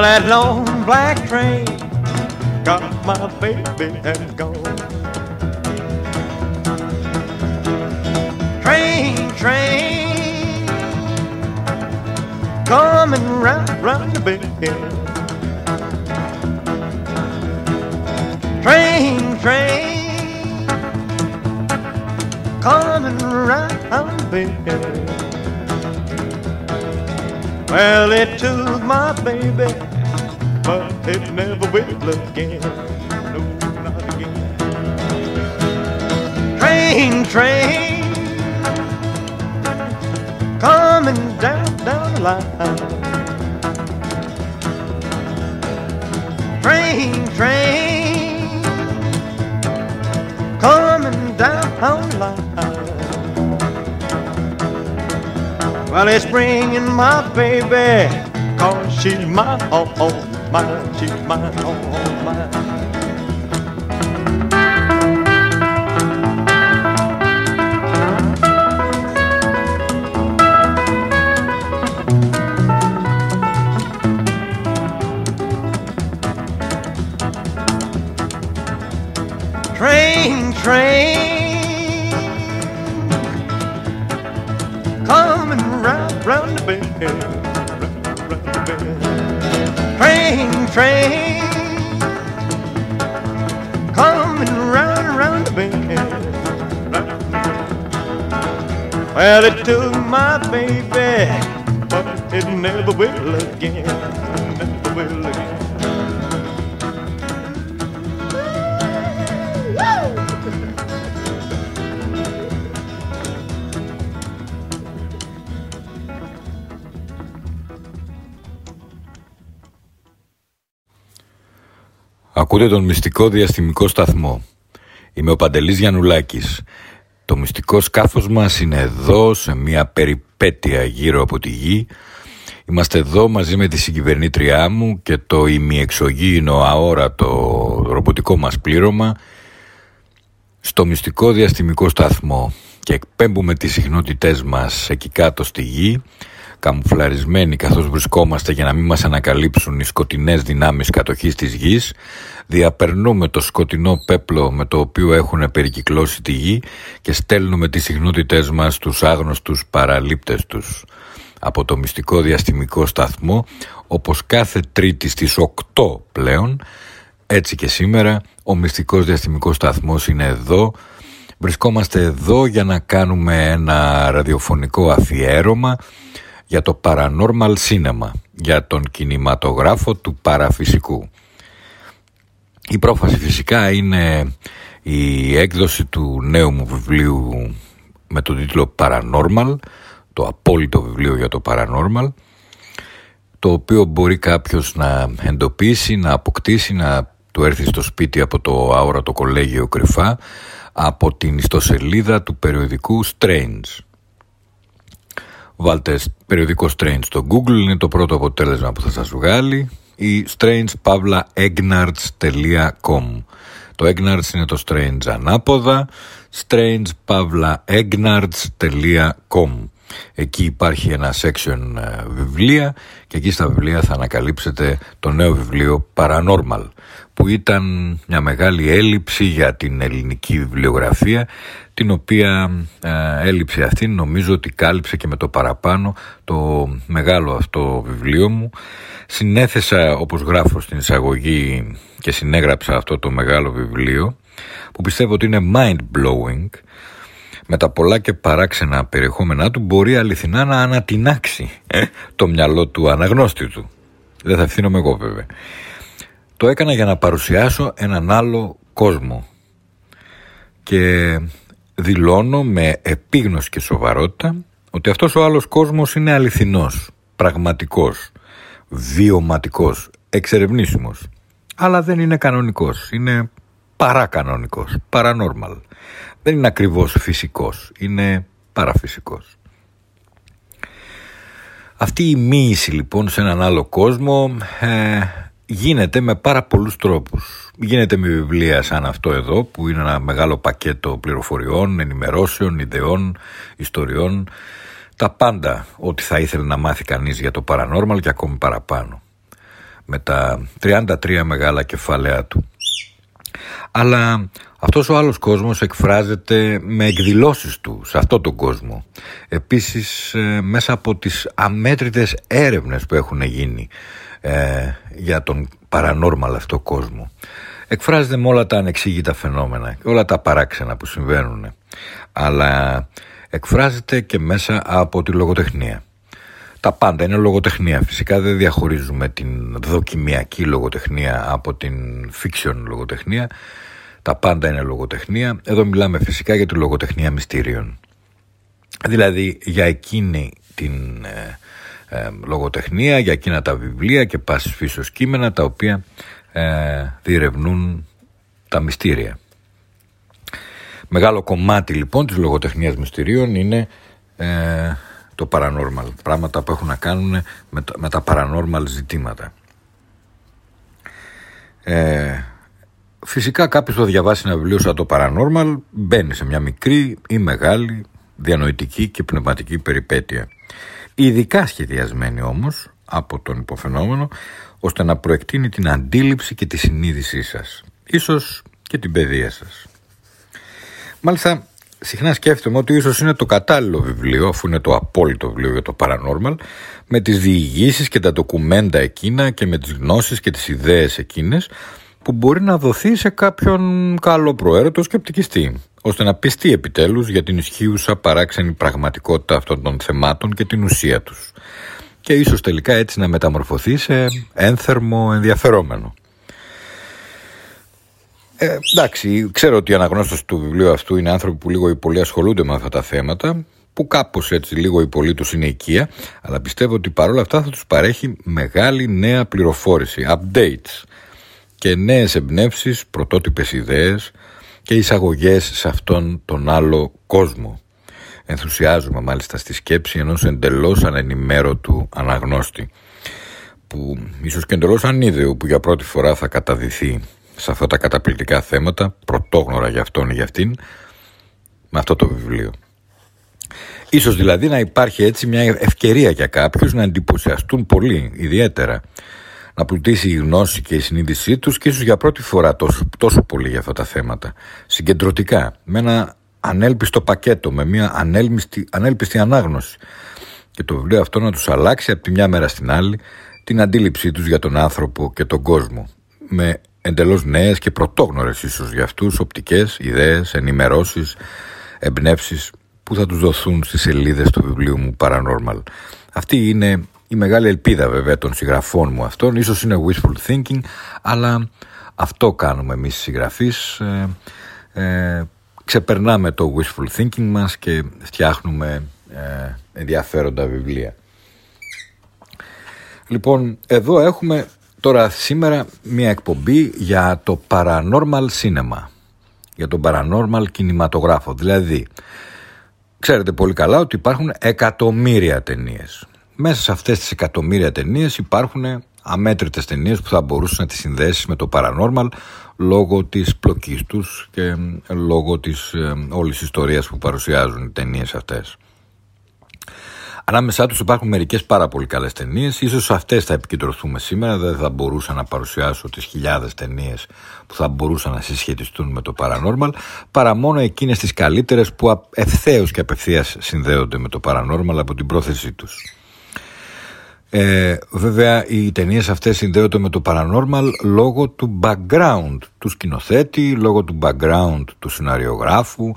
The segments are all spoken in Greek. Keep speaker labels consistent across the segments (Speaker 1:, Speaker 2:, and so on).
Speaker 1: That long black train got my baby and gone. Train, train, coming round, round the bend. Train, train, coming round the bend. Well, it took my baby, it never will again. No, not again. Train, train, coming down, down the line. Train, train, coming down the line. Well, it's bringing my baby, cause she's mine, oh, my cheap my oh. Train, coming round, round the bend. round the bend. Well, it took my baby, but it never will again, never will again.
Speaker 2: Ακούτε τον μυστικό διαστημικό σταθμό. Είμαι ο Παντελής Γιαννουλάκης. Το μυστικό σκάφος μας είναι εδώ σε μια περιπέτεια γύρω από τη γη. Είμαστε εδώ μαζί με τη συγκυβερνήτριά μου και το ημιεξωγήινο αόρατο ρομποτικό μας πλήρωμα στο μυστικό διαστημικό σταθμό και εκπέμπουμε τις συχνότητές μας εκεί κάτω στη γη καμουφλαρισμένοι καθώς βρισκόμαστε για να μην μας ανακαλύψουν οι σκοτεινές δυνάμεις κατοχής της γης, διαπερνούμε το σκοτεινό πέπλο με το οποίο έχουν περικυκλώσει τη γη και στέλνουμε τις συχνότητές μας στους άγνωστους παραλήπτες τους. Από το μυστικό διαστημικό σταθμό, όπως κάθε τρίτη στις 8 πλέον, έτσι και σήμερα, ο μυστικός διαστημικός σταθμός είναι εδώ, Βρισκόμαστε εδώ για να κάνουμε ένα ραδιοφωνικό αφιέρωμα για το Paranormal Cinema, για τον κινηματογράφο του παραφυσικού. Η πρόφαση φυσικά είναι η έκδοση του νέου μου βιβλίου με τον τίτλο Paranormal, το απόλυτο βιβλίο για το Paranormal, το οποίο μπορεί κάποιος να εντοπίσει, να αποκτήσει, να του έρθει στο σπίτι από το αόρατο κολέγιο κρυφά, από την ιστοσελίδα του περιοδικού Strange. Βάλτε περιοδικό Strange στο Google, είναι το πρώτο αποτέλεσμα που θα σας βγάλει. Ή strangepavlaegnarts.com Το Egnarts είναι το Strange ανάποδα. Strangepavlaegnarts.com Εκεί υπάρχει ένα section ε, βιβλία και εκεί στα βιβλία θα ανακαλύψετε το νέο βιβλίο Paranormal που ήταν μια μεγάλη έλλειψη για την ελληνική βιβλιογραφία την οποία ε, έλλειψη αυτή νομίζω ότι κάλυψε και με το παραπάνω το μεγάλο αυτό βιβλίο μου. Συνέθεσα όπως γράφω στην εισαγωγή και συνέγραψα αυτό το μεγάλο βιβλίο που πιστεύω ότι είναι mind-blowing με τα πολλά και παράξενα περιεχόμενά του μπορεί αληθινά να ανατινάξει ε, το μυαλό του αναγνώστη του. Δεν θα ευθύνομαι εγώ βέβαια. Το έκανα για να παρουσιάσω έναν άλλο κόσμο και δηλώνω με επίγνωση και σοβαρότητα ότι αυτός ο άλλος κόσμος είναι αληθινός, πραγματικός, βιωματικός, εξερευνήσιμος. Αλλά δεν είναι κανονικός, είναι παρακανονικός, paranormal. Δεν είναι ακριβώς φυσικός, είναι παραφυσικός. Αυτή η μοίηση λοιπόν σε έναν άλλο κόσμο ε, γίνεται με πάρα πολλούς τρόπους. Γίνεται με βιβλία σαν αυτό εδώ που είναι ένα μεγάλο πακέτο πληροφοριών, ενημερώσεων, ιδεών, ιστοριών. Τα πάντα ό,τι θα ήθελε να μάθει κανείς για το paranormal και ακόμη παραπάνω. Με τα 33 μεγάλα κεφάλαια του. Αλλά αυτός ο άλλος κόσμος εκφράζεται με εκδηλώσεις του σε αυτό τον κόσμο. Επίσης ε, μέσα από τις αμέτρητες έρευνες που έχουν γίνει ε, για τον paranormal αυτό κόσμο. Εκφράζεται με όλα τα ανεξήγητα φαινόμενα, όλα τα παράξενα που συμβαίνουν. Αλλά εκφράζεται και μέσα από τη λογοτεχνία. Τα πάντα είναι λογοτεχνία. Φυσικά δεν διαχωρίζουμε την δοκιμιακή λογοτεχνία από την fiction λογοτεχνία. Τα πάντα είναι λογοτεχνία. Εδώ μιλάμε φυσικά για τη λογοτεχνία μυστήριων. Δηλαδή για εκείνη την ε, ε, λογοτεχνία, για εκείνα τα βιβλία και πάσης φύσεως κείμενα τα οποία ε, διερευνούν τα μυστήρια. Μεγάλο κομμάτι λοιπόν της λογοτεχνίας μυστηρίων είναι ε, το paranormal, πράγματα που έχουν να κάνουν με, με τα paranormal ζητήματα. Ε, φυσικά κάποιος θα διαβάσει ένα βιβλίο σαν το paranormal, μπαίνει σε μια μικρή ή μεγάλη διανοητική και πνευματική περιπέτεια ειδικά σχεδιασμένη όμως από τον υποφαινόμενο ώστε να προεκτείνει την αντίληψη και τη συνείδησή σας, ίσως και την παιδεία σας. Μάλιστα, συχνά σκέφτομαι ότι ίσως είναι το κατάλληλο βιβλίο, αφού είναι το απόλυτο βιβλίο για το paranormal, με τις διηγήσεις και τα ντοκουμέντα εκείνα και με τις γνώσεις και τις ιδέες εκείνες, που μπορεί να δοθεί σε κάποιον καλό προαίρετο σκεπτικιστή ώστε να πιστεί επιτέλους για την ισχύουσα παράξενη πραγματικότητα αυτών των θεμάτων και την ουσία τους και ίσως τελικά έτσι να μεταμορφωθεί σε ένθερμο ενδιαφερόμενο. Ε, εντάξει, ξέρω ότι οι αναγνώστες του βιβλίου αυτού είναι άνθρωποι που λίγο ή πολύ ασχολούνται με αυτά τα θέματα, που κάπως έτσι λίγο ή πολύ τους είναι οικία, αλλά πιστεύω ότι παρόλα αυτά θα τους παρέχει μεγάλη νέα πληροφόρηση, updates και νέες εμπνεύσεις, πρωτότυπες ιδέες, και εισαγωγές σε αυτόν τον άλλο κόσμο. Ενθουσιάζουμε μάλιστα στη σκέψη ενός εντελώς ανενημέρωτου αναγνώστη που ίσως και εντελώς ανίδεου που για πρώτη φορά θα καταδυθεί σε αυτά τα καταπληκτικά θέματα, πρωτόγνωρα για αυτόν ή για αυτήν, με αυτό το βιβλίο. Ίσως δηλαδή να υπάρχει έτσι μια ευκαιρία για κάποιους να εντυπωσιαστούν πολύ, ιδιαίτερα, να πλουτίσει η γνώση και η συνείδησή τους και ίσως για πρώτη φορά τόσο, τόσο πολύ για αυτά τα θέματα. Συγκεντρωτικά, με ένα ανέλπιστο πακέτο, με μια ανέλπιστη, ανέλπιστη ανάγνωση. Και το βιβλίο αυτό να τους αλλάξει από τη μια μέρα στην άλλη την αντίληψή τους για τον άνθρωπο και τον κόσμο. Με εντελώς νέες και πρωτόγνωρες ίσως για αυτούς οπτικές, ιδέες, ενημερώσεις, εμπνεύσεις που θα τους δοθούν στις σελίδες του βιβλίου μου Paranormal. Αυτή είναι η μεγάλη ελπίδα βέβαια των συγγραφών μου αυτών. Ίσως είναι wishful thinking, αλλά αυτό κάνουμε εμείς οι συγγραφείς. Ε, ε, ξεπερνάμε το wishful thinking μας και φτιάχνουμε ε, ενδιαφέροντα βιβλία. Λοιπόν, εδώ έχουμε τώρα σήμερα μια εκπομπή για το paranormal cinema, για τον paranormal κινηματογράφο. Δηλαδή, ξέρετε πολύ καλά ότι υπάρχουν εκατομμύρια ταινίες μέσα σε αυτές τις εκατομμύρια ταινίες υπάρχουν αμέτρητες ταινίες που θα μπορούσαν να τις συνδέσεις με το paranormal λόγω της πλοκής τους και λόγω της ε, όλης ιστορίας που παρουσιάζουν οι ταινίες αυτές. Ανάμεσά τους υπάρχουν μερικές πάρα πολύ καλές ταινίες. Ίσως σε αυτές θα επικεντρωθούμε σήμερα. Δεν θα μπορούσα να παρουσιάσω τις χιλιάδες ταινίες που θα μπορούσαν να συσχετιστούν με το paranormal παρά μόνο εκείνες τις καλύτερες που ευθέως και απευθείας συνδέονται με το paranormal από την πρόθεσή τους. Ε, βέβαια οι ταινίες αυτές συνδέονται με το paranormal λόγω του background του σκηνοθέτη, λόγω του background του σεναριογράφου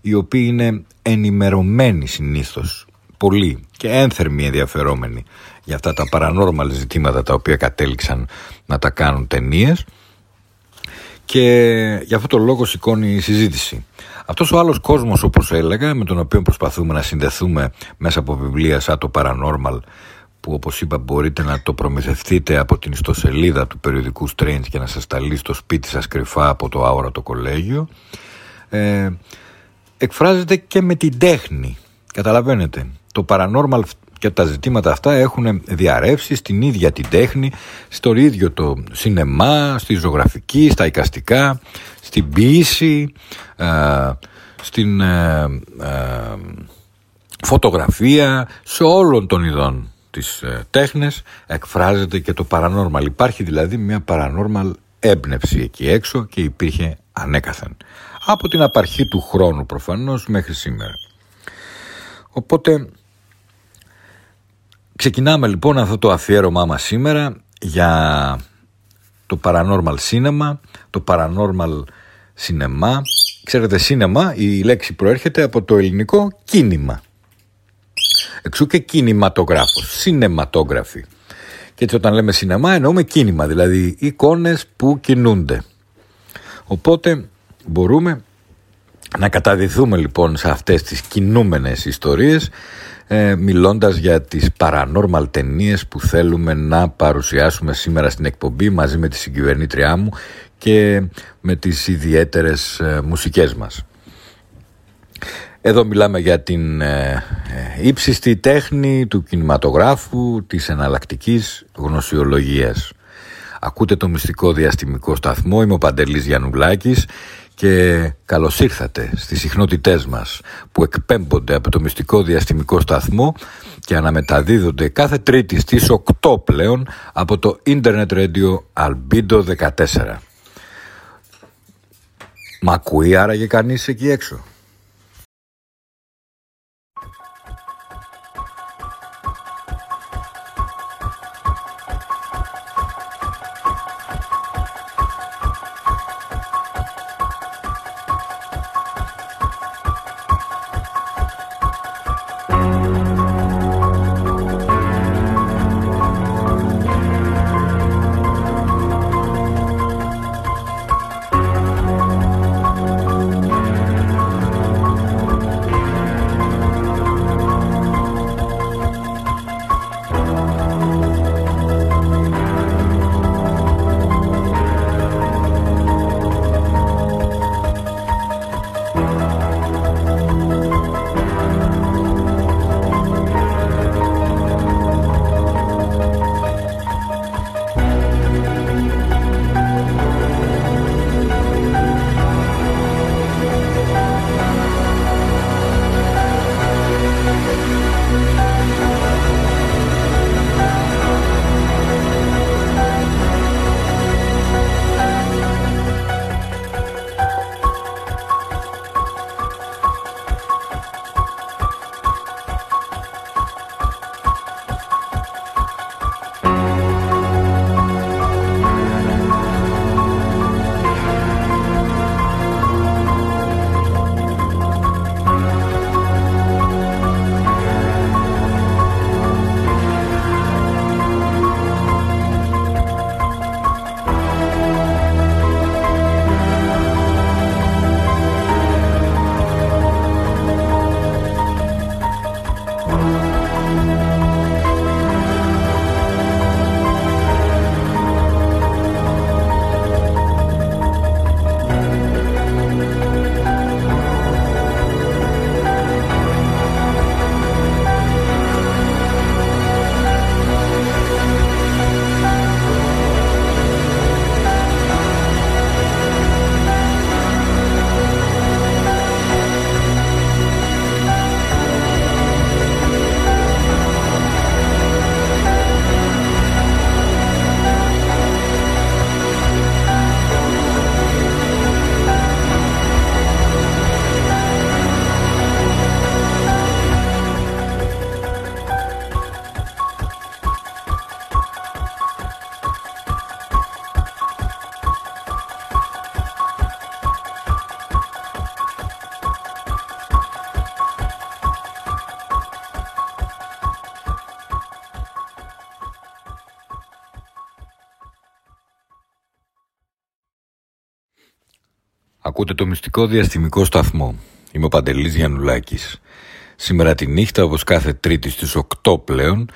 Speaker 2: οι οποίοι είναι ενημερωμένοι συνήθως πολύ και ένθερμοι ενδιαφερόμενοι για αυτά τα paranormal ζητήματα τα οποία κατέληξαν να τα κάνουν ταινίες. και για αυτό το λόγο σηκώνει η συζήτηση. Αυτός ο άλλος κόσμος όπως έλεγα με τον οποίο προσπαθούμε να συνδεθούμε μέσα από βιβλία σαν το paranormal που όπως είπα μπορείτε να το προμηθευτείτε από την ιστοσελίδα του περιοδικού Strange και να σας σταλεί στο σπίτι σας κρυφά από το αόρατο κολέγιο. Ε, εκφράζεται και με την τέχνη. Καταλαβαίνετε το paranormal και τα ζητήματα αυτά έχουν διαρρεύσει στην ίδια την τέχνη, στο ίδιο το σινεμά, στη ζωγραφική, στα εικαστικά, στην ποίηση, ε, στην ε, ε, φωτογραφία, σε όλων των ειδών της τέχνης εκφράζεται και το paranormal. Υπάρχει δηλαδή μια paranormal έμπνευση εκεί έξω και υπήρχε ανέκαθεν. Από την απαρχή του χρόνου προφανώς μέχρι σήμερα. Οπότε ξεκινάμε λοιπόν αυτό το αφιέρωμά μας σήμερα για το paranormal cinema, το paranormal cinema. Ξέρετε cinema η λέξη προέρχεται από το ελληνικό κίνημα. Εξού και κινηματογράφος, σινεματόγραφη. Και έτσι όταν λέμε σινεμά εννοούμε κίνημα, δηλαδή εικόνες που κινούνται. Οπότε μπορούμε να καταδυθούμε λοιπόν σε αυτές τις κινούμενες ιστορίες ε, μιλώντας για τις paranormal ταινίες που θέλουμε να παρουσιάσουμε σήμερα στην εκπομπή μαζί με τη συγκυβερνήτριά μου και με τις ιδιαίτερες ε, μουσικές μας. Εδώ μιλάμε για την ε, ε, ύψιστη τέχνη του κινηματογράφου, της εναλλακτικής γνωσιολογίας. Ακούτε το μυστικό διαστημικό σταθμό, είμαι ο Παντελής Γιαννουλάκης και καλώς ήρθατε στις συχνότητές μας που εκπέμπονται από το μυστικό διαστημικό σταθμό και αναμεταδίδονται κάθε τρίτη στις 8 πλέον από το Internet Radio Albedo 14. Μα ακούει άραγε κανείς εκεί έξω; Το μυστικό διαστημικό σταθμό. Είμαι ο Παντελής Γιαννουλάκης. Σήμερα τη νύχτα, όπως κάθε τρίτη στις 8 πλέον,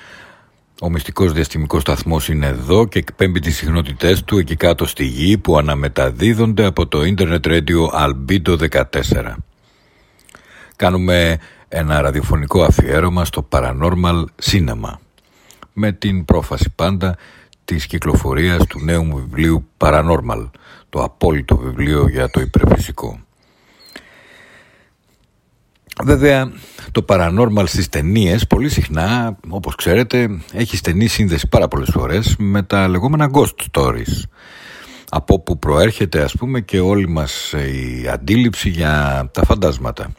Speaker 2: ο μυστικός διαστημικός σταθμός είναι εδώ και εκπέμπει τις συχνότητές του εκεί κάτω στη γη που αναμεταδίδονται από το Internet Radio Albedo 14. Κάνουμε ένα ραδιοφωνικό αφιέρωμα στο Paranormal Cinema με την πρόφαση πάντα της κυκλοφορίας του νέου μου βιβλίου Paranormal, το απόλυτο βιβλίο για το υπερφυσικό. Βέβαια, το paranormal στις ταινίες πολύ συχνά, όπως ξέρετε, έχει στενή σύνδεση πάρα πολλές φορές με τα λεγόμενα ghost stories. Από όπου προέρχεται, ας πούμε, και όλη μας η αντίληψη για τα φαντάσματα.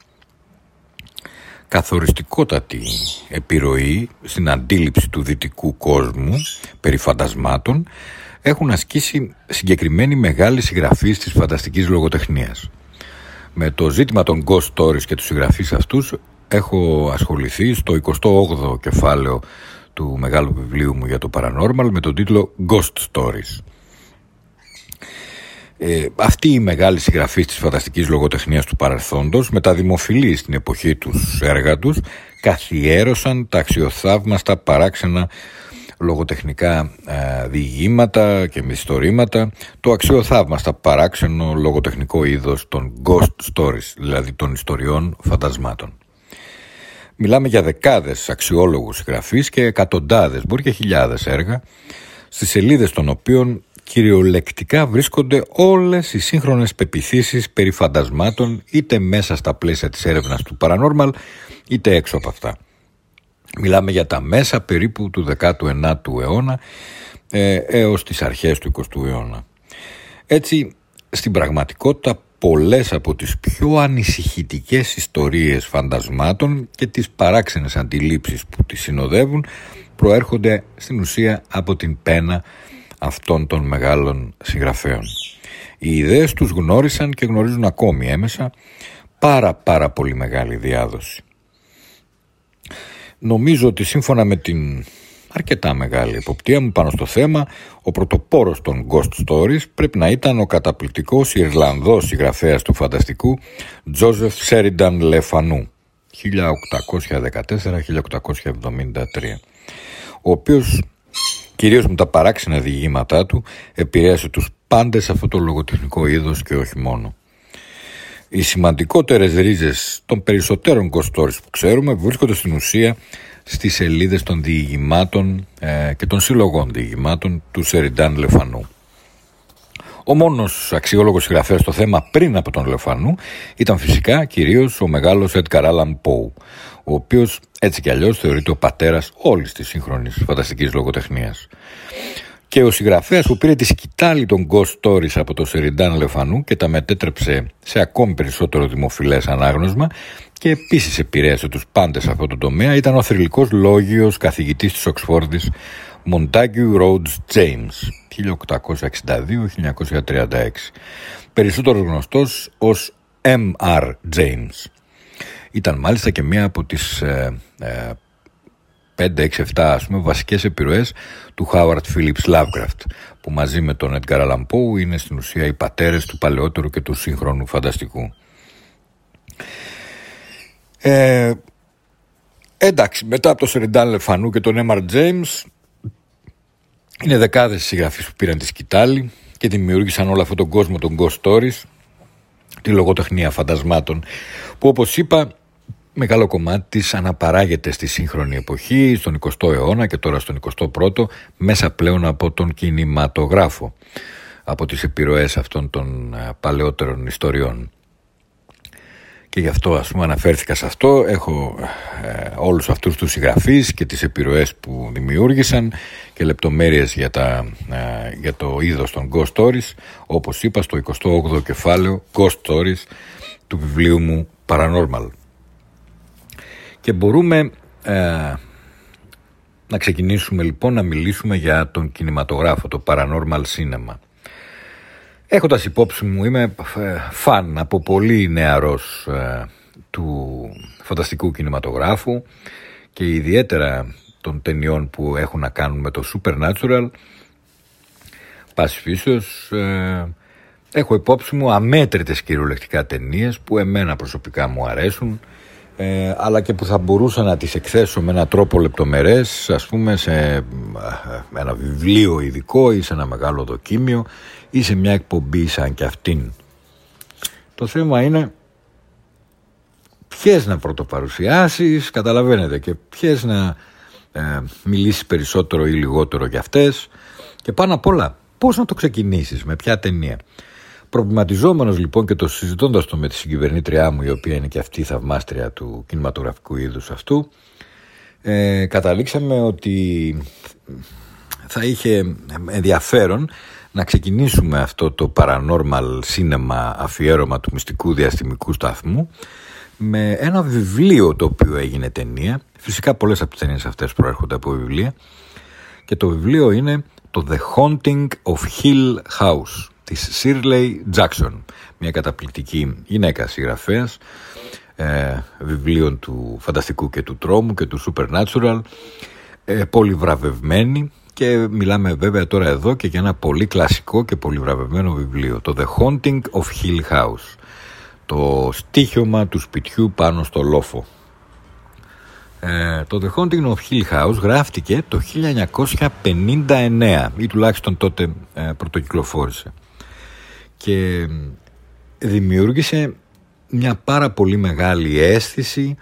Speaker 2: Καθοριστικότατη επιρροή στην αντίληψη του δυτικού κόσμου περί φαντασμάτων έχουν ασκήσει συγκεκριμένη μεγάλη συγγραφή της φανταστικής λογοτεχνίας. Με το ζήτημα των ghost stories και τους συγγραφείς αυτούς έχω ασχοληθεί στο 28ο κεφάλαιο του μεγάλου βιβλίου μου για το Paranormal με τον τίτλο Ghost Stories. Ε, αυτή η μεγάλη συγγραφή της φανταστικής λογοτεχνίας του παρελθόντος με τα δημοφιλή στην εποχή τους έργα τους καθιέρωσαν τα αξιοθαύμαστα παράξενα λογοτεχνικά ε, διηγήματα και μυθιστορήματα το αξιοθαύμαστα παράξενο λογοτεχνικό είδος των ghost stories δηλαδή των ιστοριών φαντασμάτων. Μιλάμε για δεκάδες αξιόλογους συγγραφείς και εκατοντάδες, μπορεί και χιλιάδες έργα, στις σελίδες των οποίων κυριολεκτικά βρίσκονται όλες οι σύγχρονες πεπιθήσεις περί φαντασμάτων είτε μέσα στα πλαίσια της έρευνας του Paranormal είτε έξω από αυτά. Μιλάμε για τα μέσα περίπου του 19ου αιώνα ε, έως τις αρχές του 20ου αιώνα. Έτσι, στην πραγματικότητα πολλές από τις πιο ανησυχητικές ιστορίες φαντασμάτων και τις παράξενες αντιλήψεις που τις συνοδεύουν προέρχονται στην ουσία από την πένα αυτών των μεγάλων συγγραφέων. Οι ιδέες τους γνώρισαν και γνωρίζουν ακόμη έμεσα πάρα πάρα πολύ μεγάλη διάδοση. Νομίζω ότι σύμφωνα με την αρκετά μεγάλη εποπτεία μου πάνω στο θέμα, ο πρωτοπόρος των Ghost Stories πρέπει να ήταν ο καταπληκτικός Ιρλανδός συγγραφέας του φανταστικού Joseph Sheridan Λεφανού 1814-1873 ο οποίος κυρίως με τα παράξενα διηγήματά του επηρέασε τους πάντες αυτό το λογοτεχνικό είδος και όχι μόνο. Οι σημαντικότερες ρίζες των περισσότερων ghost stories που ξέρουμε βρίσκονται στην ουσία στις σελίδες των διηγημάτων ε, και των συλλογών διηγημάτων του Σεριντάν Λεφανού. Ο μόνος αξιόλογος συγγραφέας στο θέμα πριν από τον Λεφανού ήταν φυσικά κυρίως ο μεγάλος Edgar Allan Poe, ο οποίος έτσι κι αλλιώς θεωρείται ο πατέρας όλης της σύγχρονης φανταστικής λογοτεχνίας. Και ο συγγραφέας που πήρε τη σκητάλη των Ghost Stories από το Σεριντάν Λεφανού και τα μετέτρεψε σε ακόμη περισσότερο δημοφιλές ανάγνωσμα και επίσης επηρέασε τους πάντες σε αυτό το τομέα ήταν ο θρηλυκός λόγιος καθηγητής της Οξφόρδης Montague Rhodes James 1862-1936 περισσότερος γνωστός ως M.R. James ήταν μάλιστα και μία από τις ε, ε, 5, 6, 7 ας πούμε βασικές επιρροές του Howard Phillips Lovecraft που μαζί με τον Edgar Allan Poe είναι στην ουσία οι πατέρες του παλαιότερου και του σύγχρονου φανταστικού. Ε, εντάξει, μετά από το Σεριντάν Λεφανού και τον Έμαρ James είναι δεκάδες συγγραφείς που πήραν τη σκητάλη και δημιούργησαν όλο αυτόν τον κόσμο των ghost stories τη λογοτεχνία φαντασμάτων που όπως είπα μεγάλο κομμάτι της αναπαράγεται στη σύγχρονη εποχή, στον 20ο αιώνα και τώρα στον 21ο μέσα πλέον από τον κινηματογράφο από τις επιρροές αυτών των ε, παλαιότερων ιστοριών. Και γι' αυτό ας πούμε αναφέρθηκα σε αυτό, έχω ε, όλους αυτούς τους συγγραφείς και τις επιρροές που δημιούργησαν και λεπτομέρειες για, τα, ε, για το είδος των Ghost Stories, όπως είπα στο 28ο κεφάλαιο Ghost Stories του βιβλίου μου Paranormal. Και μπορούμε ε, να ξεκινήσουμε λοιπόν να μιλήσουμε για τον κινηματογράφο, το Paranormal Cinema. Έχοντας υπόψη μου, είμαι ε, φαν από πολύ νεαρός ε, του φανταστικού κινηματογράφου και ιδιαίτερα των ταινιών που έχουν να κάνουν με το Supernatural. Πάσης φύσεως, έχω υπόψη μου αμέτρητες κυριολεκτικά ταινίες που εμένα προσωπικά μου αρέσουν ε, αλλά και που θα μπορούσα να τις εκθέσω με έναν τρόπο λεπτομερές ας πούμε σε ε, ένα βιβλίο ειδικό ή σε ένα μεγάλο δοκίμιο ή σε μια εκπομπή σαν και αυτήν. Το θέμα είναι ποιες να πρωτοπαρουσιάσεις, καταλαβαίνετε και ποιες να ε, μιλήσεις περισσότερο ή λιγότερο για αυτές και πάνω απ' όλα πώς να το ξεκινήσεις, με ποια ταινία. Προβληματιζόμενος λοιπόν και το συζητώντας το με τη συγκυβερνήτριά μου η οποία είναι και αυτή η θαυμάστρια του κινηματογραφικού είδους αυτού ε, καταλήξαμε ότι θα είχε ενδιαφέρον να ξεκινήσουμε αυτό το paranormal cinema αφιέρωμα του μυστικού διαστημικού σταθμού με ένα βιβλίο το οποίο έγινε ταινία. Φυσικά πολλές από τις ταινίες αυτές προέρχονται από βιβλία και το βιβλίο είναι το The Haunting of Hill House της Shirley Jackson, μια καταπληκτική γυναίκα συγγραφέας ε, βιβλίων του φανταστικού και του τρόμου και του supernatural ε, πολύ βραβευμένη και μιλάμε βέβαια τώρα εδώ και για ένα πολύ κλασικό και πολύ βραβευμένο βιβλίο το The Haunting of Hill House το στίχημα του σπιτιού πάνω στο λόφο. Ε, το The Haunting of Hill House γράφτηκε το 1959 ή τουλάχιστον τότε ε, πρωτοκυκλοφόρησε και δημιούργησε μια πάρα πολύ μεγάλη αίσθηση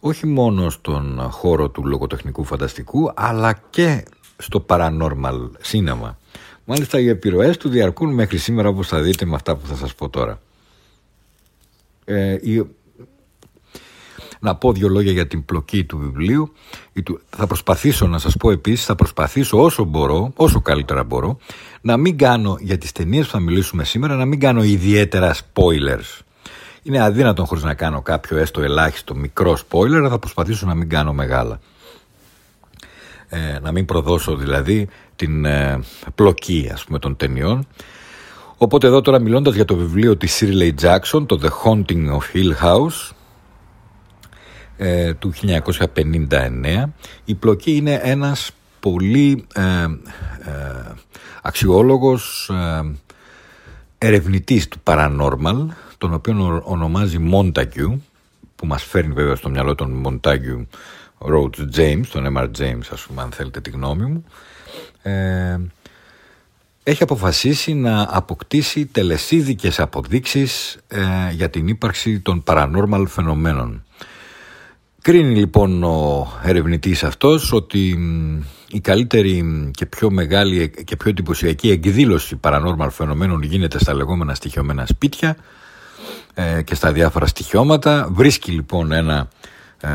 Speaker 2: όχι μόνο στον χώρο του λογοτεχνικού φανταστικού αλλά και στο paranormal σίνεμα. Μάλιστα οι επιρροές του διαρκούν μέχρι σήμερα όπως θα δείτε με αυτά που θα σας πω τώρα. Ε, Να πω δύο λόγια για την πλοκή του βιβλίου. Θα προσπαθήσω να σας πω επίσης, θα προσπαθήσω όσο μπορώ, όσο καλύτερα μπορώ, να μην κάνω για τις ταινίες που θα μιλήσουμε σήμερα, να μην κάνω ιδιαίτερα spoilers. Είναι αδύνατον χωρίς να κάνω κάποιο έστω ελάχιστο μικρό spoiler, αλλά θα προσπαθήσω να μην κάνω μεγάλα. Ε, να μην προδώσω δηλαδή την ε, πλοκή ας πούμε των ταινιών. Οπότε εδώ τώρα μιλώντας για το βιβλίο της Shirley Jackson, το The Haunting of Hill House, ε, του 1959, η πλοκή είναι ένας πολύ ε, ε, αξιόλογος ε, ερευνητής του paranormal, τον οποίο ονομάζει Montague, που μας φέρνει βέβαια στο μυαλό τον Montague Rhodes James, τον M.R. James ας πούμε αν θέλετε τη γνώμη μου, ε, έχει αποφασίσει να αποκτήσει τελεσίδικες αποδείξεις ε, για την ύπαρξη των paranormal φαινομένων. Κρίνει λοιπόν ο ερευνητής αυτός ότι η καλύτερη και πιο μεγάλη και πιο εντυπωσιακή εκδήλωση paranormal φαινομένων γίνεται στα λεγόμενα στοιχειωμένα σπίτια ε, και στα διάφορα στοιχειώματα. Βρίσκει λοιπόν ένα ε,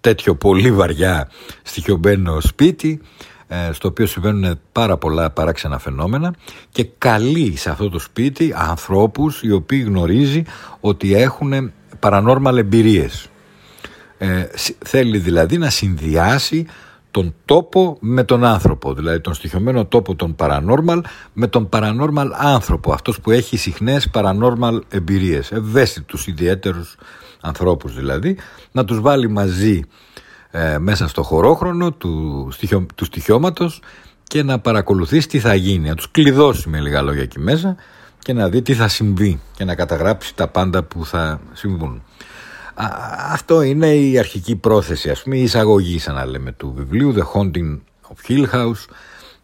Speaker 2: τέτοιο πολύ βαριά στοιχειωμένο σπίτι ε, στο οποίο συμβαίνουν πάρα πολλά παράξενα φαινόμενα και καλεί σε αυτό το σπίτι ανθρώπους οι οποίοι γνωρίζει ότι έχουν paranormal εμπειρίες. Ε, θέλει δηλαδή να συνδυάσει τον τόπο με τον άνθρωπο, δηλαδή τον στοιχειωμένο τόπο των paranormal με τον paranormal άνθρωπο, αυτός που έχει συχνές paranormal εμπειρίες, ευαίσθητους ιδιαίτερους ανθρώπους δηλαδή, να τους βάλει μαζί ε, μέσα στο χωρόχρονο του, στοιχειω, του στοιχειώματος και να παρακολουθήσει τι θα γίνει, να τους κλειδώσει με λίγα λόγια εκεί μέσα και να δει τι θα συμβεί και να καταγράψει τα πάντα που θα συμβούν αυτό είναι η αρχική πρόθεση, ας πούμε, η εισαγωγή, σαν να λέμε, του βιβλίου The Haunting of Hill House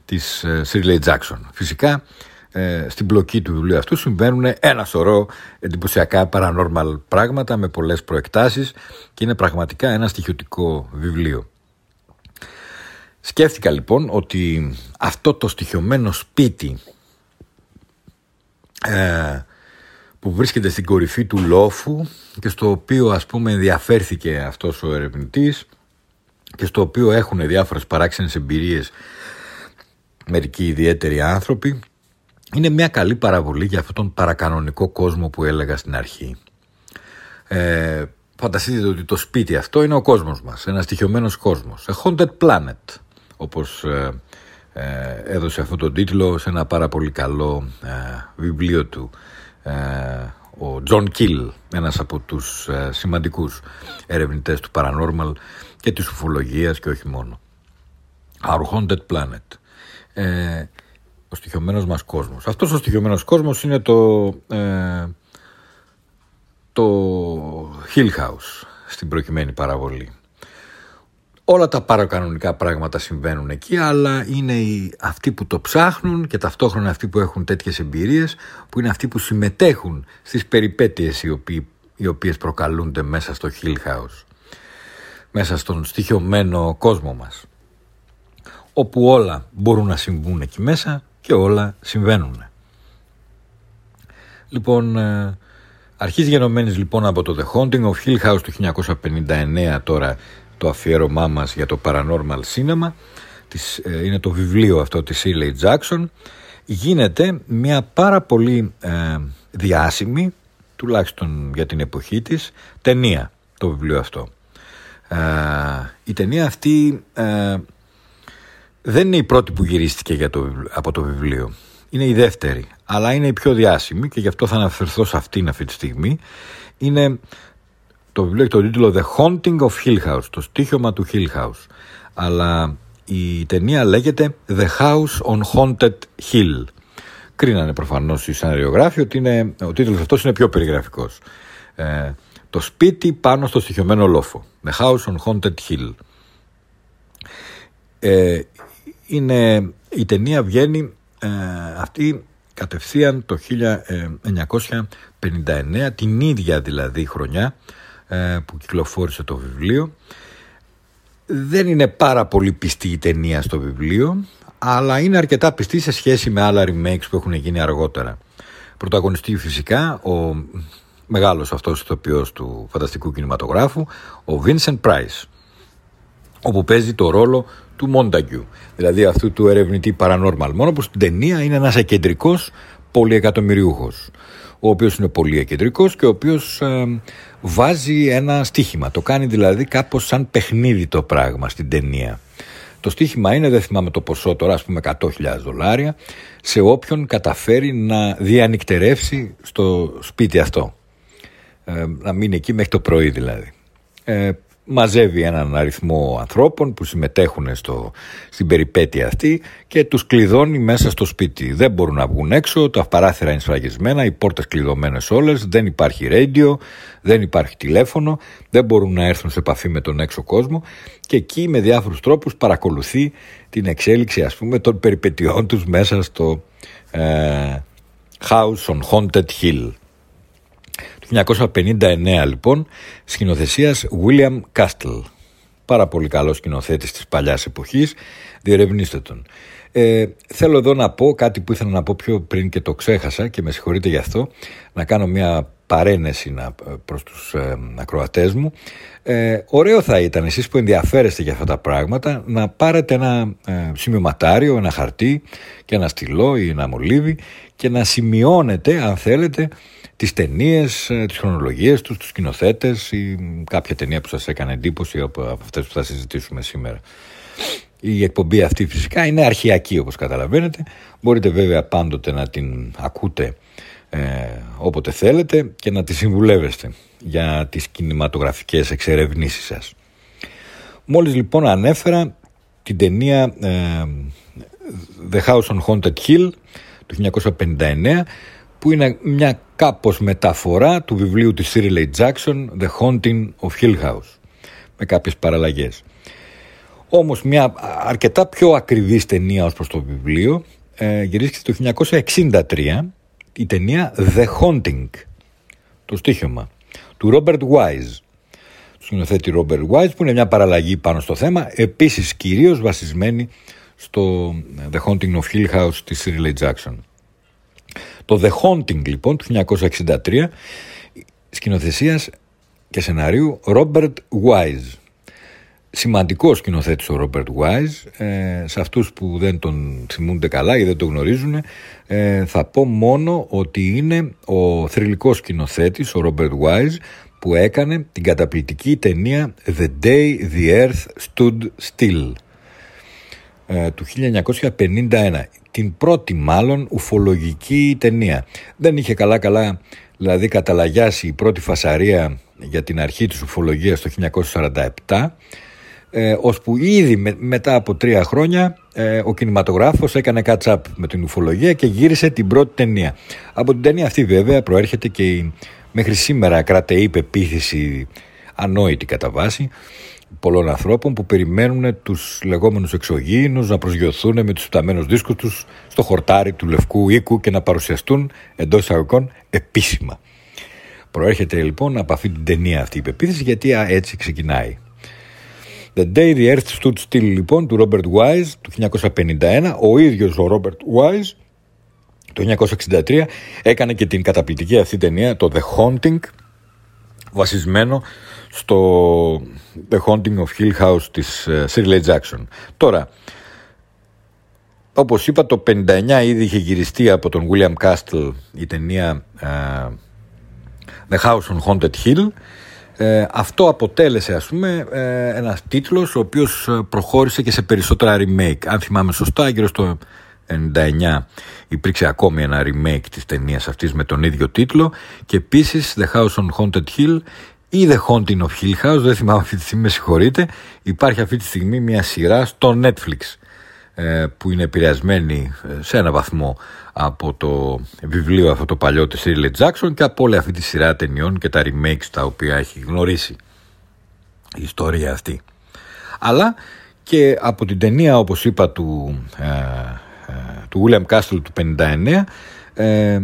Speaker 2: της ε, Shirley Jackson. Φυσικά, ε, στην πλοκή του βιβλίου αυτού συμβαίνουν ένα σωρό εντυπωσιακά paranormal πράγματα με πολλές προεκτάσεις και είναι πραγματικά ένα στοιχειωτικό βιβλίο. Σκέφτηκα λοιπόν ότι αυτό το στοιχειωμένο σπίτι ε, που βρίσκεται στην κορυφή του λόφου και στο οποίο ας πούμε ενδιαφέρθηκε αυτός ο ερευνητής και στο οποίο έχουν διάφορες παράξενες εμπειρίες μερικοί ιδιαίτεροι άνθρωποι είναι μια καλή παραβολή για αυτόν τον παρακανονικό κόσμο που έλεγα στην αρχή. Ε, φανταστείτε ότι το σπίτι αυτό είναι ο κόσμος μας, ένας στοιχειωμένος κόσμος, a haunted planet, όπως ε, ε, έδωσε αυτό τον τίτλο σε ένα πάρα πολύ καλό ε, βιβλίο του ε, ο John Keel, ένας από τους ε, σημαντικούς ερευνητές του Paranormal και της ουφολογίας και όχι μόνο. Our Haunted Planet. Ε, ο στοιχειωμένος μας κόσμος. Αυτός ο στοιχειωμένος κόσμος είναι το, ε, το Hill House στην προκειμένη παραβολή. Όλα τα παρακανονικά πράγματα συμβαίνουν εκεί, αλλά είναι οι, αυτοί που το ψάχνουν και ταυτόχρονα αυτοί που έχουν τέτοιες εμπειρίες, που είναι αυτοί που συμμετέχουν στις περιπέτειες οι οποίοι οι οποίες προκαλούνται μέσα στο Hill House, μέσα στον στοιχειωμένο κόσμο μας, όπου όλα μπορούν να συμβούν εκεί μέσα και όλα συμβαίνουν. Λοιπόν, ε, αρχής γενομένης λοιπόν από το The Haunting of Hill House του 1959 τώρα το αφιέρωμά μας για το Paranormal Cinema, ε, είναι το βιβλίο αυτό της Shirley Jackson, γίνεται μια πάρα πολύ ε, διάσημη, τουλάχιστον για την εποχή της, ταινία το βιβλίο αυτό. Ε, η ταινία αυτή ε, δεν είναι η πρώτη που γυρίστηκε για το, από το βιβλίο. Είναι η δεύτερη, αλλά είναι η πιο διάσημη και γι' αυτό θα αναφερθώ σε αυτήν αυτή τη στιγμή. Είναι το βιβλίο έχει τον τίτλο The Haunting of Hill House, το στίχημα του Hill House. Αλλά η ταινία λέγεται The House on Haunted Hill. Κρίνανε προφανώς οι σαναριογράφοι ότι είναι, ο τίτλος αυτός είναι πιο περιγραφικός. Ε, το σπίτι πάνω στο στοιχειωμένο λόφο. The House on Haunted Hill. Ε, είναι, η ταινία βγαίνει ε, αυτή κατευθείαν το 1959, την ίδια δηλαδή χρονιά ε, που κυκλοφόρησε το βιβλίο. Δεν είναι πάρα πολύ πιστή η ταινία στο βιβλίο, αλλά είναι αρκετά πιστή σε σχέση με άλλα remakes που έχουν γίνει αργότερα. Πρωταγωνιστεί φυσικά ο μεγάλος αυτός ηθοποιός του φανταστικού κινηματογράφου, ο Vincent Price, όπου παίζει το ρόλο του Montague, δηλαδή αυτού του ερευνητή paranormal, μόνο που στην ταινία είναι ένας εκεντρικός πολυεκατομμυριούχος, ο οποίος είναι πολύ εκεντρικός και ο οποίος ε, βάζει ένα στοίχημα. Το κάνει δηλαδή κάπως σαν παιχνίδι το πράγμα στην ταινία. Το στοίχημα είναι, δεν θυμάμαι το ποσό τώρα, ας πούμε 100.000 δολάρια, σε όποιον καταφέρει να διανυκτερεύσει στο σπίτι αυτό. Ε, να μείνει εκεί μέχρι το πρωί δηλαδή. Ε, μαζεύει έναν αριθμό ανθρώπων που συμμετέχουν στο, στην περιπέτεια αυτή και τους κλειδώνει μέσα στο σπίτι. Δεν μπορούν να βγουν έξω, τα παράθυρα είναι σφραγισμένα, οι πόρτες κλειδωμένες όλες, δεν υπάρχει radio, δεν υπάρχει τηλέφωνο, δεν μπορούν να έρθουν σε επαφή με τον έξω κόσμο και εκεί με διάφορους τρόπους παρακολουθεί την εξέλιξη ας πούμε των περιπετειών τους μέσα στο ε, House on Haunted Hill. Το 1959 λοιπόν σκηνοθεσίας William Castle. Πάρα πολύ καλός σκηνοθέτης της παλιάς εποχής, διερευνήστε τον. Ε, θέλω εδώ να πω κάτι που ήθελα να πω πιο πριν και το ξέχασα και με συγχωρείτε γι' αυτό, να κάνω μια παρένεση να, προς τους ε, ακροατές μου. Ε, ωραίο θα ήταν εσείς που ενδιαφέρεστε για αυτά τα πράγματα να πάρετε ένα ε, σημειωματάριο, ένα χαρτί και ένα στυλό ή ένα μολύβι και να σημειώνετε αν θέλετε τις ταινίες, ε, τις χρονολογίες τους, τους σκηνοθέτες ή κάποια ταινία που σας έκανε εντύπωση από αυτές που θα συζητήσουμε σήμερα. Η εκπομπή αυτή φυσικά είναι αρχιακή όπως καταλαβαίνετε. Μπορείτε βέβαια πάντοτε να την ακούτε ε, όποτε θέλετε και να τη συμβουλεύεστε για τις κινηματογραφικές εξερευνήσεις σας. Μόλις λοιπόν ανέφερα την ταινία ε, The House on Haunted Hill του 1959 που είναι μια κάπως μεταφορά του βιβλίου της Cyril Jackson The Haunting of Hill House με κάποιες παραλλαγές. Όμως μια αρκετά πιο ακριβή ταινία ως προς το βιβλίο ε, γυρίστηκε το 1963 η ταινία The Haunting το στίχημα του Robert Wise τους σκηνοθέτη Robert Wise που είναι μια παραλλαγή πάνω στο θέμα επίσης κυρίως βασισμένη στο The Haunting of Hill House της Cyril Jackson. Το The Haunting λοιπόν του 1963 σκηνοθεσίας και σεναρίου Robert Wise. Σημαντικός σκηνοθέτης ο Robert Wise. Ε, σε αυτούς που δεν τον θυμούνται καλά ή δεν τον γνωρίζουν ε, θα πω μόνο ότι είναι ο θρηλυκός σκηνοθέτης ο Robert Wise που έκανε την καταπληκτική ταινία The Day the Earth Stood Still ε, του 1951 την πρώτη μάλλον ουφολογική ταινία. Δεν είχε καλά καλά δηλαδή καταλαγιάσει η πρώτη φασαρία για την αρχή της ουφολογίας το 1947 ε, ώσπου ήδη μετά από τρία χρόνια ε, ο κινηματογράφος έκανε catch-up με την ουφολογία και γύρισε την πρώτη ταινία. Από την ταινία αυτή βέβαια προέρχεται και η μέχρι σήμερα κρατεή πεποίθηση ανόητη κατά βάση πολλών ανθρώπων που περιμένουν τους λεγόμενους εξωγήινους να προσγειωθούν με τους φταμένους δίσκους τους στο χορτάρι του Λευκού Οίκου και να παρουσιαστούν εντός εισαγωγικών επίσημα. Προέρχεται λοιπόν από αυτή την ταινία αυτή η πεποίθηση γιατί έτσι ξεκινάει. The Day the Earth Stood Still λοιπόν του Robert Wise του 1951. Ο ίδιος ο Robert Wise το 1963 έκανε και την καταπληκτική αυτή ταινία το The Haunting βασισμένο στο The Haunting of Hill House της uh, Shirley Jackson. Τώρα, όπως είπα το 59 ήδη είχε γυριστεί από τον William Castle η ταινία uh, The House on Haunted Hill ε, αυτό αποτέλεσε ας πούμε ε, ένας τίτλος ο οποίος ε, προχώρησε και σε περισσότερα remake. Αν θυμάμαι σωστά γύρω στο 99 υπήρξε ακόμη ένα remake της ταινίας αυτής με τον ίδιο τίτλο και επίσης The House on Haunted Hill ή The Haunting of Hill House, δεν θυμάμαι αυτή τη στιγμή, με συγχωρείτε, υπάρχει αυτή τη στιγμή μια σειρά στο Netflix ε, που είναι επηρεασμένη ε, σε ένα βαθμό από το βιβλίο αυτό το παλιό της Shirley Jackson και από όλη αυτή τη σειρά ταινιών και τα remakes τα οποία έχει γνωρίσει η ιστορία αυτή. Αλλά και από την ταινία όπως είπα του, ε, του William Castle του 59 ε,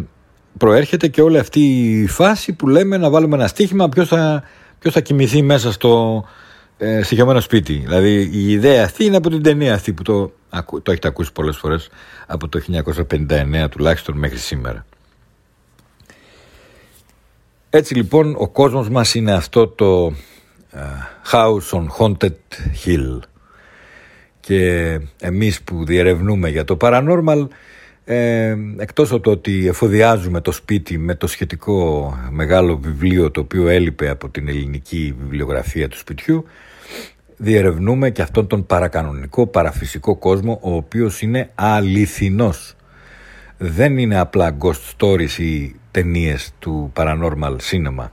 Speaker 2: προέρχεται και όλη αυτή η φάση που λέμε να βάλουμε ένα στοίχημα ποιος θα, ποιος θα κοιμηθεί μέσα στο ε, στοιχειωμένο σπίτι. Δηλαδή η ιδέα αυτή είναι από την ταινία αυτή που το, το έχετε ακούσει πολλές φορές από το 1959 τουλάχιστον μέχρι σήμερα. Έτσι λοιπόν ο κόσμος μας είναι αυτό το uh, House on Haunted Hill και εμείς που διερευνούμε για το paranormal ε, εκτός από το ότι εφοδιάζουμε το σπίτι με το σχετικό μεγάλο βιβλίο το οποίο έλειπε από την ελληνική βιβλιογραφία του σπιτιού διερευνούμε και αυτόν τον παρακανονικό παραφυσικό κόσμο ο οποίος είναι αληθινός. Δεν είναι απλά ghost stories ή ταινίες του paranormal cinema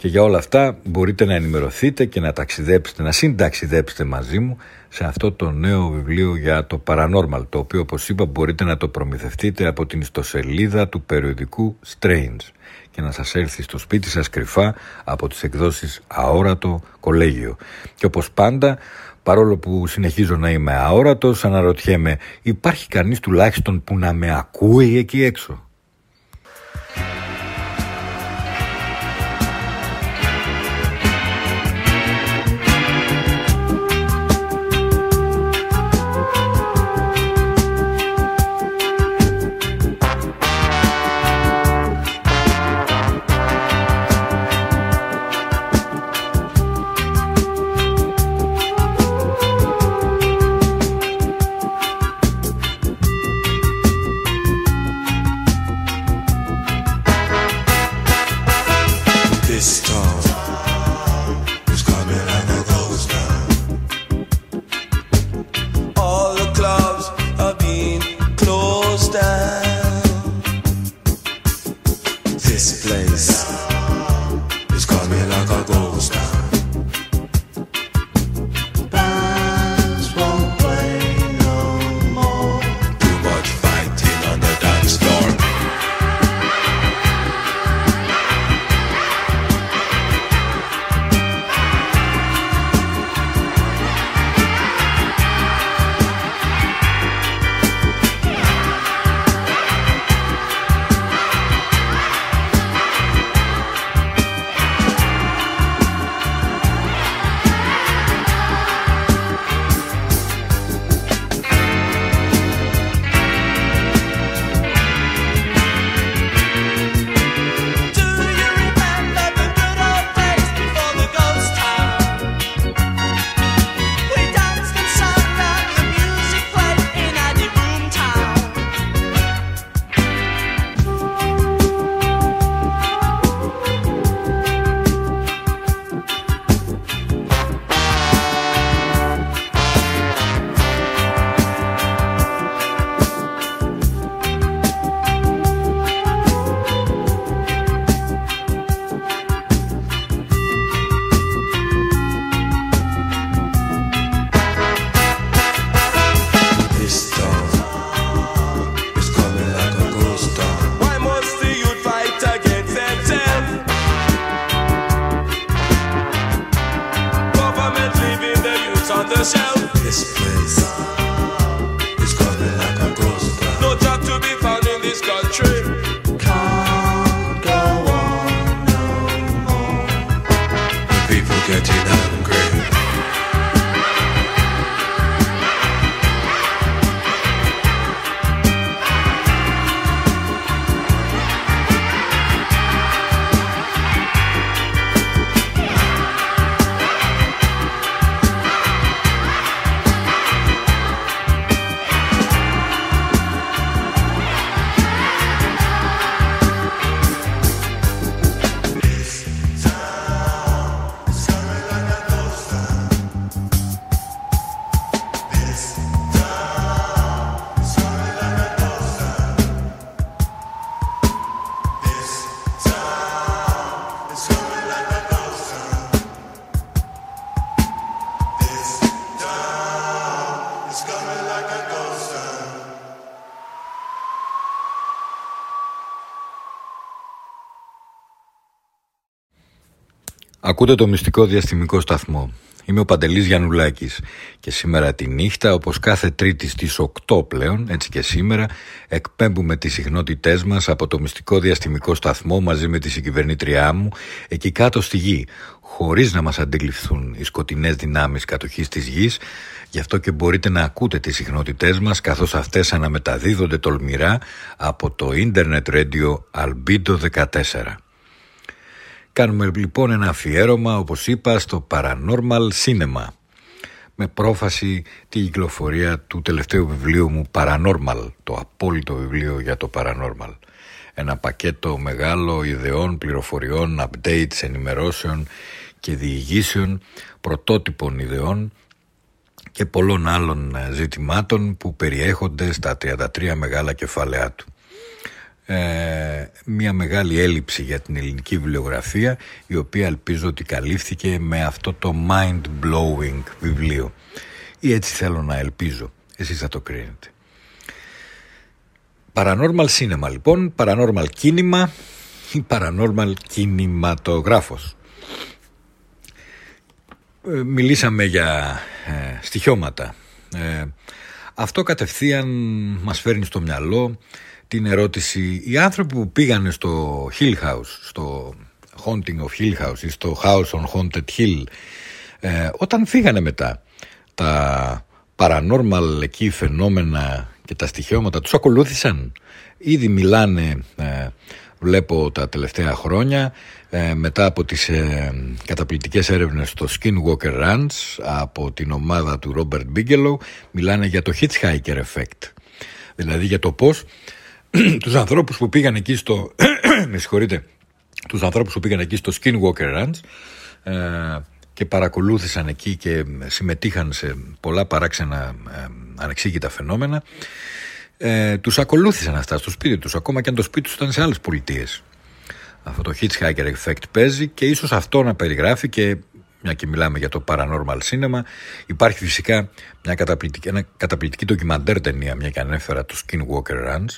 Speaker 2: και για όλα αυτά μπορείτε να ενημερωθείτε και να ταξιδέψετε, να συνταξιδέψετε μαζί μου σε αυτό το νέο βιβλίο για το Paranormal, το οποίο όπως είπα μπορείτε να το προμηθευτείτε από την ιστοσελίδα του περιοδικού Strange και να σας έρθει στο σπίτι σας κρυφά από τις εκδόσεις Αόρατο Κολέγιο. Και όπως πάντα, παρόλο που συνεχίζω να είμαι αόρατος, αναρωτιέμαι υπάρχει κανείς τουλάχιστον που να με ακούει εκεί έξω; Ακούτε το μυστικό διαστημικό σταθμό. Είμαι ο Παντελής Γιαννουλάκης και σήμερα τη νύχτα, όπως κάθε τρίτη στις 8 πλέον, έτσι και σήμερα, εκπέμπουμε τις συχνότητές μας από το μυστικό διαστημικό σταθμό μαζί με τη συγκυβερνήτριά μου, εκεί κάτω στη γη, χωρίς να μας αντιληφθούν οι σκοτεινές δυνάμεις κατοχής της γης, γι' αυτό και μπορείτε να ακούτε τις συχνότητές μας καθώς αυτές αναμεταδίδονται τολμηρά από το Internet Radio Albedo 14. Κάνουμε λοιπόν ένα αφιέρωμα, όπως είπα, στο Paranormal Cinema με πρόφαση τη κυκλοφορία του τελευταίου βιβλίου μου Paranormal, το απόλυτο βιβλίο για το Paranormal. Ένα πακέτο μεγάλο ιδεών, πληροφοριών, updates, ενημερώσεων και διηγήσεων, πρωτότυπων ιδεών και πολλών άλλων ζητημάτων που περιέχονται στα 33 μεγάλα κεφάλαιά του ε, μια μεγάλη έλλειψη για την ελληνική βιβλιογραφία η οποία ελπίζω ότι καλύφθηκε με αυτό το mind-blowing βιβλίο. Ή έτσι θέλω να ελπίζω. Εσείς θα το κρίνετε. Paranormal Cinema λοιπόν. Paranormal κίνημα ή Paranormal κινηματογράφος. Ε, Μιλήσαμε για ε, στοιχειώματα. Ε, αυτό κατευθείαν μας φέρνει στο μυαλό την ερώτηση. Οι άνθρωποι που πήγανε στο Hill House, στο Haunting of Hill House ή στο House on Haunted Hill ε, όταν φύγανε μετά τα paranormal εκεί φαινόμενα και τα στοιχειώματα τους ακολούθησαν. Ήδη μιλάνε ε, βλέπω τα τελευταία χρόνια ε, μετά από τις ε, καταπληκτικές έρευνες στο Skinwalker Ranch από την ομάδα του Robert Bigelow μιλάνε για το hitchhiker effect. Δηλαδή για το πώς τους ανθρώπους που πήγαν εκεί στο με συγχωρείτε τους ανθρώπους που πήγαν εκεί στο Skinwalker Ranch ε, και παρακολούθησαν εκεί και συμμετείχαν σε πολλά παράξενα ε, ανεξήγητα φαινόμενα ε, τους ακολούθησαν αυτά στο σπίτι τους ακόμα και αν το σπίτι τους ήταν σε άλλες πολιτείες. Αυτό το hitchhiker effect παίζει και ίσως αυτό να περιγράφει και μια και μιλάμε για το paranormal cinema υπάρχει φυσικά μια καταπληκτική, ένα καταπληκτική ντοκιμαντέρ ταινία μια και ανέφερα το Skinwalker Ranch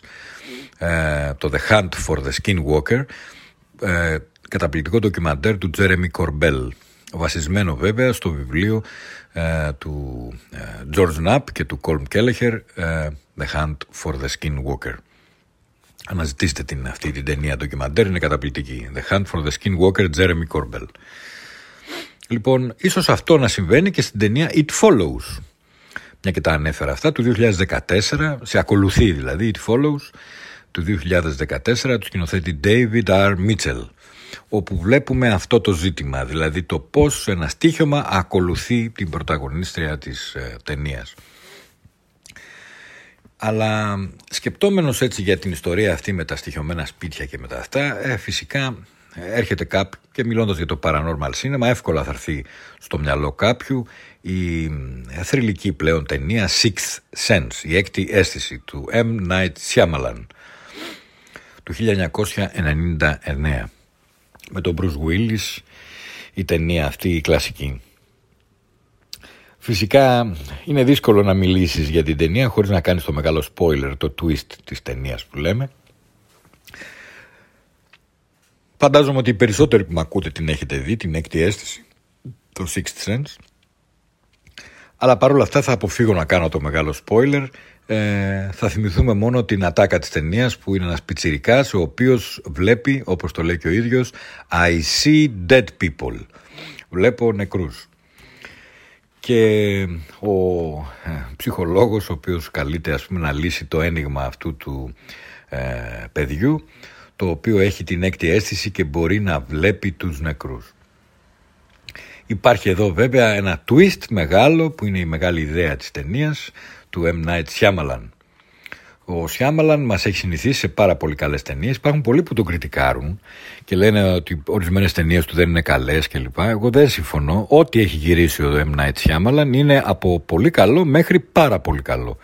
Speaker 2: ε, το The Hunt for the Skinwalker ε, καταπληκτικό ντοκιμαντέρ του Jeremy Corbell βασισμένο βέβαια στο βιβλίο ε, του ε, George Knapp και του Colm Kelleher ε, The Hunt for the Skinwalker. Αναζητήστε την, αυτή την ταινία ντοκιμαντέρ είναι καταπληκτική. The Hunt for the Skinwalker Jeremy Corbell λοιπόν ίσως αυτό να συμβαίνει και στην ταινία It Follows μια και τα ανέφερα αυτά του 2014 σε ακολουθεί δηλαδή It Follows του 2014 του σκηνοθέτη David R. Mitchell όπου βλέπουμε αυτό το ζήτημα, δηλαδή το πώς ένα στίχημα ακολουθεί την πρωταγωνίστρια της ε, ταινίας. Αλλά σκεπτόμενος έτσι για την ιστορία αυτή με τα στοιχειωμένα σπίτια και με τα αυτά, ε, φυσικά έρχεται κάποιο και μιλώντας για το paranormal cinema εύκολα θα έρθει στο μυαλό κάποιου η ε, θρηλυκή πλέον ταινία Sixth Sense, η έκτη αίσθηση του M. Night Shyamalan του 1999 με τον Bruce Willis η ταινία αυτή η κλασική. Φυσικά είναι δύσκολο να μιλήσεις για την ταινία χωρίς να κάνεις το μεγάλο spoiler, το twist της ταινίας που λέμε. Φαντάζομαι ότι οι περισσότεροι που με ακούτε την έχετε δει, την έκτη αίσθηση, το Sixth Sense. Αλλά παρόλα αυτά θα αποφύγω να κάνω το μεγάλο spoiler. Ε, θα θυμηθούμε μόνο την ατάκα της ταινίας που είναι ένας πιτσιρικάς ο οποίος βλέπει, όπως το λέει και ο ίδιος I see dead people βλέπω νεκρούς. Και ο ε, ψυχολόγος ο οποίος καλείται ας πούμε να λύσει το ένιγμα αυτού του ε, παιδιού το οποίο έχει την έκτη αίσθηση και μπορεί να βλέπει τους νεκρούς. Υπάρχει εδώ βέβαια ένα twist μεγάλο που είναι η μεγάλη ιδέα της ταινίας του M. Night Shyamalan. Ο Shyamalan μας έχει συνηθίσει σε πάρα πολύ καλές ταινίες. Υπάρχουν πολλοί που τον κριτικάρουν και λένε ότι ορισμένες ταινίες του δεν είναι καλές κλπ. Εγώ δεν συμφωνώ. Ό,τι έχει γυρίσει ο M. Night Shyamalan είναι από πολύ καλό μέχρι πάρα πολύ καλό.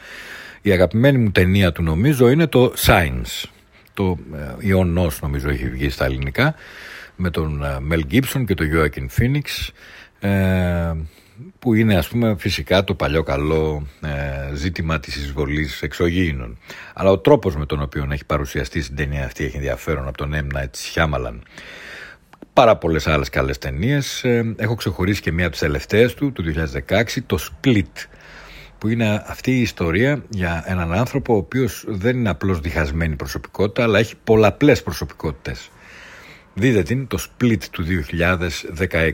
Speaker 2: Η αγαπημένη μου ταινία του νομίζω είναι το Science. Το ε, Ιωνός νομίζω έχει βγει στα ελληνικά με τον ε, Mel Gibson και τον Joaquin Phoenix. Ε, που είναι ας πούμε φυσικά το παλιό καλό ε, ζήτημα της εισβολής εξωγήινων. Αλλά ο τρόπος με τον οποίο έχει παρουσιαστεί στην ταινία αυτή έχει ενδιαφέρον από τον M. Night Shyamalan. πάρα πολλές άλλες καλές ταινίες. Ε, έχω ξεχωρίσει και μία από τις τελευταίες του, του 2016, το Split, που είναι αυτή η ιστορία για έναν άνθρωπο ο οποίος δεν είναι απλώς διχασμένη προσωπικότητα, αλλά έχει πολλαπλές προσωπικότητες. Δείτε την το Split του 2016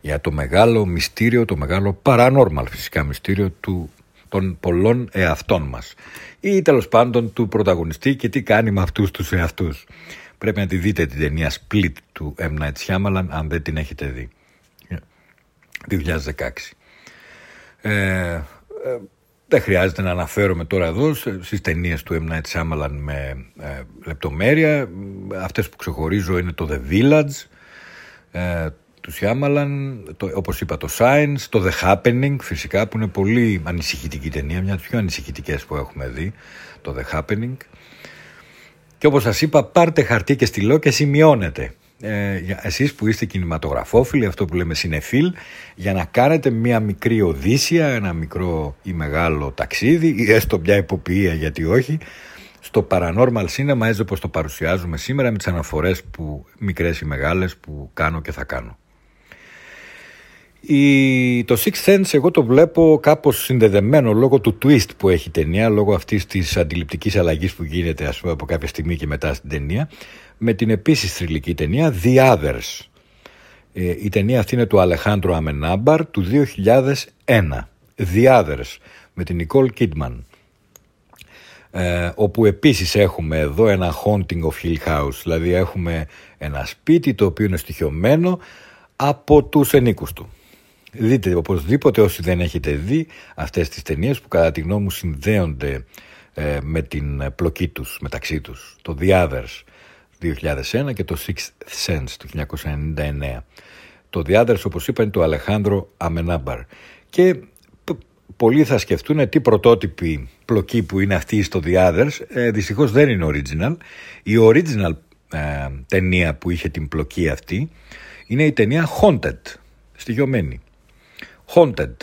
Speaker 2: για το μεγάλο μυστήριο, το μεγάλο paranormal φυσικά μυστήριο του, των πολλών εαυτών μας ή τέλος πάντων του πρωταγωνιστή και τι κάνει με αυτούς τους εαυτούς. Πρέπει να τη δείτε την ταινία Split του M. Night Shyamalan αν δεν την έχετε δει. 2016. Ε, ε, δεν χρειάζεται να αναφέρομαι τώρα εδώ στις ταινίες του M. Night Shyamalan με ε, λεπτομέρεια. Αυτές που ξεχωρίζω είναι το The Village ε, του Shyamalan, το, όπως είπα το Science, το The Happening φυσικά που είναι πολύ ανησυχητική ταινία, μια από τις πιο ανησυχητικές που έχουμε δει, το The Happening. Και όπως σας είπα πάρτε χαρτί και στυλό και σημειώνετε. Ε, εσείς που είστε κινηματογραφόφιλοι, αυτό που λέμε συνεφίλ, για να κάνετε μια μικρή οδύσσια, ένα μικρό ή μεγάλο ταξίδι ή έστω μια υποποιία γιατί όχι, στο paranormal cinema έτσι όπως το παρουσιάζουμε σήμερα με τις αναφορές που μικρές ή μεγάλες που κάνω και θα κάνω. Η, το Six Sense εγώ το βλέπω κάπως συνδεδεμένο λόγω του twist που έχει η ταινία, λόγω αυτής της αντιληπτικής αλλαγής που γίνεται ας πούμε από κάποια στιγμή και μετά στην ταινία, με την επίσης θρηλυκή ταινία The Others. Ε, η ταινία αυτή είναι του Αλεχάντρου Αμενάμπαρ του 2001. The Others με την Nicole Kidman. Ε, όπου επίσης έχουμε εδώ ένα haunting of Hill House, δηλαδή έχουμε ένα σπίτι το οποίο είναι στοιχειωμένο από τους ενίκους του. Δείτε οπωσδήποτε όσοι δεν έχετε δει αυτές τις ταινίες που κατά τη γνώμη μου συνδέονται ε, με την πλοκή τους μεταξύ τους. Το The Others 2001 και το Sixth Sense του 1999. Το The Others όπως είπα είναι του Αλεχάνδρο Αμενάμπαρ. Και πολλοί θα σκεφτούν τι πρωτότυπη πλοκή που είναι αυτή στο The Others. Ε, δυστυχώς δεν είναι original. Η original ε, ταινία που είχε την πλοκή αυτή είναι η ταινία Haunted, στοιχειωμένη. Haunted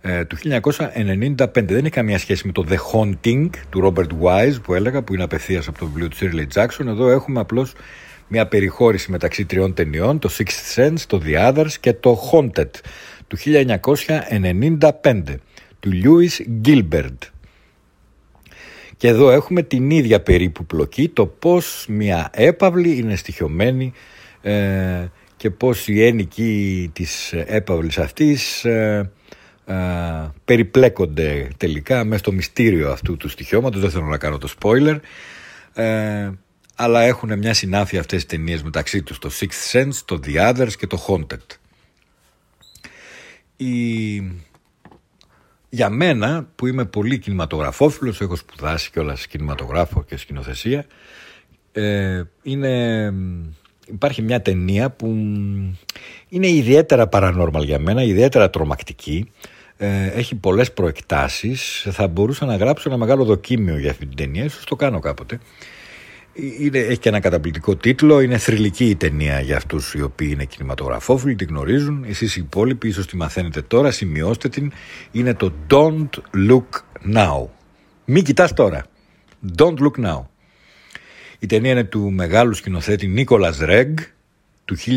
Speaker 2: ε, του 1995. Δεν έχει καμία σχέση με το The Haunting του Robert Wise που έλεγα που είναι απευθείας από το βιβλίο του Shirley Jackson. Εδώ έχουμε απλώς μια περιχώρηση μεταξύ τριών ταινιών, το Sixth Sense, το The Others και το Haunted του 1995 του Lewis Gilbert. Και εδώ έχουμε την ίδια περίπου πλοκή, το πώς μια έπαυλη είναι στοιχειωμένη ε, και πώς οι ένικοι της έπαυλης αυτής ε, ε, περιπλέκονται τελικά μέσα στο μυστήριο αυτού του στοιχειώματος, δεν θέλω να κάνω το spoiler, ε, αλλά έχουν μια συνάφεια αυτές τις ταινίες μεταξύ τους, το Sixth Sense, το The Others και το Haunted. Η... Για μένα που είμαι πολύ κινηματογραφόφιλος, έχω σπουδάσει κιόλας κινηματογράφο και σκηνοθεσία, ε, είναι υπάρχει μια ταινία που είναι ιδιαίτερα paranormal για μένα, ιδιαίτερα τρομακτική. Ε, έχει πολλές προεκτάσεις. Θα μπορούσα να γράψω ένα μεγάλο δοκίμιο για αυτή την ταινία, ίσως το κάνω κάποτε. Είναι, έχει και ένα καταπληκτικό τίτλο. Είναι θρηλυκή η ταινία για αυτούς οι οποίοι είναι κινηματογραφόφιλοι, την γνωρίζουν. Εσείς οι υπόλοιποι ίσως τη μαθαίνετε τώρα, σημειώστε την. Είναι το Don't Look Now. Μην κοιτάς τώρα. Don't Look Now. Η ταινία είναι του μεγάλου σκηνοθέτη Νίκολας Ρέγγ του 1973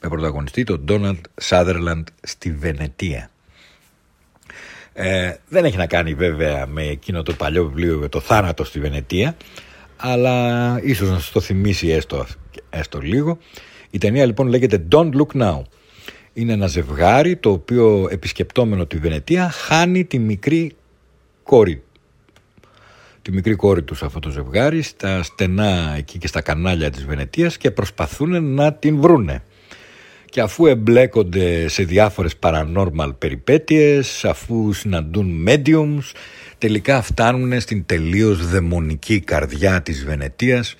Speaker 2: με πρωταγωνιστή τον Ντόναλτ Σάδερλαντ στη Βενετία. Ε, δεν έχει να κάνει βέβαια με εκείνο το παλιό βιβλίο με το θάνατο στη Βενετία αλλά ίσως να σας το θυμίσει έστω, έστω λίγο. Η ταινία λοιπόν λέγεται Don't Look Now. Είναι ένα ζευγάρι το οποίο επισκεπτόμενο τη Βενετία χάνει τη μικρή κόρη τη μικρή κόρη τους αυτό το ζευγάρι στα στενά εκεί και στα κανάλια της Βενετίας και προσπαθούν να την βρούνε. Και αφού εμπλέκονται σε διάφορες paranormal περιπέτειες, αφού συναντούν mediums, τελικά φτάνουν στην τελείως δαιμονική καρδιά της Βενετίας,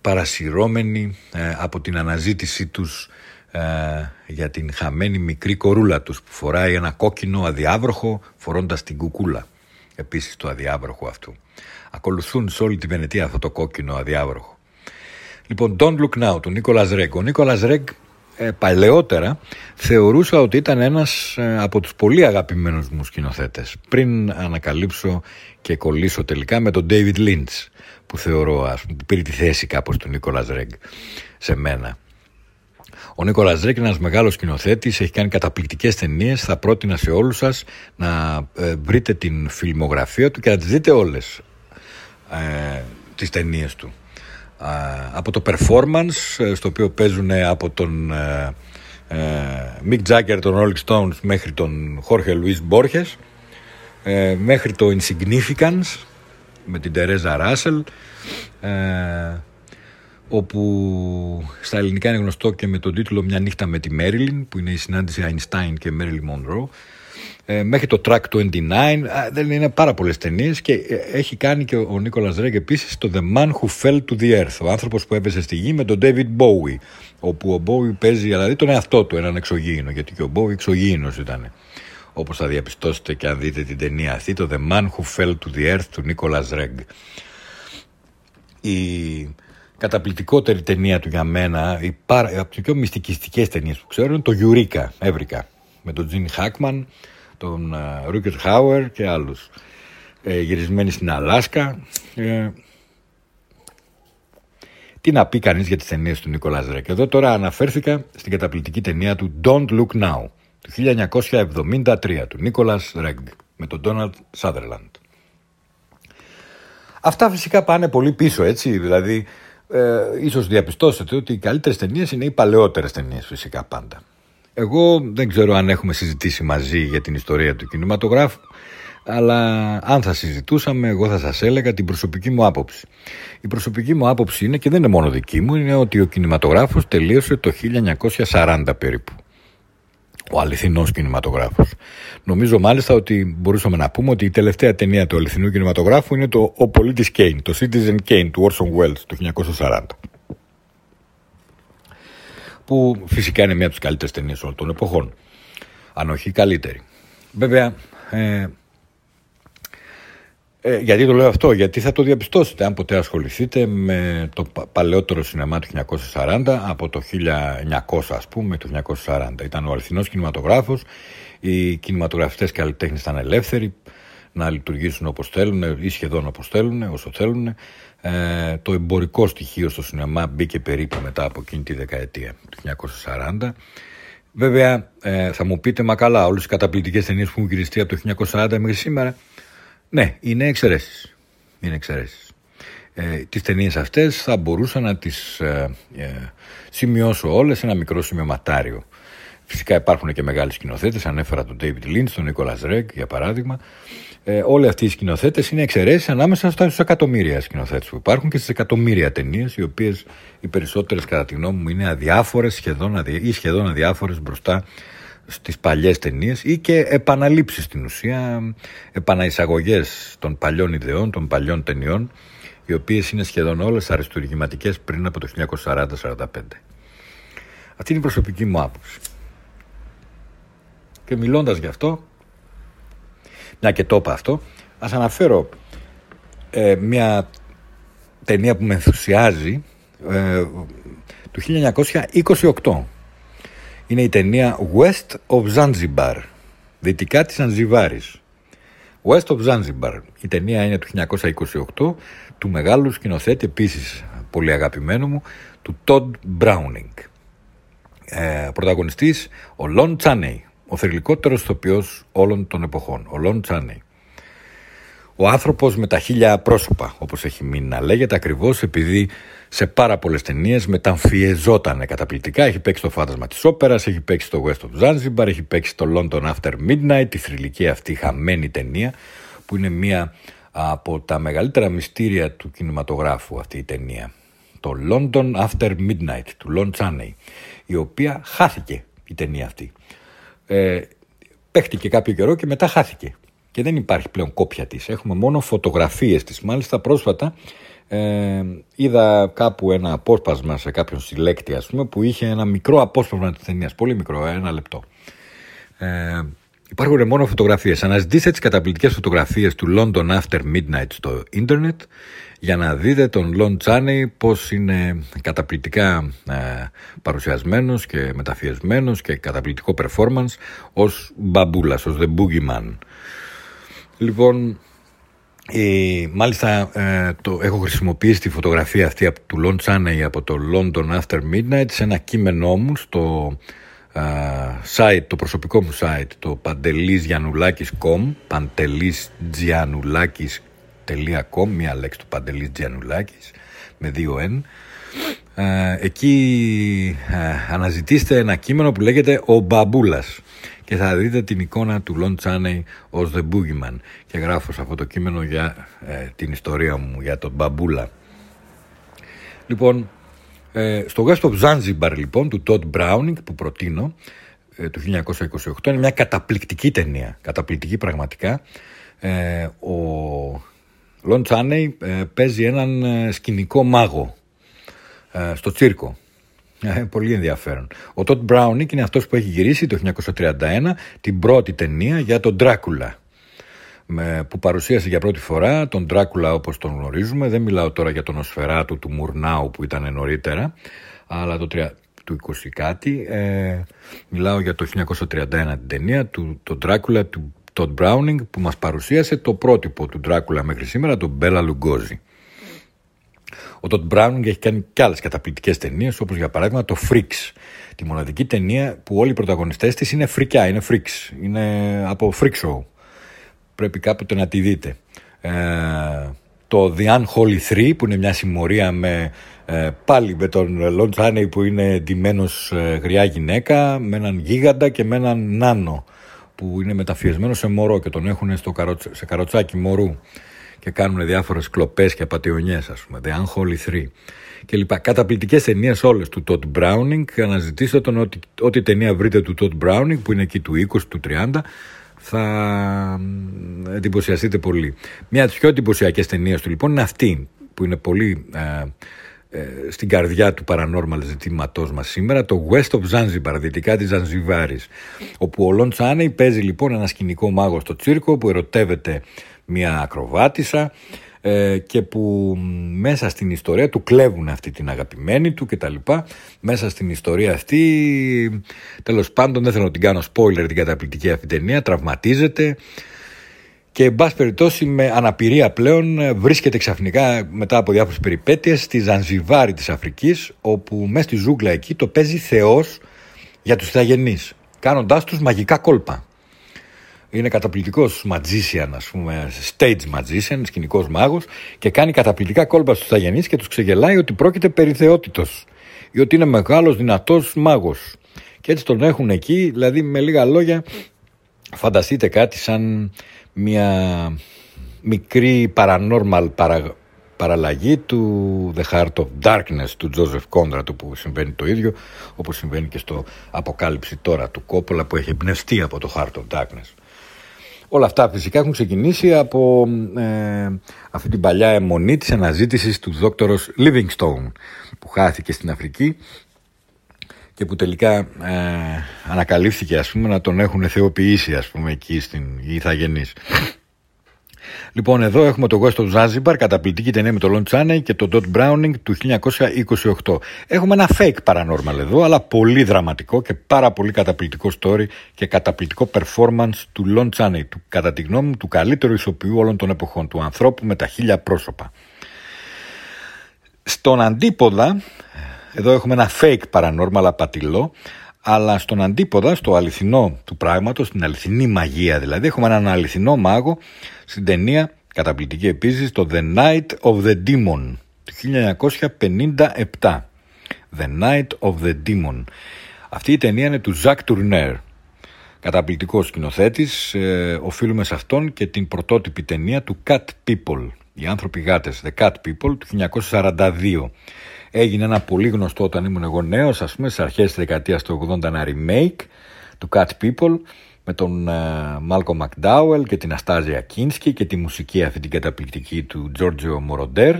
Speaker 2: παρασυρώμενοι ε, από την αναζήτησή τους ε, για την χαμένη μικρή κορούλα τους που φοράει ένα κόκκινο αδιάβροχο φορώντας την κουκούλα επίσης του αδιάβροχου αυτού ακολουθούν σε όλη τη Βενετία αυτό το κόκκινο αδιάβροχο. Λοιπόν, Don't Look Now του Νίκολας Ρέγκ. Ο Νίκολας Ρέγκ ε, παλαιότερα θεωρούσα ότι ήταν ένας ε, από τους πολύ αγαπημένους μου σκηνοθέτες πριν ανακαλύψω και κολλήσω τελικά με τον David Lynch που θεωρώ ας πούμε, που πήρε τη θέση κάπως του Νίκολας Ρέγκ σε μένα. Ο Νίκολας Ρέγκ είναι ένας μεγάλος σκηνοθέτης, έχει κάνει καταπληκτικές ταινίες, θα πρότεινα σε όλους σας να ε, βρείτε την φιλμογραφία του και να τις δείτε όλες ε, τις ταινίες του. Από το performance ε, στο οποίο παίζουν από τον ε, ε, Mick Jagger, τον Rolling Stones μέχρι τον Jorge Luis Borges μέχρι το Insignificance με την Τερέζα Ράσελ όπου στα ελληνικά είναι γνωστό και με τον τίτλο «Μια νύχτα με τη Μέριλιν» που είναι η συνάντηση Einstein και Marilyn Monroe ε, μέχρι το Track 29. δεν είναι πάρα πολλές ταινίες και ε, έχει κάνει και ο Νίκολα Ρέγκ επίσης το The Man Who Fell to the Earth, ο άνθρωπος που έπεσε στη γη με τον David Bowie. Όπου ο Bowie παίζει δηλαδή τον εαυτό του, έναν εξωγήινο, γιατί και ο Bowie εξωγήινος ήταν. Όπως θα διαπιστώσετε και αν δείτε την ταινία αυτή, το The Man Who Fell to the Earth του Νίκολα Ρέγκ. Η καταπληκτικότερη ταινία του για μένα, η πάρα, από τις πιο μυστικιστικές ταινίες που ξέρω, είναι το Eureka, έβρικα, με τον Τζιν Χάκμαν τον Ρούκερ Χάουερ και άλλους. Ε, γυρισμένοι στην Αλάσκα. Ε, τι να πει κανείς για τις ταινίες του Νίκολας Ρέκ. Εδώ τώρα αναφέρθηκα στην καταπληκτική ταινία του Don't Look Now του 1973 του Νίκολας Ρέγκ με τον Ντόναλτ Σάδερλαντ Αυτά φυσικά πάνε πολύ πίσω έτσι δηλαδή ε, ίσως διαπιστώσετε ότι οι καλύτερες ταινίες είναι οι παλαιότερες ταινίες φυσικά πάντα εγώ δεν ξέρω αν έχουμε συζητήσει μαζί για την ιστορία του κινηματογράφου, αλλά αν θα συζητούσαμε, εγώ θα σας έλεγα την προσωπική μου άποψη. Η προσωπική μου άποψη είναι, και δεν είναι μόνο δική μου, είναι ότι ο κινηματογράφος τελείωσε το 1940 περίπου. Ο αληθινός κινηματογράφος. Νομίζω μάλιστα ότι μπορούσαμε να πούμε ότι η τελευταία ταινία του αληθινού κινηματογράφου είναι το «Ο πολίτης Κέιν», το Citizen Kane του Orson Welles το 1940 που φυσικά είναι μια από τις καλύτερες ταινίες όλων των εποχών. Αν όχι καλύτερη. Βέβαια, ε, ε, γιατί το λέω αυτό, γιατί θα το διαπιστώσετε αν ποτέ ασχοληθείτε με το παλαιότερο σινεμά του 1940 από το 1900 ας πούμε το 1940. Ήταν ο αληθινός κινηματογράφος, οι κινηματογραφιστές και καλλιτέχνες ήταν ελεύθεροι να λειτουργήσουν όπως θέλουν ή σχεδόν όπως θέλουν, όσο θέλουν. Ε, το εμπορικό στοιχείο στο σινεμά μπήκε περίπου μετά από εκείνη τη δεκαετία του 1940. Βέβαια, ε, θα μου πείτε, μα καλά, όλες οι καταπληκτικές ταινίες που έχουν γυριστεί από το 1940 μέχρι σήμερα. Ναι, είναι εξαιρέσεις. Είναι εξαιρέσεις. Ε, τις ταινίες αυτές θα μπορούσα να τις ε, ε, σημειώσω όλες σε ένα μικρό σημειωματάριο. Φυσικά υπάρχουν και μεγάλοι σκηνοθέτες. Ανέφερα τον David Lynch, τον Nicholas Ρέγκ για παράδειγμα ε, όλοι αυτοί οι σκηνοθέτες είναι εξαιρέσεις ανάμεσα στους εκατομμύρια σκηνοθέτες που υπάρχουν και στις εκατομμύρια ταινίες, οι οποίες οι περισσότερες κατά τη γνώμη μου είναι αδιάφορες σχεδόν, ή σχεδόν αδιάφορες μπροστά στις παλιές ταινίες ή και επαναλήψεις στην ουσία, επαναεισαγωγές των παλιών ιδεών, των παλιών ταινιών, οι οποίες είναι σχεδόν όλες αριστουργηματικές πριν από το 1940-45. Αυτή είναι η προσωπική μου άποψη. Και μιλώντας γι' αυτό, μια και το είπα αυτό, ας αναφέρω ε, μια ταινία που με ενθουσιάζει ε, του 1928. Είναι η ταινία West of Zanzibar, δυτικά της Ανζιβάρης. West of Zanzibar. Η ταινία είναι του 1928 του μεγάλου σκηνοθέτη, επίσης πολύ αγαπημένου μου, του Todd Browning. Ε, πρωταγωνιστής ο Lon Chaney, ο θρηλυκότερος ηθοποιός όλων των εποχών, ο Λον Τσάνεϊ. Ο άνθρωπος με τα χίλια πρόσωπα, όπως έχει μείνει να λέγεται, ακριβώς επειδή σε πάρα πολλές ταινίες μεταμφιεζόταν καταπληκτικά. Έχει παίξει το φάντασμα της όπερας, έχει παίξει το West of Zanzibar, έχει παίξει το London After Midnight, τη θρηλυκή αυτή χαμένη ταινία, που είναι μία από τα μεγαλύτερα μυστήρια του κινηματογράφου αυτή η ταινία. Το London After Midnight του Λον Τσάνεϊ, η οποία χάθηκε η ταινία αυτή ε, παίχτηκε κάποιο καιρό και μετά χάθηκε. Και δεν υπάρχει πλέον κόπια της. Έχουμε μόνο φωτογραφίες της. Μάλιστα πρόσφατα ε, είδα κάπου ένα απόσπασμα σε κάποιον συλλέκτη ας πούμε που είχε ένα μικρό απόσπασμα της ταινίας, πολύ μικρό, ένα λεπτό. Ε, Υπάρχουν μόνο φωτογραφίες. Αναζητήστε τις καταπληκτικές φωτογραφίες του London After Midnight στο ίντερνετ για να δείτε τον Λον Τσάνεϊ πως είναι καταπληκτικά ε, παρουσιασμένος και μεταφιεσμένος και καταπληκτικό performance ως μπαμπούλας, ως The Boogeyman. Λοιπόν, ε, μάλιστα ε, το, έχω χρησιμοποιήσει τη φωτογραφία αυτή από, του Λον Τσάνεϊ από το London After Midnight σε ένα κείμενό μου στο site, το προσωπικό μου site, το pantelisgianoulakis.com pantelisgianoulakis.com μία λέξη του Παντελής Τζιανουλάκης με δύο N εκεί αναζητήστε ένα κείμενο που λέγεται «Ο Μπαμπούλας» και θα δείτε την εικόνα του Λον Τσάνεϊ ως The Boogeyman και γράφω σε αυτό το κείμενο για ε, την ιστορία μου, για τον Μπαμπούλα. Λοιπόν, ε, στο West of Zanzibar λοιπόν του Todd Browning που προτείνω ε, του 1928 είναι μια καταπληκτική ταινία, καταπληκτική πραγματικά. Ε, ο Λον Τσάνεϊ ε, παίζει έναν ε, σκηνικό μάγο στο τσίρκο. Πολύ ενδιαφέρον. Ο Todd Browning είναι αυτός που έχει γυρίσει το 1931 την πρώτη ταινία για τον Ντράκουλα που παρουσίασε για πρώτη φορά τον Ντράκουλα όπως τον γνωρίζουμε. Δεν μιλάω τώρα για τον Οσφαιράτου του Μουρνάου που ήταν νωρίτερα, αλλά το του 20 κάτι. Ε, μιλάω για το 1931 την ταινία του τον Ντράκουλα του Todd Browning που μας παρουσίασε το πρότυπο του Ντράκουλα μέχρι σήμερα, τον Μπέλα Λουγκόζη. Ο Todd Browning έχει κάνει και άλλες καταπληκτικές ταινίες όπως για παράδειγμα το Freaks τη μοναδική ταινία που όλοι οι πρωταγωνιστές της είναι φρικιά, είναι freaks, είναι από freak show πρέπει κάποτε να τη δείτε. Ε, το The Unholy 3 που είναι μια συμμορία με ε, πάλι με τον Λον Τσάνεϊ που είναι ντυμένος ε, γριά γυναίκα με έναν γίγαντα και με έναν νάνο που είναι μεταφιεσμένο σε μωρό και τον έχουν στο σε καροτσάκι μωρού και κάνουν διάφορες κλοπές και απαταιωνιές ας πούμε The Unholy 3 και λοιπά. Καταπληκτικές ταινίες όλες του Todd Browning αναζητήστε τον ότι, ό,τι ταινία βρείτε του Todd Browning που είναι εκεί του 20, του 30 θα εντυπωσιαστείτε πολύ. Μια από τις πιο εντυπωσιακές ταινίες του λοιπόν είναι αυτή που είναι πολύ ε, ε, στην καρδιά του paranormal ζητήματός μας σήμερα, το West of Zanzibar, δυτικά της Ζανζιβάρη. Όπου ο Λον Τσάνεϊ παίζει λοιπόν ένα σκηνικό μάγο στο τσίρκο που ερωτεύεται μια ακροβάτησα ε, και που μέσα στην ιστορία του κλέβουν αυτή την αγαπημένη του και τα λοιπά. Μέσα στην ιστορία αυτή, τέλος πάντων δεν θέλω να την κάνω spoiler την καταπληκτική αυτή ταινία, τραυματίζεται και εν πάση περιπτώσει με αναπηρία πλέον ε, βρίσκεται ξαφνικά μετά από διάφορες περιπέτειες στη Ζανζιβάρη της Αφρικής όπου μέσα στη ζούγκλα εκεί το παίζει θεός για τους Ιθαγενείς κάνοντάς τους μαγικά κόλπα είναι καταπληκτικός magician, ας πούμε, stage magician, σκηνικός μάγος και κάνει καταπληκτικά κόλπα στους αγενεί και τους ξεγελάει ότι πρόκειται περί θεότητος ή ότι είναι μεγάλος δυνατός μάγος. Και έτσι τον έχουν εκεί, δηλαδή με λίγα λόγια, φανταστείτε κάτι σαν μια μικρή paranormal παρα, παραλλαγή του The Heart of Darkness του Joseph Conrad που συμβαίνει το ίδιο όπως συμβαίνει και στο αποκάλυψη τώρα του Κόπολα που έχει εμπνευστεί από το Heart of Darkness. Όλα αυτά φυσικά έχουν ξεκινήσει από ε, αυτή την παλιά αιμονή της αναζήτησης του δόκτωρος Livingstone που χάθηκε στην Αφρική και που τελικά ε, ανακαλύφθηκε ας πούμε να τον έχουν θεοποιήσει ας πούμε εκεί στην Ιθαγενής. Λοιπόν, εδώ έχουμε το Ghost of Zanzibar, καταπληκτική ταινία με τον Λον Τσάνεϊ και τον Dot Browning του 1928. Έχουμε ένα fake paranormal εδώ, αλλά πολύ δραματικό και πάρα πολύ καταπληκτικό story και καταπληκτικό performance του Λον Τσάνεϊ, του, κατά τη γνώμη μου, του καλύτερου ηθοποιού όλων των εποχών, του ανθρώπου με τα χίλια πρόσωπα. Στον αντίποδα, εδώ έχουμε ένα fake paranormal απατηλό, αλλά στον αντίποδα, στο αληθινό του πράγματος, στην αληθινή μαγεία δηλαδή, έχουμε έναν αληθινό μάγο στην ταινία, καταπληκτική επίσης, το The Night of the Demon του 1957. The Night of the Demon. Αυτή η ταινία είναι του Ζακ Τουρνέρ. Καταπληκτικός σκηνοθέτης. Ε, οφείλουμε σε αυτόν και την πρωτότυπη ταινία του Cat People. Οι άνθρωποι γάτες. The Cat People του 1942. Έγινε ένα πολύ γνωστό όταν ήμουν εγώ νέος, ας πούμε, στις αρχές της δεκαετίας του 80, ένα remake του Cat People με τον Μάλκο Μακντάουελ και την Αστάζια Κίνσκι και τη μουσική αυτή την καταπληκτική του Τζόρτζιο Μοροντέρ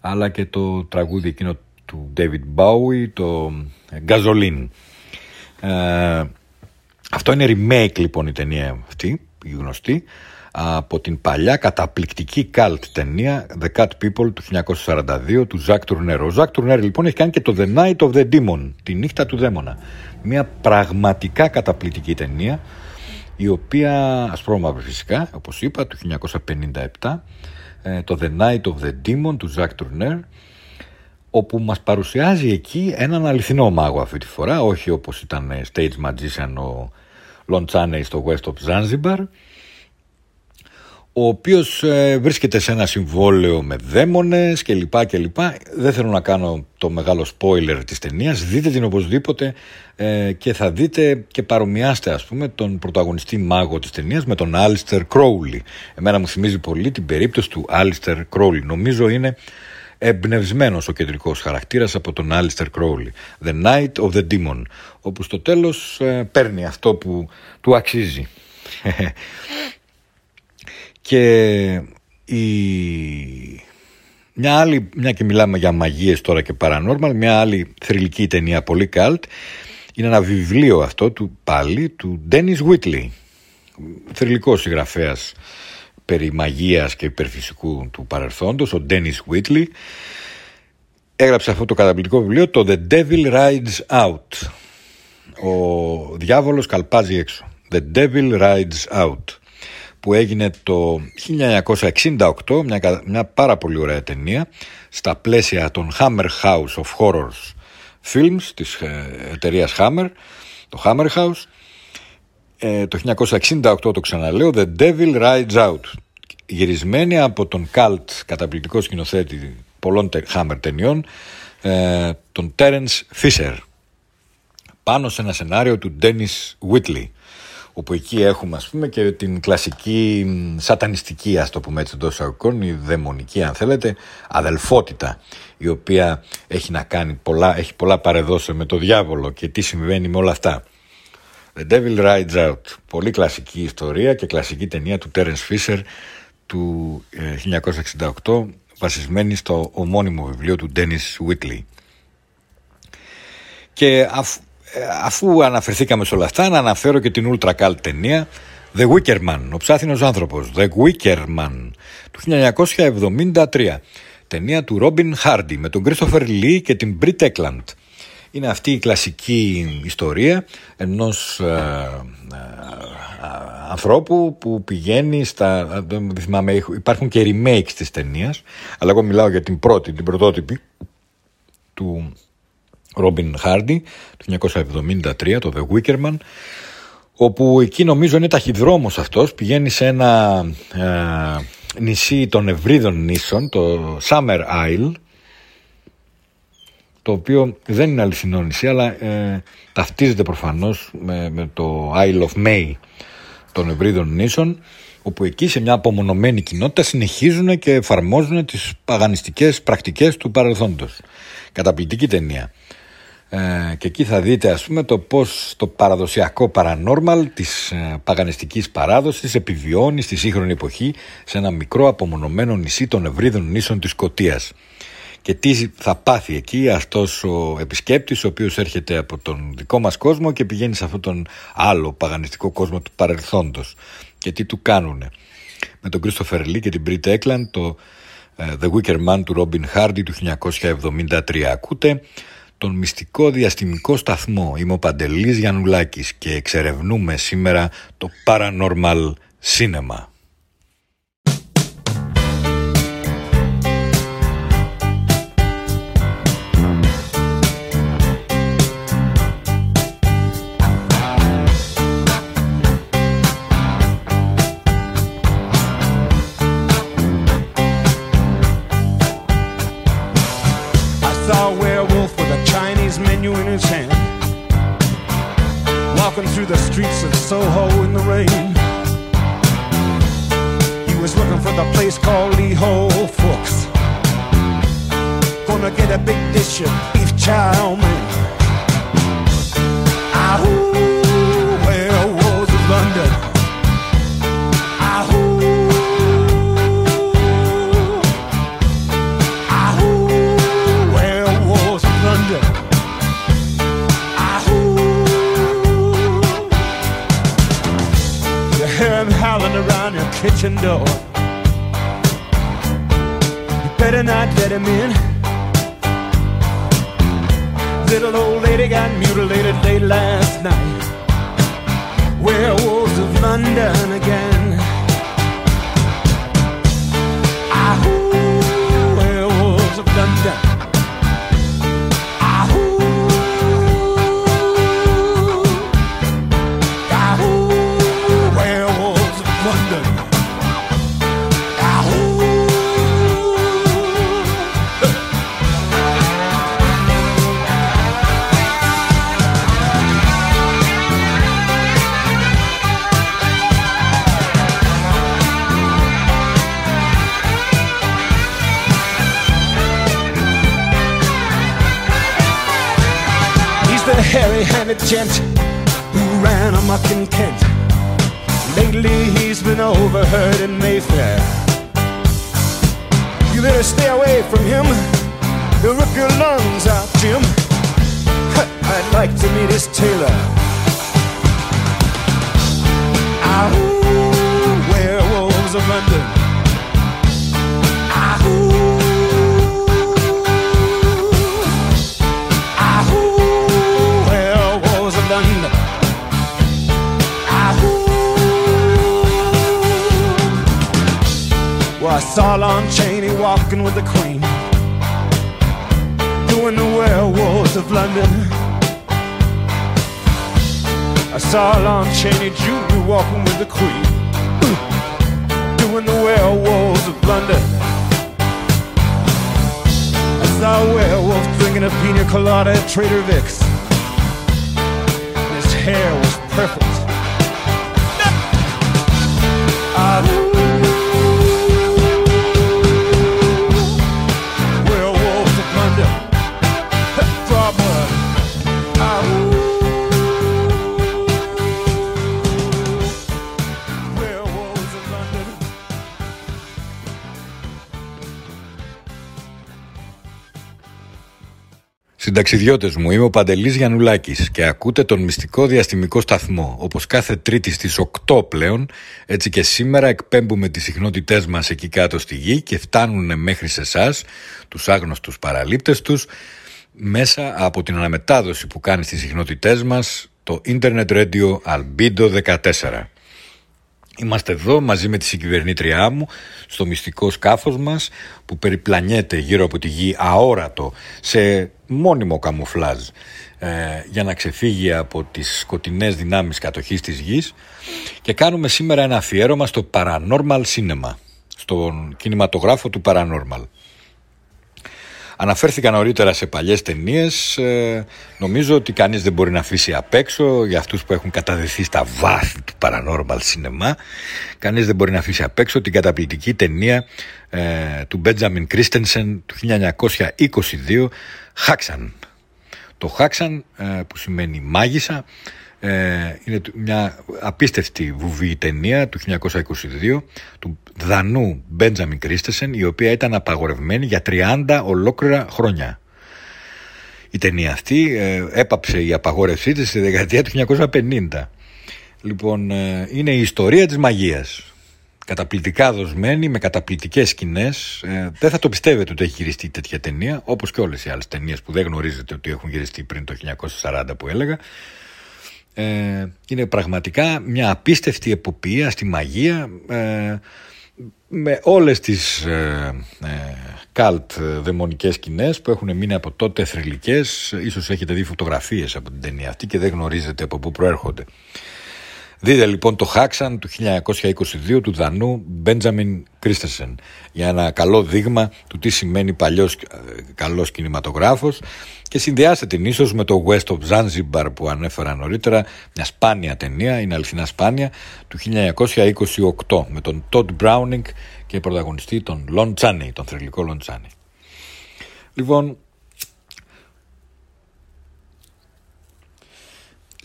Speaker 2: αλλά και το τραγούδι εκείνο του David Bowie, το Gasoline. Ε, Αυτό είναι remake λοιπόν η ταινία αυτή, η γνωστή, από την παλιά καταπληκτική cult ταινία The Cat People του 1942 του Ζακ Τουρνέρ. Ο Ζακ Τουρνέρ λοιπόν έχει κάνει και το The Night of the Demon, τη νύχτα του δαίμονα. Μια πραγματικά καταπληκτική ταινία η οποία ασπρόμαυρη φυσικά, όπως είπα, του 1957, ε, το The Night of the Demon του Ζακ Τουρνέρ, όπου μας παρουσιάζει εκεί έναν αληθινό μάγο αυτή τη φορά, όχι όπως ήταν stage magician ο Λοντσάνεϊ στο West of Zanzibar, ο οποίος ε, βρίσκεται σε ένα συμβόλαιο με δαίμονες και λοιπά και λοιπά. Δεν θέλω να κάνω το μεγάλο spoiler της ταινίας. δείτε την οπωσδήποτε ε, και θα δείτε και παρομοιάστε ας πούμε τον πρωταγωνιστή μάγο της ταινίας με τον Alistair Crowley. Εμένα μου θυμίζει πολύ την περίπτωση του Alistair Crowley. Νομίζω είναι εμπνευσμένος ο κεντρικός χαρακτήρας από τον Alistair Crowley. The Night of the Demon, όπου στο τέλος ε, παίρνει αυτό που του αξίζει. Και η... μια άλλη, μια και μιλάμε για μαγείες τώρα και paranormal, μια άλλη θρηλυκή ταινία πολύ καλτ, είναι ένα βιβλίο αυτό του πάλι του Dennis Whitley, θρηλυκός συγγραφέας περί μαγείας και υπερφυσικού του παρελθόντος, ο Dennis Whitley, έγραψε αυτό το καταπληκτικό βιβλίο, το The Devil Rides Out. Ο διάβολος καλπάζει έξω. The Devil Rides Out που έγινε το 1968, μια, μια πάρα πολύ ωραία ταινία, στα πλαίσια των Hammer House of Horrors Films της ε, εταιρείας Hammer, το Hammer House. Ε, το 1968 το ξαναλέω, The Devil Rides Out, γυρισμένη από τον Cult καταπληκτικό σκηνοθέτη πολλών Hammer ταινιών, ε, τον Terence Fisher, πάνω σε ένα σενάριο του Dennis Whitley όπου εκεί έχουμε ας πούμε και την κλασική σατανιστική ας το πούμε έτσι εντός αγωγικών, η δαιμονική αν θέλετε αδελφότητα η οποία έχει να κάνει πολλά, έχει πολλά παρεδώσει με το διάβολο και τι συμβαίνει με όλα αυτά. The Devil Rides Out, πολύ κλασική ιστορία και κλασική ταινία του Terence Fisher του 1968 ε, βασισμένη στο ομώνυμο βιβλίο του Dennis Whitley. Και αφού, ε, αφού αναφερθήκαμε σε όλα αυτά, να αναφέρω και την Ultra Cult ταινία The Wicker Man, ο ψάθινος άνθρωπος, The Wicker Man, του 1973. Ταινία του Robin Hardy με τον Christopher Lee και την Brit Eklund. Είναι αυτή η κλασική ιστορία ενός ε, ε, ανθρώπου που πηγαίνει στα... Δεν θυμάμαι, υπάρχουν και remakes της ταινίας, αλλά εγώ μιλάω για την πρώτη, την πρωτότυπη του Ρόμπιν Χάρντι του 1973, το The Wickerman, όπου εκεί νομίζω είναι ταχυδρόμος αυτός, πηγαίνει σε ένα ε, νησί των ευρύδων νήσων, το Summer Isle, το οποίο δεν είναι αληθινό νησί, αλλά ε, ταυτίζεται προφανώς με, με το Isle of May των ευρύδων νήσων, όπου εκεί σε μια απομονωμένη κοινότητα συνεχίζουν και εφαρμόζουν τις παγανιστικές πρακτικές του παρελθόντος. Καταπληκτική ταινία. Ε, και εκεί θα δείτε ας πούμε το πώς το παραδοσιακό paranormal της ε, παγανιστικής παράδοσης επιβιώνει στη σύγχρονη εποχή σε ένα μικρό απομονωμένο νησί των ευρύδων νήσων της Σκοτίας και τι θα πάθει εκεί αυτός ο επισκέπτης ο οποίος έρχεται από τον δικό μας κόσμο και πηγαίνει σε αυτόν τον άλλο παγανιστικό κόσμο του παρελθόντος. Και τι του κάνουν με τον Christopher Lee και την Brit Eklund το ε, The Wicker Man του Robin Hardy του 1973 ακούτε τον μυστικό διαστημικό σταθμό. Είμαι ο Παντελής Γιαννουλάκης και εξερευνούμε σήμερα το Paranormal Cinema. Soho in the rain. He was looking for the place called Lee Ho Fooks. Gonna get a big dish of beef chow mein.
Speaker 3: You better not let him in. Little old lady got mutilated late last night. Werewolves of London again. Hairy-handed gent who ran amok in Kent. Lately he's been overheard in Mayfair. You better stay away from him. He'll rip your lungs out, Jim. I'd like to meet his tailor. Ah, I saw Lon Chaney walking with the Queen, doing the werewolves of London. I saw Lon Chaney Jr. walking with the Queen, doing the werewolves of London. I saw a werewolf drinking a pina colada at Trader Vic's. And his hair was perfect.
Speaker 2: Συνταξιδιώτες μου, είμαι ο Παντελής Γιαννουλάκης και ακούτε τον μυστικό διαστημικό σταθμό. Όπως κάθε τρίτη στις 8 πλέον, έτσι και σήμερα εκπέμπουμε τις συχνότητές μας εκεί κάτω στη γη και φτάνουν μέχρι σε εσάς, τους άγνωστους παραλήπτες τους, μέσα από την αναμετάδοση που κάνει στις συχνότητές μας το Internet Radio Albedo 14. Είμαστε εδώ μαζί με τη συγκυβερνήτριά μου στο μυστικό σκάφος μας που περιπλανιέται γύρω από τη γη αόρατο σε μόνιμο καμουφλάζ ε, για να ξεφύγει από τις σκοτεινές δυνάμεις κατοχής της γης και κάνουμε σήμερα ένα αφιέρωμα στο Paranormal Cinema, στον κινηματογράφο του Paranormal. Αναφέρθηκα νωρίτερα σε παλιές ταινίες. Ε, νομίζω ότι κανείς δεν μπορεί να αφήσει απ' έξω για αυτούς που έχουν καταδεθεί στα βάθη του paranormal cinema. Κανείς δεν μπορεί να αφήσει απ' έξω την καταπληκτική ταινία ε, του Benjamin Christensen του 1922 Χάξαν. Το Χάξαν ε, που σημαίνει μάγισσα ε, είναι μια απίστευτη βουβή ταινία του 1922 του Δανού Μπέντζαμιν Κρίστεσεν η οποία ήταν απαγορευμένη για 30 ολόκληρα χρόνια. Η ταινία αυτή ε, έπαψε η απαγόρευσή της στη δεκαετία του 1950. Λοιπόν, ε, είναι η ιστορία της μαγείας. Καταπληκτικά δοσμένη, με καταπληκτικές σκηνές. Ε, δεν θα το πιστεύετε ότι έχει γυριστεί τέτοια ταινία, όπως και όλες οι άλλες ταινίες που δεν γνωρίζετε ότι έχουν γυριστεί πριν το 1940 που έλεγα ε, είναι πραγματικά μια απίστευτη εποπία στη μαγεία ε, με όλες τις ε, ε, καλτ δαιμονικές σκηνές που έχουν μείνει από τότε θρηλυκές. Ίσως έχετε δει φωτογραφίες από την ταινία αυτή και δεν γνωρίζετε από πού προέρχονται Δείτε λοιπόν το Χάξαν του 1922 του Δανού Μπέντζαμιν Κρίστεσεν για ένα καλό δείγμα του τι σημαίνει παλιός ε, καλός κινηματογράφος και συνδυάστε την ίσως με το West of Zanzibar που ανέφερα νωρίτερα μια σπάνια ταινία, είναι αληθινά σπάνια του 1928 με τον Todd Browning και πρωταγωνιστή τον Λον Τσάνι, τον θρηλυκό Λον Τσάνι. Λοιπόν,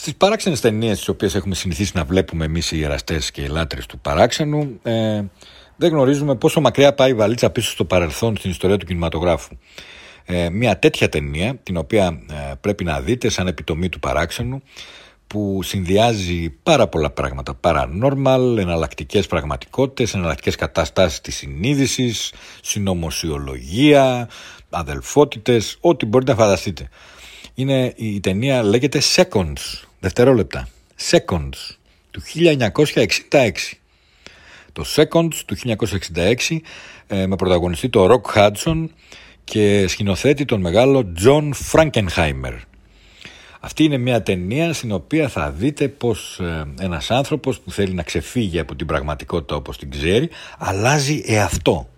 Speaker 2: Στις παράξενες ταινίες τις οποίες έχουμε συνηθίσει να βλέπουμε εμείς οι ιεραστές και οι λάτρες του παράξενου ε, δεν γνωρίζουμε πόσο μακριά πάει η βαλίτσα πίσω στο παρελθόν στην ιστορία του κινηματογράφου. Ε, μια τέτοια ταινία την οποία ε, πρέπει να δείτε σαν επιτομή του παράξενου που συνδυάζει πάρα πολλά πράγματα. Paranormal, εναλλακτικές πραγματικότητες, εναλλακτικές καταστάσεις της συνείδησης, συνωμοσιολογία, αδελφότητες, ό,τι μπορείτε να φανταστείτε. Είναι, η ταινία λέγεται Seconds, δευτερόλεπτα. Seconds, του 1966. Το Seconds του 1966 ε, με πρωταγωνιστή το Rock Hudson και σκηνοθέτη τον μεγάλο John Frankenheimer. Αυτή είναι μια ταινία στην οποία θα δείτε πως ε, ένας άνθρωπος που θέλει να ξεφύγει από την πραγματικότητα όπως την ξέρει αλλάζει εαυτό.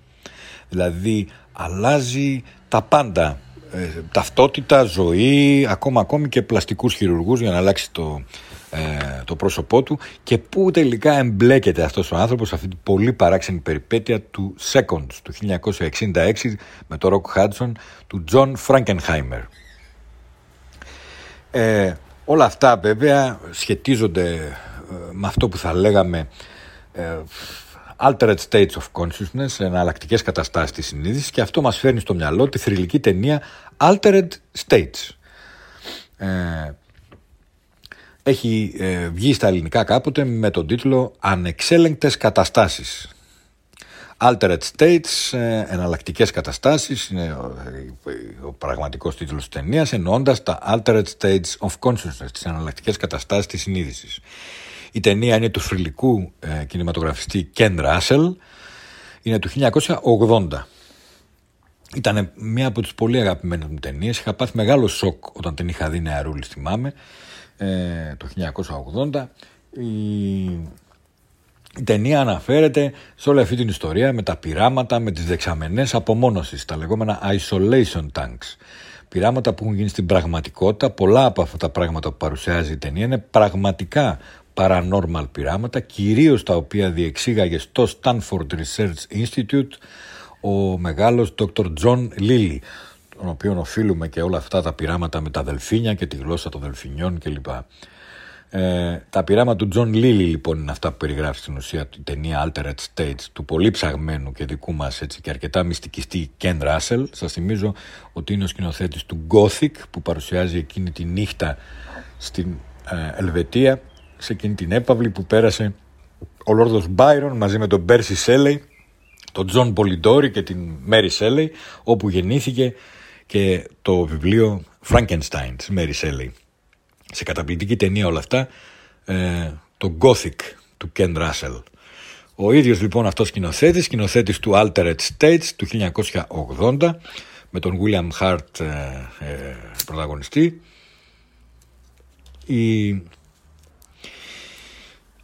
Speaker 2: Δηλαδή αλλάζει τα πάντα. Ε, ταυτότητα, ζωή, ακόμα ακόμη και πλαστικούς χειρουργούς για να αλλάξει το, ε, το πρόσωπό του και πού τελικά εμπλέκεται αυτός ο άνθρωπος σε αυτή την πολύ παράξενη περιπέτεια του Seconds του 1966 με το Rock Hudson του John Frankenheimer. Ε, όλα αυτά βέβαια σχετίζονται ε, με αυτό που θα λέγαμε ε, altered states of consciousness, εναλλακτικές καταστάσεις της συνείδησης και αυτό μας φέρνει στο μυαλό τη θρηλυκή ταινία Altered States. Ε, έχει ε, βγει στα ελληνικά κάποτε με τον τίτλο «Ανεξέλεγκτες καταστάσεις». Altered States, ε, εναλλακτικές καταστάσεις, είναι ο, ο πραγματικός τίτλος της ταινίας, εννοώντας τα Altered States of Consciousness, τις εναλλακτικές καταστάσεις της συνείδησης. Η ταινία είναι του φρυλικού ε, κινηματογραφιστή Ken Russell, είναι του 1980. Ήταν μια από τις πολύ αγαπημένες μου ταινίες, είχα πάθει μεγάλο σοκ όταν την είχα δει νεαρούλη, θυμάμαι, ε, το 1980. Η η ταινία αναφέρεται σε όλη αυτή την ιστορία με τα πειράματα, με τις δεξαμενές απομόνωσης, τα λεγόμενα isolation tanks. Πειράματα που έχουν γίνει στην πραγματικότητα, πολλά από αυτά τα πράγματα που παρουσιάζει η ταινία είναι πραγματικά paranormal πειράματα, κυρίως τα οποία διεξήγαγε στο Stanford Research Institute ο μεγάλος Dr. John Lilly, τον οποίο οφείλουμε και όλα αυτά τα πειράματα με τα δελφίνια και τη γλώσσα των δελφινιών κλπ. Ε, τα πειράματα του John Lilly λοιπόν είναι αυτά που περιγράφει στην ουσία την ταινία Altered States του πολύ ψαγμένου και δικού μας έτσι, και αρκετά μυστικιστή Ken Russell. Σας θυμίζω ότι είναι ο σκηνοθέτης του Gothic που παρουσιάζει εκείνη τη νύχτα στην ε, Ελβετία σε εκείνη την έπαυλη που πέρασε ο Λόρδος Μπάιρον μαζί με τον Πέρσι Σέλεϊ, τον Τζον Πολιντόρι και την Μέρι Σέλεϊ όπου γεννήθηκε και το βιβλίο Frankenstein της Μέρι Σέλεϊ σε καταπληκτική ταινία όλα αυτά, ε, το Gothic του Ken Russell. Ο ίδιος λοιπόν αυτός σκηνοθέτης, σκηνοθέτης του Altered States του 1980 με τον William Hart ε, ε, πρωταγωνιστή. Οι,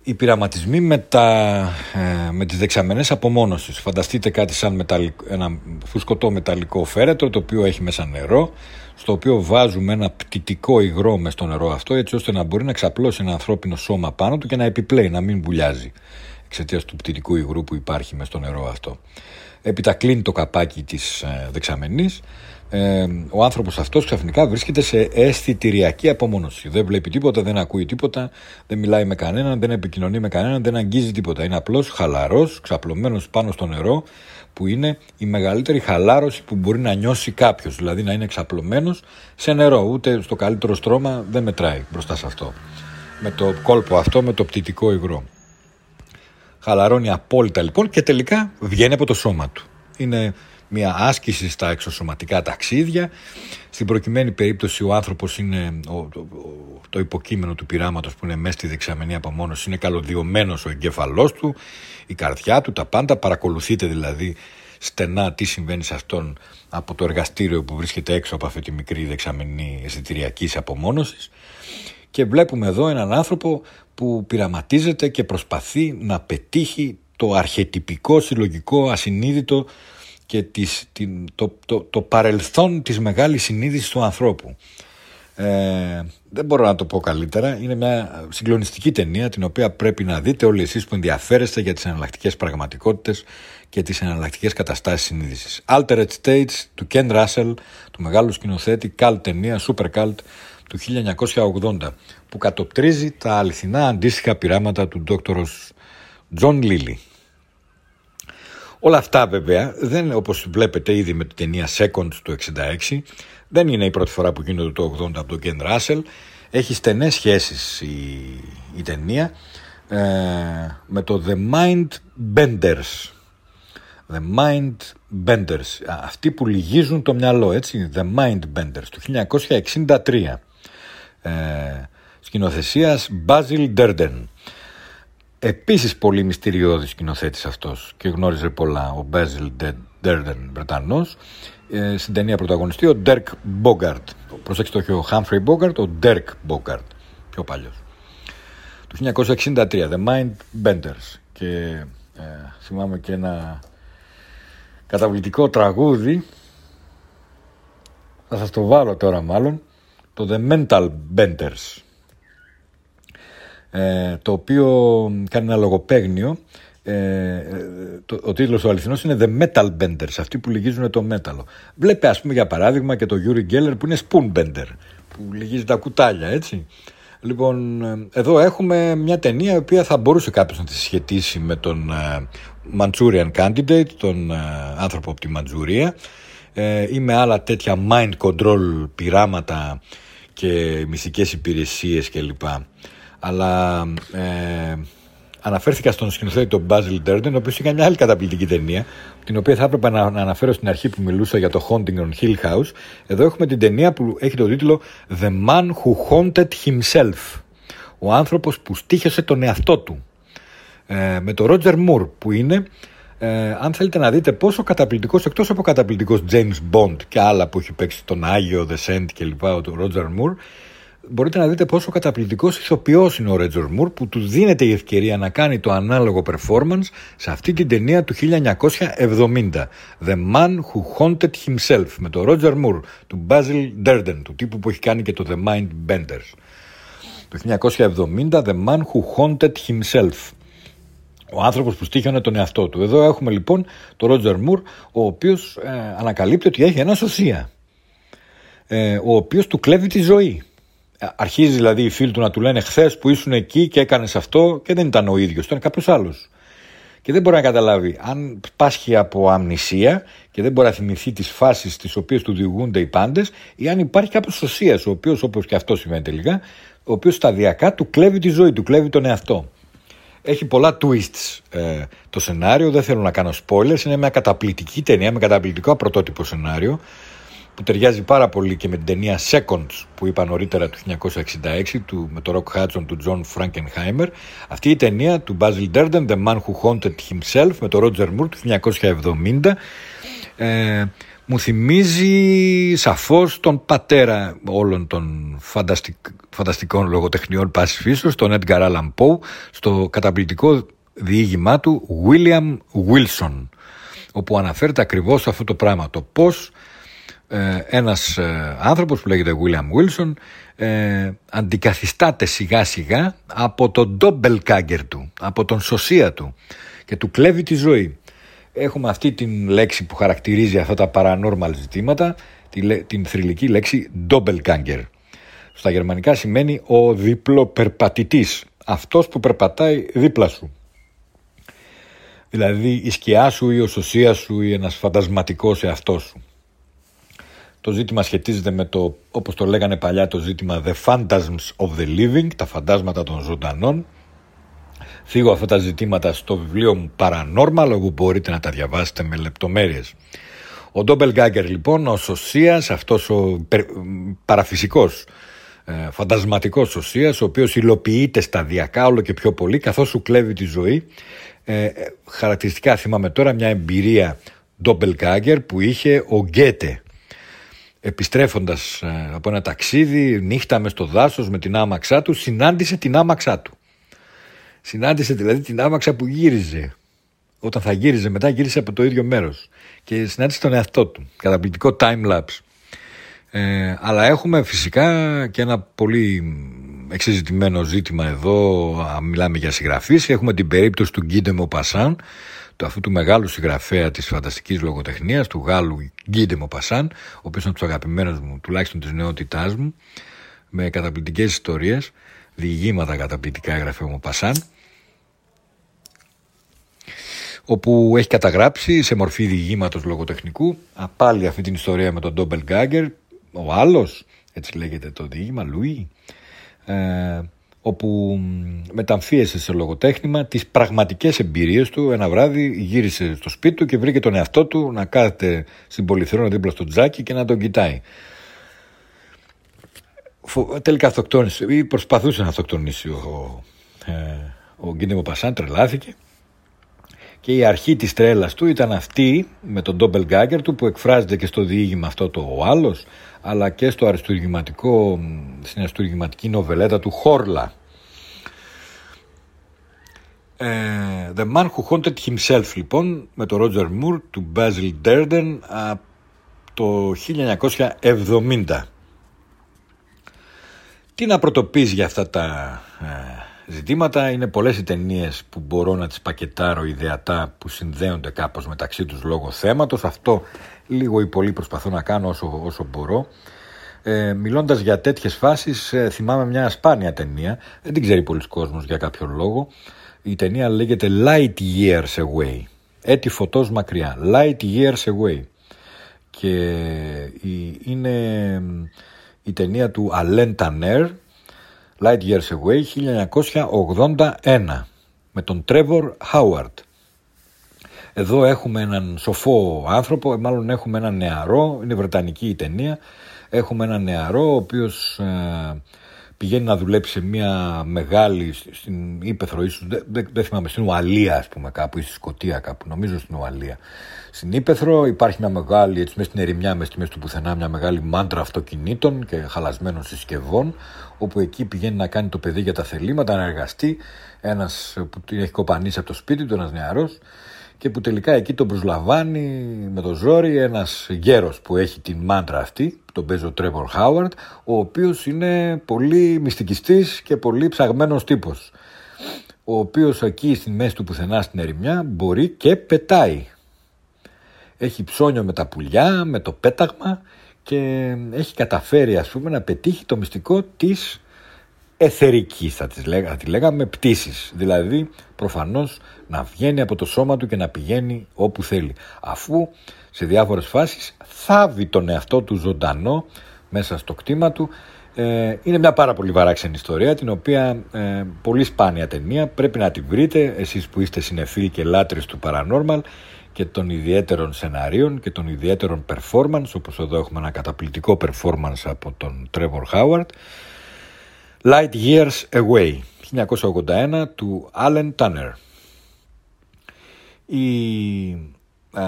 Speaker 2: οι πειραματισμοί με, τα, ε, με τις δεξαμενές απομόνωσης. Φανταστείτε κάτι σαν μεταλλικό, ένα φουσκωτό μεταλλικό φέρετρο το οποίο έχει μέσα νερό στο οποίο βάζουμε ένα πτυτικό υγρό μες στο νερό αυτό έτσι ώστε να μπορεί να ξαπλώσει ένα ανθρώπινο σώμα πάνω του και να επιπλέει, να μην βουλιάζει εξαιτίας του πτυτικού υγρού που υπάρχει μες στο νερό αυτό. Έπειτα κλείνει το καπάκι της ε, δεξαμενής ε, ο άνθρωπος αυτός ξαφνικά βρίσκεται σε αισθητηριακή απομόνωση. Δεν βλέπει τίποτα, δεν ακούει τίποτα, δεν μιλάει με κανέναν, δεν επικοινωνεί με κανέναν, δεν αγγίζει τίποτα. Είναι απλώς χαλαρός, ξαπλωμένος πάνω στο νερό, που είναι η μεγαλύτερη χαλάρωση που μπορεί να νιώσει κάποιος, δηλαδή να είναι εξαπλωμένος σε νερό, ούτε στο καλύτερο στρώμα δεν μετράει μπροστά σε αυτό. Με το κόλπο αυτό, με το πτυτικό υγρό. Χαλαρώνει απόλυτα λοιπόν και τελικά βγαίνει από το σώμα του. Είναι μια άσκηση στα εξωσωματικά ταξίδια. Στην προκειμένη περίπτωση ο άνθρωπος είναι το, υποκείμενο του πειράματος που είναι μέσα στη δεξαμενή απομόνωση είναι καλωδιωμένος ο εγκέφαλός του, η καρδιά του, τα πάντα. Παρακολουθείτε δηλαδή στενά τι συμβαίνει σε αυτόν από το εργαστήριο που βρίσκεται έξω από αυτή τη μικρή δεξαμενή αισθητηριακή απομόνωσης και βλέπουμε εδώ έναν άνθρωπο που πειραματίζεται και προσπαθεί να πετύχει το αρχετυπικό συλλογικό ασυνείδητο και τις, την, το, το, το παρελθόν της μεγάλης συνείδησης του ανθρώπου. Ε, δεν μπορώ να το πω καλύτερα. Είναι μια συγκλονιστική ταινία την οποία πρέπει να δείτε όλοι εσείς που ενδιαφέρεστε για τις εναλλακτικές πραγματικότητες και τις εναλλακτικές καταστάσεις συνείδησης. Altered States του Ken Russell, του μεγάλου σκηνοθέτη, καλ ταινία, super cult του 1980 που κατοπτρίζει τα αληθινά αντίστοιχα πειράματα του δόκτωρος John Lilly. Όλα αυτά βέβαια, δεν, όπως βλέπετε ήδη με την ταινία Seconds του 66, δεν είναι η πρώτη φορά που γίνονται το 80 από τον Ken Russell. έχει στενές σχέσεις η, η ταινία ε, με το The Mind Benders. The Mind Benders. Αυτοί που λυγίζουν το μυαλό, έτσι. The Mind Benders του 1963. Ε, σκηνοθεσίας Basil Durden. Επίσης πολύ μυστηριώδης σκηνοθέτης αυτός και γνώριζε πολλά. Ο Basil Durden, Βρετανός. Ε, στην ταινία πρωταγωνιστή ο Dirk Bogart. Προσέξτε το όχι ο Humphrey Bogart, ο Dirk Bogart. Πιο παλιός. Το 1963, The Mind Benders. Και ε, θυμάμαι και ένα καταβλητικό τραγούδι. Θα σας το βάλω τώρα μάλλον. Το The Mental Benders. Ε, το οποίο κάνει ένα λογοπαίγνιο ε, το, ο τίτλος του αληθινός είναι The Metal Benders, αυτοί που λυγίζουν το μέταλλο. Βλέπει ας πούμε για παράδειγμα και το Yuri Geller που είναι Spoon Bender, που λυγίζει τα κουτάλια έτσι. Λοιπόν, ε, εδώ έχουμε μια ταινία η οποία θα μπορούσε κάποιος να τη σχετίσει με τον ε, Manchurian Candidate, τον άνθρωπο από τη Μαντζουρία ή με άλλα τέτοια mind control πειράματα και μυστικές υπηρεσίες κλπ. Αλλά αναφέρθηκα στον σκηνοθέτη τον Basil Durden, ο οποίος είχε μια άλλη καταπληκτική ταινία, την οποία θα έπρεπε να, αναφέρω στην αρχή που μιλούσα για το Haunting on Hill House. Εδώ έχουμε την ταινία που έχει τον τίτλο The Man Who Haunted Himself. Ο άνθρωπος που στήχησε τον εαυτό του. Ε, με τον Roger Moore που είναι, ε, αν θέλετε να δείτε πόσο καταπληκτικός, εκτός από καταπληκτικός James Bond και άλλα που έχει παίξει τον Άγιο, The Saint κλπ. ο Roger Moore, μπορείτε να δείτε πόσο καταπληκτικός ηθοποιός είναι ο Ρέτζορ Μουρ που του δίνεται η ευκαιρία να κάνει το ανάλογο performance σε αυτή την ταινία του 1970 The Man Who Haunted Himself με τον Ρότζερ Μουρ του Basil Durden του τύπου που έχει κάνει και το The Mind Benders το 1970 The Man Who Haunted Himself ο άνθρωπος που στήχιωνε τον εαυτό του. Εδώ έχουμε λοιπόν τον Ρότζερ Μουρ, ο οποίος ε, ανακαλύπτει ότι έχει ένα σωσία, ε, ο οποίος του κλέβει τη ζωή. Αρχίζει δηλαδή οι φίλοι του να του λένε χθες που ήσουν εκεί και έκανες αυτό και δεν ήταν ο ίδιος, ήταν κάποιος άλλος. Και δεν μπορεί να καταλάβει αν πάσχει από αμνησία και δεν μπορεί να θυμηθεί τις φάσεις τις οποίες του διηγούνται οι πάντες ή αν υπάρχει κάποιος σωσίας, ο οποίος όπως και αυτό σημαίνει τελικά, ο οποίος σταδιακά του κλέβει τη ζωή, του κλέβει τον εαυτό. Έχει πολλά twists ε, το σενάριο, δεν θέλω να κάνω spoilers, είναι μια καταπληκτική ταινία με καταπληκτικό πρωτότυπο σενάριο που ταιριάζει πάρα πολύ και με την ταινία Seconds που είπα νωρίτερα του 1966 του, με το Rock Hudson του John Frankenheimer. Αυτή η ταινία του Basil Durden, The Man Who Haunted Himself με το Roger Moore του 1970 ε, μου θυμίζει σαφώς τον πατέρα όλων των φανταστικ, φανταστικών λογοτεχνιών πάσης φύσεως, τον Edgar Allan Poe, στο καταπληκτικό διήγημά του William Wilson, όπου αναφέρεται ακριβώς αυτό το πράγμα, το πώς ε, ένας ε, άνθρωπος που λέγεται William Wilson ε, αντικαθιστάται σιγά σιγά από τον Doppelganger του, από τον σωσία του και του κλέβει τη ζωή. Έχουμε αυτή την λέξη που χαρακτηρίζει αυτά τα paranormal ζητήματα, την θρηλυκή λέξη Doppelganger. Στα γερμανικά σημαίνει ο διπλοπερπατητής, αυτός που περπατάει δίπλα σου. Δηλαδή η σκιά σου ή ο σωσίας σου ή ένας φαντασματικός εαυτός σου. Το ζήτημα σχετίζεται με το, όπως το λέγανε παλιά, το ζήτημα The Phantasms of the Living, τα φαντάσματα των ζωντανών. Φύγω αυτά τα ζητήματα στο βιβλίο μου Paranormal, όπου μπορείτε να τα διαβάσετε με λεπτομέρειες. Ο Doppelganger λοιπόν, ο σωσίας, αυτός ο παραφυσικός, ε, φαντασματικός σωσίας, ο οποίος υλοποιείται σταδιακά όλο και πιο πολύ, καθώς σου κλέβει τη ζωή. Ε, ε χαρακτηριστικά θυμάμαι τώρα μια εμπειρία Doppelganger που είχε ο Γκέτε, επιστρέφοντας ε, από ένα ταξίδι νύχτα μες στο δάσος με την άμαξά του συνάντησε την άμαξά του. Συνάντησε δηλαδή την άμαξα που γύριζε. Όταν θα γύριζε μετά γύρισε από το ίδιο μέρος. Και συνάντησε τον εαυτό του καταπληκτικό time lapse. Ε, αλλά έχουμε φυσικά και ένα πολύ εξεζητημένο ζήτημα εδώ. Μιλάμε για συγγραφείς. Έχουμε την περίπτωση του Γκίντε Μοπασάν του αυτού του μεγάλου συγγραφέα της φανταστικής λογοτεχνίας, του Γάλλου Γκίντε Μοπασάν, ο οποίος είναι από τους αγαπημένους μου, τουλάχιστον της νεότητάς μου, με καταπληκτικές ιστορίες, διηγήματα καταπληκτικά έγραφε ο Μοπασάν, όπου έχει καταγράψει σε μορφή διηγήματος λογοτεχνικού πάλι αυτή την ιστορία με τον Ντόμπελ Γκάγκερ, ο άλλος, έτσι λέγεται το διήγημα, Λουί, ε, όπου μεταμφίεσε σε λογοτέχνημα τις πραγματικές εμπειρίες του. Ένα βράδυ γύρισε στο σπίτι του και βρήκε τον εαυτό του να κάθεται στην πολυθρόνα δίπλα στο τζάκι και να τον κοιτάει. Τελικά αυτοκτόνησε ή προσπαθούσε να αυτοκτονήσει ο, ε, ο Γκίνεμο Πασάν, τρελάθηκε και η αρχή της τρέλας του ήταν αυτή με τον Doppelganger του που εκφράζεται και στο διήγημα αυτό το ο άλλος αλλά και στο αριστουργηματικό, στην αριστουργηματική νοβελέτα του Χόρλα. Ε, The Man Who Haunted Himself λοιπόν με τον Roger Moore του Basil Durden από το 1970. Τι να πρωτοπείς για αυτά τα ε, ζητήματα; Είναι πολλές οι ταινίες που μπορώ να τις πακετάρω ιδεατά που συνδέονται κάπως μεταξύ τους λόγω θέματος. Αυτό λίγο ή πολύ προσπαθώ να κάνω όσο, όσο μπορώ. Ε, μιλώντας για τέτοιες φάσεις ε, θυμάμαι μια σπάνια ταινία, δεν την ξέρει πολλοί κόσμος για κάποιον λόγο. Η ταινία λέγεται Light Years Away, έτη φωτός μακριά, Light Years Away. Και είναι η ταινία του Alain Tanner, Light Years Away 1981 με τον Trevor Howard. Εδώ έχουμε έναν σοφό άνθρωπο, μάλλον έχουμε έναν νεαρό, είναι βρετανική η ταινία, έχουμε έναν νεαρό ο οποίος ε, πηγαίνει να δουλέψει σε μια μεγάλη, στην Ήπεθρο ίσως, δεν, δεν, θυμάμαι, στην Ουαλία ας πούμε κάπου ή στη Σκοτία κάπου, νομίζω στην Ουαλία. Στην Ήπεθρο υπάρχει μια μεγάλη, έτσι μέσα στην ερημιά, μέσα στη μέση του πουθενά, μια μεγάλη μάντρα αυτοκινήτων και χαλασμένων συσκευών, όπου εκεί πηγαίνει να κάνει το παιδί για τα θελήματα, να εργαστεί, ένας που την έχει κοπανίσει από το σπίτι του, ένας νεαρός, και που τελικά εκεί τον προσλαμβάνει με το ζόρι ένας γέρος που έχει την μάντρα αυτή, τον παίζει ο Τρέβορ Χάουαρντ, ο οποίος είναι πολύ μυστικιστής και πολύ ψαγμένος τύπος. Ο οποίος εκεί στη μέση του πουθενά στην ερημιά μπορεί και πετάει. Έχει ψώνιο με τα πουλιά, με το πέταγμα και έχει καταφέρει ας πούμε να πετύχει το μυστικό της εθερική θα, τις λέγα, θα τη λέγαμε πτήσεις. Δηλαδή προφανώς να βγαίνει από το σώμα του και να πηγαίνει όπου θέλει. Αφού σε διάφορες φάσεις θάβει τον εαυτό του ζωντανό μέσα στο κτήμα του. Ε, είναι μια πάρα πολύ βαράξενη ιστορία την οποία ε, πολύ σπάνια ταινία. Πρέπει να τη βρείτε εσείς που είστε συνεφίλοι και λάτρεις του Paranormal και των ιδιαίτερων σεναρίων και των ιδιαίτερων performance όπως εδώ έχουμε ένα καταπληκτικό performance από τον Trevor Howard Light Years Away 1981 του Alan Tanner. Η α,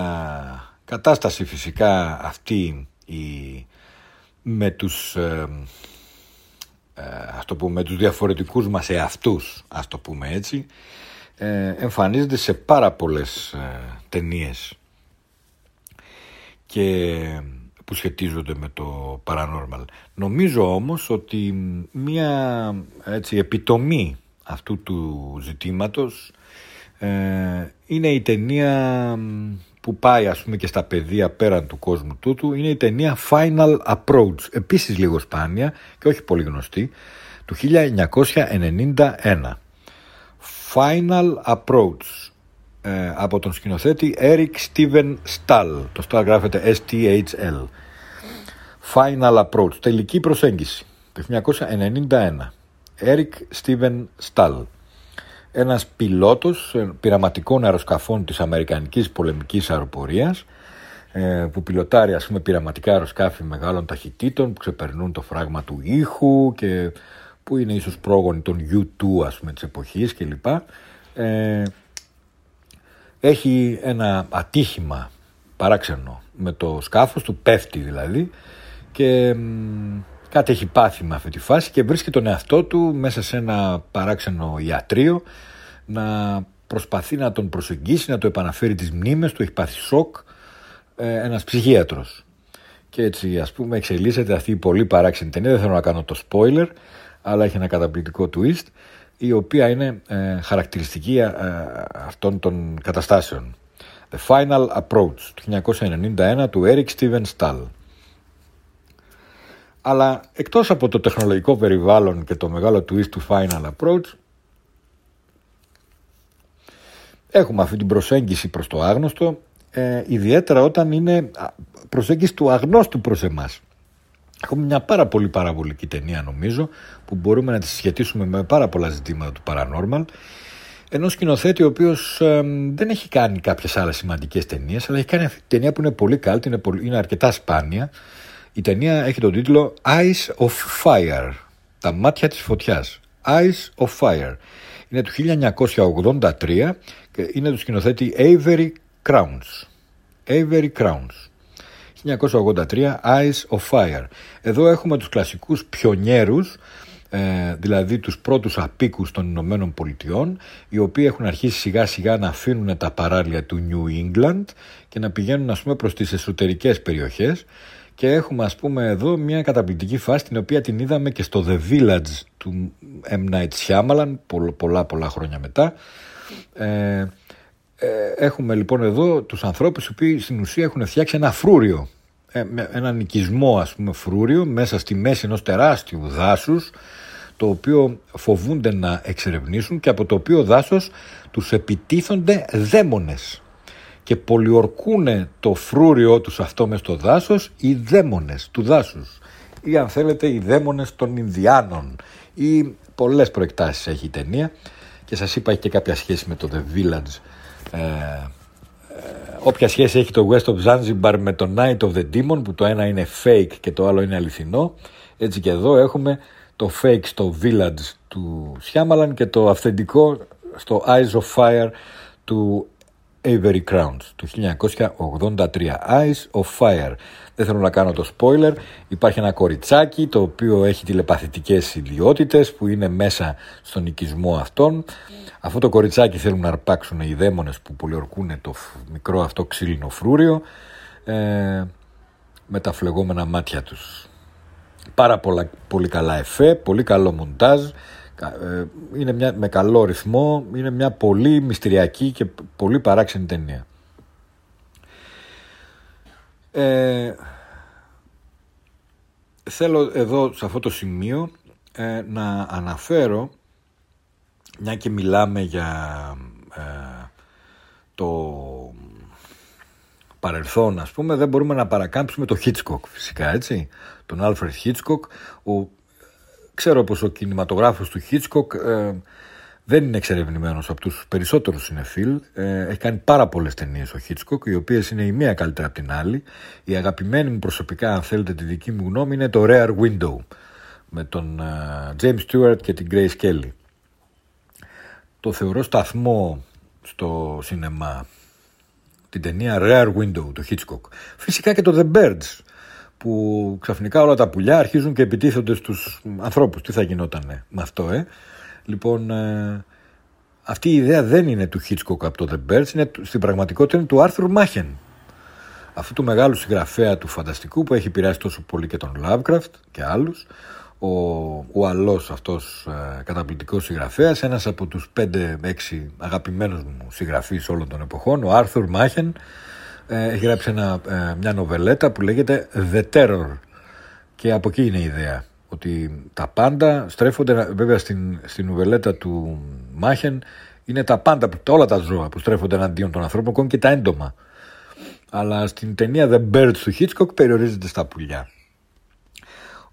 Speaker 2: κατάσταση φυσικά αυτή η, με τους ε, ε, ας το πούμε, τους διαφορετικούς μας εαυτούς ας το πούμε έτσι ε, εμφανίζεται σε πάρα πολλές ε, ταινίες. Και που σχετίζονται με το paranormal. Νομίζω όμως ότι μία έτσι, επιτομή αυτού του ζητήματος ε, είναι η ταινία που πάει ας πούμε και στα παιδεία πέραν του κόσμου τούτου είναι η ταινία Final Approach επίσης λίγο σπάνια και όχι πολύ γνωστή του 1991 Final Approach ε, από τον σκηνοθέτη Eric Steven Stahl. Το Stahl γράφεται S-T-H-L. Final Approach, τελική προσέγγιση, το 1991. Eric Steven Stahl. Ένας πιλότος ε, πειραματικών αεροσκαφών της Αμερικανικής πολεμικής αεροπορίας ε, που πιλωτάρει ας πούμε πειραματικά αεροσκάφη μεγάλων ταχυτήτων που ξεπερνούν το φράγμα του ήχου και που είναι ίσως πρόγονοι των U2 ας πούμε της εποχής κλπ. Ε, έχει ένα ατύχημα παράξενο με το σκάφος του, πέφτει δηλαδή και κάτι έχει πάθει με αυτή τη φάση και βρίσκει τον εαυτό του μέσα σε ένα παράξενο ιατρείο να προσπαθεί να τον προσεγγίσει, να το επαναφέρει τις μνήμες του, έχει πάθει σοκ ε, ένας ψυχίατρος. Και έτσι ας πούμε εξελίσσεται αυτή η πολύ παράξενη ταινία, δεν θέλω να κάνω το spoiler, αλλά έχει ένα καταπληκτικό twist η οποία είναι ε, χαρακτηριστική ε, αυτών των καταστάσεων. The Final Approach του 1991 του Eric Steven Stahl. Αλλά εκτός από το τεχνολογικό περιβάλλον και το μεγάλο twist του Final Approach έχουμε αυτή την προσέγγιση προς το άγνωστο ε, ιδιαίτερα όταν είναι προσέγγιση του αγνώστου προς εμάς. Έχουμε μια πάρα πολύ παραβολική ταινία νομίζω που μπορούμε να τη συσχετίσουμε με πάρα πολλά ζητήματα του Paranormal ενός σκηνοθέτη ο οποίος δεν έχει κάνει κάποιες άλλες σημαντικές ταινίες, αλλά έχει κάνει αυτή τη ταινία που είναι πολύ καλή, είναι, είναι αρκετά σπάνια. Η ταινία έχει τον τίτλο Eyes of Fire. Τα μάτια της φωτιάς. Eyes of Fire. Είναι του 1983 και είναι του σκηνοθέτη Avery Crowns. Avery Crowns. 1983 Eyes of Fire. Εδώ έχουμε τους κλασικούς πιονιέρους ε, δηλαδή τους πρώτους απίκους των Ηνωμένων Πολιτειών οι οποίοι έχουν αρχίσει σιγά σιγά να αφήνουν τα παράλια του New England και να πηγαίνουν ας πούμε προς τις εσωτερικές περιοχές και έχουμε ας πούμε εδώ μια καταπληκτική φάση την οποία την είδαμε και στο The Village του M. Night Shyamalan πολλά πολλά χρόνια μετά. Ε, ε, έχουμε λοιπόν εδώ τους ανθρώπους οι οποίοι στην ουσία έχουν φτιάξει ένα φρούριο. Ε, έναν οικισμό ας πούμε φρούριο μέσα στη μέση ενός τεράστιου δάσους το οποίο φοβούνται να εξερευνήσουν και από το οποίο δάσος τους επιτίθονται δαίμονες και πολιορκούν το φρούριό τους αυτό μες στο δάσος οι δαίμονες του δάσους. Ή αν θέλετε οι δαίμονες των Ινδιάνων. Ή πολλές προεκτάσεις έχει η ταινία. Και σας είπα έχει και κάποια σχέση με το The Village. Ε, ε, όποια σχέση έχει το West of Zanzibar με το Night of the Demon που το ένα είναι fake και το άλλο είναι αληθινό έτσι και εδώ έχουμε το fake στο Village του Shyamalan και το αυθεντικό στο Eyes of Fire του Avery Crowns του 1983 Eyes of Fire. Δεν θέλω να κάνω το spoiler. Υπάρχει ένα κοριτσάκι το οποίο έχει τηλεπαθητικές ιδιότητες που είναι μέσα στον οικισμό αυτών. Αυτό το κοριτσάκι θέλουν να αρπάξουν οι δαίμονες που πολιορκούν το μικρό αυτό ξύλινο φρούριο ε, με τα φλεγόμενα μάτια τους. Πάρα πολλά, πολύ καλά εφέ, πολύ καλό μοντάζ, ε, είναι μια, με καλό ρυθμό, είναι μια πολύ μυστηριακή και πολύ παράξενη ταινία. Ε, θέλω εδώ σε αυτό το σημείο ε, να αναφέρω μια και μιλάμε για το παρελθόν ας πούμε δεν μπορούμε να παρακάμψουμε το Hitchcock φυσικά έτσι τον Alfred Hitchcock ο, ξέρω πως ο κινηματογράφος του Hitchcock ε, δεν είναι εξερευνημένος από τους περισσότερους συνεφίλ ε, έχει κάνει πάρα πολλές ταινίες ο Hitchcock οι οποίες είναι η μία καλύτερα από την άλλη. Η αγαπημένη μου προσωπικά αν θέλετε τη δική μου γνώμη είναι το Rare Window με τον ε, James Stewart και την Grace Kelly. Το θεωρώ σταθμό στο σινεμά την ταινία Rare Window του Hitchcock. Φυσικά και το The Birds που ξαφνικά όλα τα πουλιά αρχίζουν και επιτίθονται στους ανθρώπους. Τι θα γινότανε με αυτό, ε; Λοιπόν, ε, αυτή η ιδέα δεν είναι του Hitchcock από το The Birds, είναι, στην πραγματικότητα είναι του Arthur Machen. Αυτού του μεγάλου συγγραφέα του φανταστικού που έχει επηρεάσει τόσο πολύ και τον Lovecraft και άλλους ο Ουαλός αυτός ε, καταπληκτικός συγγραφέας, ένας από τους 5-6 αγαπημένους μου συγγραφείς όλων των εποχών, ο Άρθουρ Μάχεν, ε, έχει γράψει ένα, ε, μια νοβελέτα που λέγεται The Terror και από εκεί είναι η ιδέα ότι τα πάντα στρέφονται, βέβαια στην, στην νοβελέτα του Μάχεν είναι τα πάντα, όλα τα ζώα που στρέφονται εναντίον των ανθρώπων, ακόμη και τα έντομα. Αλλά στην ταινία The Birds του Hitchcock περιορίζεται στα πουλιά.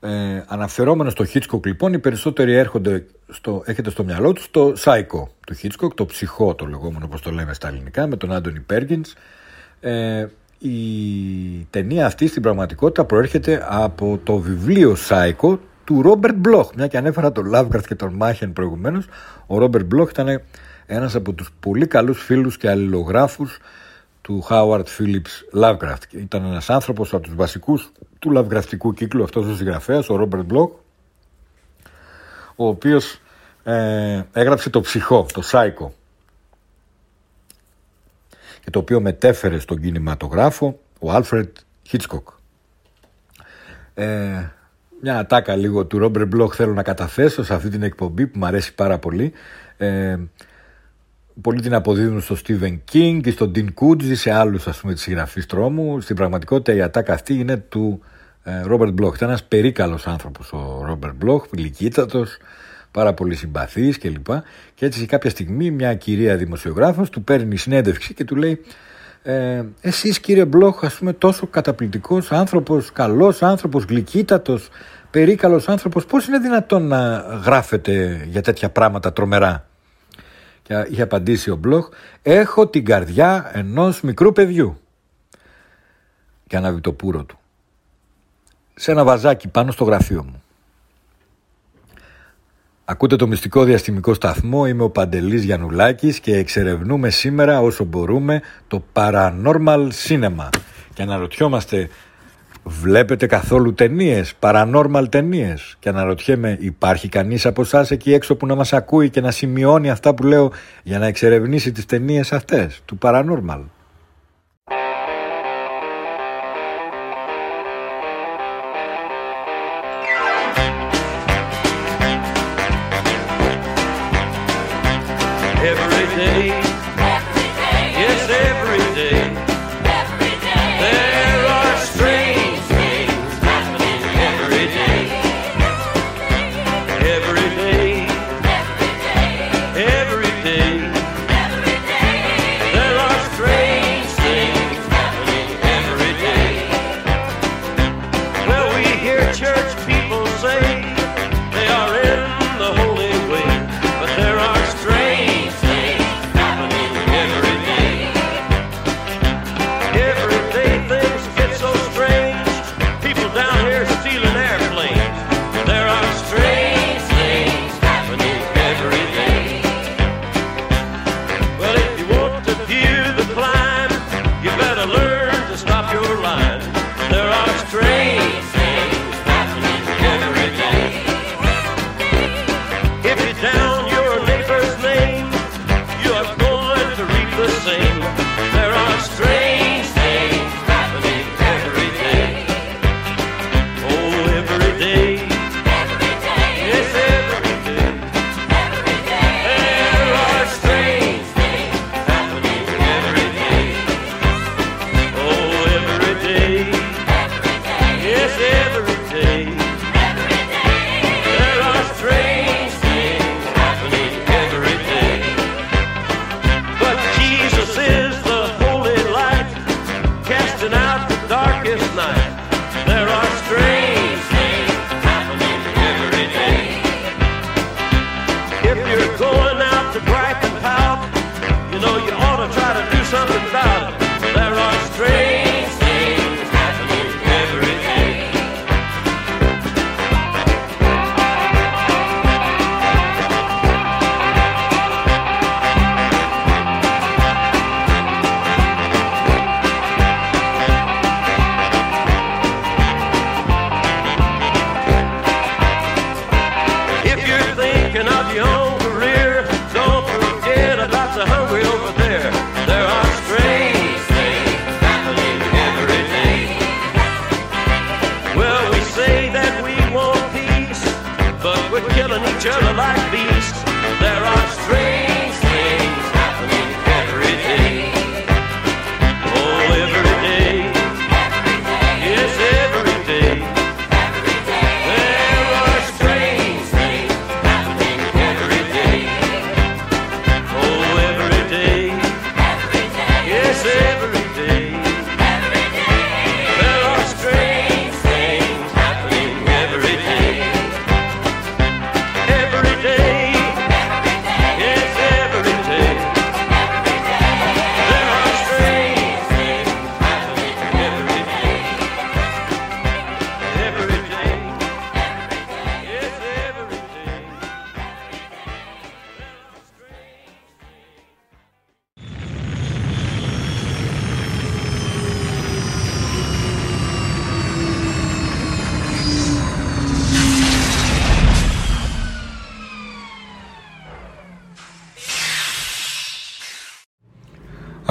Speaker 2: Ε, αναφερόμενος στο Hitchcock λοιπόν οι περισσότεροι έρχονται στο, έχετε στο μυαλό τους το Psycho του Hitchcock, το ψυχό το λεγόμενο όπως το λέμε στα ελληνικά με τον Άντωνι Πέργινς ε, η ταινία αυτή στην πραγματικότητα προέρχεται από το βιβλίο Psycho του Ρόμπερτ Μπλοχ μια και ανέφερα τον Lovecraft και τον Μάχεν προηγουμένως ο Ρόμπερτ Μπλοχ ήταν ένας από τους πολύ καλούς φίλους και αλληλογράφους του Howard Phillips Lovecraft. Ήταν ένας άνθρωπος από τους βασικούς του λαυγραφτικού κύκλου αυτός ο συγγραφέας, ο Ρόμπερτ Μπλοκ, ο οποίος ε, έγραψε το ψυχό, το σάικο και το οποίο μετέφερε στον κινηματογράφο ο Άλφρεντ Χίτσκοκ. Ε, μια ατάκα λίγο του Ρόμπερτ Μπλοχ θέλω να καταθέσω σε αυτή την εκπομπή που μου αρέσει πάρα πολύ. Ε, πολλοί την αποδίδουν στο Stephen King και στον Dean Koontz, σε άλλους ας πούμε της συγγραφής τρόμου. Στην πραγματικότητα η ατάκα αυτή είναι του Ρόμπερτ Μπλοχ. Ήταν ένας περίκαλλος άνθρωπος ο Ρόμπερτ Μπλοχ, γλυκύτατος, πάρα πολύ συμπαθής κλπ. Και έτσι σε κάποια στιγμή μια κυρία δημοσιογράφος του παίρνει συνέντευξη και του λέει
Speaker 4: Ε, εσείς κύριε Μπλόχ ας πούμε τόσο καταπληκτικός άνθρωπος, καλός άνθρωπος, γλυκύτατος, περίκαλος άνθρωπος πώς είναι δυνατόν να γράφετε για τέτοια πράγματα τρομερά; Και είχε απαντήσει ο Μπλόχ έχω την καρδιά ενός μικρού παιδιού και ανάβει το πουρο του σε ένα βαζάκι πάνω στο γραφείο μου. Ακούτε το μυστικό διαστημικό σταθμό, είμαι ο Παντελής Γιαννουλάκης και εξερευνούμε σήμερα όσο μπορούμε το Paranormal Cinema. Και αναρωτιόμαστε, βλέπετε καθόλου ταινίες, Paranormal ταινίες; Και αναρωτιέμαι, υπάρχει κανείς από εσάς εκεί έξω που να μας ακούει και να σημειώνει αυτά που λέω για να εξερευνήσει τις ταινίες αυτές του Paranormal;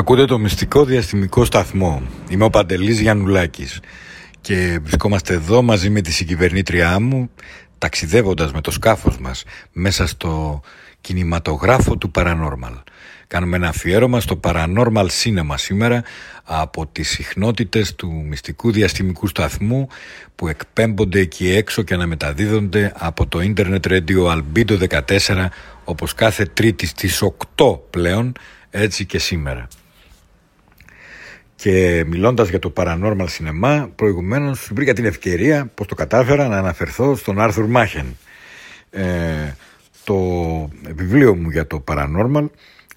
Speaker 4: Ακούτε το μυστικό διαστημικό σταθμό. Είμαι ο Παντελής Γιαννουλάκης και βρισκόμαστε εδώ μαζί με τη συγκυβερνήτριά μου ταξιδεύοντας με το σκάφος μας μέσα στο κινηματογράφο του Paranormal. Κάνουμε ένα αφιέρωμα στο Paranormal Cinema σήμερα από τις συχνότητες του μυστικού διαστημικού σταθμού που εκπέμπονται εκεί έξω και αναμεταδίδονται από το Internet Radio Albedo 14 όπως κάθε τρίτη στις 8 πλέον έτσι και σήμερα.
Speaker 2: Και μιλώντας για το paranormal cinema, προηγουμένως βρήκα την ευκαιρία, πώς το κατάφερα, να αναφερθώ στον Άρθουρ Μάχεν. Ε, το βιβλίο μου για το paranormal,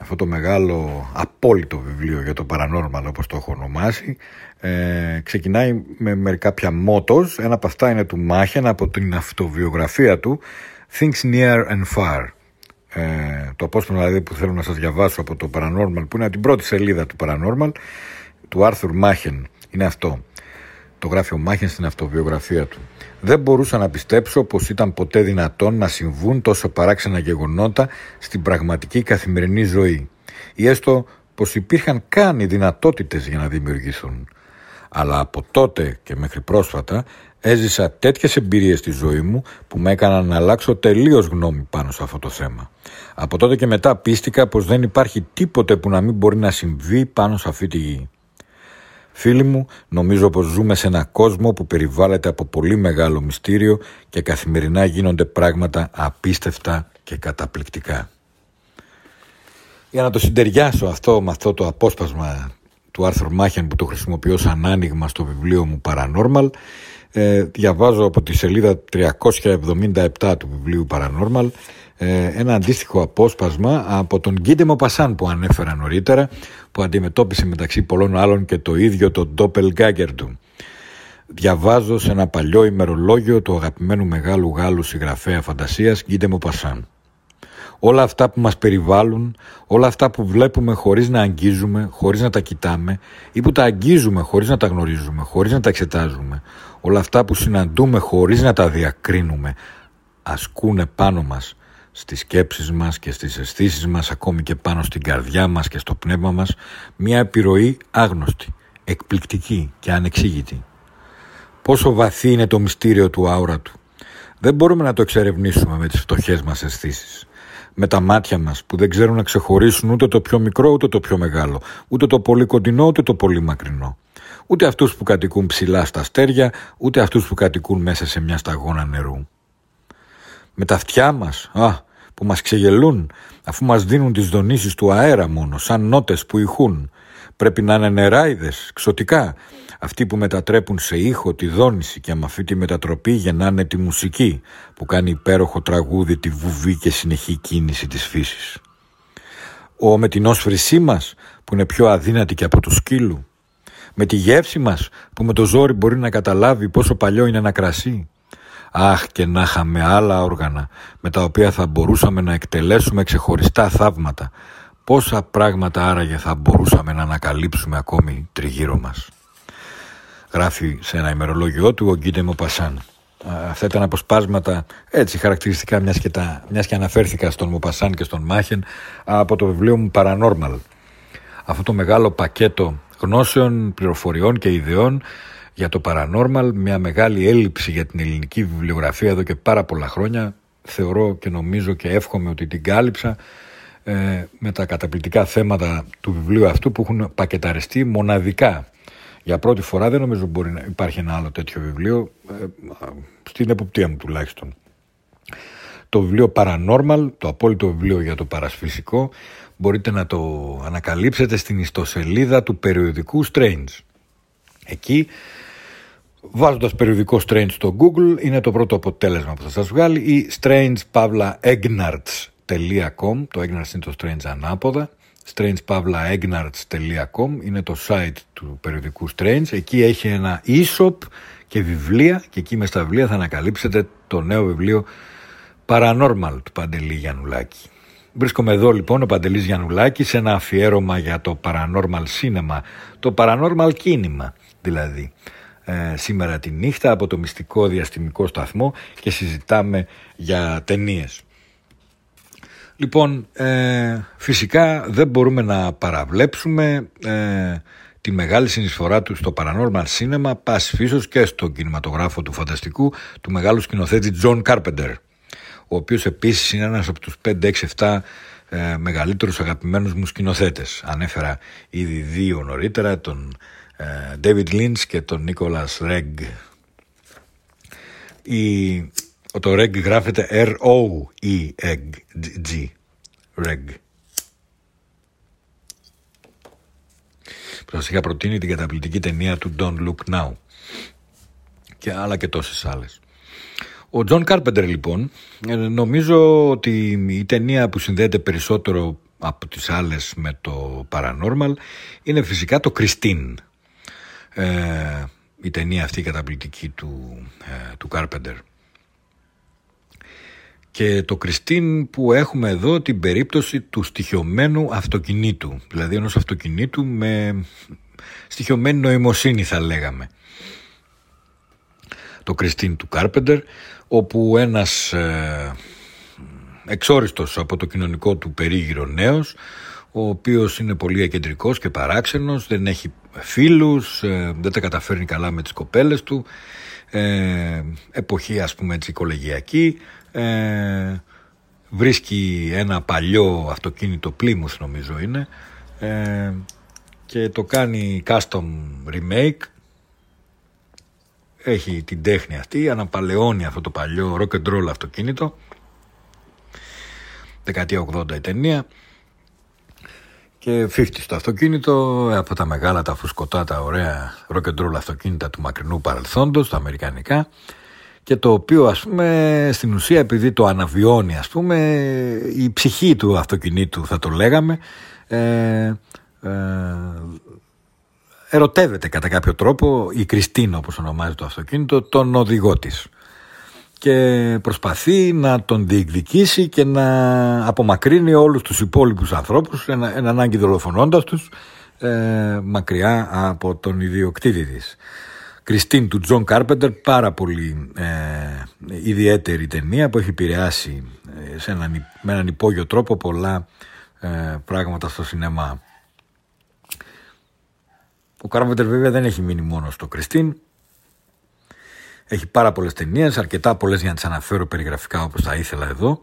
Speaker 2: αυτό το μεγάλο απόλυτο βιβλίο για το paranormal όπως το έχω ονομάσει, ε, ξεκινάει με μερικά πια μότος. Ένα από αυτά είναι του Μάχεν από την αυτοβιογραφία του Things Near and Far. Ε, το απόσπασμα δηλαδή που θέλω να σας διαβάσω από το Paranormal που είναι από την πρώτη σελίδα του Paranormal του Άρθουρ Μάχεν είναι αυτό. Το γράφει ο Μάχεν στην αυτοβιογραφία του. Δεν μπορούσα να πιστέψω πως ήταν ποτέ δυνατόν να συμβούν τόσο παράξενα γεγονότα στην πραγματική καθημερινή ζωή ή έστω πως υπήρχαν καν οι δυνατότητες για να δημιουργηθούν. Αλλά από τότε και μέχρι πρόσφατα έζησα τέτοιες εμπειρίες στη ζωή μου που με έκαναν να αλλάξω τελείως γνώμη πάνω σε αυτό το θέμα. Από τότε και μετά πίστηκα πως δεν υπάρχει τίποτε που να μην μπορεί να συμβεί πάνω σε αυτή τη γη. Φίλοι μου, νομίζω πως ζούμε σε ένα κόσμο που περιβάλλεται από πολύ μεγάλο μυστήριο και καθημερινά γίνονται πράγματα απίστευτα και καταπληκτικά. Για να το συντεριάσω αυτό με αυτό το απόσπασμα του Άρθρου Μάχεν που το χρησιμοποιώ σαν άνοιγμα στο βιβλίο μου Paranormal, ε, διαβάζω από τη σελίδα 377 του βιβλίου Paranormal ε, ένα αντίστοιχο απόσπασμα από τον Γκίντε Μοπασάν που ανέφερα νωρίτερα που αντιμετώπισε μεταξύ πολλών άλλων και το ίδιο το Doppelganger του. Διαβάζω σε ένα παλιό ημερολόγιο του αγαπημένου μεγάλου Γάλλου συγγραφέα φαντασίας Γκίντε Μοπασάν. Όλα αυτά που μας περιβάλλουν, όλα αυτά που βλέπουμε χωρίς να αγγίζουμε, χωρίς να τα κοιτάμε ή που τα αγγίζουμε χωρίς να τα γνωρίζουμε, χωρίς να τα εξετάζουμε, όλα αυτά που συναντούμε χωρίς να τα διακρίνουμε, ασκούνε πάνω μας στις σκέψεις μας και στις αισθήσεις μας, ακόμη και πάνω στην καρδιά μας και στο πνεύμα μας, μια επιρροή άγνωστη, εκπληκτική και ανεξήγητη. Πόσο βαθύ είναι το μυστήριο του άουρατου. Δεν μπορούμε να το εξερευνήσουμε με τις φτωχές μας αισθήσεις. Με τα μάτια μας που δεν ξέρουν να ξεχωρίσουν ούτε το πιο μικρό ούτε το πιο μεγάλο, ούτε το πολύ κοντινό ούτε το πολύ μακρινό. Ούτε αυτούς που κατοικούν ψηλά στα αστέρια, ούτε αυτούς που κατοικούν μέσα σε μια σταγόνα νερού με τα αυτιά μας, α, που μας ξεγελούν, αφού μας δίνουν τις δονήσεις του αέρα μόνο, σαν νότες που ηχούν. Πρέπει να είναι νεράιδες, ξωτικά, αυτοί που μετατρέπουν σε ήχο τη δόνηση και με αυτή τη μετατροπή γεννάνε τη μουσική που κάνει υπέροχο τραγούδι τη βουβή και συνεχή κίνηση της φύσης. Ο με την όσφρησή μας που είναι πιο αδύνατη και από του σκύλου. Με τη γεύση μας που με το ζόρι μπορεί να καταλάβει πόσο παλιό είναι ένα κρασί Αχ και να είχαμε άλλα όργανα με τα οποία θα μπορούσαμε να εκτελέσουμε ξεχωριστά θαύματα. Πόσα πράγματα άραγε θα μπορούσαμε να ανακαλύψουμε ακόμη τριγύρω μας. Γράφει σε ένα ημερολόγιο του ο Γκίτε Μοπασάν. Αυτά ήταν αποσπάσματα έτσι χαρακτηριστικά μιας και, τα, μιας και αναφέρθηκα στον Μοπασάν και στον Μάχεν από το βιβλίο μου Paranormal. Αυτό το μεγάλο πακέτο γνώσεων, πληροφοριών και ιδεών για το Paranormal, μια μεγάλη έλλειψη για την ελληνική βιβλιογραφία εδώ και πάρα πολλά χρόνια. Θεωρώ και νομίζω και εύχομαι ότι την κάλυψα ε, με τα καταπληκτικά θέματα του βιβλίου αυτού που έχουν πακεταριστεί μοναδικά. Για πρώτη φορά δεν νομίζω μπορεί να υπάρχει ένα άλλο τέτοιο βιβλίο, ε, στην εποπτεία μου τουλάχιστον. Το βιβλίο Paranormal, το απόλυτο βιβλίο για το παρασφυσικό, μπορείτε να το ανακαλύψετε στην ιστοσελίδα του περιοδικού Strange. Εκεί Βάζοντας περιοδικό Strange στο Google είναι το πρώτο αποτέλεσμα που θα σας βγάλει ή strangepavlaegnarts.com το Egnarts είναι το Strange ανάποδα strangepavlaegnarts.com είναι το site του περιοδικού Strange εκεί έχει ένα e-shop και βιβλία και εκεί με στα βιβλία θα ανακαλύψετε το νέο βιβλίο Paranormal του Παντελή Γιαννουλάκη. Βρίσκομαι εδώ λοιπόν ο Παντελής Γιαννουλάκης σε ένα αφιέρωμα για το Paranormal Cinema, το Paranormal κίνημα δηλαδή. Ε, σήμερα τη νύχτα από το μυστικό διαστημικό σταθμό και συζητάμε για ταινίες. Λοιπόν, ε, φυσικά δεν μπορούμε να παραβλέψουμε ε, τη μεγάλη συνεισφορά του στο Paranormal Cinema, πας φύσος και στον κινηματογράφο του φανταστικού του μεγάλου σκηνοθέτη John Carpenter, ο οποίος επίσης είναι ένας από τους 5, 6, 7 ε, μεγαλύτερους αγαπημένους μου σκηνοθέτες. Ανέφερα ήδη δύο νωρίτερα, τον ε, David Lynch και τον Nicholas Reg. Η, το Roeg γράφεται R-O-E-G. Roeg. που σας είχα προτείνει την καταπληκτική ταινία του Don't Look Now και άλλα και τόσες άλλες. Ο Τζον Κάρπεντερ λοιπόν ε, νομίζω ότι η ταινία που συνδέεται περισσότερο από τις άλλες με το Paranormal είναι φυσικά το Christine. Ε, η ταινία αυτή καταπληκτική του, ε, του Carpenter. Και το Κριστίν που έχουμε εδώ την περίπτωση του στοιχειωμένου αυτοκινήτου. Δηλαδή ενός αυτοκινήτου με στοιχειωμένη νοημοσύνη θα λέγαμε. Το Κριστίν του Κάρπεντερ όπου ένας ε, εξόριστος από το κοινωνικό του περίγυρο νέος ο οποίος είναι πολύ ακεντρικός και παράξενος, δεν έχει φίλους, ε, δεν τα καταφέρνει καλά με τις κοπέλες του, ε, εποχή ας πούμε έτσι κολεγιακή, ε, βρίσκει ένα παλιό αυτοκίνητο Plymouth νομίζω είναι ε, και το κάνει custom remake έχει την τέχνη αυτή, αναπαλαιώνει αυτό το παλιό rock and roll αυτοκίνητο. Δεκαετία 80 η ταινία. Και 50 στο αυτοκίνητο από τα μεγάλα τα φουσκωτά τα ωραία rock and roll αυτοκίνητα του μακρινού παρελθόντος τα αμερικανικά. Και το οποίο ας πούμε στην ουσία επειδή το αναβιώνει ας πούμε η ψυχή του αυτοκινήτου θα το λέγαμε ε, ε, ερωτεύεται κατά κάποιο τρόπο η Κριστίνα όπως ονομάζει το αυτοκίνητο τον οδηγό της και προσπαθεί να τον διεκδικήσει και να απομακρύνει όλους τους υπόλοιπους ανθρώπους εν, εν ανάγκη δολοφονώντας τους ε, μακριά από τον ιδιοκτήτη της. Christine του Τζον Κάρπεντερ, πάρα πολύ ε, ιδιαίτερη ταινία που έχει επηρεάσει ε, σε έναν, με έναν υπόγειο τρόπο πολλά ε, πράγματα στο σινεμά. Ο Κάρπεντερ βέβαια δεν έχει μείνει μόνο στο Christine, έχει πάρα πολλές ταινίες, αρκετά πολλές για να τις αναφέρω περιγραφικά όπως θα ήθελα εδώ,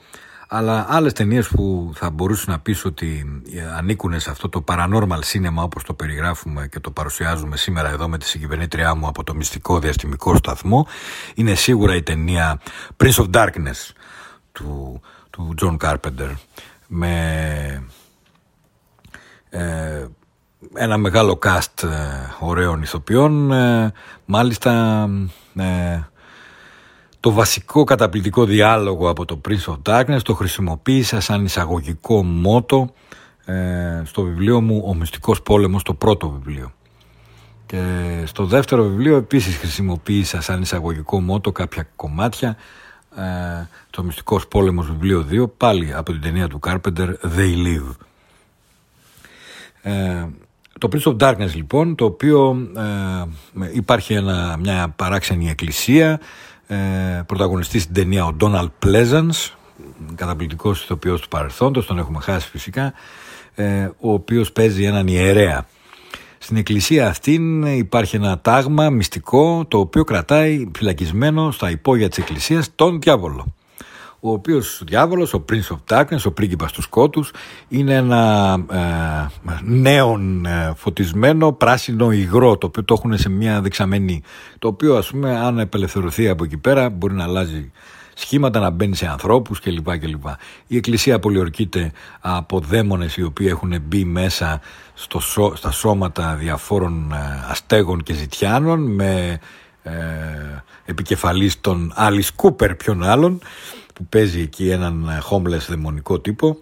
Speaker 2: αλλά άλλες ταινίες που θα μπορούσε να πεις ότι ανήκουν σε αυτό το paranormal cinema όπως το περιγράφουμε και το παρουσιάζουμε σήμερα εδώ με τη συγκυβερνήτριά μου από το μυστικό διαστημικό σταθμό είναι σίγουρα η ταινία Prince of Darkness του, του John Carpenter. Με ε, ένα μεγάλο cast ε, ωραίων ηθοποιών ε, μάλιστα ε, το βασικό καταπληκτικό διάλογο από το Prince of Darkness το χρησιμοποίησα σαν εισαγωγικό μότο ε, στο βιβλίο μου «Ο Μυστικός Πόλεμος» το πρώτο βιβλίο. Και στο δεύτερο βιβλίο επίσης χρησιμοποίησα σαν εισαγωγικό μότο κάποια κομμάτια ε, το Μυστικός Πόλεμος βιβλίο 2 πάλι από την ταινία του Carpenter «They Live». Ε, το Prince of Darkness λοιπόν, το οποίο ε, υπάρχει ένα, μια παράξενη εκκλησία, ε, πρωταγωνιστής στην ταινία ο Donald Pleasance, καταπληκτικός ηθοποιός του παρελθόντος, τον έχουμε χάσει φυσικά, ε, ο οποίος παίζει έναν ιερέα. Στην εκκλησία αυτή υπάρχει ένα τάγμα μυστικό το οποίο κρατάει φυλακισμένο στα υπόγεια της εκκλησίας τον διάβολο ο οποίος διάβολος, ο Prince of Darkness, ο πρίγκιπας του σκότους, είναι ένα ε, νέον ε, φωτισμένο πράσινο υγρό, το οποίο το έχουν σε μια δεξαμένη, το οποίο ας πούμε αν απελευθερωθεί από εκεί πέρα μπορεί να αλλάζει σχήματα, να μπαίνει σε ανθρώπους κλπ. κλπ. Η εκκλησία πολιορκείται από δαίμονες οι οποίοι έχουν μπει μέσα στο, στα σώματα διαφόρων ε, αστέγων και ζητιάνων με ε, επικεφαλής τον Alice Cooper ποιον άλλον που παίζει εκεί έναν ε, homeless δαιμονικό τύπο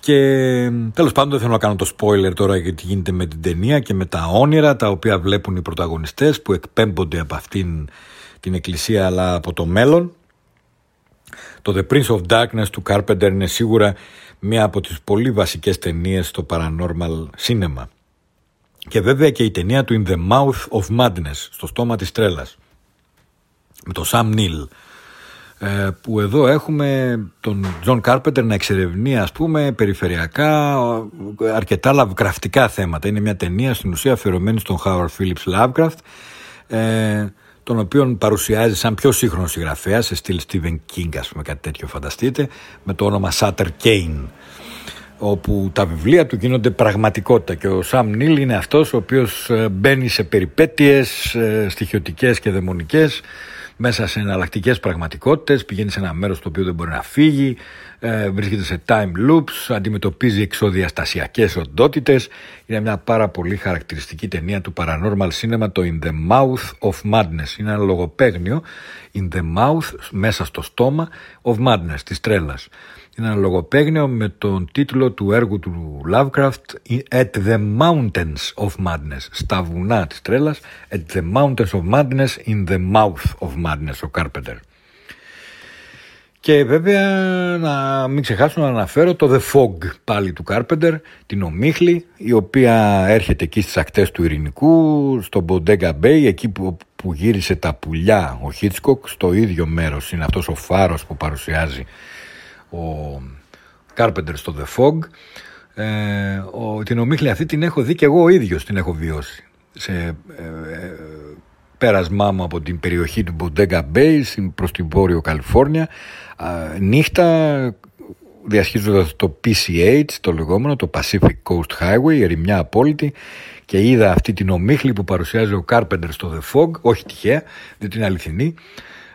Speaker 2: και τέλος πάντων δεν θέλω να κάνω το spoiler τώρα γιατί γίνεται με την ταινία και με τα όνειρα τα οποία βλέπουν οι πρωταγωνιστές που εκπέμπονται από αυτήν την εκκλησία αλλά από το μέλλον. Το The Prince of Darkness του Carpenter είναι σίγουρα μία από τις πολύ βασικές ταινίες στο paranormal cinema. Και βέβαια και η ταινία του In the Mouth of Madness, στο στόμα της τρέλας, με τον Sam Neill, ε, που εδώ έχουμε τον Τζον Κάρπεντερ να εξερευνεί ας πούμε περιφερειακά αρκετά λαβκραφτικά θέματα. Είναι μια ταινία στην ουσία αφιερωμένη στον Howard Phillips Lovecraft ε, τον οποίον παρουσιάζει σαν πιο σύγχρονο συγγραφέα σε στυλ Stephen King ας πούμε κάτι τέτοιο φανταστείτε με το όνομα Sutter Kane όπου τα βιβλία του γίνονται πραγματικότητα και ο Sam Neill είναι αυτός ο οποίος ε, μπαίνει σε περιπέτειες ε, στοιχειωτικές και δαιμονικές μέσα σε εναλλακτικές πραγματικότητες, πηγαίνει σε ένα μέρος το οποίο δεν μπορεί να φύγει, ε, βρίσκεται σε time loops, αντιμετωπίζει εξοδιαστασιακές οντότητες. Είναι μια πάρα πολύ χαρακτηριστική ταινία του paranormal cinema, το In the Mouth of Madness. Είναι ένα λογοπαίγνιο, In the Mouth, μέσα στο στόμα, of Madness, της τρέλας. Είναι ένα λογοπαίγνιο με τον τίτλο του έργου του Lovecraft At the Mountains of Madness. Στα βουνά της τρέλας At the Mountains of Madness in the Mouth of Madness ο Carpenter. Και βέβαια να μην ξεχάσω να αναφέρω το The Fog πάλι του Carpenter, την ομίχλη η οποία έρχεται εκεί στις ακτές του Ειρηνικού, στο Bodega Bay, εκεί που, που γύρισε τα πουλιά ο Hitchcock, στο ίδιο μέρος είναι αυτός ο φάρος που παρουσιάζει ο Κάρπεντερ στο The Fog. Ε, ο, την ομίχλη αυτή την έχω δει και εγώ ο ίδιος την έχω βιώσει. Σε ε, ε, πέρασμά μου από την περιοχή του Bodega Bay προς την Βόρειο Καλιφόρνια. νύχτα διασχίζοντας το PCH, το λεγόμενο, το Pacific Coast Highway, ερημιά απόλυτη και είδα αυτή την ομίχλη που παρουσιάζει ο Κάρπεντερ στο The Fog, όχι τυχαία, διότι είναι αληθινή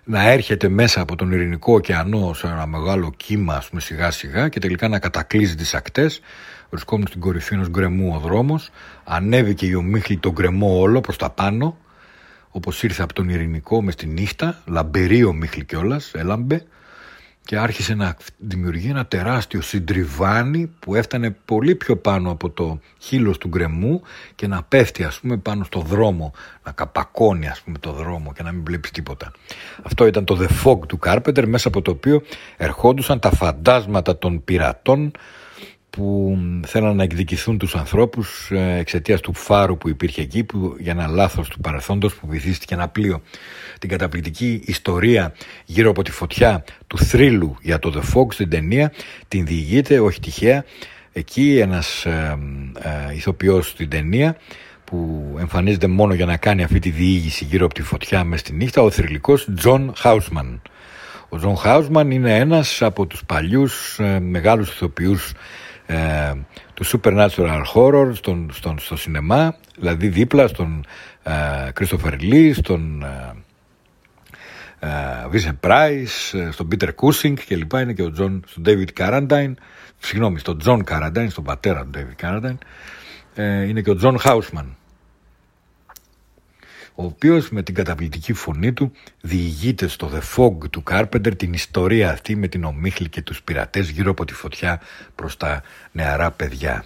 Speaker 2: να έρχεται μέσα από τον Ειρηνικό ωκεανό σε ένα μεγάλο κύμα ας πούμε, σιγά σιγά και τελικά να κατακλείζει τις ακτές. Βρισκόμουν στην κορυφή ενός γκρεμού ο δρόμος. Ανέβηκε η ομίχλη τον γκρεμό όλο προς τα πάνω. Όπως ήρθε από τον Ειρηνικό μες στη νύχτα λαμπερή ομίχλη κιόλας έλαμπε και άρχισε να δημιουργεί ένα τεράστιο συντριβάνι που έφτανε πολύ πιο πάνω από το χείλος του γκρεμού και να πέφτει ας πούμε πάνω στο δρόμο, να καπακώνει ας πούμε το δρόμο και να μην βλέπεις τίποτα. Αυτό ήταν το The Fog του Carpenter μέσα από το οποίο ερχόντουσαν τα φαντάσματα των πειρατών που θέλαν να εκδικηθούν τους ανθρώπους ε, εξαιτίας του φάρου που υπήρχε εκεί που για ένα λάθος του παρελθόντος που βυθίστηκε ένα πλοίο. Την καταπληκτική ιστορία γύρω από τη φωτιά του θρύλου για το The Fog στην ταινία την διηγείται όχι τυχαία εκεί ένας ε, ε, ηθοποιός στην ταινία που εμφανίζεται μόνο για να κάνει αυτή τη διήγηση γύρω από τη φωτιά μες στη νύχτα ο θρυλικός Τζον Χάουσμαν. Ο Τζον Χάουσμαν είναι ένας από τους παλιούς ε, μεγάλους ηθοποιούς ε, του supernatural horror στον, στον, στο σινεμά, δηλαδή δίπλα στον ε, Christopher Lee, στον ε, ε Vincent Price, ε, στον Peter Cushing και λοιπά, είναι και ο John, στον David Carradine, συγγνώμη, στον John Carradine, στον πατέρα του David Carradine, ε, είναι και ο John Houseman ο οποίος με την καταπληκτική φωνή του διηγείται στο The Fog του Carpenter την ιστορία αυτή με την ομίχλη και τους πειρατές γύρω από τη φωτιά προς τα νεαρά παιδιά.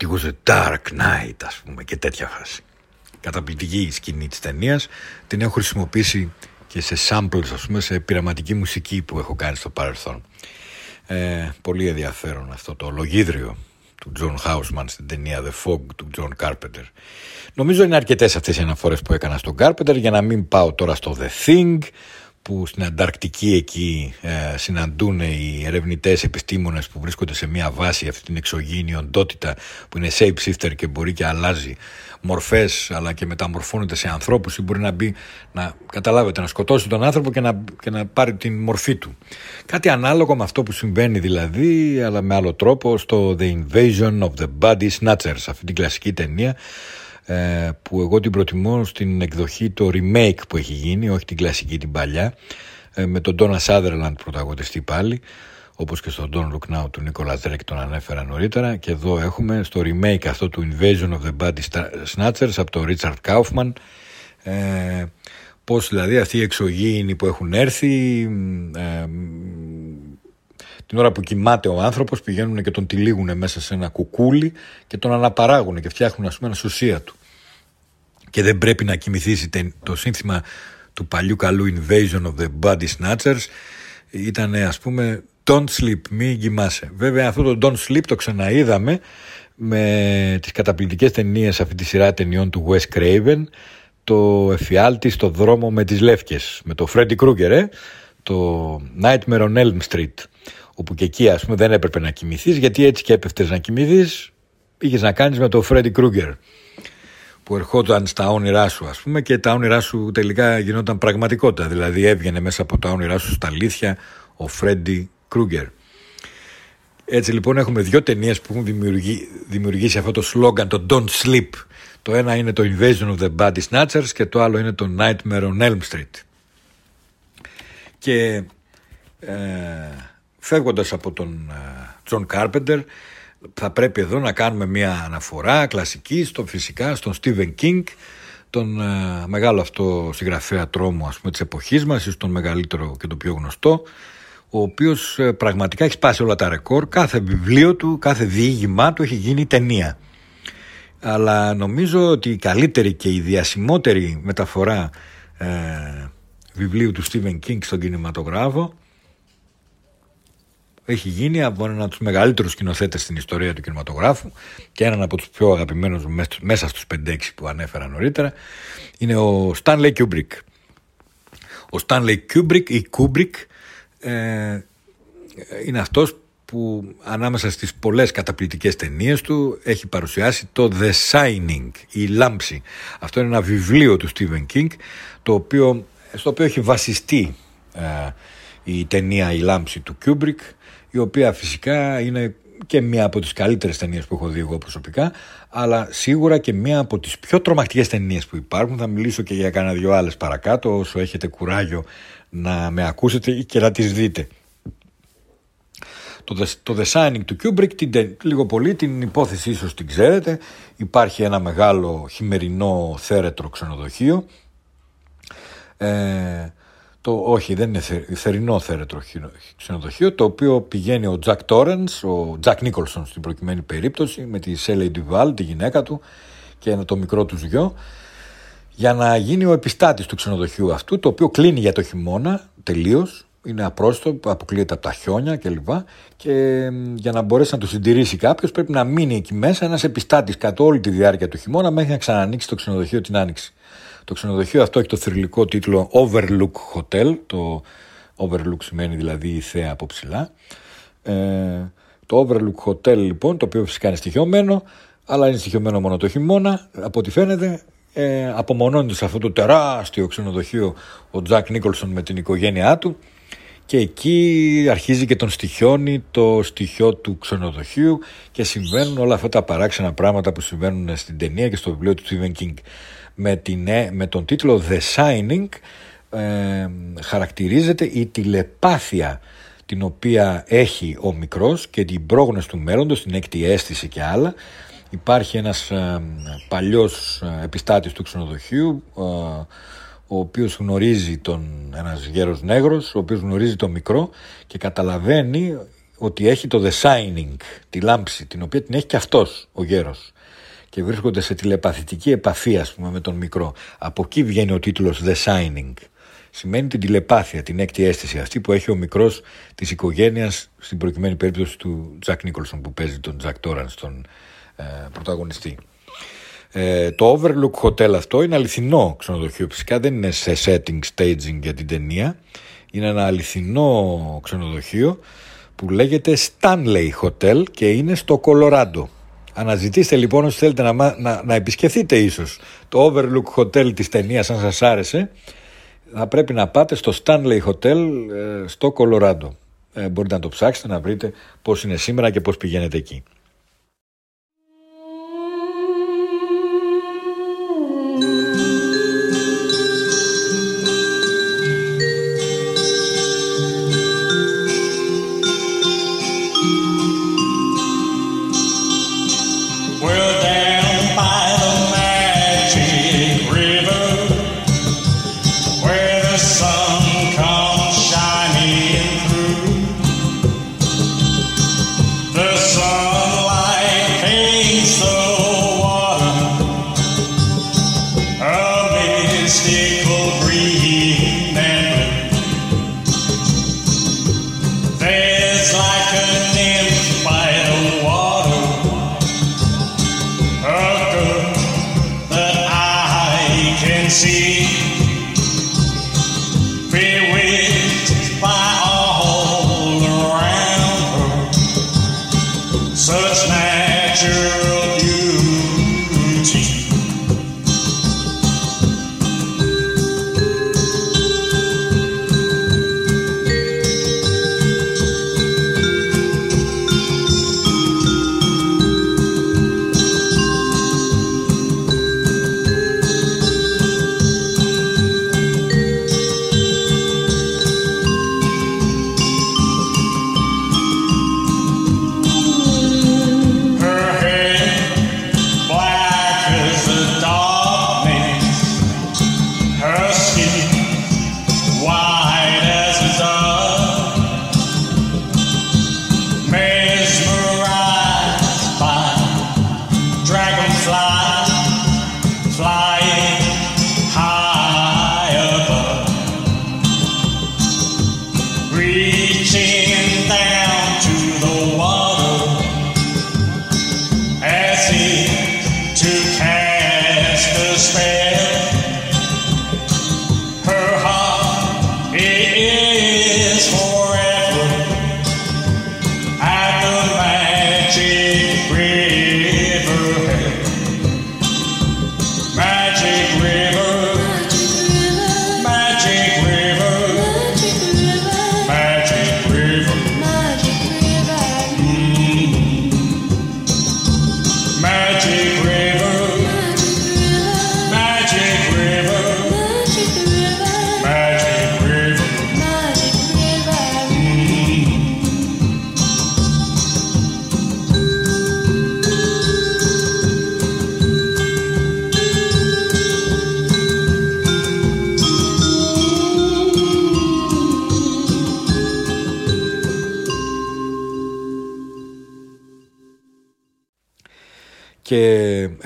Speaker 2: It was a dark night ας πούμε και τέτοια φάση. Καταπληκτική η σκηνή της ταινίας. την έχω χρησιμοποιήσει και σε samples ας πούμε σε πειραματική μουσική που έχω κάνει στο παρελθόν. Ε, πολύ ενδιαφέρον αυτό το λογίδριο του John Houseman στην ταινία The Fog του John Carpenter. Νομίζω είναι αρκετές αυτές οι αναφορές που έκανα στον Carpenter για να μην πάω τώρα στο The Thing που στην Ανταρκτική εκεί ε, συναντούν οι ερευνητές επιστήμονες που βρίσκονται σε μια βάση αυτή την εξωγήινη οντότητα που είναι shape-shifter και μπορεί και αλλάζει μορφές αλλά και μεταμορφώνεται σε ανθρώπους ή μπορεί να μπει να καταλάβετε να σκοτώσει τον άνθρωπο και να, και να πάρει την μορφή του. Κάτι ανάλογο με αυτό που συμβαίνει δηλαδή αλλά με άλλο τρόπο στο The Invasion of the Body Snatchers αυτή την κλασική ταινία ε, που εγώ την προτιμώ στην εκδοχή το remake που έχει γίνει, όχι την κλασική την παλιά, ε, με τον Donna Sutherland πρωταγωνιστή πάλι, όπως και στον Don Look Now του Νίκολα Drake τον ανέφερα νωρίτερα και εδώ έχουμε στο remake αυτό του Invasion of the Body Snatchers από τον Richard Kaufman. Ε, πως δηλαδή αυτοί οι εξωγήινοι που έχουν έρθει ε, την ώρα που κοιμάται ο άνθρωπος πηγαίνουν και τον τυλίγουν μέσα σε ένα κουκούλι και τον αναπαράγουν και φτιάχνουν ας πούμε ένα σουσία του. Και δεν πρέπει να κοιμηθείς το σύνθημα του παλιού καλού Invasion of the Body Snatchers ήταν ας πούμε Don't sleep, μην κοιμάσαι. Βέβαια αυτό το Don't sleep το ξαναείδαμε με τις καταπληκτικές ταινίες αυτή τη σειρά ταινιών του Wes Craven το εφιάλτη στο δρόμο με τις λεύκες με το Freddy Krueger ε; το Nightmare on Elm Street όπου και εκεί ας πούμε δεν έπρεπε να κοιμηθείς γιατί έτσι και έπεφτες να κοιμηθείς είχες να κάνεις με το Freddy Krueger που ερχόταν στα όνειρά σου ας πούμε και τα όνειρά σου τελικά γινόταν πραγματικότητα δηλαδή έβγαινε μέσα από τα όνειρά σου στα αλήθεια ο Φρέντι Κρούγκερ έτσι λοιπόν έχουμε δύο ταινίες που έχουν δημιουργήσει αυτό το σλόγκαν το Don't Sleep. Το ένα είναι το Invasion of the Body Snatchers και το άλλο είναι το Nightmare on Elm Street. Και ε, φεύγοντας από τον Τζον Κάρπεντερ θα πρέπει εδώ να κάνουμε μια αναφορά κλασική στο, φυσικά στον Stephen King τον ε, μεγάλο αυτό συγγραφέα τρόμου ας πούμε της εποχής μας ίσως τον μεγαλύτερο και το πιο γνωστό ο οποίος ε, πραγματικά έχει σπάσει όλα τα ρεκόρ κάθε βιβλίο του, κάθε διήγημά του έχει γίνει ταινία αλλά νομίζω ότι η καλύτερη και η διασημότερη μεταφορά ε, βιβλίου του Stephen King στον κινηματογράφο έχει γίνει από έναν από τους μεγαλύτερους σκηνοθέτες στην ιστορία του κινηματογράφου και έναν από τους πιο αγαπημένους μέσα στους 5-6 που ανέφερα νωρίτερα είναι ο Stanley Kubrick. Ο Stanley Kubrick ή Kubrick ε, είναι αυτός που ανάμεσα στις πολλές καταπληκτικές ταινίες του έχει παρουσιάσει το The Shining, η Λάμψη. Αυτό είναι ένα βιβλίο του Stephen King το οποίο, στο οποίο έχει βασιστεί ε, η ταινία «Η Λάμψη» του Kubrick η οποία φυσικά είναι και μία από τις καλύτερες ταινίες που έχω δει εγώ προσωπικά αλλά σίγουρα και μία από τις πιο τρομακτικές ταινίες που υπάρχουν θα μιλήσω και για κανένα δυο άλλες παρακάτω όσο έχετε κουράγιο να με ακούσετε ή και να τις δείτε. Το, το designing του Kubrick την, λίγο πολύ την υπόθεση ίσως την ξέρετε. Υπάρχει ένα μεγάλο χειμερινό θέρετρο ξενοδοχείο. Ε, το, όχι δεν είναι θερινό θέρετρο ξενοδοχείο το οποίο πηγαίνει ο Τζακ Τόρενς, ο Τζακ Νίκολσον στην προκειμένη περίπτωση με τη Σέλεϊ Ντιβάλ, τη γυναίκα του και το μικρό του γιο για να γίνει ο επιστάτης του ξενοδοχείου αυτού το οποίο κλείνει για το χειμώνα τελείως είναι απρόστο, αποκλείεται από τα χιόνια κλπ. Και για να μπορέσει να το συντηρήσει κάποιος, πρέπει να μείνει εκεί μέσα ένας επιστάτης κατά όλη τη διάρκεια του χειμώνα μέχρι να ξανανοίξει το ξενοδοχείο την άνοιξη. Το ξενοδοχείο αυτό έχει το θρηλυκό τίτλο Overlook Hotel. Το Overlook σημαίνει δηλαδή η θέα από ψηλά. Ε, το Overlook Hotel λοιπόν, το οποίο φυσικά είναι στοιχειωμένο, αλλά είναι στοιχειωμένο μόνο το χειμώνα, από ό,τι φαίνεται. Ε, απομονώνεται σε αυτό το τεράστιο ξενοδοχείο ο Τζακ Νίκολσον με την οικογένειά του και εκεί αρχίζει και τον στοιχιώνει το στοιχείο του ξενοδοχείου και συμβαίνουν όλα αυτά τα παράξενα πράγματα που συμβαίνουν στην ταινία και στο βιβλίο του Stephen King με, την, ε, με τον τίτλο The Signing ε, χαρακτηρίζεται η τηλεπάθεια την οποία έχει ο μικρός και την πρόγνωση του μέλλοντος, την έκτη αίσθηση και άλλα. Υπάρχει ένας ε, παλιός ε, επιστάτης του ξενοδοχείου, ο οποίος γνωρίζει τον, ένας γέρος νέγρος, ο οποίος γνωρίζει τον μικρό και καταλαβαίνει ότι έχει το The Signing, τη λάμψη, την οποία την έχει και αυτός ο γέρος και βρίσκονται σε τηλεπαθητική επαφή ας πούμε με τον μικρό. Από εκεί βγαίνει ο τίτλος The Signing. Σημαίνει την τηλεπάθεια, την έκτη αίσθηση αυτή που έχει ο μικρός της οικογένειας στην προκειμένη περίπτωση του Τζακ Νίκολσον που παίζει τον Τζακ Τόραν στον ε, πρωταγωνιστή. Ε, το Overlook Hotel αυτό είναι αληθινό ξενοδοχείο φυσικά δεν είναι σε setting staging για την ταινία είναι ένα αληθινό ξενοδοχείο που λέγεται Stanley Hotel και είναι στο Κολοράντο Αναζητήστε λοιπόν όσοι θέλετε να, να, να επισκεφθείτε ίσως το Overlook Hotel της ταινίας αν σας άρεσε θα πρέπει να πάτε στο Stanley Hotel ε, στο Κολοράντο. Ε, μπορείτε να το ψάξετε να βρείτε πώς είναι σήμερα και πώς πηγαίνετε εκεί.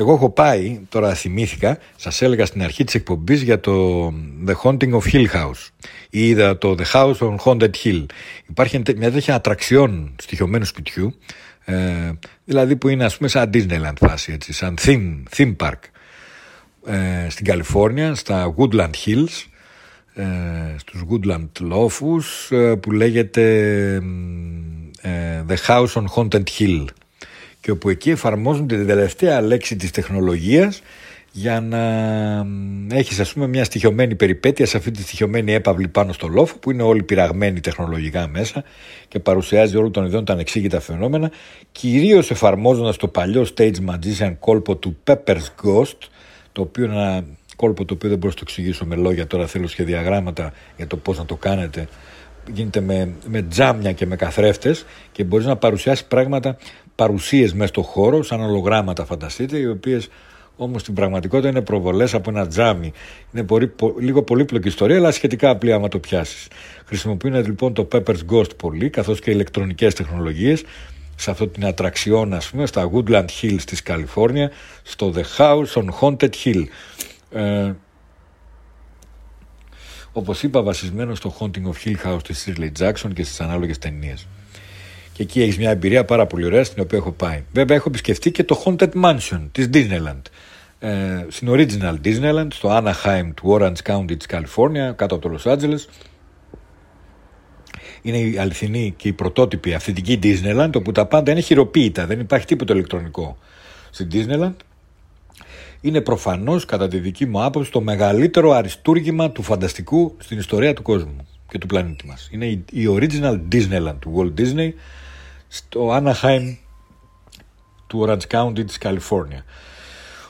Speaker 2: Εγώ έχω πάει, τώρα θυμήθηκα, σας έλεγα στην αρχή της εκπομπής για το The Haunting of Hill House. Ή είδα το The House on Haunted Hill. Υπάρχει μια τέτοια ατραξιόν στοιχειωμένου σπιτιού, ε, δηλαδή που είναι ας πούμε σαν Disneyland φάση, έτσι, σαν theme, theme park. Ε, στην Καλιφόρνια, στα Woodland Hills, ε, στους Woodland λόφους, ε, που λέγεται ε, The House on Haunted Hill και όπου εκεί εφαρμόζουν την τελευταία λέξη της τεχνολογίας για να έχεις ας πούμε μια στοιχειωμένη περιπέτεια σε αυτή τη στοιχειωμένη έπαυλη πάνω στο λόφο που είναι όλοι πειραγμένοι τεχνολογικά μέσα και παρουσιάζει όλων των ειδών τα ανεξήγητα φαινόμενα κυρίως εφαρμόζοντας το παλιό stage magician κόλπο του Pepper's Ghost το οποίο είναι ένα κόλπο το οποίο δεν μπορώ να το εξηγήσω με λόγια τώρα θέλω σχεδιαγράμματα για το πώς να το κάνετε. Γίνεται με, με τζάμια και με καθρέφτες και μπορείς να παρουσιάσεις πράγματα παρουσίες μέσα στο χώρο, σαν ολογράμματα φανταστείτε, οι οποίες όμως στην πραγματικότητα είναι προβολές από ένα τζάμι. Είναι πολύ, λίγο πολύπλοκη ιστορία, αλλά σχετικά απλή άμα το πιάσεις. Χρησιμοποιούν λοιπόν το Pepper's Ghost πολύ, καθώς και ηλεκτρονικές τεχνολογίες, σε αυτό την ατραξιόν, ας πούμε, στα Woodland Hills της Καλιφόρνια, στο The House on Haunted Hill. Ε, όπως είπα, βασισμένο στο Haunting of Hill House της Shirley Jackson και στις ανάλογες ταινίες και εκεί έχεις μια εμπειρία πάρα πολύ ωραία στην οποία έχω πάει. Βέβαια έχω επισκεφτεί και το Haunted Mansion της Disneyland. Ε, στην Original Disneyland, στο Anaheim του Orange County της Καλιφόρνια, κάτω από το Los Angeles. Είναι η αληθινή και η πρωτότυπη αυθεντική Disneyland, όπου τα πάντα είναι χειροποίητα, δεν υπάρχει τίποτα ηλεκτρονικό. Στην Disneyland είναι προφανώς, κατά τη δική μου άποψη, το μεγαλύτερο αριστούργημα του φανταστικού στην ιστορία του κόσμου και του πλανήτη μας. Είναι η, η Original Disneyland του Walt Disney, στο Anaheim του Orange County της Καλιφόρνια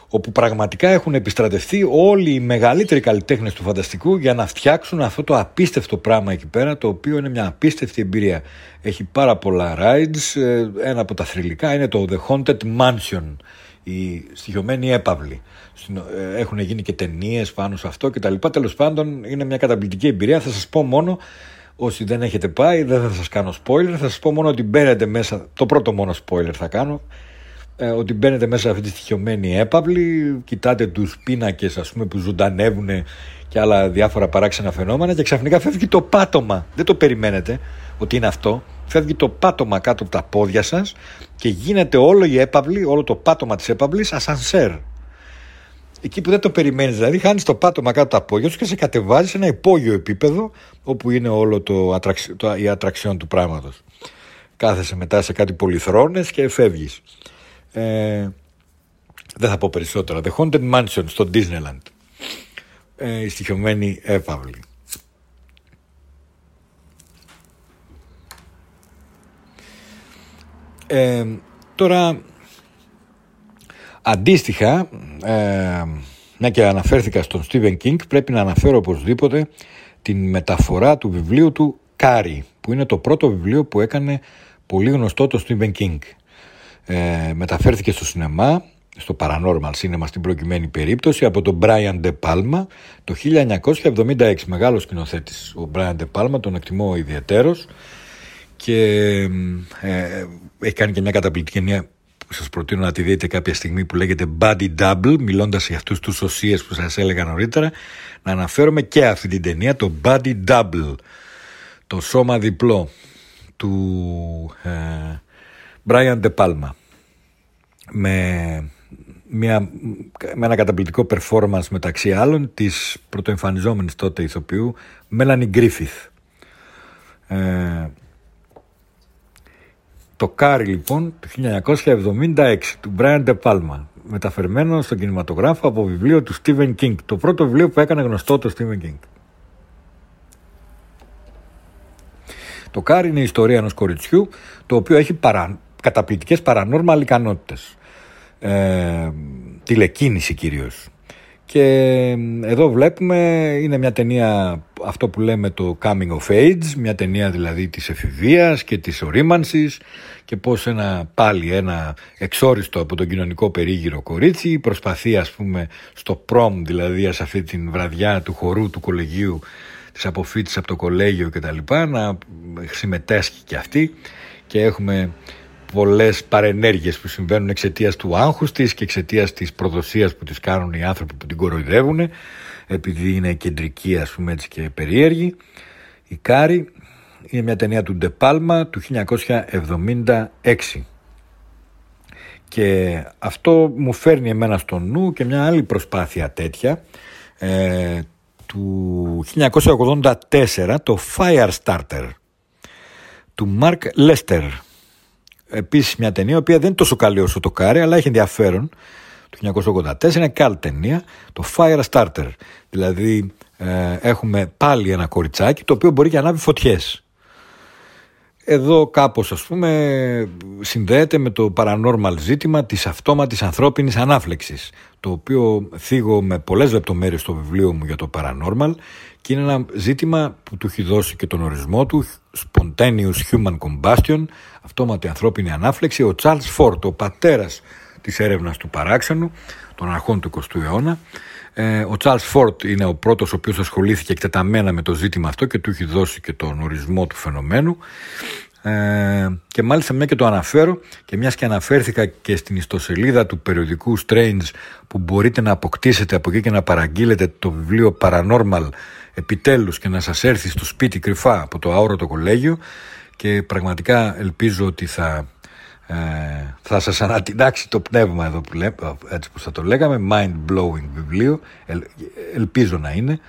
Speaker 2: όπου πραγματικά έχουν επιστρατευτεί όλοι οι μεγαλύτεροι καλλιτέχνες του φανταστικού για να φτιάξουν αυτό το απίστευτο πράγμα εκεί πέρα το οποίο είναι μια απίστευτη εμπειρία. Έχει πάρα πολλά rides ε, ένα από τα θρηλυκά είναι το The Haunted Mansion η στοιχειωμένη έπαυλη ε, έχουν γίνει και ταινίες πάνω σε αυτό και τα λοιπά. Τέλος πάντων είναι μια καταπληκτική εμπειρία. Θα σας πω μόνο Όσοι δεν έχετε πάει, δεν θα σας κάνω spoiler, θα σας πω μόνο ότι μπαίνετε μέσα, το πρώτο μόνο spoiler θα κάνω, ε, ότι μπαίνετε μέσα σε αυτή τη στοιχειωμένη έπαυλη, κοιτάτε τους πίνακες ας πούμε που ζωντανεύουν και άλλα διάφορα παράξενα φαινόμενα και ξαφνικά φεύγει το πάτωμα, δεν το περιμένετε ότι είναι αυτό, φεύγει το πάτωμα κάτω από τα πόδια σας και γίνεται όλο η έπαυλη, όλο το πάτωμα της έπαυλης ασανσέρ εκεί που δεν το περιμένεις. Δηλαδή, χάνεις το πάτωμα κάτω τα πόδια σου και σε κατεβάζεις σε ένα υπόγειο επίπεδο όπου είναι όλο το, το η ατραξιόν του πράγματος. Κάθεσαι μετά σε κάτι πολυθρόνες και φεύγεις. Ε, δεν θα πω περισσότερα. The Haunted Mansion στο Disneyland. Ε, η στοιχειωμένη έπαυλη. Ε, τώρα Αντίστοιχα, ε, μια και αναφέρθηκα στον Stephen King, πρέπει να αναφέρω οπωσδήποτε την μεταφορά του βιβλίου του Κάρι, που είναι το πρώτο βιβλίο που έκανε πολύ γνωστό το Stephen King. Ε, μεταφέρθηκε στο σινεμά στο Paranormal Cinema στην προκειμένη περίπτωση από τον Brian De Palma το 1976 μεγάλος σκηνοθέτης ο Brian De Palma τον εκτιμώ ιδιαιτέρως και ε, έχει κάνει και μια καταπληκτική ταινία που σας προτείνω να τη δείτε κάποια στιγμή που λέγεται Body Double μιλώντας για αυτούς τους οσίες που σας έλεγα νωρίτερα να αναφέρομαι και αυτή την ταινία το Body Double το σώμα διπλό του ε, Brian De Palma με, μια, με ένα καταπληκτικό performance μεταξύ άλλων της πρωτοεμφανιζόμενης τότε ηθοποιού Melanie Griffith. Ε, το Κάρι λοιπόν του 1976 του Brian De Palma μεταφερμένο στον κινηματογράφο από βιβλίο του Stephen King. Το πρώτο βιβλίο που έκανε γνωστό το Stephen King. Το Κάρι είναι η ιστορία ενός κοριτσιού το οποίο έχει παρα... καταπληκτικές paranormal ικανότητες. Ε, τηλεκίνηση κυρίως. Και εδώ βλέπουμε είναι μια ταινία αυτό που λέμε το coming of age, μια ταινία δηλαδή της εφηβείας και της ωρίμανσης και πως ένα πάλι ένα εξόριστο από τον κοινωνικό περίγυρο κορίτσι προσπαθεί ας πούμε στο prom δηλαδή σε αυτή την βραδιά του χορού του κολεγίου της αποφύτης από το κολέγιο και τα λοιπά να συμμετέσχει και αυτή. Και έχουμε πολλές παρενέργειες που συμβαίνουν εξαιτίας του άγχους της και εξαιτίας της προδοσίας που τις κάνουν οι άνθρωποι που την κοροϊδεύουν επειδή είναι κεντρική ας πούμε έτσι και περίεργη. Η Κάρη είναι μια ταινία του Ντε Πάλμα του 1976 και αυτό μου φέρνει εμένα στο νου και μια άλλη προσπάθεια τέτοια ε, του 1984 το Firestarter του Mark Lester. Επίσης μια ταινία η οποία δεν είναι τόσο καλή όσο το Κάρι αλλά έχει ενδιαφέρον. Το 1984 είναι καλή ταινία το Firestarter. Δηλαδή ε, έχουμε πάλι ένα κοριτσάκι το οποίο μπορεί και ανάβει φωτιές εδώ κάπως ας πούμε συνδέεται με το paranormal ζήτημα της αυτόματης ανθρώπινης ανάφλεξης το οποίο θίγω με πολλές λεπτομέρειες στο βιβλίο μου για το paranormal και είναι ένα ζήτημα που του έχει δώσει και τον ορισμό του spontaneous human combustion αυτόματη ανθρώπινη ανάφλεξη ο Charles Ford, ο πατέρας της έρευνας του παράξενου των αρχών του 20ου αιώνα ε, ο Charles Ford είναι ο πρώτος ο οποίος ασχολήθηκε εκτεταμένα με το ζήτημα αυτό και του έχει δώσει και τον ορισμό του φαινομένου. Ε, και μάλιστα μια και το αναφέρω και μιας και αναφέρθηκα και στην ιστοσελίδα του περιοδικού Strange που μπορείτε να αποκτήσετε από εκεί και να παραγγείλετε το βιβλίο Paranormal επιτέλους και να σας έρθει στο σπίτι κρυφά από το αόρατο κολέγιο. Και πραγματικά ελπίζω ότι θα, ε, θα σας ανατινάξει το πνεύμα εδώ που λέμε, έτσι που θα το λέγαμε mind blowing βιβλίο ελπίζω να είναι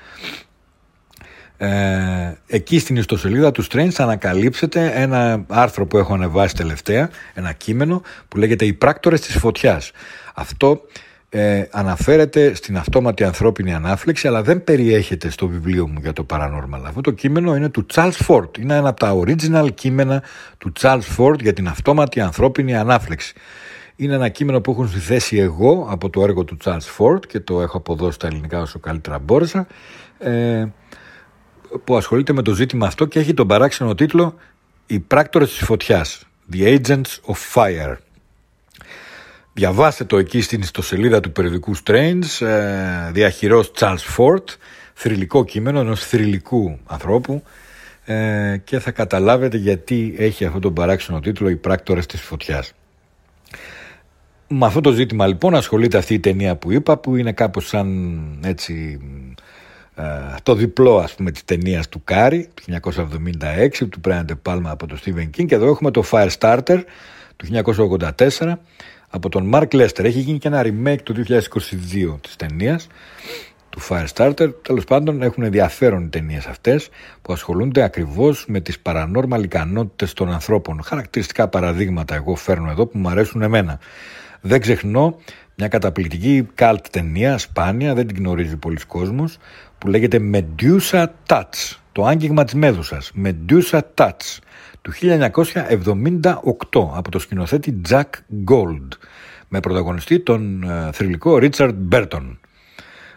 Speaker 2: ε, εκεί στην ιστοσελίδα του Strange θα ανακαλύψετε ένα άρθρο που έχω ανεβάσει τελευταία, ένα κείμενο που λέγεται «Οι πράκτορες της φωτιάς». Αυτό ε, αναφέρεται στην αυτόματη ανθρώπινη ανάφλεξη αλλά δεν περιέχεται στο βιβλίο μου για το paranormal. Αυτό το κείμενο είναι του Charles Ford. Είναι ένα από τα original κείμενα του Charles Ford για την αυτόματη ανθρώπινη ανάφλεξη. Είναι ένα κείμενο που έχω συνθέσει εγώ από το έργο του Charles Ford και το έχω αποδώσει στα ελληνικά όσο καλύτερα μπόρεσα. Ε, που ασχολείται με το ζήτημα αυτό και έχει τον παράξενο τίτλο «Οι πράκτορες της φωτιάς» «The Agents of Fire». Διαβάστε το εκεί στην ιστοσελίδα του περιοδικού Strange, ε, διαχειρός Charles Ford, θρηλυκό κείμενο ενός θρηλυκού ανθρώπου ε, και θα καταλάβετε γιατί έχει αυτό τον παράξενο τίτλο «Οι πράκτορες της φωτιάς». Με αυτό το ζήτημα λοιπόν ασχολείται αυτή η ταινία που είπα που είναι κάπως σαν έτσι ε, το διπλό ας πούμε της ταινίας του Κάρι του 1976 του Brian De Palma από τον Stephen King και εδώ έχουμε το Firestarter του 1984 από τον Mark Lester. Έχει γίνει και ένα remake του 2022 της ταινίας του Firestarter. Τέλος πάντων έχουν ενδιαφέρον οι ταινίες αυτές που ασχολούνται ακριβώς με τις paranormal ικανότητες των ανθρώπων. Χαρακτηριστικά παραδείγματα εγώ φέρνω εδώ που μου αρέσουν εμένα. Δεν ξεχνώ μια καταπληκτική καλτ ταινία, σπάνια, δεν την γνωρίζει πολλοί κόσμος, που λέγεται Medusa Touch, το άγγιγμα της Μέδουσας, Medusa Touch, του 1978 από το σκηνοθέτη Jack Gold, με πρωταγωνιστή τον ε, θρηλυκό Richard Burton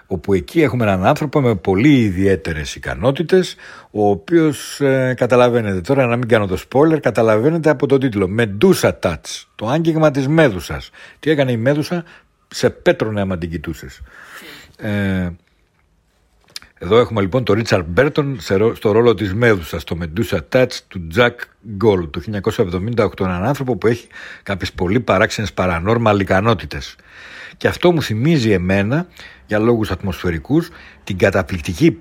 Speaker 2: όπου εκεί έχουμε έναν άνθρωπο με πολύ ιδιαίτερες ικανότητες ο οποίος ε, καταλαβαίνετε τώρα να μην κάνω το spoiler καταλαβαίνετε από τον τίτλο Medusa Touch το άγγιγμα της Μέδουσας τι έκανε η Μέδουσα; Σε πέτρωνε άμα την κοιτούσες. Ε, εδώ έχουμε λοιπόν τον Ρίτσαρ Μπέρτον στο ρόλο της Μέδουσας, στο Medusa Touch του Jack Gold του 1978, έναν άνθρωπο που έχει κάποιες πολύ παράξενες παρανόρμαλ ικανότητες. Και αυτό μου θυμίζει εμένα, για λόγους ατμοσφαιρικούς, την καταπληκτική,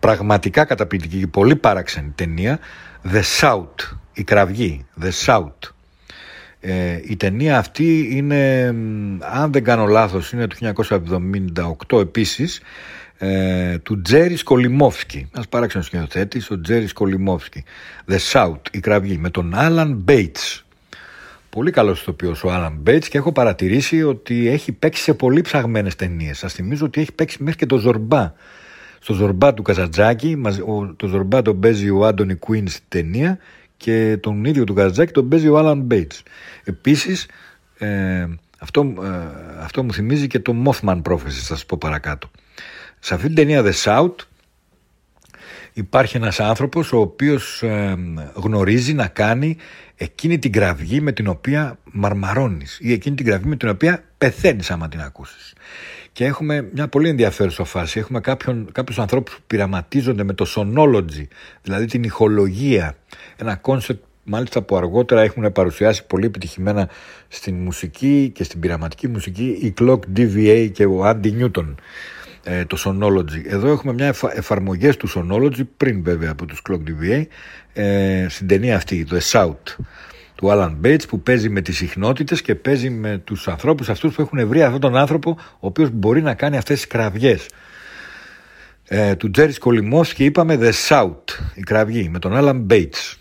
Speaker 2: πραγματικά καταπληκτική, πολύ παράξενη ταινία The Shout, η κραυγή, The Shout. Ε, η ταινία αυτή είναι, αν δεν κάνω λάθος, είναι του 1978 επίσης, ε, του Τζέρι Σκολιμόφσκι. Ένας παράξενος σκηνοθέτης, ο Τζέρι Σκολιμόφσκι. The Shout, η κραυγή, με τον Άλαν Μπέιτς. Πολύ καλός ηθοποιός ο Άλαν Μπέιτς και έχω παρατηρήσει ότι έχει παίξει σε πολύ ψαγμένες ταινίες. Σας θυμίζω ότι έχει παίξει μέχρι και το Ζορμπά. Στο Ζορμπά του Καζαντζάκη, το Ζορμπά τον παίζει ο Άντωνι Κουίν στην ταινία και τον ίδιο τον Καζαντζάκη τον παίζει ο Άλαν Μπέιτς. Επίσης, ε, αυτό, ε, αυτό μου θυμίζει και το Mothman Prophecies, θα σας πω παρακάτω. Σε αυτή την ταινία The Shout υπάρχει ένας άνθρωπος ο οποίος ε, γνωρίζει να κάνει εκείνη την κραυγή με την οποία μαρμαρώνεις ή εκείνη την κραυγή με την οποία πεθαίνεις άμα την ακούσεις. Και έχουμε μια πολύ ενδιαφέρουσα φάση. Έχουμε κάποιον, κάποιους ανθρώπους που πειραματίζονται με το sonology, δηλαδή την ηχολογία. Ένα κόνσεπτ μάλιστα που αργότερα έχουν παρουσιάσει πολύ επιτυχημένα στην μουσική και στην πειραματική μουσική οι Clock DVA και ο Adi Newton. Ε, το Sonology. Εδώ έχουμε μια εφαρμογές του Sonology πριν βέβαια από τους Clock DVA ε, στην ταινία αυτή, το Shout του Alan Bates που παίζει με τις συχνότητες και παίζει με τους ανθρώπους αυτούς που έχουν βρει αυτόν τον άνθρωπο ο οποίος μπορεί να κάνει αυτές τις κραυγές. Ε, του Τζέρι Κολυμός και είπαμε The Shout, η κραυγή, με τον Alan Bates.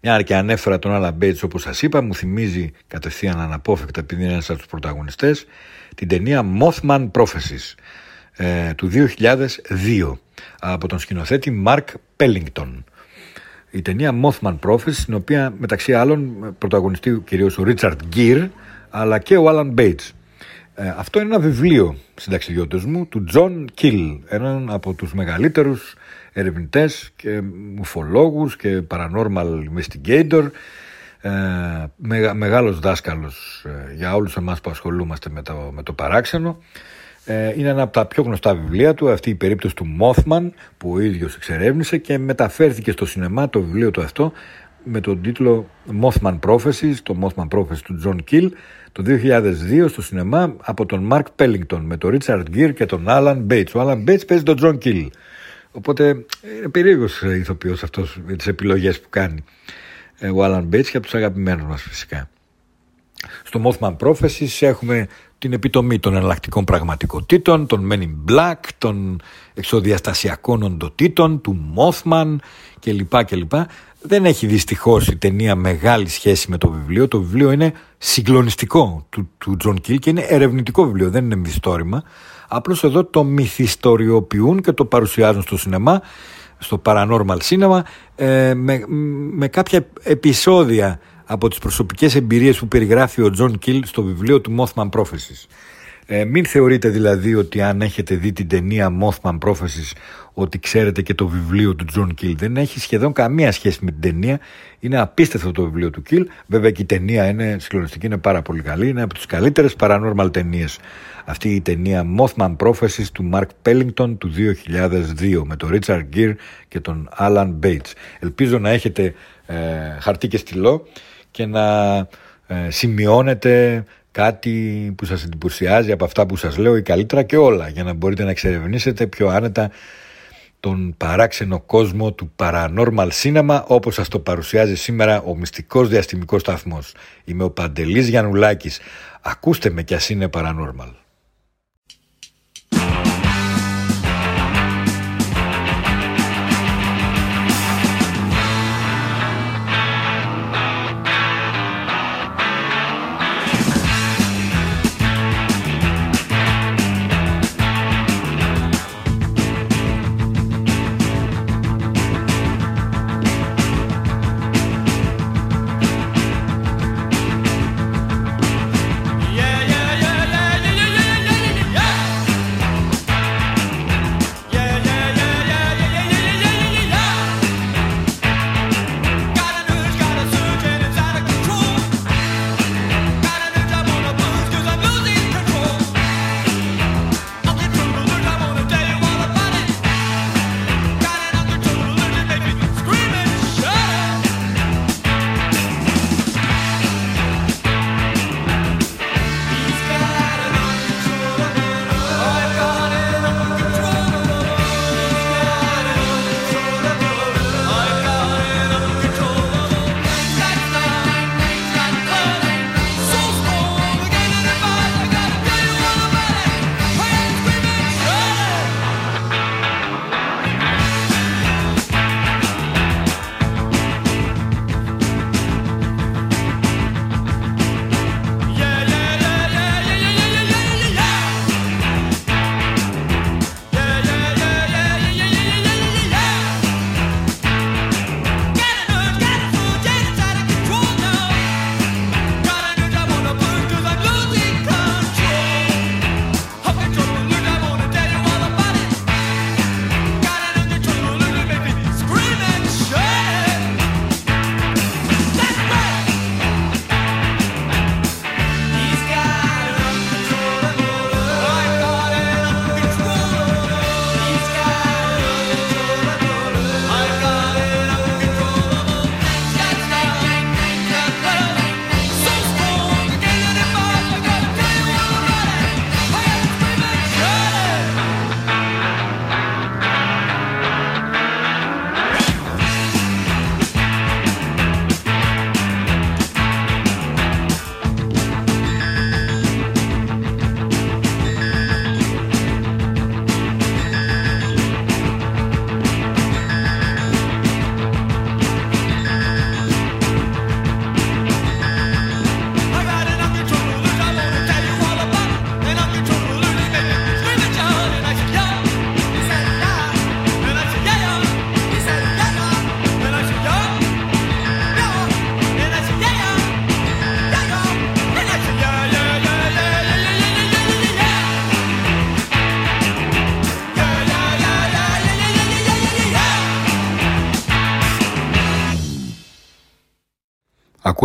Speaker 2: Μια και ανέφερα τον Alan Bates όπως σας είπα, μου θυμίζει κατευθείαν αναπόφευκτα επειδή είναι ένας από τους πρωταγωνιστές, την ταινία Mothman Prophecies ε, του 2002 από τον σκηνοθέτη Mark Pellington. Η ταινία Mothman Prophecies, στην οποία μεταξύ άλλων πρωταγωνιστεί κυρίως ο Richard Gere αλλά και ο Alan Bates. Ε, αυτό είναι ένα βιβλίο συνταξιδιώτες μου του John Kill, έναν από τους μεγαλύτερους ερευνητές και μουφολόγους και paranormal investigator ε, μεγάλος δάσκαλος ε, για όλους εμάς που ασχολούμαστε με το, με το παράξενο. Ε, είναι ένα από τα πιο γνωστά βιβλία του, αυτή η περίπτωση του Mothman που ο ίδιος εξερεύνησε και μεταφέρθηκε στο σινεμά το βιβλίο του αυτό με τον τίτλο Mothman Prophecies, το Mothman Prophecies του John Kill το 2002 στο σινεμά από τον Mark Pellington με τον Richard Gere και τον Alan Bates. Ο Alan Bates παίζει τον John Kill. Οπότε είναι περίεργος ηθοποιός αυτός με τις επιλογές που κάνει. Ε, ο Alan Bates και από τους αγαπημένους μας φυσικά. Στο Mothman Prophecies έχουμε την επιτομή των εναλλακτικών πραγματικότητων, των Men in Black, των εξοδιαστασιακών οντοτήτων, του Mothman κλπ. κλπ. Δεν έχει δυστυχώς η ταινία μεγάλη σχέση με το βιβλίο. Το βιβλίο είναι συγκλονιστικό του, του John Kill και είναι ερευνητικό βιβλίο, δεν είναι μυθιστόρημα. Απλώς εδώ το μυθιστοριοποιούν και το παρουσιάζουν στο σινεμά στο Paranormal Cinema ε, με, με κάποια επεισόδια από τις προσωπικές εμπειρίες που περιγράφει ο John Keel στο βιβλίο του Mothman Prophecies. Ε, μην θεωρείτε δηλαδή ότι αν έχετε δει την ταινία Mothman Prophecies ότι ξέρετε και το βιβλίο του John Kill. Δεν έχει σχεδόν καμία σχέση με την ταινία. Είναι απίστευτο το βιβλίο του Kill. Βέβαια και η ταινία είναι συγκλονιστική, είναι πάρα πολύ καλή. Είναι από τις καλύτερες paranormal ταινίες. Αυτή η ταινία Mothman Prophecies του Mark Pellington του 2002 με τον Richard Gere και τον Alan Bates. Ελπίζω να έχετε ε, χαρτί και στυλό και να ε, σημειώνετε κάτι που σας εντυπωσιάζει από αυτά που σας λέω ή καλύτερα και όλα για να μπορείτε να εξερευνήσετε πιο άνετα τον παράξενο κόσμο του Paranormal Cinema όπως σας το παρουσιάζει σήμερα ο μυστικός διαστημικός σταθμός. Είμαι ο Παντελής Γιαννουλάκης. Ακούστε με κι ας είναι Paranormal.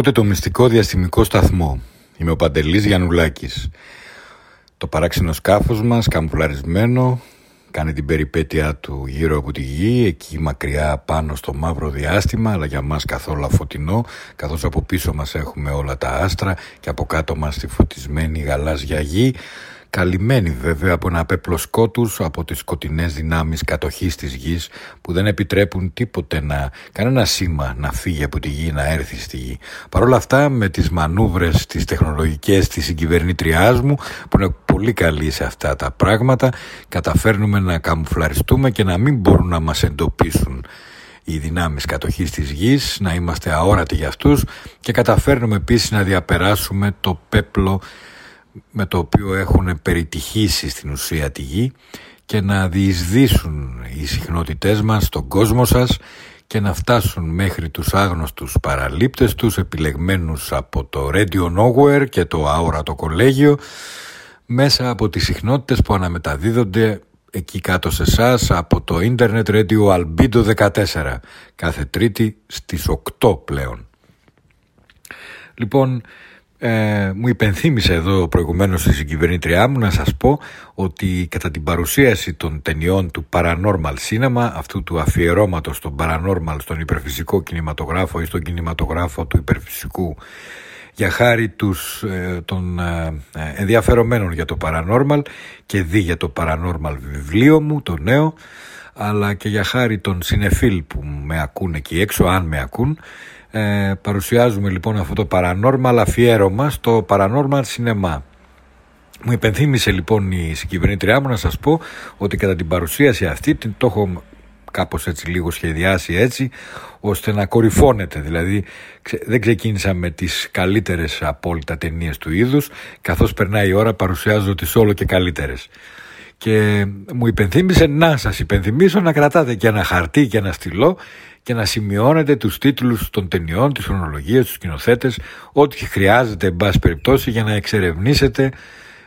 Speaker 2: Ακούτε το μυστικό διαστημικό σταθμό. Είμαι ο Παντελής Γιαννουλάκης. Το παράξενο σκάφος μας, καμπουλαρισμένο, κάνει την περιπέτειά του γύρω από τη γη, εκεί μακριά πάνω στο μαύρο διάστημα, αλλά για μας καθόλου φωτεινό, καθώς από πίσω μας έχουμε όλα τα άστρα και από κάτω μας τη φωτισμένη γαλάζια γη, καλυμμένοι βέβαια από ένα πέπλο σκότους από τις σκοτεινές δυνάμεις κατοχής της γης που δεν επιτρέπουν τίποτε να, κανένα σήμα να φύγει από τη γη, να έρθει στη γη. Παρ' όλα αυτά με τις μανούβρες, τις τεχνολογικές της συγκυβερνήτριάς μου που είναι πολύ καλή σε αυτά τα πράγματα καταφέρνουμε να καμουφλαριστούμε και να μην μπορούν να μας εντοπίσουν οι δυνάμεις κατοχής της γης, να είμαστε αόρατοι για αυτούς και καταφέρνουμε επίσης να διαπεράσουμε το πέπλο με το οποίο έχουν περιτυχήσει στην ουσία τη γη και να διεισδύσουν οι συχνότητές μας στον κόσμο σας και να φτάσουν μέχρι τους άγνωστους παραλήπτες τους επιλεγμένους από το Radio Nowhere και το αόρατο κολέγιο μέσα από τις συχνότητες που αναμεταδίδονται εκεί κάτω σε εσάς από το Internet Radio Albedo 14 κάθε τρίτη στις 8 πλέον. Λοιπόν, ε, μου υπενθύμησε εδώ προηγουμένως στη συγκυβερνήτριά μου να σας πω ότι κατά την παρουσίαση των ταινιών του Paranormal Cinema, αυτού του αφιερώματος στον Paranormal, στον υπερφυσικό κινηματογράφο ή στον κινηματογράφο του υπερφυσικού για χάρη τους, ε, των ε, ενδιαφερομένων για το Paranormal και δι για το Paranormal βιβλίο μου, το νέο, αλλά και για χάρη των συνεφίλ που με ακούν εκεί έξω, αν με ακούν, ε, παρουσιάζουμε λοιπόν αυτό το paranormal αφιέρωμα στο paranormal cinema. Μου υπενθύμησε λοιπόν η συγκυβερνήτριά μου να σας πω ότι κατά την παρουσίαση αυτή το έχω κάπως έτσι λίγο σχεδιάσει έτσι ώστε να κορυφώνεται δηλαδή δεν ξεκίνησα με τις καλύτερες απόλυτα ταινίες του είδους καθώς περνάει η ώρα παρουσιάζω τις όλο και καλύτερες και μου υπενθύμησε να σας υπενθυμίσω να κρατάτε και ένα χαρτί και ένα στυλό και να σημειώνετε τους τίτλους των ταινιών, τις χρονολογίες, τους σκηνοθέτες, ό,τι χρειάζεται εν πάση περιπτώσει για να εξερευνήσετε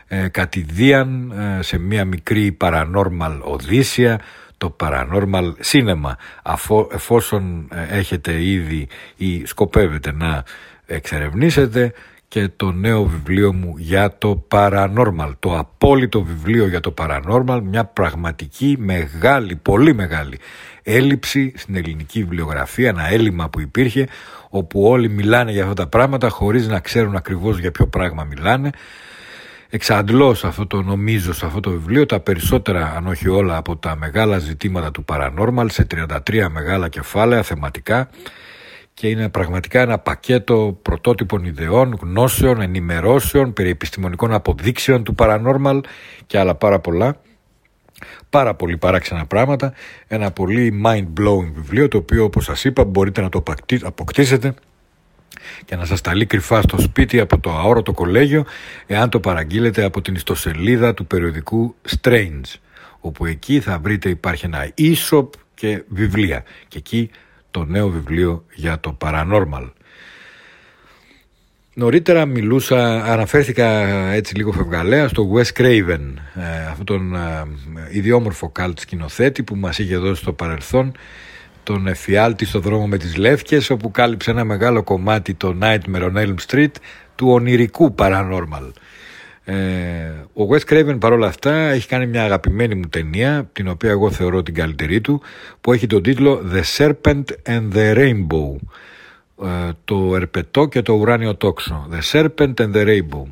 Speaker 2: ε, κατηδίαν ε, σε μια μικρή paranormal οδύσσια το paranormal cinema αφό, εφόσον ε, έχετε ήδη ή σκοπεύετε να εξερευνήσετε και το νέο βιβλίο μου για το paranormal, το απόλυτο βιβλίο για το paranormal, μια πραγματική μεγάλη, πολύ μεγάλη έλλειψη στην ελληνική βιβλιογραφία, ένα έλλειμμα που υπήρχε, όπου όλοι μιλάνε για αυτά τα πράγματα χωρίς να ξέρουν ακριβώς για ποιο πράγμα μιλάνε. Εξαντλώ σε αυτό το νομίζω, σε αυτό το βιβλίο, τα περισσότερα, αν όχι όλα, από τα μεγάλα ζητήματα του paranormal, σε 33 μεγάλα κεφάλαια θεματικά, και είναι πραγματικά ένα πακέτο πρωτότυπων ιδεών, γνώσεων, ενημερώσεων, περί επιστημονικών αποδείξεων του paranormal και άλλα πάρα πολλά. Πάρα πολύ παράξενα πράγματα, ένα πολύ mind-blowing βιβλίο το οποίο όπως σας είπα μπορείτε να το αποκτήσετε και να σας ταλεί κρυφά στο σπίτι από το αόρατο κολέγιο εάν το παραγγείλετε από την ιστοσελίδα του περιοδικού Strange όπου εκεί θα βρείτε υπάρχει ένα e-shop και βιβλία και εκεί το νέο βιβλίο για το Paranormal. Νωρίτερα μιλούσα, αναφέρθηκα έτσι λίγο φευγαλέα στο Wes Craven, ε, αυτόν τον ε, ιδιόμορφο καλτ σκηνοθέτη που μας είχε δώσει στο παρελθόν τον εφιάλτη στο δρόμο με τις Λεύκες όπου κάλυψε ένα μεγάλο κομμάτι το Nightmare on Elm Street του ονειρικού Paranormal. Ε, ο Wes Craven παρόλα αυτά έχει κάνει μια αγαπημένη μου ταινία την οποία εγώ θεωρώ την καλύτερη του που έχει τον τίτλο The Serpent and the Rainbow ε, το ερπετό και το ουράνιο τόξο The Serpent and the Rainbow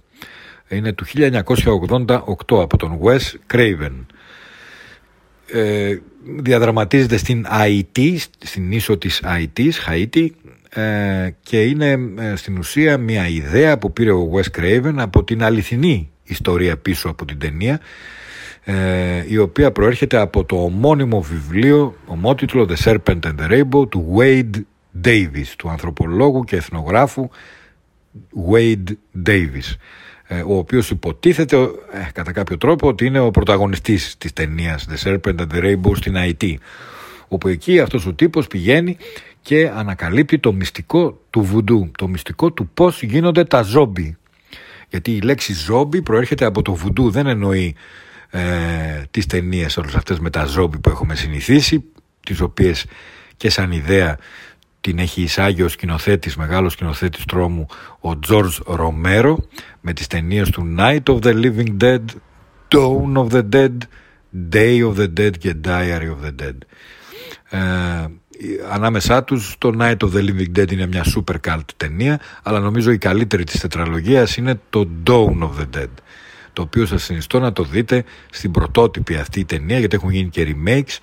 Speaker 2: είναι του 1988 από τον Wes Craven. Ε, διαδραματίζεται στην IT στην ίσο της IT Haiti ε, και είναι ε, στην ουσία μια ιδέα που πήρε ο Wes Craven από την αληθινή ιστορία πίσω από την ταινία ε, η οποία προέρχεται από το ομώνυμο βιβλίο ομότιτλο The Serpent and the Rainbow του Wade Davis του ανθρωπολόγου και εθνογράφου Wade Davis ο οποίος υποτίθεται κατά κάποιο τρόπο ότι είναι ο πρωταγωνιστής της ταινίας The Serpent and the Rainbow στην IT όπου εκεί αυτός ο τύπος πηγαίνει και ανακαλύπτει το μυστικό του βουντού, το μυστικό του πώς γίνονται τα ζόμπι. Γιατί η λέξη ζόμπι προέρχεται από το βουντού, δεν εννοεί ε, τις ταινίες όλες αυτές με τα ζόμπι που έχουμε συνηθίσει, τις οποίες και σαν ιδέα την έχει εισάγει ο σκηνοθέτης, μεγάλος σκηνοθέτης τρόμου, ο George Romero, με τις ταινίες του Night of the Living Dead, Dawn of the Dead, Day of the Dead και Diary of the Dead. Ε, ανάμεσά τους το Night of the Living Dead είναι μια super cult ταινία αλλά νομίζω η καλύτερη της τετραλογίας είναι το Dawn of the Dead το οποίο σας συνιστώ να το δείτε στην πρωτότυπη αυτή η ταινία γιατί έχουν γίνει και remakes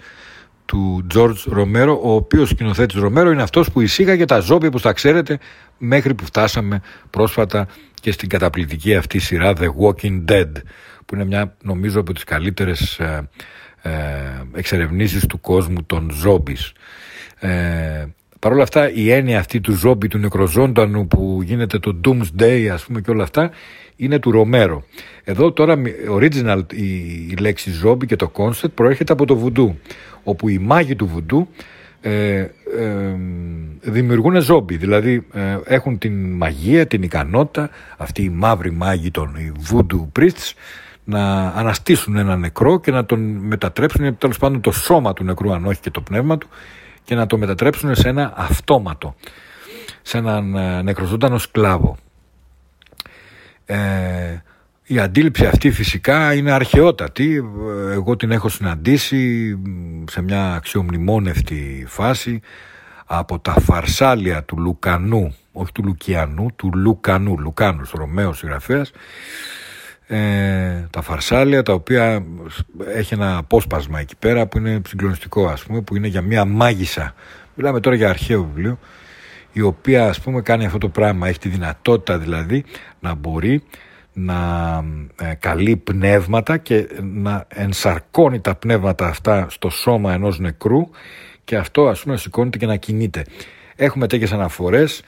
Speaker 2: του George Romero ο οποίος σκηνοθέτης Romero είναι αυτός που εισήγαγε τα ζόμπια που τα ξέρετε μέχρι που φτάσαμε πρόσφατα και στην καταπληκτική αυτή σειρά The Walking Dead που είναι μια νομίζω από τις καλύτερες ε, ε, εξερευνήσεις του κόσμου των ζόμπις. Ε, Παρ' όλα αυτά η έννοια αυτή του ζόμπι, του νεκροζώντανου που γίνεται το Doomsday ας πούμε και όλα αυτά είναι του Ρομέρο. Εδώ τώρα original η, η λέξη ζόμπι και το concept προέρχεται από το βουντού όπου οι μάγοι του βουντού ε, ε, δημιουργούν ζόμπι δηλαδή ε, έχουν την μαγεία, την ικανότητα αυτοί οι μαύροι μάγοι των βουντού priests να αναστήσουν ένα νεκρό και να τον μετατρέψουν τέλος πάντων το σώμα του νεκρού αν όχι και το πνεύμα του και να το μετατρέψουν σε ένα αυτόματο, σε έναν ε, νεκροζώντανο σκλάβο. Ε, η αντίληψη αυτή φυσικά είναι αρχαιότατη. Εγώ την έχω συναντήσει σε μια αξιομνημόνευτη φάση από τα φαρσάλια του Λουκανού, όχι του Λουκιανού, του Λουκανού, Λουκάνους, Ρωμαίος συγγραφέας, ε, τα φαρσάλια τα οποία έχει ένα απόσπασμα εκεί πέρα που είναι συγκλονιστικό ας πούμε που είναι για μια μάγισσα. Μιλάμε τώρα για αρχαίο βιβλίο η οποία ας πούμε κάνει αυτό το πράγμα. Έχει τη δυνατότητα δηλαδή να μπορεί να ε, καλεί πνεύματα και να ενσαρκώνει τα πνεύματα αυτά στο σώμα ενός νεκρού και αυτό ας πούμε σηκώνεται και να κινείται. Έχουμε τέτοιες αναφορές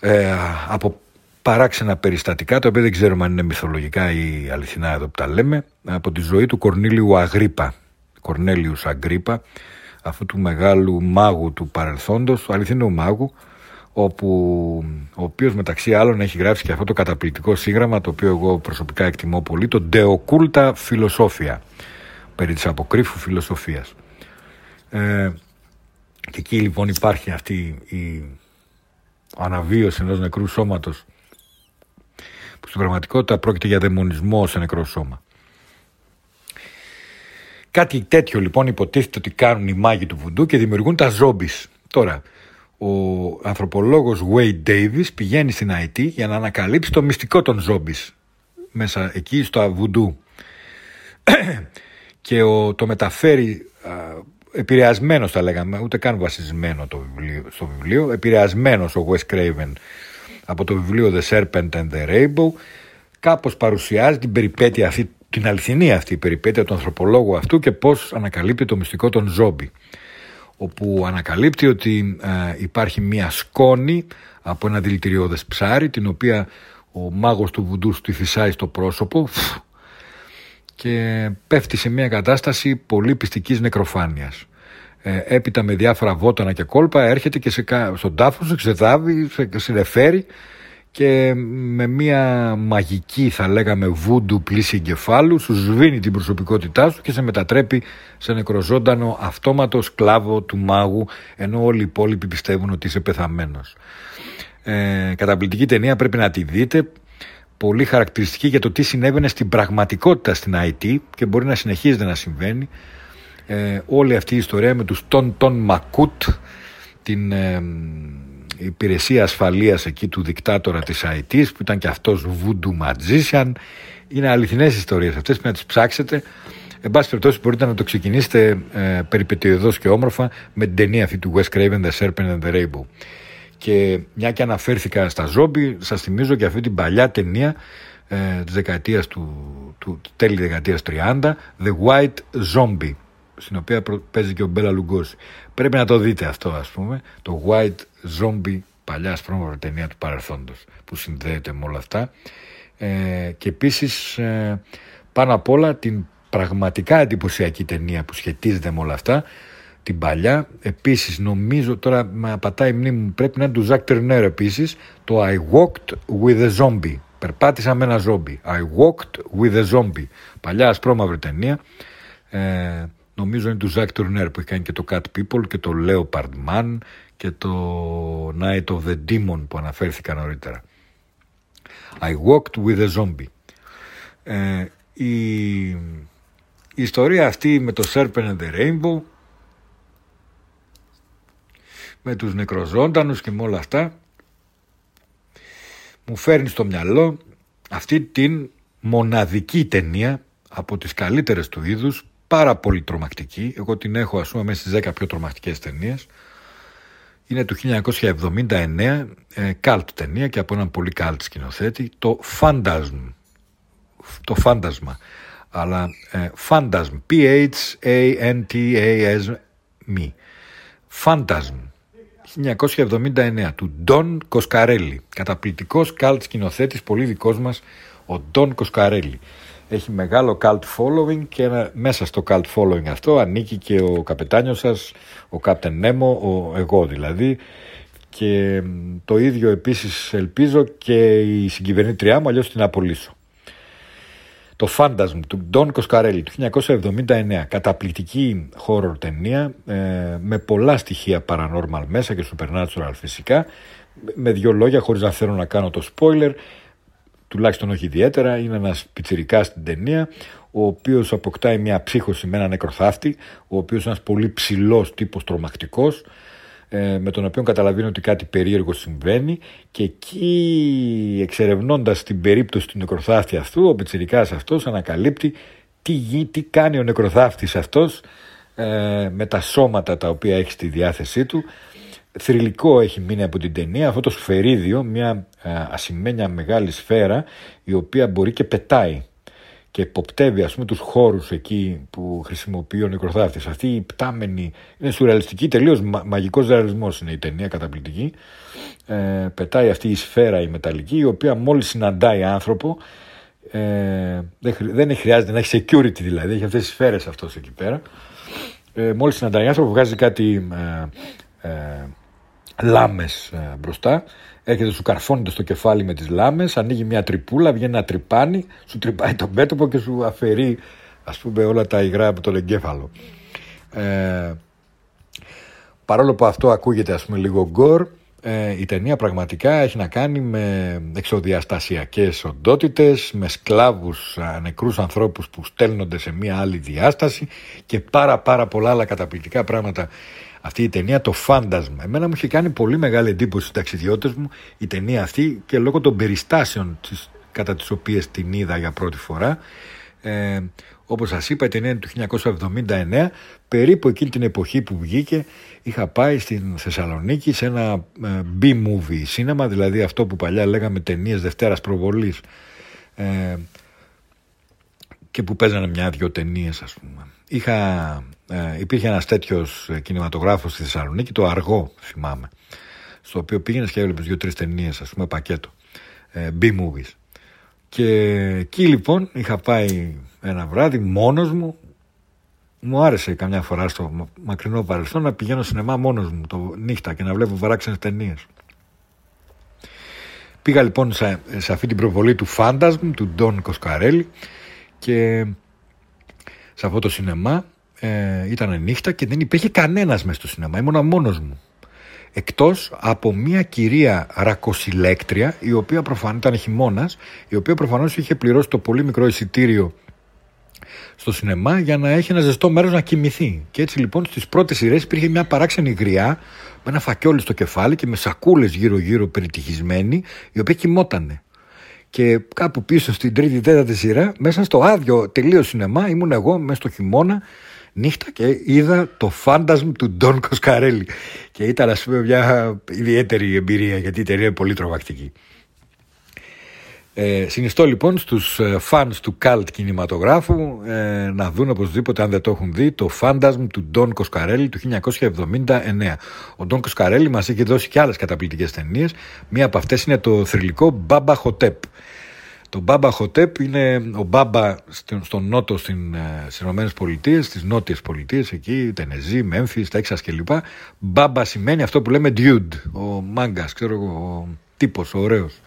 Speaker 2: ε, από παράξενα περιστατικά, τα οποία δεν ξέρουμε αν είναι μυθολογικά ή αληθινά εδώ που τα λέμε, από τη ζωή του Κορνίλιου Αγρίπα, Κορνέλιους Αγρίπα, αυτού του μεγάλου μάγου του παρελθόντος, του αληθινού μάγου, όπου ο οποίος μεταξύ άλλων έχει γράψει και αυτό το καταπληκτικό σύγγραμμα, το οποίο εγώ προσωπικά εκτιμώ πολύ, το «Δεοκούλτα Φιλοσόφια», περί της αποκρύφου φιλοσοφίας. Ε, και εκεί λοιπόν υπάρχει αυτή η αναβίωση ενός νεκρού σώματος που στην πραγματικότητα πρόκειται για δαιμονισμό σε νεκρό σώμα. Κάτι τέτοιο λοιπόν υποτίθεται ότι κάνουν οι μάγοι του βουντού και δημιουργούν τα ζόμπις. Τώρα, ο ανθρωπολόγος Wade Davis πηγαίνει στην IT για να ανακαλύψει το μυστικό των ζόμπις μέσα εκεί στο βουντού. Και ο, το μεταφέρει επηρεασμένος θα λέγαμε, ούτε καν βασισμένο το βιβλίο, στο βιβλίο, επηρεασμένος ο Wes Craven από το βιβλίο The Serpent and the Rainbow. Κάπως παρουσιάζει την περιπέτεια αυτή, την αληθινή αυτή περιπέτεια του ανθρωπολόγου αυτού και πώς ανακαλύπτει το μυστικό των ζόμπι όπου ανακαλύπτει ότι ε, υπάρχει μία σκόνη από ένα δηλητηριώδες ψάρι την οποία ο μάγος του βουντού του φυσάει στο πρόσωπο και πέφτει σε μια κατάσταση πολύ πιστικής νεκροφάνειας. Ε, έπειτα με διάφορα βότανα και κόλπα έρχεται και σε, στον τάφο σου ξεδάβει, σε συνεφέρει και με μια μαγική θα λέγαμε βούντου πλήση εγκεφάλου σου σβήνει την προσωπικότητά σου και σε μετατρέπει σε νεκροζώντανο αυτόματο σκλάβο του μάγου ενώ όλοι οι υπόλοιποι πιστεύουν ότι είσαι πεθαμένος. Ε, καταπληκτική ταινία πρέπει να τη δείτε πολύ χαρακτηριστική για το τι συνέβαινε στην πραγματικότητα στην IT και μπορεί να συνεχίζεται να συμβαίνει ε, όλη αυτή η ιστορία με τους Τον Τον Μακούτ την ε, υπηρεσία ασφαλείας εκεί του δικτάτορα της IT που ήταν και αυτός voodoo magician είναι αληθινές ιστορίες αυτές που να τις ψάξετε Εν πάση περιπτώσει μπορείτε να το ξεκινήσετε ε, περιπετειωδώς και όμορφα με την ταινία αυτή του Wes Craven The Serpent and the Rainbow. Και μια και αναφέρθηκα στα ζόμπι, σας θυμίζω και αυτή την παλιά ταινία ε, της δεκαετίας του, του τέλη δεκαετίας 30, The White Zombie στην οποία παίζει και ο Μπέλα Λουγκόση. Πρέπει να το δείτε αυτό ας πούμε, το White Zombie, παλιά ασπρόμαυρη ταινία του παρελθόντος που συνδέεται με όλα αυτά. Ε, και επίσης ε, πάνω απ' όλα την πραγματικά εντυπωσιακή ταινία που σχετίζεται με όλα αυτά την παλιά, επίσης νομίζω τώρα με πατάει η μνήμη μου πρέπει να είναι του Ζακ Τερνέρ επίσης το I Walked with a Zombie περπάτησα με ένα ζόμπι I Walked with a Zombie παλιά ασπρόμαυρη ταινία. Ε, νομίζω είναι του Ζακ Τουρνέρ που έχει κάνει και το Cat People και το Leopard Man και το Night of the Demon που αναφέρθηκα νωρίτερα. I walked with a zombie. Ε, η, η ιστορία αυτή με το Serpent and the Rainbow με τους νεκροζώντανους και με όλα αυτά μου φέρνει στο μυαλό αυτή την μοναδική ταινία από τις καλύτερες του είδους πάρα πολύ τρομακτική εγώ την έχω ας πούμε μέσα στις 10 πιο τρομακτικές ταινίες είναι του 1979 ε, καλτ ταινία και από έναν πολύ καλτ σκηνοθέτη το Phantasm το φάντασμα. Αλλά ε, Phantasm P-H-A-N-T-A-S-M Phantasm 1979 του Ντόν Κοσκαρέλη. Καταπληκτικός καλτ σκηνοθέτης, πολύ δικός μας, ο Ντόν Κοσκαρέλη. Έχει μεγάλο cult following και μέσα στο cult following αυτό ανήκει και ο καπετάνιος σας, ο Captain Nemo, ο εγώ δηλαδή και το ίδιο επίσης ελπίζω και η συγκυβερνήτριά μου αλλιώς την απολύσω. Το Phantasm του Don Κοσκαρέλη του 1979. Καταπληκτική horror ταινία ε, με πολλά στοιχεία paranormal μέσα και supernatural φυσικά. Με δύο λόγια χωρίς να θέλω να κάνω το spoiler τουλάχιστον όχι ιδιαίτερα, είναι ένας πιτσιρικάς στην ταινία, ο οποίος αποκτάει μια ψύχωση με έναν νεκροθάφτη, ο οποίος είναι ένας πολύ ψηλός τύπος τρομακτικός, ε, με τον οποίο καταλαβαίνει ότι κάτι περίεργο συμβαίνει. Και εκεί εξερευνώντας την περίπτωση του νεκροθάφτη αυτού, ο πιτσιρικάς αυτός ανακαλύπτει τι, τι κάνει ο νεκροθάφτης αυτός ε, με τα σώματα τα οποία έχει στη διάθεσή του θρηλυκό έχει μείνει από την ταινία αυτό το σφαιρίδιο, μια ασημένια μεγάλη σφαίρα η οποία μπορεί και πετάει και υποπτεύει ας πούμε τους χώρους εκεί που χρησιμοποιεί ο νεκροθάφτης. Αυτή η πτάμενη είναι σουρεαλιστική, τελείως μα, μαγικός ρεαλισμός είναι η ταινία καταπληκτική. Ε, πετάει αυτή η σφαίρα η μεταλλική η οποία μόλις συναντάει άνθρωπο ε, δεν, δεν χρειάζεται να έχει security δηλαδή, έχει αυτές τις σφαίρες αυτός εκεί πέρα. Ε, μόλις συναντάει άνθρωπο βγάζει κάτι ε, ε, λάμες ε, μπροστά. Έρχεται, σου καρφώνεται στο κεφάλι με τις λάμες, ανοίγει μια τρυπούλα, βγαίνει ένα τρυπάνι, σου τρυπάει το μέτωπο και σου αφαιρεί ας πούμε όλα τα υγρά από τον εγκέφαλο. Ε, παρόλο που αυτό ακούγεται ας πούμε λίγο γκορ, ε, η ταινία πραγματικά έχει να κάνει με εξοδιαστασιακές οντότητες, με σκλάβους νεκρούς ανθρώπους που στέλνονται σε μια άλλη διάσταση και πάρα πάρα πολλά άλλα καταπληκτικά πράγματα αυτή η ταινία το φάντασμα. Εμένα μου είχε κάνει πολύ μεγάλη εντύπωση στους ταξιδιώτες μου η ταινία αυτή και λόγω των περιστάσεων της, κατά τις οποίες την είδα για πρώτη φορά. Ε, όπως σας είπα η ταινία είναι του 1979 περίπου εκείνη την εποχή που βγήκε είχα πάει στην Θεσσαλονίκη σε ένα ε, B-movie σίνεμα δηλαδή αυτό που παλιά λέγαμε ταινίες Δευτέρας προβολής ε, και που παίζανε μια-δυο ταινίες, ας πούμε. Είχα, ε, υπήρχε ένας τέτοιος κινηματογράφος στη Θεσσαλονίκη, το Αργό θυμάμαι, στο οποίο πήγαινε και έβλεπες δύο-τρεις ταινίες, ας πούμε, πακέτο, ε, B-movies. Και εκεί λοιπόν είχα πάει ένα βράδυ μόνος μου, μου άρεσε καμιά φορά στο μακρινό παρελθόν να πηγαίνω σινεμά μόνος μου το νύχτα και να βλέπω βαράξενες ταινίες. Πήγα λοιπόν σε, σε αυτή την προβολή του Phantasm, του Ντόν Κοσκαρέλη και σε αυτό το σινεμά ε, ήταν νύχτα και δεν υπήρχε κανένας μέσα στο σινεμά, ήμουνα μόνος μου. Εκτός από μια κυρία ρακοσυλέκτρια, η οποία προφανώς ήταν χειμώνας, η οποία προφανώς είχε πληρώσει το πολύ μικρό εισιτήριο στο σινεμά για να έχει ένα ζεστό μέρος να κοιμηθεί. Και έτσι λοιπόν στις πρώτες σειρές υπήρχε μια παράξενη γριά με ένα φακιόλι στο κεφάλι και με σακούλες γύρω-γύρω περιτυχισμένη, η οποία κοιμότανε. Και κάπου πίσω στην τρίτη τέταρτη σειρά, μέσα στο άδειο τελείως σινεμά, ήμουν εγώ μέσα στο χειμώνα νύχτα και είδα το φάντασμ του Ντόν Κοσκαρέλη. Και ήταν ας πούμε μια ιδιαίτερη εμπειρία γιατί η ταινία είναι πολύ τρομακτική. Ε, συνιστώ λοιπόν στους ε, φανς του καλτ κινηματογράφου ε, να δουν οπωσδήποτε αν δεν το έχουν δει το Phantasm του Ντόν Κοσκαρέλη του 1979. Ο Ντόν Κοσκαρέλη μας έχει δώσει και άλλες καταπληκτικές ταινίες. Μία από αυτές είναι το θρηλυκό Μπάμπα Χοτέπ. Το Μπάμπα Χοτέπ είναι ο Μπάμπα στον νότο στην, ε, στις Ηνωμένες Πολιτείες, στις νότιες πολιτείες εκεί, Τενεζή, Μέμφυς, Τέξας κλπ. Μπάμπα σημαίνει αυτό που λέμε dude, ο μάγκας, ξέρω εγώ, ο τύπος, ο ωραίος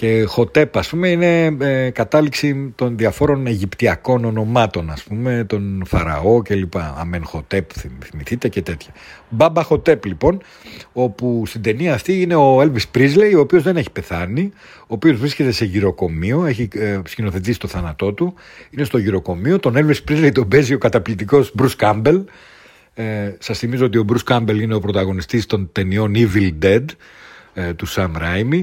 Speaker 2: Και Χοτέπ, ας πούμε, είναι ε, κατάληξη των διαφόρων Αιγυπτιακών ονομάτων, ας πούμε, τον Φαραώ και λοιπά. Αμέν Χοτέπ, θυμηθείτε και τέτοια. Μπάμπα Χοτέπ, λοιπόν, όπου στην ταινία αυτή είναι ο Elvis Presley, ο οποίος δεν έχει πεθάνει, ο οποίος βρίσκεται σε γυροκομείο, έχει ε, σκηνοθετήσει το θάνατό του, είναι στο γυροκομείο, τον Elvis Presley τον παίζει ο καταπληκτικός Bruce Campbell. Ε, σας θυμίζω ότι ο Bruce Campbell είναι ο πρωταγωνιστής των ταινιών Evil Dead, ε, του Sam Raimi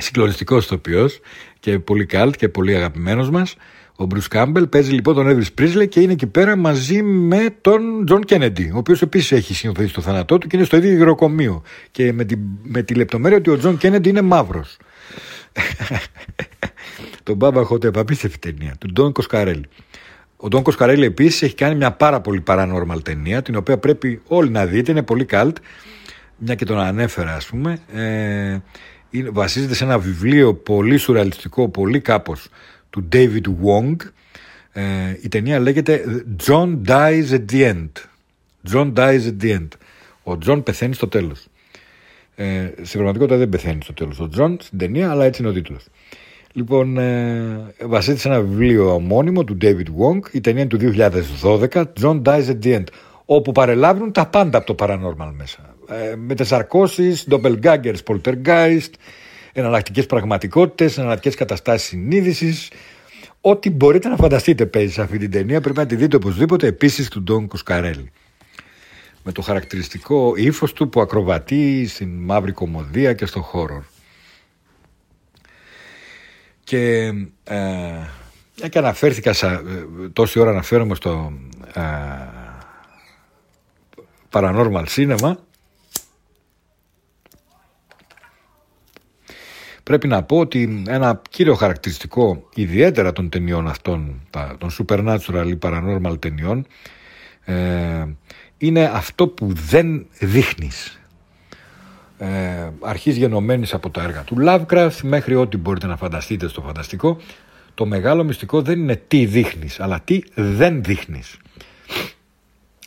Speaker 2: συγκλονιστικός ηθοποιός και πολύ καλτ και πολύ αγαπημένος μας. Ο Μπρουσ Κάμπελ παίζει λοιπόν τον Elvis Πρίσλεϊ και είναι εκεί πέρα μαζί με τον Τζον Κένεντι, ο οποίος επίσης έχει σκηνοθετήσει το θάνατό του και είναι στο ίδιο γηροκομείο. Και με τη, με τη λεπτομέρεια ότι ο Τζον Κένεντι είναι μαύρος. τον Μπάμπα Χότε, απίστευτη ταινία, του Ντόν Κοσκαρέλη. Ο Ντόν Κοσκαρέλη επίσης έχει κάνει μια πάρα πολύ paranormal ταινία, την οποία πρέπει όλοι να δείτε, είναι πολύ καλτ. Μια και τον ανέφερα, ας πούμε. Ε, βασίζεται σε ένα βιβλίο πολύ σουρεαλιστικό, πολύ κάπως του David Wong. Ε, η ταινία λέγεται John Dies at the End. John Dies at the End. Ο John πεθαίνει στο τέλος. Ε, στην πραγματικότητα δεν πεθαίνει στο τέλος ο John στην ταινία, αλλά έτσι είναι ο τίτλος. Λοιπόν, ε, βασίζεται σε ένα βιβλίο ομώνυμο του David Wong. Η ταινία είναι του 2012, John Dies at the End, όπου παρελάβουν τα πάντα από το paranormal μέσα ε, μετεσαρκώσεις, doppelgangers, poltergeist, εναλλακτικές πραγματικότητες, εναλλακτικές καταστάσεις συνείδησης. Ό,τι μπορείτε να φανταστείτε παίζει σε αυτή την ταινία πρέπει να τη δείτε οπωσδήποτε επίσης του Ντόν Κοσκαρέλη. Με το χαρακτηριστικό ύφος του που ακροβατεί στην μαύρη κομμωδία και στο χώρο. Και, ε, και αναφέρθηκα σε, ε, τόση ώρα αναφέρομαι στο ε, paranormal cinema Πρέπει να πω ότι ένα κύριο χαρακτηριστικό ιδιαίτερα των ταινιών αυτών, των supernatural ή paranormal ταινιών, ε, είναι αυτό που δεν δείχνεις. Ε, αρχής γενομένης από τα έργα του Lovecraft μέχρι ό,τι μπορείτε να φανταστείτε στο φανταστικό, το μεγάλο μυστικό δεν είναι τι δείχνεις, αλλά τι δεν δείχνεις.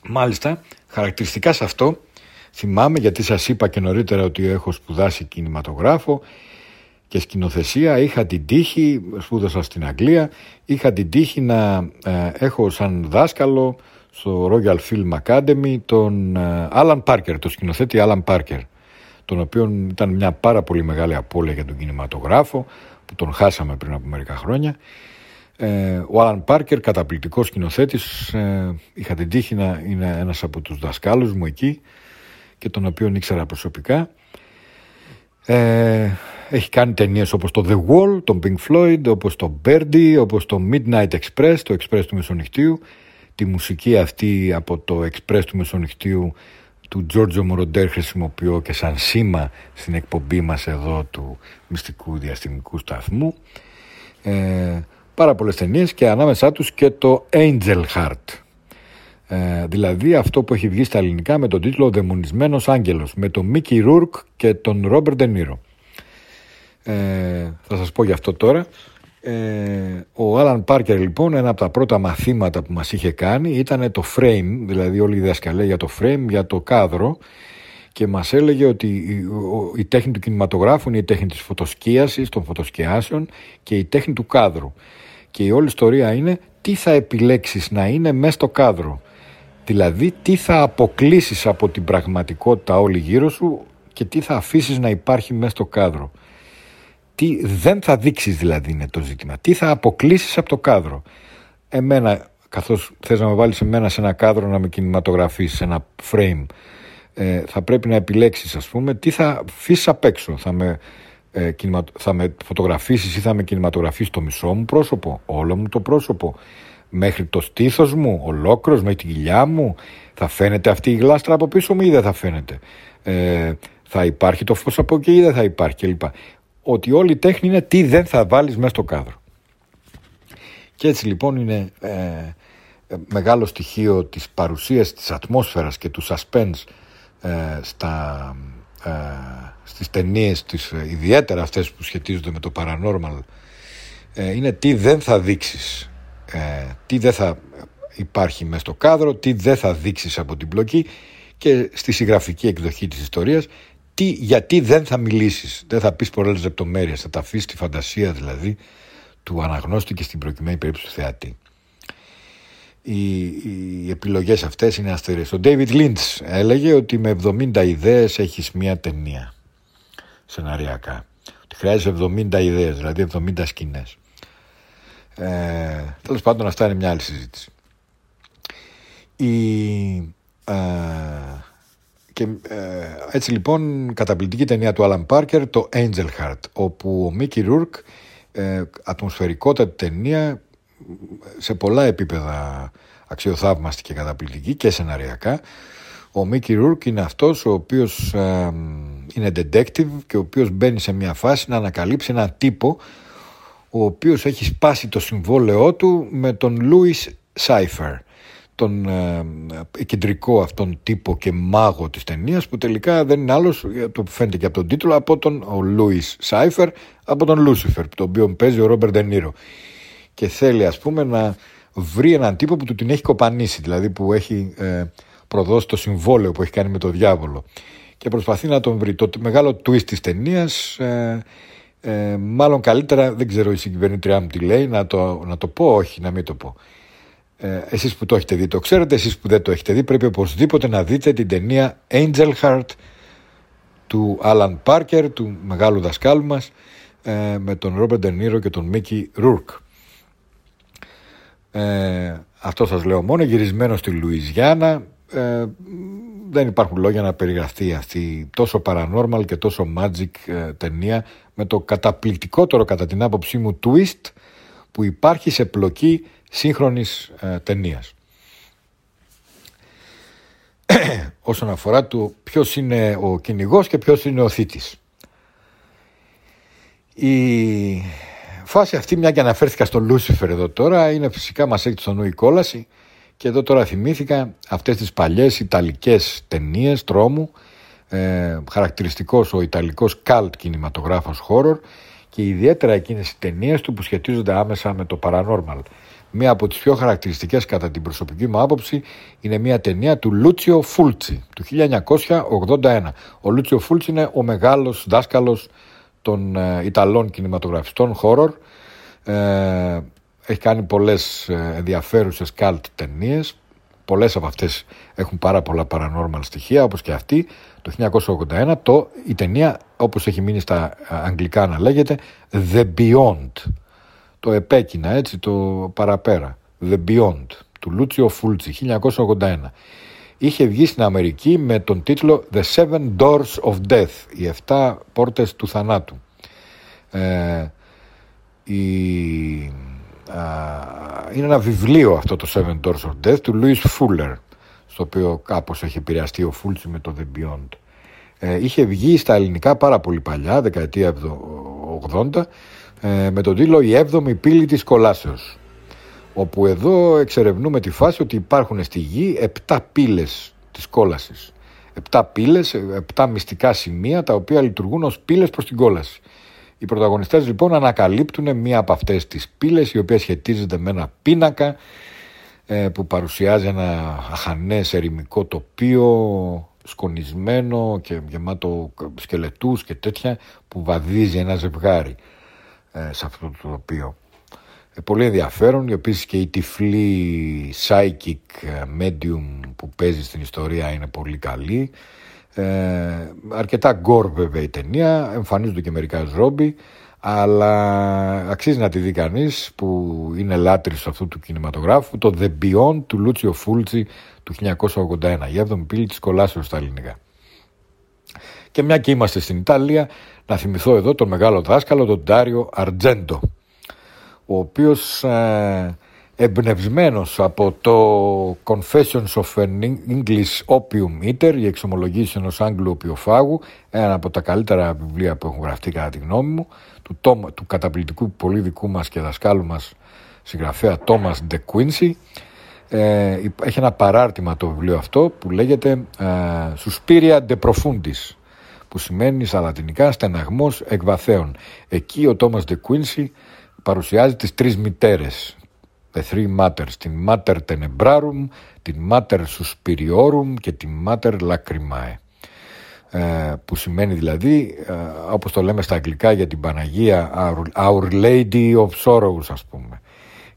Speaker 2: Μάλιστα, χαρακτηριστικά σε αυτό, θυμάμαι γιατί σας είπα και νωρίτερα ότι έχω σπουδάσει κινηματογράφο, και σκηνοθεσία είχα την τύχη, σπούδασα στην Αγγλία, είχα την τύχη να ε, έχω σαν δάσκαλο στο Royal Film Academy τον ε, Alan Parker, το σκηνοθέτη Alan Parker, τον οποίο ήταν μια πάρα πολύ μεγάλη απώλεια για τον κινηματογράφο, που τον χάσαμε πριν από μερικά χρόνια. Ε, ο Alan Parker, καταπληκτικός σκηνοθέτης, ε, είχα την τύχη να είναι ένας από τους δασκάλους μου εκεί και τον οποίο ήξερα προσωπικά. Ε, έχει κάνει ταινίες όπως το The Wall, τον Pink Floyd, όπως το Birdie, όπως το Midnight Express, το Express του Μεσονυχτίου. Τη μουσική αυτή από το Express του Μεσονυχτίου του Giorgio Moroder χρησιμοποιώ και σαν σήμα στην εκπομπή μας εδώ του μυστικού διαστημικού σταθμού. Ε, πάρα πολλές ταινίες και ανάμεσά τους και το Angel Heart. Ε, δηλαδή αυτό που έχει βγει στα ελληνικά με τον τίτλο «Δαιμονισμένος άγγελος» με τον Μίκη Ρούρκ και τον Ρόμπερ Ντενίρο. Ε, θα σας πω γι' αυτό τώρα. Ε, ο Άλαν Πάρκερ λοιπόν ένα από τα πρώτα μαθήματα που μας είχε κάνει ήταν το frame, δηλαδή όλη η διδασκαλία για το frame, για το κάδρο και μας έλεγε ότι η, η τέχνη του κινηματογράφου είναι η τέχνη της φωτοσκίασης, των φωτοσκιάσεων και η τέχνη του κάδρου. Και η όλη ιστορία είναι τι θα επιλέξεις να είναι μέσα στο κάδρο. Δηλαδή τι θα αποκλείσεις από την πραγματικότητα όλη γύρω σου και τι θα αφήσεις να υπάρχει μέσα στο κάδρο; Τι δεν θα δείξεις δηλαδή είναι το ζήτημα. Τι θα αποκλείσεις από το κάδρο; Εμένα, καθώς θες να με βάλεις εμένα σε ένα κάδρο να με κινηματογραφείς, σε ένα frame, ε, θα πρέπει να επιλέξεις ας πούμε τι θα αφήσεις απ' έξω. Θα με, ε, θα με φωτογραφίσεις ή θα με κινηματογραφείς το μισό μου πρόσωπο, όλο μου το πρόσωπο; Μέχρι το στήθος μου, ολόκληρος, μέχρι την κοιλιά μου. Θα φαίνεται αυτή η γλάστρα από πίσω μου ή δεν θα φαίνεται; Ε, θα υπάρχει το φως από εκεί ή δεν θα υπάρχει κλπ. Ότι όλη η τέχνη είναι τι δεν θα βάλεις μέσα στο κάδρο. Και έτσι λοιπόν είναι ε, μεγάλο στοιχείο της παρουσίας της ατμόσφαιρας και του suspense ε, στα, ε, στις ταινίες τις, ε, ιδιαίτερα αυτές που σχετίζονται με το paranormal ε, είναι τι δεν θα δείξεις ε, τι δεν θα υπάρχει μέσα στο κάδρο, τι δεν θα δείξεις από την πλοκή και στη συγγραφική εκδοχή της ιστορίας τι, γιατί δεν θα μιλήσεις, δεν θα πεις πολλές λεπτομέρειες, θα τα αφήσεις τη φαντασία δηλαδή του αναγνώστη και στην προκειμένη περίπτωση του θεατή. Οι, οι επιλογές αυτές είναι αστερές. Ο David Lynch έλεγε ότι με 70 ιδέες έχεις μία ταινία σεναριακά. Ότι χρειάζεσαι 70 ιδέες, δηλαδή 70 σκηνές. Ε, Τέλος πάντων αυτά είναι μια άλλη συζήτηση. Η, ε, και ε, έτσι λοιπόν καταπληκτική ταινία του Alan Parker το Angel Heart όπου ο Μίκη Ρούρκ ε, ατμοσφαιρικότατη ταινία σε πολλά επίπεδα αξιοθαύμαστη και καταπληκτική και σεναριακά ο Μίκη Ρούρκ είναι αυτός ο οποίος ε, είναι detective και ο οποίος μπαίνει σε μια φάση να ανακαλύψει έναν τύπο ο οποίος έχει σπάσει το συμβόλαιό του με τον Λούις Σάιφερ τον ε, κεντρικό αυτόν τύπο και μάγο της ταινίας που τελικά δεν είναι άλλος, το φαίνεται και από τον τίτλο, από τον ο Λούις Σάιφερ, από τον Λούσιφερ, τον οποίο παίζει ο Ρόμπερ Ντενίρο. Και θέλει ας πούμε να βρει έναν τύπο που του την έχει κοπανίσει, δηλαδή που έχει ε, προδώσει το συμβόλαιο που έχει κάνει με τον διάβολο. Και προσπαθεί να τον βρει. Το μεγάλο twist της ταινίας. Ε, ε, μάλλον καλύτερα, δεν ξέρω η συγκυβερνήτριά μου τι λέει, να το, να το πω, όχι, να μην το πω. Ε, εσείς που το έχετε δει το ξέρετε, εσείς που δεν το έχετε δει πρέπει οπωσδήποτε να δείτε την ταινία Angel Heart του Alan Parker, του μεγάλου δασκάλου μας, ε, με τον Robert De Niro και τον Mickey Rourke. Ε, αυτό σας λέω μόνο, γυρισμένο στη Λουιζιάννα, ε, δεν υπάρχουν λόγια να περιγραφεί αυτή τόσο paranormal και τόσο magic ε, ταινία με το καταπληκτικότερο κατά την άποψή μου twist που υπάρχει σε πλοκή σύγχρονης ε, ταινίας. Όσον αφορά το ποιος είναι ο κυνηγός και ποιος είναι ο θήτης. Η φάση αυτή, μια και αναφέρθηκα στο Λούσιφερ εδώ τώρα, είναι φυσικά μας έχει στο νου η κόλαση και εδώ τώρα θυμήθηκα αυτές τις παλιές ιταλικές ταινίες τρόμου, ε, χαρακτηριστικός ο ιταλικός cult κινηματογράφος horror και ιδιαίτερα εκείνες οι ταινίες του που σχετίζονται άμεσα με το paranormal. Μία από τις πιο χαρακτηριστικές κατά την προσωπική μου άποψη είναι μια ταινία του Λούτσιο Φούλτσι του 1981. Ο Λούτσιο Φούλτσι είναι ο μεγάλος δάσκαλος των ε, Ιταλών κινηματογραφιστών horror. Ε, έχει κάνει πολλές ε, ενδιαφέρουσες cult ταινίες. Πολλές από αυτές έχουν πάρα πολλά paranormal στοιχεία όπως και αυτή. Το 1981 το, η ταινία όπως έχει μείνει στα αγγλικά να λέγεται The Beyond. Το επέκεινα έτσι το παραπέρα. The Beyond του Λούτσιο Φούλτσι 1981. Είχε βγει στην Αμερική με τον τίτλο The Seven Doors of Death, οι 7 πόρτες του θανάτου. Ε, η είναι ένα βιβλίο αυτό το Seven Doors of Death του Louis Fuller στο οποίο κάπως έχει επηρεαστεί ο Φούλτσι με το The Beyond. Ε, είχε βγει στα ελληνικά πάρα πολύ παλιά δεκαετία 80 ε, με τον τίτλο «Η έβδομη πύλη της κολάσεως» όπου εδώ εξερευνούμε τη φάση ότι υπάρχουν στη γη επτά πύλες της κόλασης. Επτά πύλες, επτά μυστικά σημεία τα οποία λειτουργούν ως πύλες προς την κόλαση οι πρωταγωνιστές λοιπόν ανακαλύπτουν μία από αυτές τις πύλες η οποία σχετίζεται με ένα πίνακα ε, που παρουσιάζει ένα αχανές ερημικό τοπίο σκονισμένο και γεμάτο σκελετούς και τέτοια που βαδίζει ένα ζευγάρι ε, σε αυτό το τοπίο. Ε, πολύ ενδιαφέρον, επίσης και η τυφλή psychic medium που παίζει στην ιστορία είναι πολύ καλή. Ε, αρκετά γκορ βέβαια η ταινία, εμφανίζονται και μερικά ζόμπι, αλλά αξίζει να τη δει κανείς που είναι λάτρης αυτού του κινηματογράφου, το The Beyond του Λούτσιο Φούλτσι του 1981, η 7η πύλη της κολάσεως στα ελληνικά. Και μια και είμαστε στην Ιταλία, να θυμηθώ εδώ τον μεγάλο δάσκαλο, τον Τάριο Αρτζέντο, ο οποίος ε, εμπνευσμένος από το Confessions of an English Opium Eater, η εξομολογήση ενός Άγγλου οπιοφάγου, ένα από τα καλύτερα βιβλία που έχουν γραφτεί κατά τη γνώμη μου, του, του καταπληκτικού πολύ δικού μας και δασκάλου μας συγγραφέα Thomas De Quincy. Ε, έχει ένα παράρτημα το βιβλίο αυτό που λέγεται ε, Suspiria de Profundis που σημαίνει στα λατινικά στεναγμός εκβαθέων. Εκεί ο Thomas De Quincy παρουσιάζει τις τρεις μητέρες The Three Matters, την Mater Tenebrarum, την Mater Suspiriorum και την Mater Lacrimae. ε, που σημαίνει δηλαδή ε, όπως το λέμε στα αγγλικά για την Παναγία Our Lady of Sorrows ας πούμε.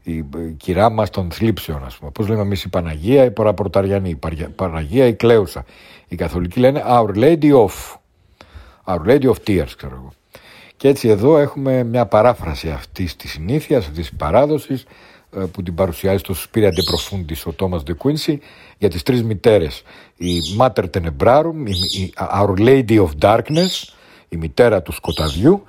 Speaker 2: Η κυρά μας των θλίψεων ας πούμε. Πώς λέμε εμείς η Παναγία η Παραπορταριανή η Παναγία η Κλέουσα. Οι καθολικοί λένε Our Lady of Our Lady of Tears ξέρω εγώ. Και έτσι εδώ έχουμε μια παράφραση αυτής της συνήθειας, αυτής της παράδοσης ε, που την παρουσιάζει στο Spirit de Profundis ο Thomas de Quincy για τις τρεις μητέρες. Η Mater Tenebrarum, η Our Lady of Darkness η μητέρα του σκοταδιού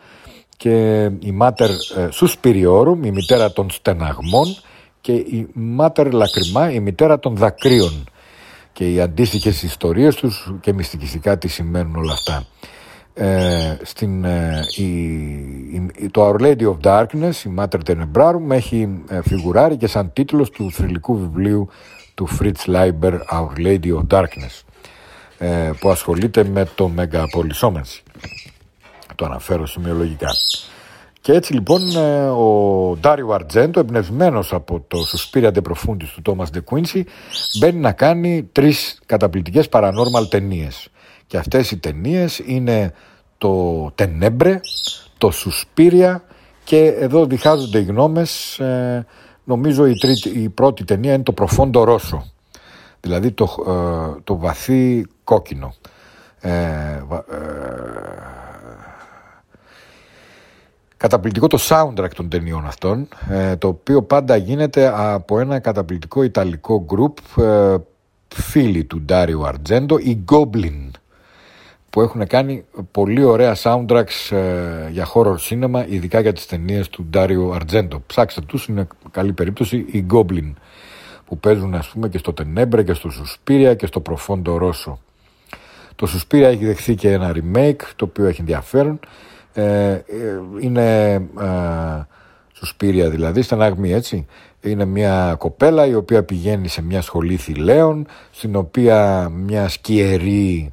Speaker 2: και η Mater ε, Suspiriorum η μητέρα των στεναγμών και η Mater Lacrima η μητέρα των δακρύων. Και οι αντίστοιχες ιστορίες τους και μυστικιστικά τι σημαίνουν όλα αυτά ε, στην, ε, η, το Our Lady of Darkness, η Mater Tenebrarum, έχει ε, φιγουράρει και σαν τίτλος του θρηλυκού βιβλίου του Fritz Leiber Our Lady of Darkness ε, που ασχολείται με το μεγαπολισόμενση. Το αναφέρω σημειολογικά. Και έτσι λοιπόν ε, ο Ντάριο Αρτζέντο, εμπνευσμένος από το Suspiria de Profundis του Thomas De Quincy, μπαίνει να κάνει τρεις καταπληκτικές paranormal ταινίες. Και αυτές οι ταινίες είναι το Τενέμπρε, το Σουσπίρια και εδώ διχάζονται οι γνώμες. Ε, νομίζω η, τρίτη, η πρώτη ταινία είναι το Προφόντο Ρώσο, δηλαδή το, ε, το βαθύ κόκκινο. Ε, ε, καταπληκτικό το soundtrack των ταινιών αυτών, ε, το οποίο πάντα γίνεται από ένα καταπληκτικό ιταλικό group, ε, φίλοι του Ντάριο Αρτζέντο, οι Goblin που έχουν κάνει πολύ ωραία soundtracks ε, για horror cinema, ειδικά για τις ταινίες του Ντάριο Αρτζέντο. Ψάξτε τους, είναι καλή περίπτωση, οι Goblin, που παίζουν ας πούμε και στο Tenebre και στο Suspiria και στο Profondo Rosso. Το Suspiria έχει δεχθεί και ένα remake, το οποίο έχει ενδιαφέρον. Ε, ε είναι ε, Suspiria δηλαδή, στεναγμή έτσι. Είναι μια κοπέλα η οποία πηγαίνει σε μια σχολή θηλαίων, στην οποία μια σκιερή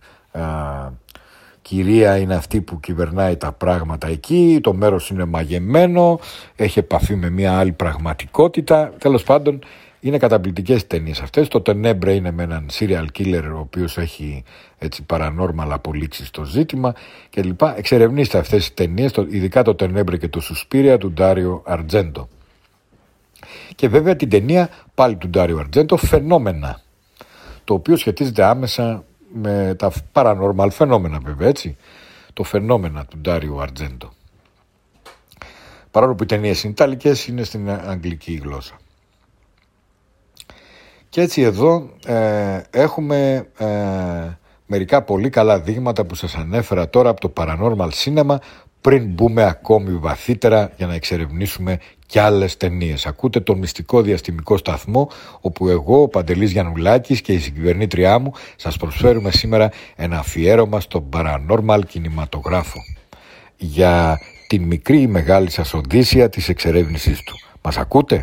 Speaker 2: κυρία είναι αυτή που κυβερνάει τα πράγματα εκεί, το μέρος είναι μαγεμένο, έχει επαφή με μια άλλη πραγματικότητα. Τέλος πάντων, είναι καταπληκτικές ταινίες αυτές. Το Tenebre είναι με έναν serial killer ο οποίος έχει έτσι paranormal απολύξει στο ζήτημα κλπ. Εξερευνήστε αυτές τις ταινίες, ειδικά το Tenebre και το Suspiria του Ντάριο Αρτζέντο. Και βέβαια την ταινία πάλι του Ντάριο Αρτζέντο, Φαινόμενα, το οποίο σχετίζεται άμεσα με τα paranormal φαινόμενα βέβαια έτσι. Το φαινόμενα του Ντάριο Αρτζέντο. Παρόλο που οι ταινίες είναι ιταλικές είναι στην αγγλική γλώσσα. Και έτσι εδώ ε, έχουμε ε, μερικά πολύ καλά δείγματα που σας ανέφερα τώρα από το Paranormal Cinema πριν μπούμε ακόμη βαθύτερα για να εξερευνήσουμε κι άλλες ταινίες. Ακούτε τον μυστικό διαστημικό σταθμό όπου εγώ, ο Παντελής Γιαννουλάκης και η συγκυβερνήτριά μου σας προσφέρουμε σήμερα ένα αφιέρωμα στον Paranormal κινηματογράφο για την μικρή ή μεγάλη σας οδύσσια της εξερεύνησής του. Μας ακούτε;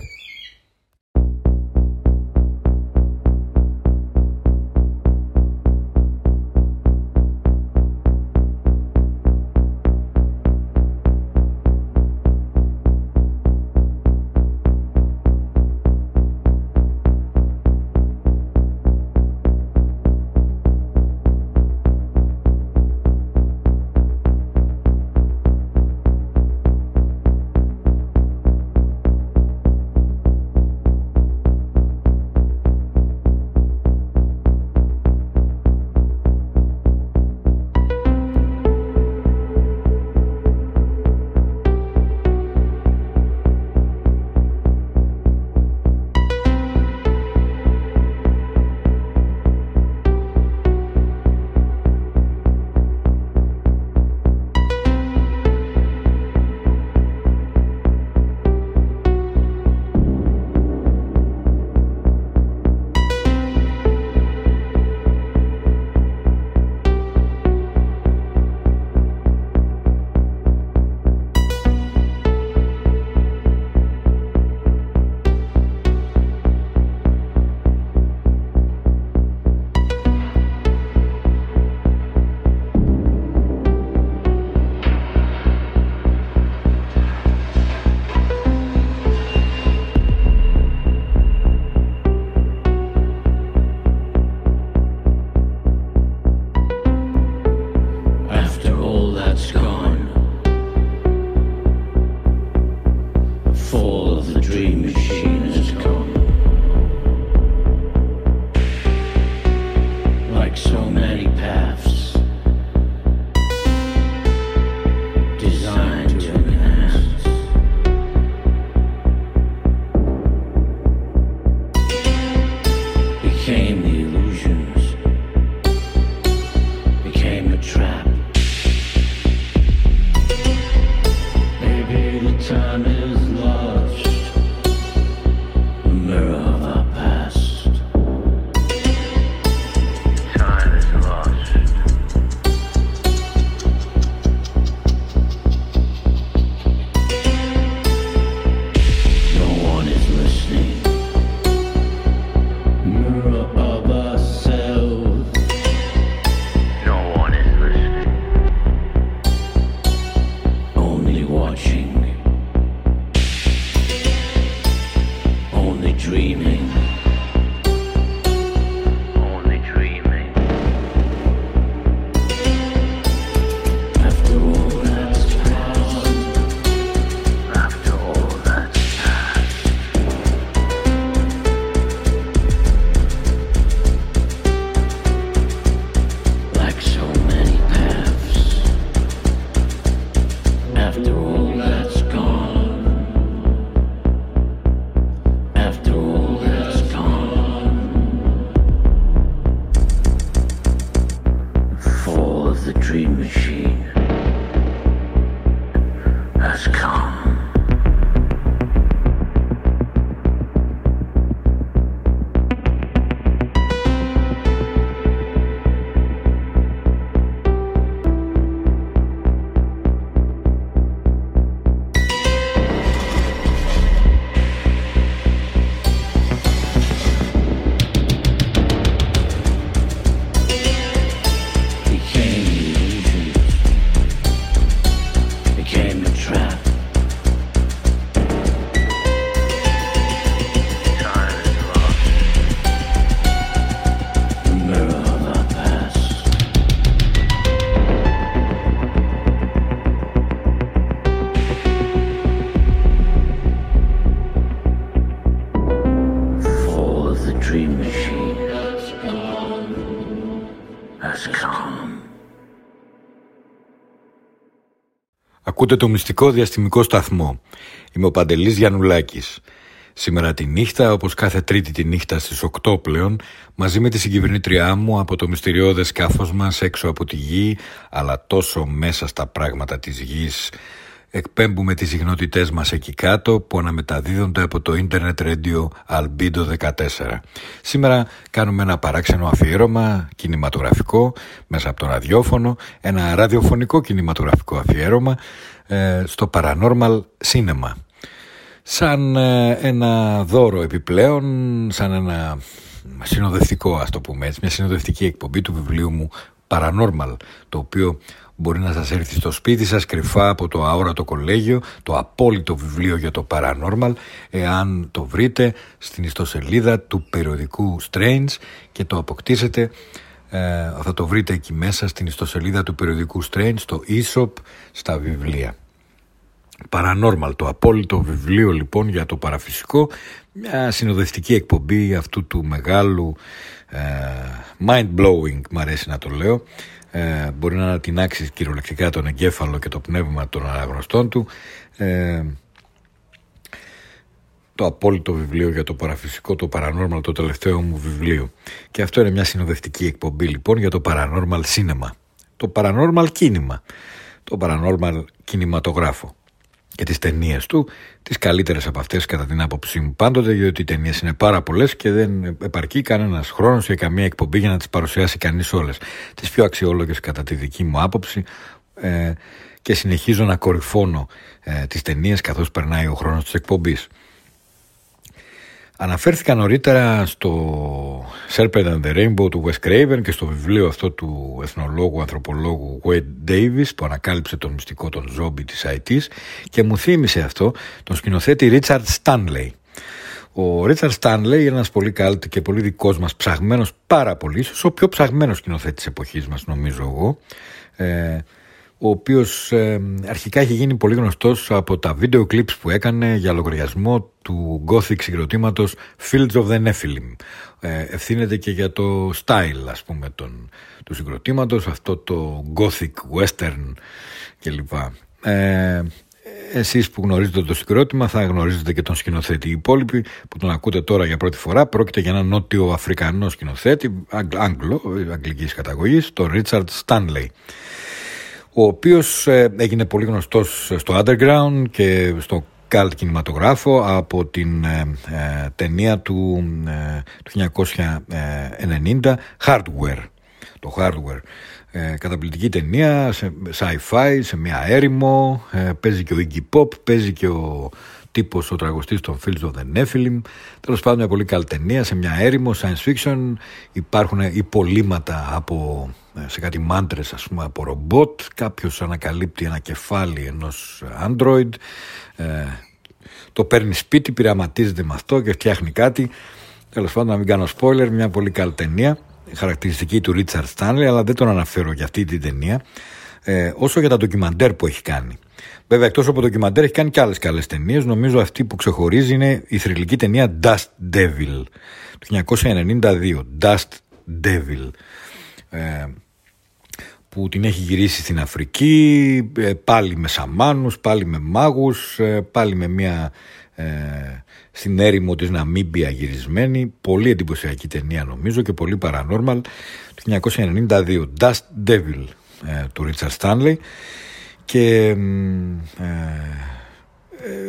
Speaker 2: Ακούτε το μυστικό διαστημικό σταθμό. Είμαι ο Παντελής Γιαννουλάκης. Σήμερα τη νύχτα, όπως κάθε τρίτη τη νύχτα στις 8 πλέον, μαζί με τη συγκυβερνήτριά μου από το μυστηριώδες σκάφος μας έξω από τη γη, αλλά τόσο μέσα στα πράγματα της γης, εκπέμπουμε τις συχνότητές μας εκεί κάτω που αναμεταδίδονται από το Internet Radio Albedo 14. Σήμερα κάνουμε ένα παράξενο αφιέρωμα κινηματογραφικό μέσα από το ραδιόφωνο, ένα ραδιοφωνικό κινηματογραφικό αφιέρωμα ε, στο Paranormal Cinema. Σαν ε, ένα δώρο επιπλέον, σαν ένα συνοδευτικό ας το πούμε έτσι, μια συνοδευτική εκπομπή του βιβλίου μου Paranormal, το οποίο μπορεί να σας έρθει στο σπίτι σας κρυφά από το αόρατο κολέγιο, το απόλυτο βιβλίο για το Paranormal, εάν το βρείτε στην ιστοσελίδα του περιοδικού Strange και το αποκτήσετε, ε, θα το βρείτε εκεί μέσα στην ιστοσελίδα του περιοδικού Strange, στο e στα βιβλία. Paranormal, το απόλυτο βιβλίο λοιπόν για το παραφυσικό, μια συνοδευτική εκπομπή αυτού του μεγάλου ε, mind-blowing, μου αρέσει να το λέω, ε, μπορεί να ανατινάξεις κυριολεκτικά τον εγκέφαλο και το πνεύμα των αναγνωστών του. Ε, το απόλυτο βιβλίο για το παραφυσικό, το paranormal, το τελευταίο μου βιβλίο. Και αυτό είναι μια συνοδευτική εκπομπή λοιπόν για το paranormal cinema. Το paranormal κίνημα. Το paranormal κινηματογράφο και τις ταινίες του, τις καλύτερες από αυτές κατά την άποψή μου πάντοτε, γιατί οι ταινίες είναι πάρα πολλές και δεν επαρκεί κανένας χρόνος για καμία εκπομπή για να τις παρουσιάσει κανείς όλες. Τις πιο αξιόλογες κατά τη δική μου άποψη ε, και συνεχίζω να κορυφώνω ε, τις ταινίες καθώς περνάει ο χρόνος της εκπομπής. Αναφέρθηκα νωρίτερα στο Serpent and the Rainbow του Wes Craven και στο βιβλίο αυτό του εθνολόγου ανθρωπολόγου Wade Davis που ανακάλυψε τον μυστικό των ζόμπι της IT και μου θύμισε αυτό τον σκηνοθέτη Richard Stanley. Ο Richard Stanley είναι ένας πολύ κάλτη και πολύ δικός μας ψαγμένος πάρα πολύ, ίσως ο πιο ψαγμένος σκηνοθέτης της εποχής μας νομίζω εγώ. Ε, ο οποίος ε, αρχικά έχει γίνει πολύ γνωστός από τα βίντεο clips που έκανε για λογαριασμό του gothic συγκροτήματος Fields of the Nephilim. Ε, ευθύνεται και για το style ας πούμε τον, του συγκροτήματος, αυτό το gothic western κλπ. Ε, εσείς που γνωρίζετε το συγκρότημα θα γνωρίζετε και τον σκηνοθέτη. Οι υπόλοιποι που τον ακούτε τώρα για πρώτη φορά πρόκειται για έναν νότιο Αφρικανό σκηνοθέτη, Άγγλο, αγγλικής καταγωγής, τον Richard Stanley ο οποίος ε, έγινε πολύ γνωστός στο underground και στο cult κινηματογράφο από την ε, ε, ταινία του, του 1990 Hardware. Το Hardware. Καταπληκτική ταινία σε sci-fi, σε μια έρημο παίζει και ο Iggy Pop παίζει και ο τύπος ο τραγωστής των Fields of the Nephilim. Τέλος πάντων μια πολύ καλή ταινία σε μια έρημο science fiction. Υπάρχουν υπολείμματα από ε, σε κάτι μάντρες ας πούμε από ρομπότ. Κάποιος ανακαλύπτει ένα κεφάλι ενός android. Ε, το παίρνει σπίτι, πειραματίζεται με αυτό και φτιάχνει κάτι. Τέλος πάντων να μην κάνω spoiler μια πολύ καλή ταινία. Χαρακτηριστική του Richard Stanley αλλά δεν τον αναφέρω για αυτή την ταινία. Ε, όσο για τα ντοκιμαντέρ που έχει κάνει Βέβαια, εκτός από ντοκιμαντέρ, έχει κάνει και άλλες καλές ταινίες. Νομίζω αυτή που ξεχωρίζει είναι η θρηλυκή ταινία Dust Devil του 1992. Dust Devil. Ε, που την έχει γυρίσει στην Αφρική, ε, πάλι με σαμάνους, πάλι με μάγους, ε, πάλι με μια ε, στην έρημο της Ναμίμπια γυρισμένη, πολύ εντυπωσιακή ταινία νομίζω και πολύ paranormal, το 1992, Dust Devil του Richard Stanley και,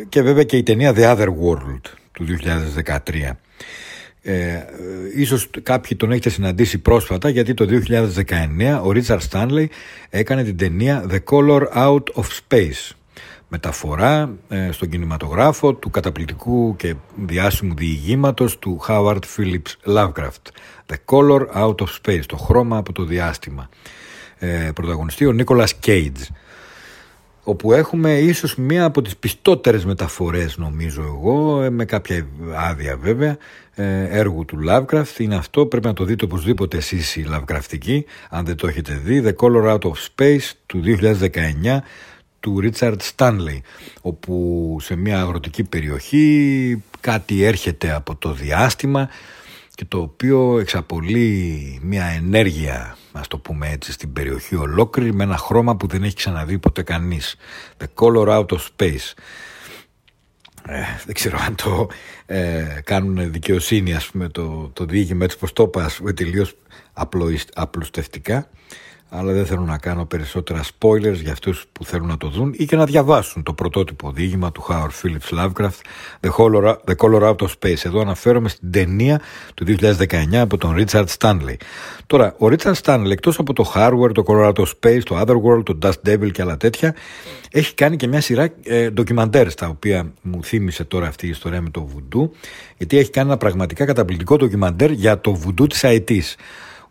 Speaker 2: και βέβαια και η ταινία The Other World του 2013 ε, ίσως κάποιοι τον έχετε συναντήσει πρόσφατα γιατί το 2019 ο Ρίτσαρ Στάνλεϊ έκανε την ταινία The Color Out of Space. Μεταφορά ε, στον κινηματογράφο του καταπληκτικού και διάσημου διηγήματος του Howard Phillips Lovecraft. The Color Out of Space, το χρώμα από το διάστημα. Ε, πρωταγωνιστή ο Νίκολας Cage όπου έχουμε ίσως μία από τις πιστότερες μεταφορές νομίζω εγώ ε, με κάποια άδεια βέβαια ε, έργου του Lovecraft. Είναι αυτό πρέπει να το δείτε οπωσδήποτε εσείς οι Lovecraftικοί αν δεν το έχετε δει The Color Out of Space του 2019 του Richard Stanley όπου σε μια αγροτική περιοχή κάτι έρχεται από το διάστημα και το οποίο εξαπολύει μια ενέργεια ας το πούμε έτσι στην περιοχή ολόκληρη με ένα χρώμα που δεν έχει ξαναδεί ποτέ κανείς. The Color Out of Space. Ε, δεν ξέρω αν το ε, κάνουν δικαιοσύνη ας πούμε το, το διήγημα έτσι πως το είπα τελείως απλουστευτικά αλλά δεν θέλω να κάνω περισσότερα spoilers για αυτούς που θέλουν να το δουν ή και να διαβάσουν το πρωτότυπο διήγημα του Howard Phillips Lovecraft The Color, The Color Out of Space. Εδώ αναφέρομαι στην ταινία του 2019 από τον Richard Stanley. Τώρα, ο Richard Stanley, εκτός από το Hardware, το Color Out of Space, το Otherworld, το Dust Devil και άλλα τέτοια, έχει κάνει και μια σειρά ε, ντοκιμαντέρ, τα οποία μου θύμισε τώρα αυτή η ιστορία με το Voodoo, γιατί έχει κάνει ένα πραγματικά καταπληκτικό ντοκιμαντέρ για το Voodoo της Αιτής.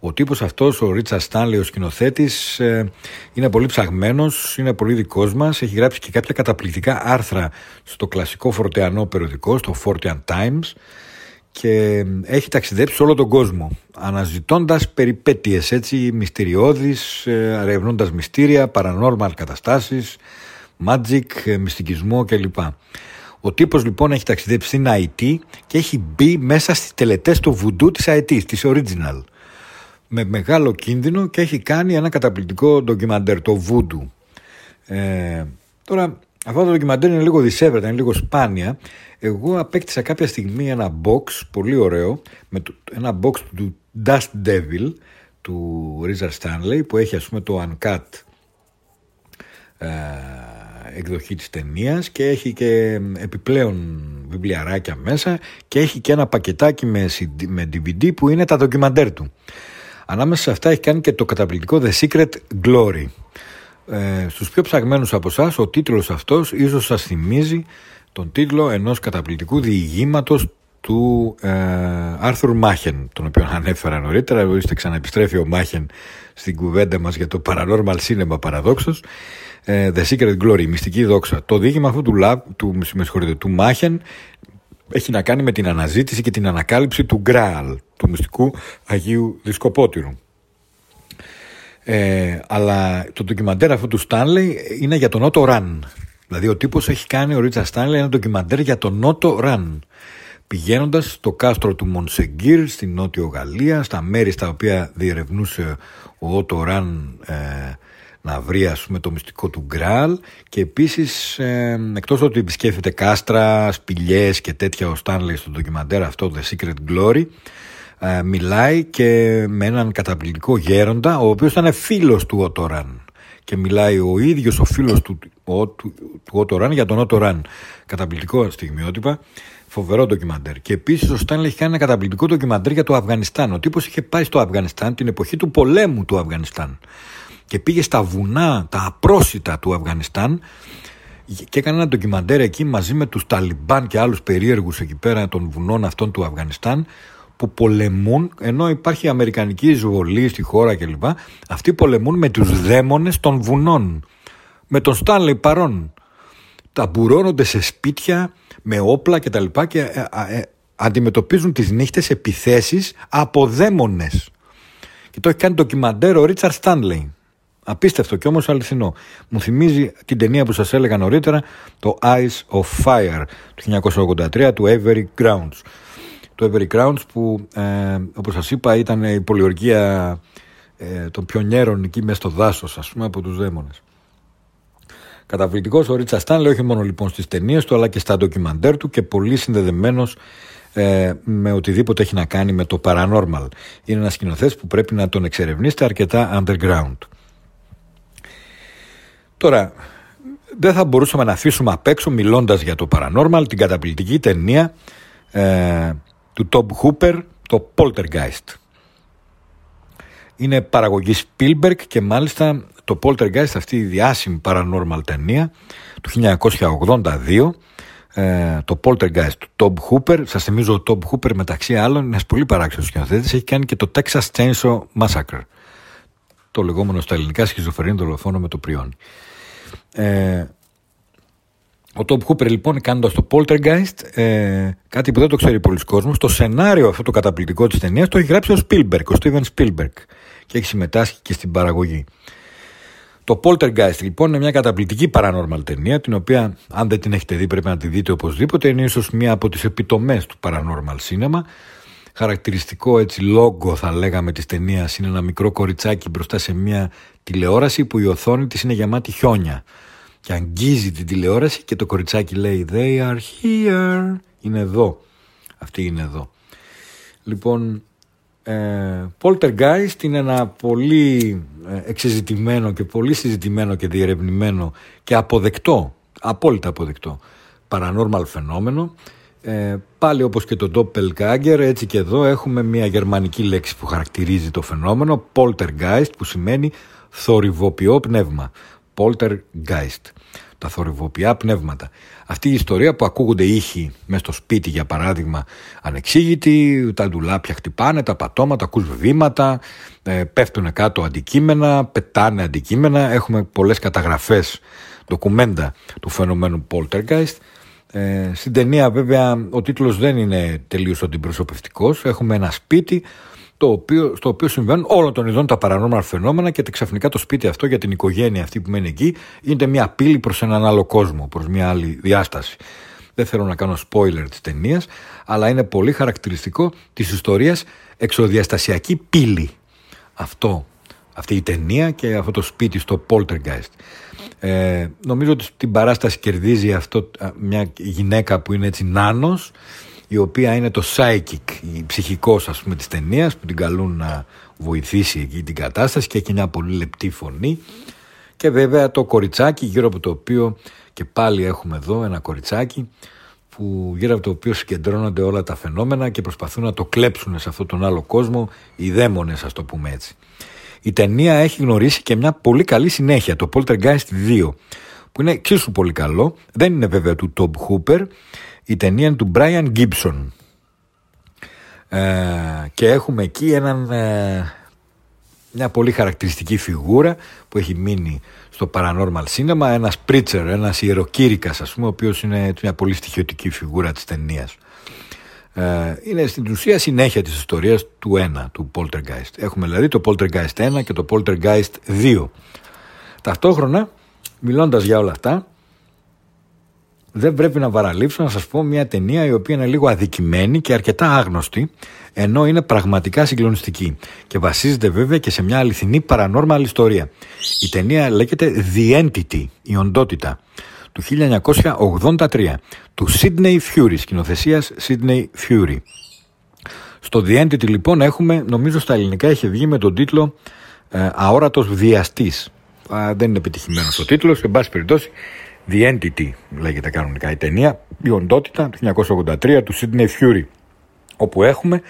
Speaker 2: Ο τύπος αυτός, ο Ρίτσα Στάνλι, ο σκηνοθέτης, ε, είναι πολύ ψαγμένος, είναι πολύ δικός μας, έχει γράψει και κάποια καταπληκτικά άρθρα στο κλασικό φορτεανό περιοδικό, στο Fortean Times και έχει ταξιδέψει σε όλο τον κόσμο αναζητώντας περιπέτειες έτσι μυστηριώδεις, ε, αρευνώντας μυστήρια, paranormal καταστάσεις, magic, ε, μυστικισμό κλπ. Ο τύπος λοιπόν έχει ταξιδέψει στην IT και έχει μπει μέσα στις τελετές του βουντού της IT, της original με μεγάλο κίνδυνο και έχει κάνει ένα καταπληκτικό ντοκιμαντέρ, το Voodoo. Ε, τώρα, αυτό το ντοκιμαντέρ είναι λίγο δισεύρετα, είναι λίγο σπάνια. Εγώ απέκτησα κάποια στιγμή ένα box πολύ ωραίο, με ένα box του Dust Devil, του Richard Stanley, που έχει ας πούμε το Uncut ε, εκδοχή της ταινίας και έχει και επιπλέον βιβλιαράκια μέσα και έχει και ένα πακετάκι με, με DVD που είναι τα ντοκιμαντέρ του. Ανάμεσα σε αυτά έχει κάνει και το καταπληκτικό The Secret Glory. Ε, στους πιο ψαγμένους από εσάς, ο τίτλος αυτός ίσως σας θυμίζει τον τίτλο ενός καταπληκτικού διηγήματος του ε, Άρθουρ Μάχεν, τον οποίο ανέφερα νωρίτερα. Ορίστε ξαναεπιστρέφει ο Μάχεν στην κουβέντα μας για το Paranormal Cinema παραδόξως. Ε, The Secret Glory, η μυστική δόξα. Το διήγημα αυτού του, του, του Μάχεν έχει να κάνει με την αναζήτηση και την ανακάλυψη του Γκράλ, του μυστικού Αγίου Δισκοπότηρου. Ε, αλλά το ντοκιμαντέρ αυτού του Στάνλεϊ είναι για τον Νότο Ραν. Δηλαδή ο τύπος έχει κάνει ο Ρίτσα Στάνλεϊ ένα ντοκιμαντέρ για τον Νότο Ραν. Πηγαίνοντας στο κάστρο του Μονσεγκύρ στην Νότιο Γαλλία, στα μέρη στα οποία διερευνούσε ο Ότο Ραν ε, να βρει ας πούμε το μυστικό του Γκράλ και επίσης ε, εκτός ότι επισκέφτεται κάστρα, σπηλιές και τέτοια ο Στάνλεϊ στο ντοκιμαντέρ αυτό The Secret Glory ε, μιλάει και με έναν καταπληκτικό γέροντα ο οποίος ήταν φίλος του Ότοραν και μιλάει ο ίδιος ο φίλος του, ο, του, του Ότοραν για τον Ότοραν καταπληκτικό στιγμιότυπα Φοβερό ντοκιμαντέρ. Και επίσης ο Στάνλε έχει κάνει ένα καταπληκτικό ντοκιμαντέρ για το Αφγανιστάν. Ο τύπος είχε πάει στο Αφγανιστάν την εποχή του πολέμου του Αφγανιστάν και πήγε στα βουνά, τα απρόσιτα του Αφγανιστάν και έκανε ένα ντοκιμαντέρ εκεί μαζί με τους Ταλιμπάν και άλλους περίεργους εκεί πέρα των βουνών αυτών του Αφγανιστάν που πολεμούν, ενώ υπάρχει αμερικανική εισβολή στη χώρα κλπ. Αυτοί πολεμούν με τους δαίμονες των βουνών. Με τον Στάνλεϊ παρόν. Τα μπουρώνονται σε σπίτια με όπλα κτλ. Και, τα και ε, ε, αντιμετωπίζουν τις νύχτες επιθέσεις από δαίμονες. Και το έχει κάνει ντοκιμαντέρ ο Ρίτσαρ Στάνλεϊ. Απίστευτο και όμως αληθινό. Μου θυμίζει την ταινία που σας έλεγα νωρίτερα, το Eyes of Fire του 1983 του Avery Grounds. Το Avery Grounds που ε, όπως σας είπα ήταν η πολιορκία ε, των πιονιέρων εκεί μέσα στο δάσος ας πούμε από τους δαίμονες. Καταβλητικός ο Ρίτσα Στάνλε όχι μόνο λοιπόν στις ταινίες του αλλά και στα ντοκιμαντέρ του και πολύ συνδεδεμένος ε, με οτιδήποτε έχει να κάνει με το paranormal. Είναι ένας σκηνοθέτης που πρέπει να τον εξερευνήσετε αρκετά underground. Τώρα, δεν θα μπορούσαμε να αφήσουμε απ' έξω μιλώντας για το Paranormal την καταπληκτική ταινία ε, του Tom Hooper, το Poltergeist. Είναι παραγωγή Spielberg και μάλιστα το Poltergeist, αυτή η διάσημη Paranormal ταινία του 1982, ε, το Poltergeist του Tom Hooper, σας θυμίζω ο Tom Hooper μεταξύ άλλων, είναι πολύ παράξενος σκηνοθέτης, έχει κάνει και το Texas Chainsaw Massacre, το λεγόμενο στα ελληνικά σχιζοφρενή δολοφόνο με το πριόνι. Ε, ο Τόμ Χούπερ λοιπόν κάνοντας το Poltergeist, ε, κάτι που δεν το ξέρει πολλοί κόσμος, το σενάριο αυτό το καταπληκτικό της ταινίας το έχει γράψει ο Spielberg, ο Steven Spielberg και έχει συμμετάσχει και στην παραγωγή. Το Poltergeist λοιπόν είναι μια καταπληκτική paranormal ταινία την οποία αν δεν την έχετε δει πρέπει να τη δείτε οπωσδήποτε είναι ίσως μια από τις επιτομές του paranormal cinema χαρακτηριστικό έτσι λόγο θα λέγαμε της ταινίας. Είναι ένα μικρό κοριτσάκι μπροστά σε μια τηλεόραση που η οθόνη της είναι γεμάτη χιόνια. Και αγγίζει την τηλεόραση και το κοριτσάκι λέει They are here. Είναι εδώ. Αυτή είναι εδώ. Λοιπόν ε, Poltergeist είναι ένα πολύ ε, εξεζητημένο και πολύ συζητημένο και διερευνημένο και αποδεκτό, απόλυτα αποδεκτό paranormal φαινόμενο ε, πάλι όπως και το Doppelganger έτσι και εδώ έχουμε μια γερμανική λέξη που χαρακτηρίζει το φαινόμενο Poltergeist που σημαίνει θορυβοποιό πνεύμα. Poltergeist. Τα θορυβοποιά πνεύματα. Αυτή η ιστορία που ακούγονται ήχοι μέσα στο σπίτι για παράδειγμα ανεξήγητοι, τα ντουλάπια χτυπάνε, τα πατώματα, ακούς βήματα, ε, πέφτουν κάτω αντικείμενα, πετάνε αντικείμενα, έχουμε πολλές καταγραφές, ντοκουμέντα του φαινομένου Poltergeist. Ε, στην ταινία βέβαια ο τίτλος δεν είναι τελείως αντιπροσωπευτικός, έχουμε ένα σπίτι το οποίο, στο οποίο συμβαίνουν όλων των ειδών τα παρανόμενα φαινόμενα και ξαφνικά το σπίτι αυτό για την οικογένεια αυτή που μένει εκεί είναι μια πύλη προς έναν άλλο κόσμο, προς μια άλλη διάσταση. Δεν θέλω να κάνω spoiler της ταινίας, αλλά είναι πολύ χαρακτηριστικό της ιστορίας εξοδιαστασιακή πύλη. Αυτό, αυτή η ταινία και αυτό το σπίτι στο Poltergeist. Ε, νομίζω ότι την παράσταση κερδίζει αυτό μια γυναίκα που είναι έτσι νάνος η οποία είναι το psychic, η ψυχικός ας πούμε της ταινίας που την καλούν να βοηθήσει εκεί την κατάσταση και έχει μια πολύ λεπτή φωνή και βέβαια το κοριτσάκι γύρω από το οποίο και πάλι έχουμε εδώ ένα κοριτσάκι που γύρω από το οποίο συγκεντρώνονται όλα τα φαινόμενα και προσπαθούν να το κλέψουν σε αυτόν τον άλλο κόσμο οι δαίμονες ας το πούμε έτσι. Η ταινία έχει γνωρίσει και μια πολύ καλή συνέχεια, το Poltergeist 2 που είναι εξίσου πολύ καλό, δεν είναι βέβαια του Tom Hooper. Η ταινία είναι του Brian Gibson. Ε, και έχουμε εκεί έναν, ε, μια πολύ χαρακτηριστική φιγούρα που έχει μείνει στο paranormal cinema ένας preacher, ένας ιεροκήρυκας ας πούμε ο οποίος είναι μια πολύ στοιχειωτική φιγούρα της ταινίας. Ε, είναι στην ουσία συνέχεια της ιστορίας του 1 του Poltergeist. Έχουμε δηλαδή το Poltergeist 1 και το Poltergeist 2 ταυτόχρονα μιλώντας για όλα αυτά δεν πρέπει να παραλείψω να σας πω μια ταινία η οποία είναι λίγο αδικημένη και αρκετά άγνωστη ενώ είναι πραγματικά συγκλονιστική και βασίζεται βέβαια και σε μια αληθινή paranormal ιστορία. Η ταινία λέγεται The Entity, η οντότητα του 1983 του Sydney Fury, σκηνοθεσίας Sydney Fury. Στο The Entity λοιπόν έχουμε, νομίζω στα ελληνικά έχει βγει με τον τίτλο ε, «Αόρατος βιαστής». δεν είναι επιτυχημένος ο τίτλος, εν πάση περιπτώσει The Entity λέγεται κανονικά η ταινία, η οντότητα του 1983 του Sydney Fury, όπου έχουμε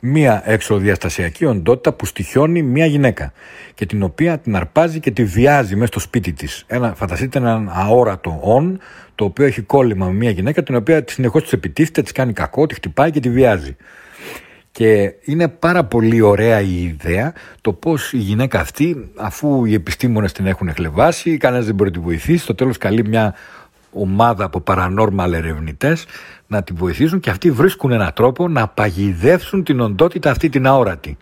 Speaker 2: μία εξωδιαστασιακή οντότητα που στοιχιώνει μία γυναίκα και την οποία την αρπάζει και τη βιάζει μέσα στο σπίτι της. Ένα, φανταστείτε έναν αόρατο on, το οποίο έχει κόλλημα με μία γυναίκα την οποία συνεχώς της επιτίθεται, της κάνει κακό, τη χτυπάει και τη βιάζει. Και είναι πάρα πολύ ωραία η ιδέα το πώς η γυναίκα αυτή, αφού οι επιστήμονες την έχουν χλεβάσει, κανένας δεν μπορεί να τη βοηθήσει, στο τέλος καλεί μια ομάδα από paranormal ερευνητές να τη βοηθήσουν και αυτοί βρίσκουν έναν τρόπο να παγιδεύσουν την οντότητα αυτή την αόρατη.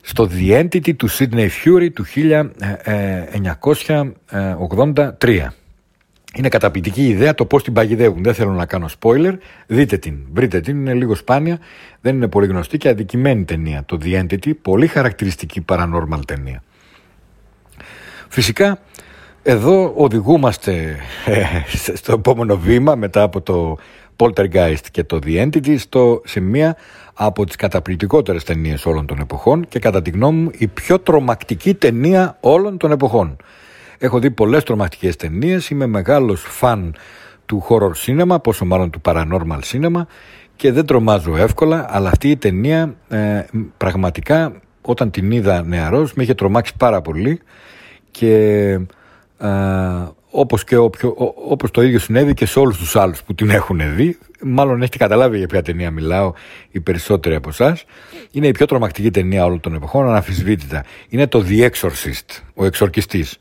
Speaker 2: Στο The Entity του Sydney Fury του 1983. Είναι καταπληκτική ιδέα το πώς την παγιδεύουν. Δεν θέλω να κάνω spoiler. Δείτε την, βρείτε την, είναι λίγο σπάνια. Δεν είναι πολύ γνωστή και αδικημένη ταινία. Το The Entity, πολύ χαρακτηριστική paranormal ταινία. Φυσικά, εδώ οδηγούμαστε ε, στο επόμενο βήμα μετά από το Poltergeist και το The Entity στο, σε μία από τις καταπληκτικότερες ταινίες όλων των εποχών και κατά τη γνώμη μου η πιο τρομακτική ταινία όλων των εποχών. Έχω δει πολλές τρομακτικές ταινίες, είμαι μεγάλος φαν του horror cinema, πόσο μάλλον του paranormal cinema και δεν τρομάζω εύκολα, αλλά αυτή η ταινία ε, πραγματικά όταν την είδα νεαρός με είχε τρομάξει πάρα πολύ και ε, όπως, και όποιο, όπως το ίδιο συνέβη και σε όλους τους άλλους που την έχουν δει. Μάλλον έχετε καταλάβει για ποια ταινία μιλάω οι περισσότεροι από εσάς. είναι η πιο τρομακτική ταινία όλων των εποχών αναφυσβήτητα είναι το The Exorcist ο εξορκιστής.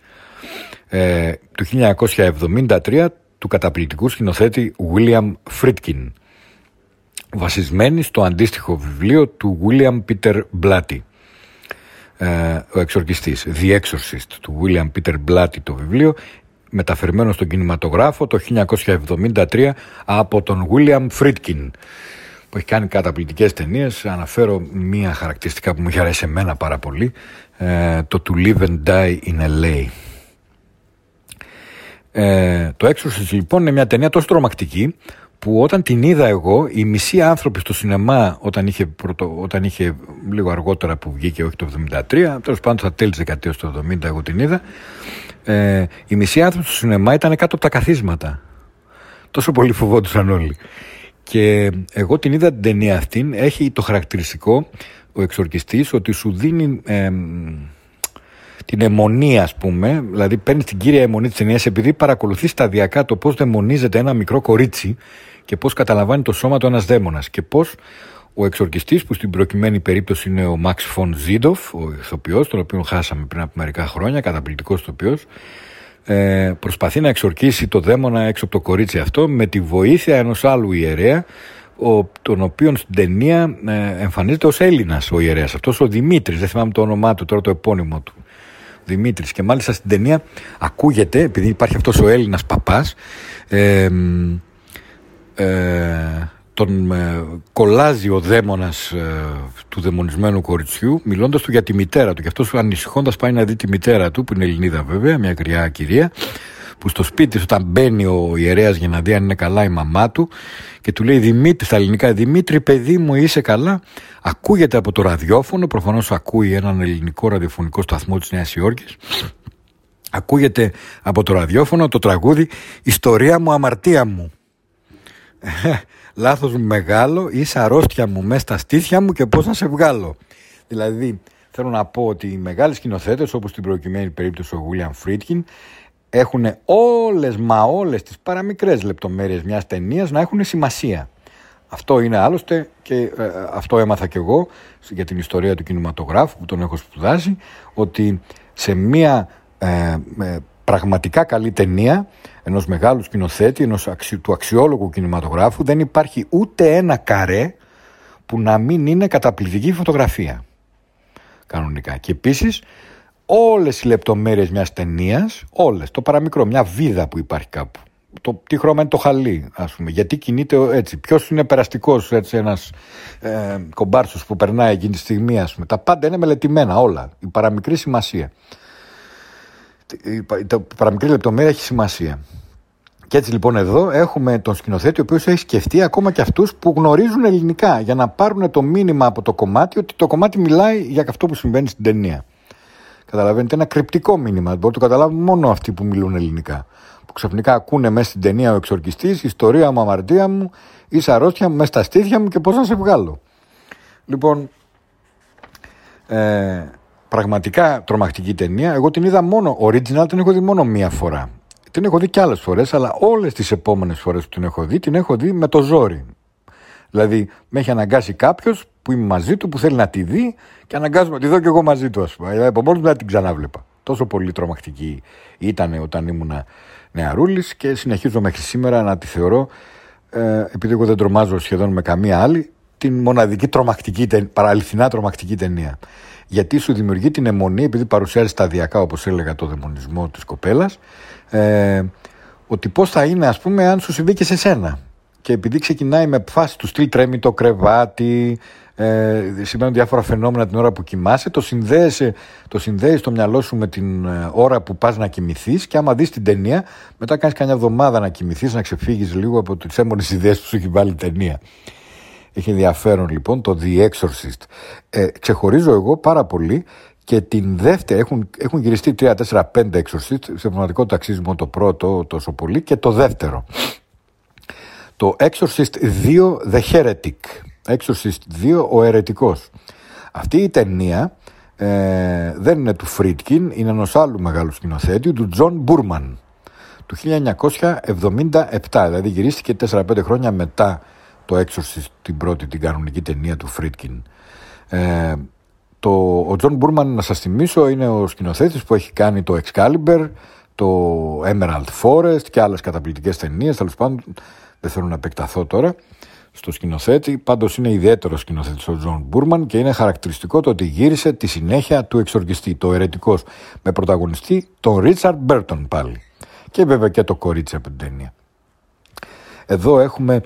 Speaker 2: Ε, του 1973 του καταπληκτικού σκηνοθέτη William Friedkin βασισμένη στο αντίστοιχο βιβλίο του William Peter Blatty ε, ο εξορκιστής The Exorcist του William Peter Blatty το βιβλίο μεταφερμένο στον κινηματογράφο το 1973 από τον William Friedkin που έχει κάνει καταπληκτικές ταινίες. Αναφέρω μία χαρακτηριστικά που μου είχε αρέσει εμένα πάρα πολύ, ε, το To Live and Die in LA. Ε, το Exorcist λοιπόν είναι μια ταινία τόσο τρομακτική που όταν την είδα εγώ, οι μισοί άνθρωποι στο σινεμά, όταν είχε, πρωτο, όταν είχε λίγο αργότερα που βγήκε, όχι το 73, τέλος πάντων στα τέλη της δεκαετίας του 70, εγώ την είδα, ε, οι μισοί άνθρωποι στο σινεμά ήταν κάτω από τα καθίσματα. Τόσο πολύ φοβόντουσαν όλοι. Και εγώ την είδα την ταινία αυτή, έχει το χαρακτηριστικό ο εξορκιστής ότι σου δίνει ε, την αιμονή, ας πούμε, δηλαδή παίρνεις την κύρια αιμονή της ταινία επειδή παρακολουθείς σταδιακά το πώς δαιμονίζεται ένα μικρό κορίτσι και πώς καταλαμβάνει το σώμα του ένας δαίμονας και πώς ο εξορκιστής που στην προκειμένη περίπτωση είναι ο Μαξ Φον Ζίντοφ, ο ηθοποιός, τον οποίο χάσαμε πριν από μερικά χρόνια, καταπληκτικός ηθοποιός, ε, προσπαθεί να εξορκίσει το δαίμονα έξω από το κορίτσι αυτό με τη βοήθεια ενός άλλου ιερέα ο, τον οποίο στην ταινία ε, εμφανίζεται ως Έλληνας ο ιερέας αυτός ο Δημήτρης, δεν θυμάμαι το όνομά του τώρα το επώνυμο του Δημήτρης. Και μάλιστα στην ταινία ακούγεται επειδή υπάρχει αυτός ο Έλληνας παπάς ε, ε, τον ε, κολλάζει ο δαίμονας ε, του δαιμονισμένου κοριτσιού μιλώντας του για τη μητέρα του. Και αυτός ανησυχώντας πάει να δει τη μητέρα του που είναι Ελληνίδα βέβαια, μια κρυά κυρία που στο σπίτι όταν μπαίνει ο ιερέας για να δει αν είναι καλά η μαμά του και του λέει Δημήτρη στα ελληνικά Δημήτρη παιδί μου είσαι καλά ακούγεται από το ραδιόφωνο προφανώς ακούει έναν ελληνικό ραδιοφωνικό σταθμό της Νέας Υόρκης. Ακούγεται από το ραδιόφωνο το τραγούδι «Ιστορία μου αμαρτία μου» λάθος μου μεγάλο, είσαι αρρώστια μου μέσα στα στήθια μου και πώς να σε βγάλω. Δηλαδή, θέλω να πω ότι οι μεγάλοι σκηνοθέτες, όπως στην προκειμένη περίπτωση ο William Friedkin, έχουν όλες μα όλες τις παραμικρές λεπτομέρειες μιας ταινίας να έχουν σημασία. Αυτό είναι άλλωστε και ε, αυτό έμαθα κι εγώ για την ιστορία του κινηματογράφου που τον έχω σπουδάσει ότι σε μια ε, ε πραγματικά καλή ταινία ενός μεγάλου σκηνοθέτη, ενός του αξιόλογου κινηματογράφου δεν υπάρχει ούτε ένα καρέ που να μην είναι καταπληκτική φωτογραφία κανονικά και επίσης όλες οι λεπτομέρειες μιας ταινίας, όλες, το παραμικρό, μια βίδα που υπάρχει κάπου το, τι χρώμα είναι το χαλί, ας πούμε, γιατί κινείται έτσι, ποιος είναι περαστικός, έτσι, ένας ε, κομπάρσος που περνάει εκείνη τη στιγμή, ας πούμε. Τα πάντα είναι μελετημένα όλα, η παραμικρή σημασία η παραμικρή λεπτομέρεια έχει σημασία. Και έτσι λοιπόν εδώ έχουμε τον σκηνοθέτη ο οποίος έχει σκεφτεί ακόμα και αυτούς που γνωρίζουν ελληνικά για να πάρουν το μήνυμα από το κομμάτι ότι το κομμάτι μιλάει για αυτό που συμβαίνει στην ταινία. Καταλαβαίνετε ένα κρυπτικό μήνυμα. Μπορεί να το καταλάβουν μόνο αυτοί που μιλούν ελληνικά. Που ξαφνικά ακούνε μέσα στην ταινία ο εξορκιστής, ιστορία μου, αμαρτία μου, ή αρρώστια μου, μέσα στα στήθια μου και πώς να σε βγάλω. Λοιπόν, ε, πραγματικά τρομακτική ταινία. Εγώ την είδα μόνο, original την έχω δει μόνο μία φορά. Την έχω δει και άλλες φορές, αλλά όλες τις επόμενες φορές που την έχω δει, την έχω δει με το ζόρι. Δηλαδή, με έχει αναγκάσει κάποιος που είμαι μαζί του, που θέλει να τη δει και αναγκάζομαι να τη δω και εγώ μαζί του, ας πούμε. Δηλαδή, από μόνο δεν την ξανάβλεπα. Τόσο πολύ τρομακτική ήταν όταν ήμουν νεαρούλης και συνεχίζω μέχρι σήμερα να τη θεωρώ, ε, επειδή εγώ δεν τρομάζω σχεδόν με καμία άλλη, την μοναδική τρομακτική, παραληθινά τρομακτική ταινία γιατί σου δημιουργεί την αιμονή, επειδή παρουσιάζει σταδιακά, όπως έλεγα, το δαιμονισμό της κοπέλας, ε, ότι πώς θα είναι, ας πούμε, αν σου συμβεί και σε σένα. Και επειδή ξεκινάει με φάση του στυλ τρέμει το κρεβάτι, ε, σημαίνουν διάφορα φαινόμενα την ώρα που κοιμάσαι, το, συνδέεσαι, το συνδέεις στο μυαλό σου με την ε, ώρα που πας να κοιμηθείς και άμα δεις την ταινία, μετά κάνεις κανένα εβδομάδα να κοιμηθείς, να ξεφύγεις λίγο από τις έμονες ιδέες που σου έχει βάλει η ταινία. Έχει ενδιαφέρον λοιπόν το The Exorcist. Ε, ξεχωρίζω εγώ πάρα πολύ και την δεύτερη, έχουν, έχουν γυριστεί 3, 4, 5 Exorcist, σε πραγματικότητα αξίζει μόνο το πρώτο τόσο πολύ και το δεύτερο. Το Exorcist 2 The Heretic. Exorcist 2 ο αιρετικός. Αυτή η ταινία ε, δεν είναι του Φρίτκιν, είναι ενός άλλου μεγάλου σκηνοθέτη, του Τζον Μπούρμαν, του 1977, δηλαδή γυρίστηκε 4-5 χρόνια μετά το Exorcist, την πρώτη, την κανονική ταινία του Φρίτκιν. Ε, το, ο Τζον Μπούρμαν, να σας θυμίσω, είναι ο σκηνοθέτης που έχει κάνει το Excalibur, το Emerald Forest και άλλες καταπληκτικές ταινίες, τέλος πάντων δεν θέλω να επεκταθώ τώρα στο σκηνοθέτη. Πάντως είναι ιδιαίτερος σκηνοθέτης ο Τζον Μπούρμαν και είναι χαρακτηριστικό το ότι γύρισε τη συνέχεια του εξορκιστή, το αιρετικός, με πρωταγωνιστή τον Ρίτσαρντ Μπέρτον πάλι. Και βέβαια και το κορίτσι από την ταινία. Εδώ έχουμε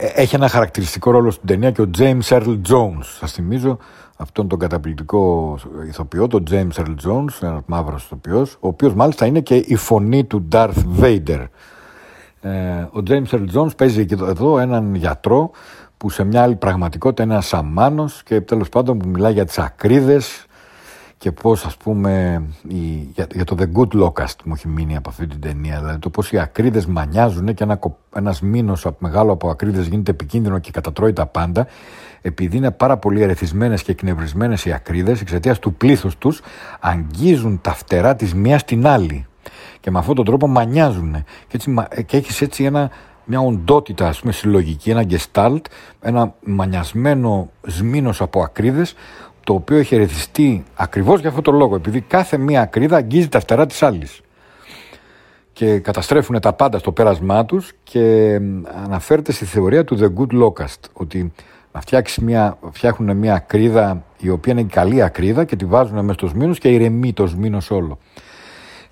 Speaker 2: Ε, έχει ένα χαρακτηριστικό ρόλο στην ταινία και ο James Earl Jones. Σας θυμίζω αυτόν τον καταπληκτικό ηθοποιό, τον James Earl Jones, ένας μαύρος ηθοποιός, ο οποίος μάλιστα είναι και η φωνή του Darth Vader. Ε, ο James Earl Jones παίζει και εδώ έναν γιατρό που σε μια άλλη πραγματικότητα είναι ένας σαμάνος και τέλος πάντων που μιλάει για τις ακρίδες και πώς ας πούμε η, για, για, το The Good Locust μου έχει μείνει από αυτή την ταινία. Δηλαδή το πώς οι ακρίδες μανιάζουν και ένα, ένας μήνος μεγάλο από ακρίδες γίνεται επικίνδυνο και κατατρώει τα πάντα επειδή είναι πάρα πολύ ερεθισμένες και εκνευρισμένες οι ακρίδες εξαιτίας του πλήθους τους αγγίζουν τα φτερά της μία στην άλλη και με αυτόν τον τρόπο μανιάζουν και, έτσι, και έχεις έτσι ένα μια οντότητα ας πούμε συλλογική, ένα gestalt, ένα μανιασμένο σμήνος από ακρίδες το οποίο έχει ερεθιστεί ακριβώς για αυτόν τον λόγο επειδή κάθε μία ακρίδα αγγίζει τα φτερά της άλλης. Και καταστρέφουν τα πάντα στο πέρασμά τους και αναφέρεται στη θεωρία του The Good Locust ότι να φτιάξεις μια, φτιάχνουν μια ακρίδα η οποία είναι καλή ακρίδα και τη βάζουν μέσα στο σμήνος και ηρεμεί το σμήνος όλο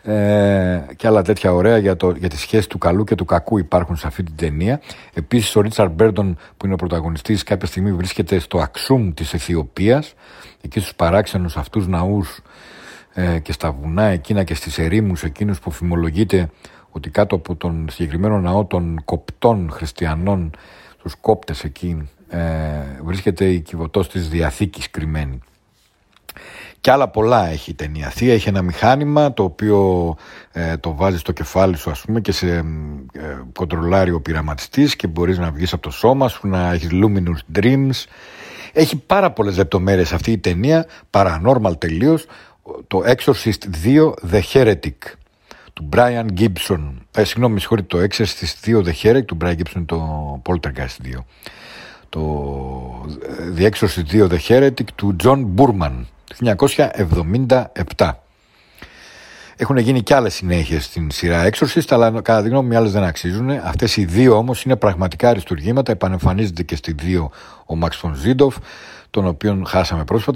Speaker 2: ε, και άλλα τέτοια ωραία για, το, για τη σχέση του καλού και του κακού υπάρχουν σε αυτή την ταινία. Επίσης ο Ρίτσαρντ Μπέρντον που είναι ο πρωταγωνιστής κάποια στιγμή βρίσκεται στο Αξούμ της Αιθιοπίας εκεί στους παράξενους αυτούς ναούς ε, και στα βουνά εκείνα και στις ερήμους εκείνους που φημολογείται ότι κάτω από τον συγκεκριμένο ναό των κοπτών χριστιανών τους κόπτες εκεί ε, βρίσκεται η κυβωτός της Διαθήκης κρυμμένη. Και άλλα πολλά έχει η ταινία. Θεία έχει ένα μηχάνημα το οποίο ε, το βάζεις στο κεφάλι σου ας πούμε και σε ε, κοντρολάρει ο πειραματιστής και μπορείς να βγεις από το σώμα σου, να έχεις luminous dreams. Έχει πάρα πολλές λεπτομέρειες αυτή η ταινία, paranormal τελείως, το Exorcist 2 The Heretic του Brian Gibson. Ε, συγγνώμη, με συγχωρείτε, το Exorcist 2 The Heretic του Brian Gibson το Poltergeist 2. Το ε, The Exorcist 2 The Heretic του John Burman το 1977. Έχουν γίνει και άλλες συνέχειες στην σειρά Exorcist, αλλά κατά τη γνώμη μου οι άλλες δεν αξίζουν. Αυτές οι δύο όμως είναι πραγματικά αριστουργήματα, επανεμφανίζεται και στη δύο ο Μαξ Φον Ζίντοφ, τον οποίον χάσαμε πρόσφατα.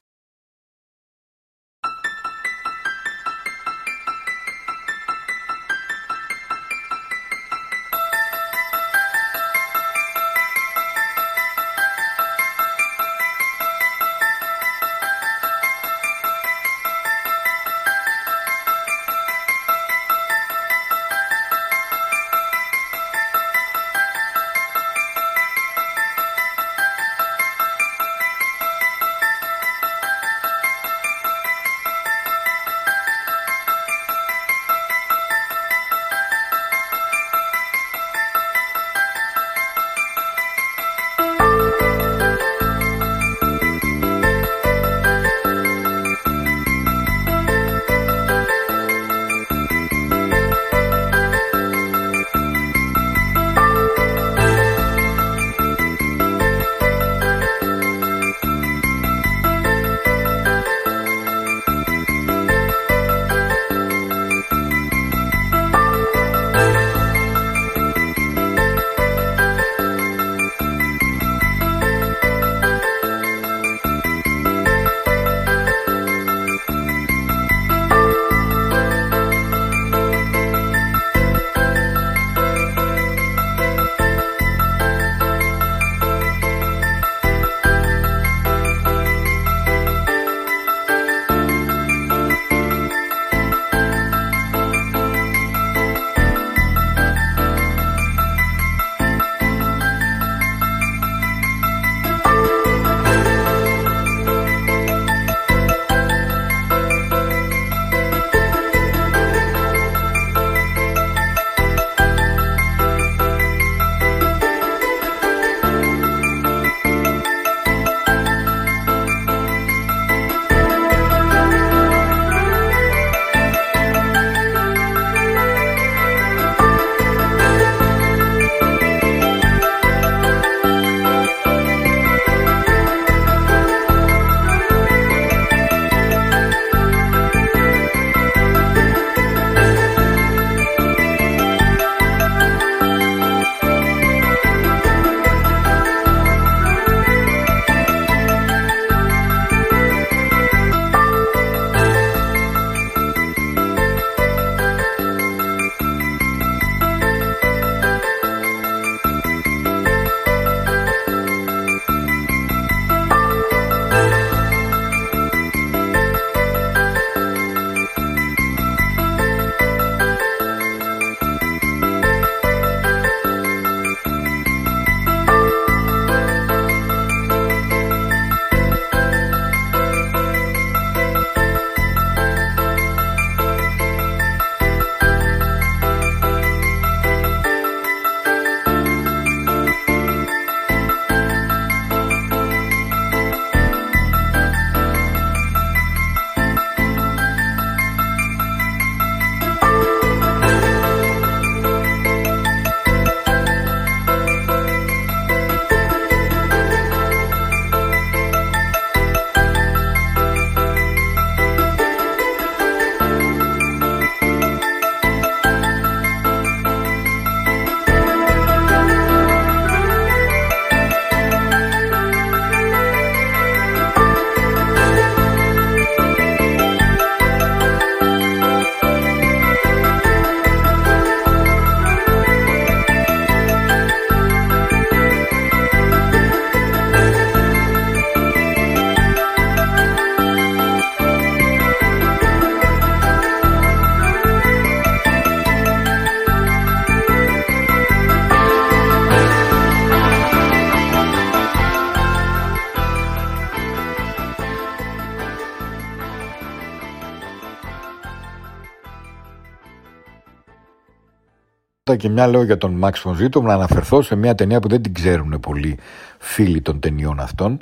Speaker 2: Και μια λέω για τον Max von Sydow να αναφερθώ σε μια ταινία που δεν την ξέρουν πολλοί φίλοι των ταινιών αυτών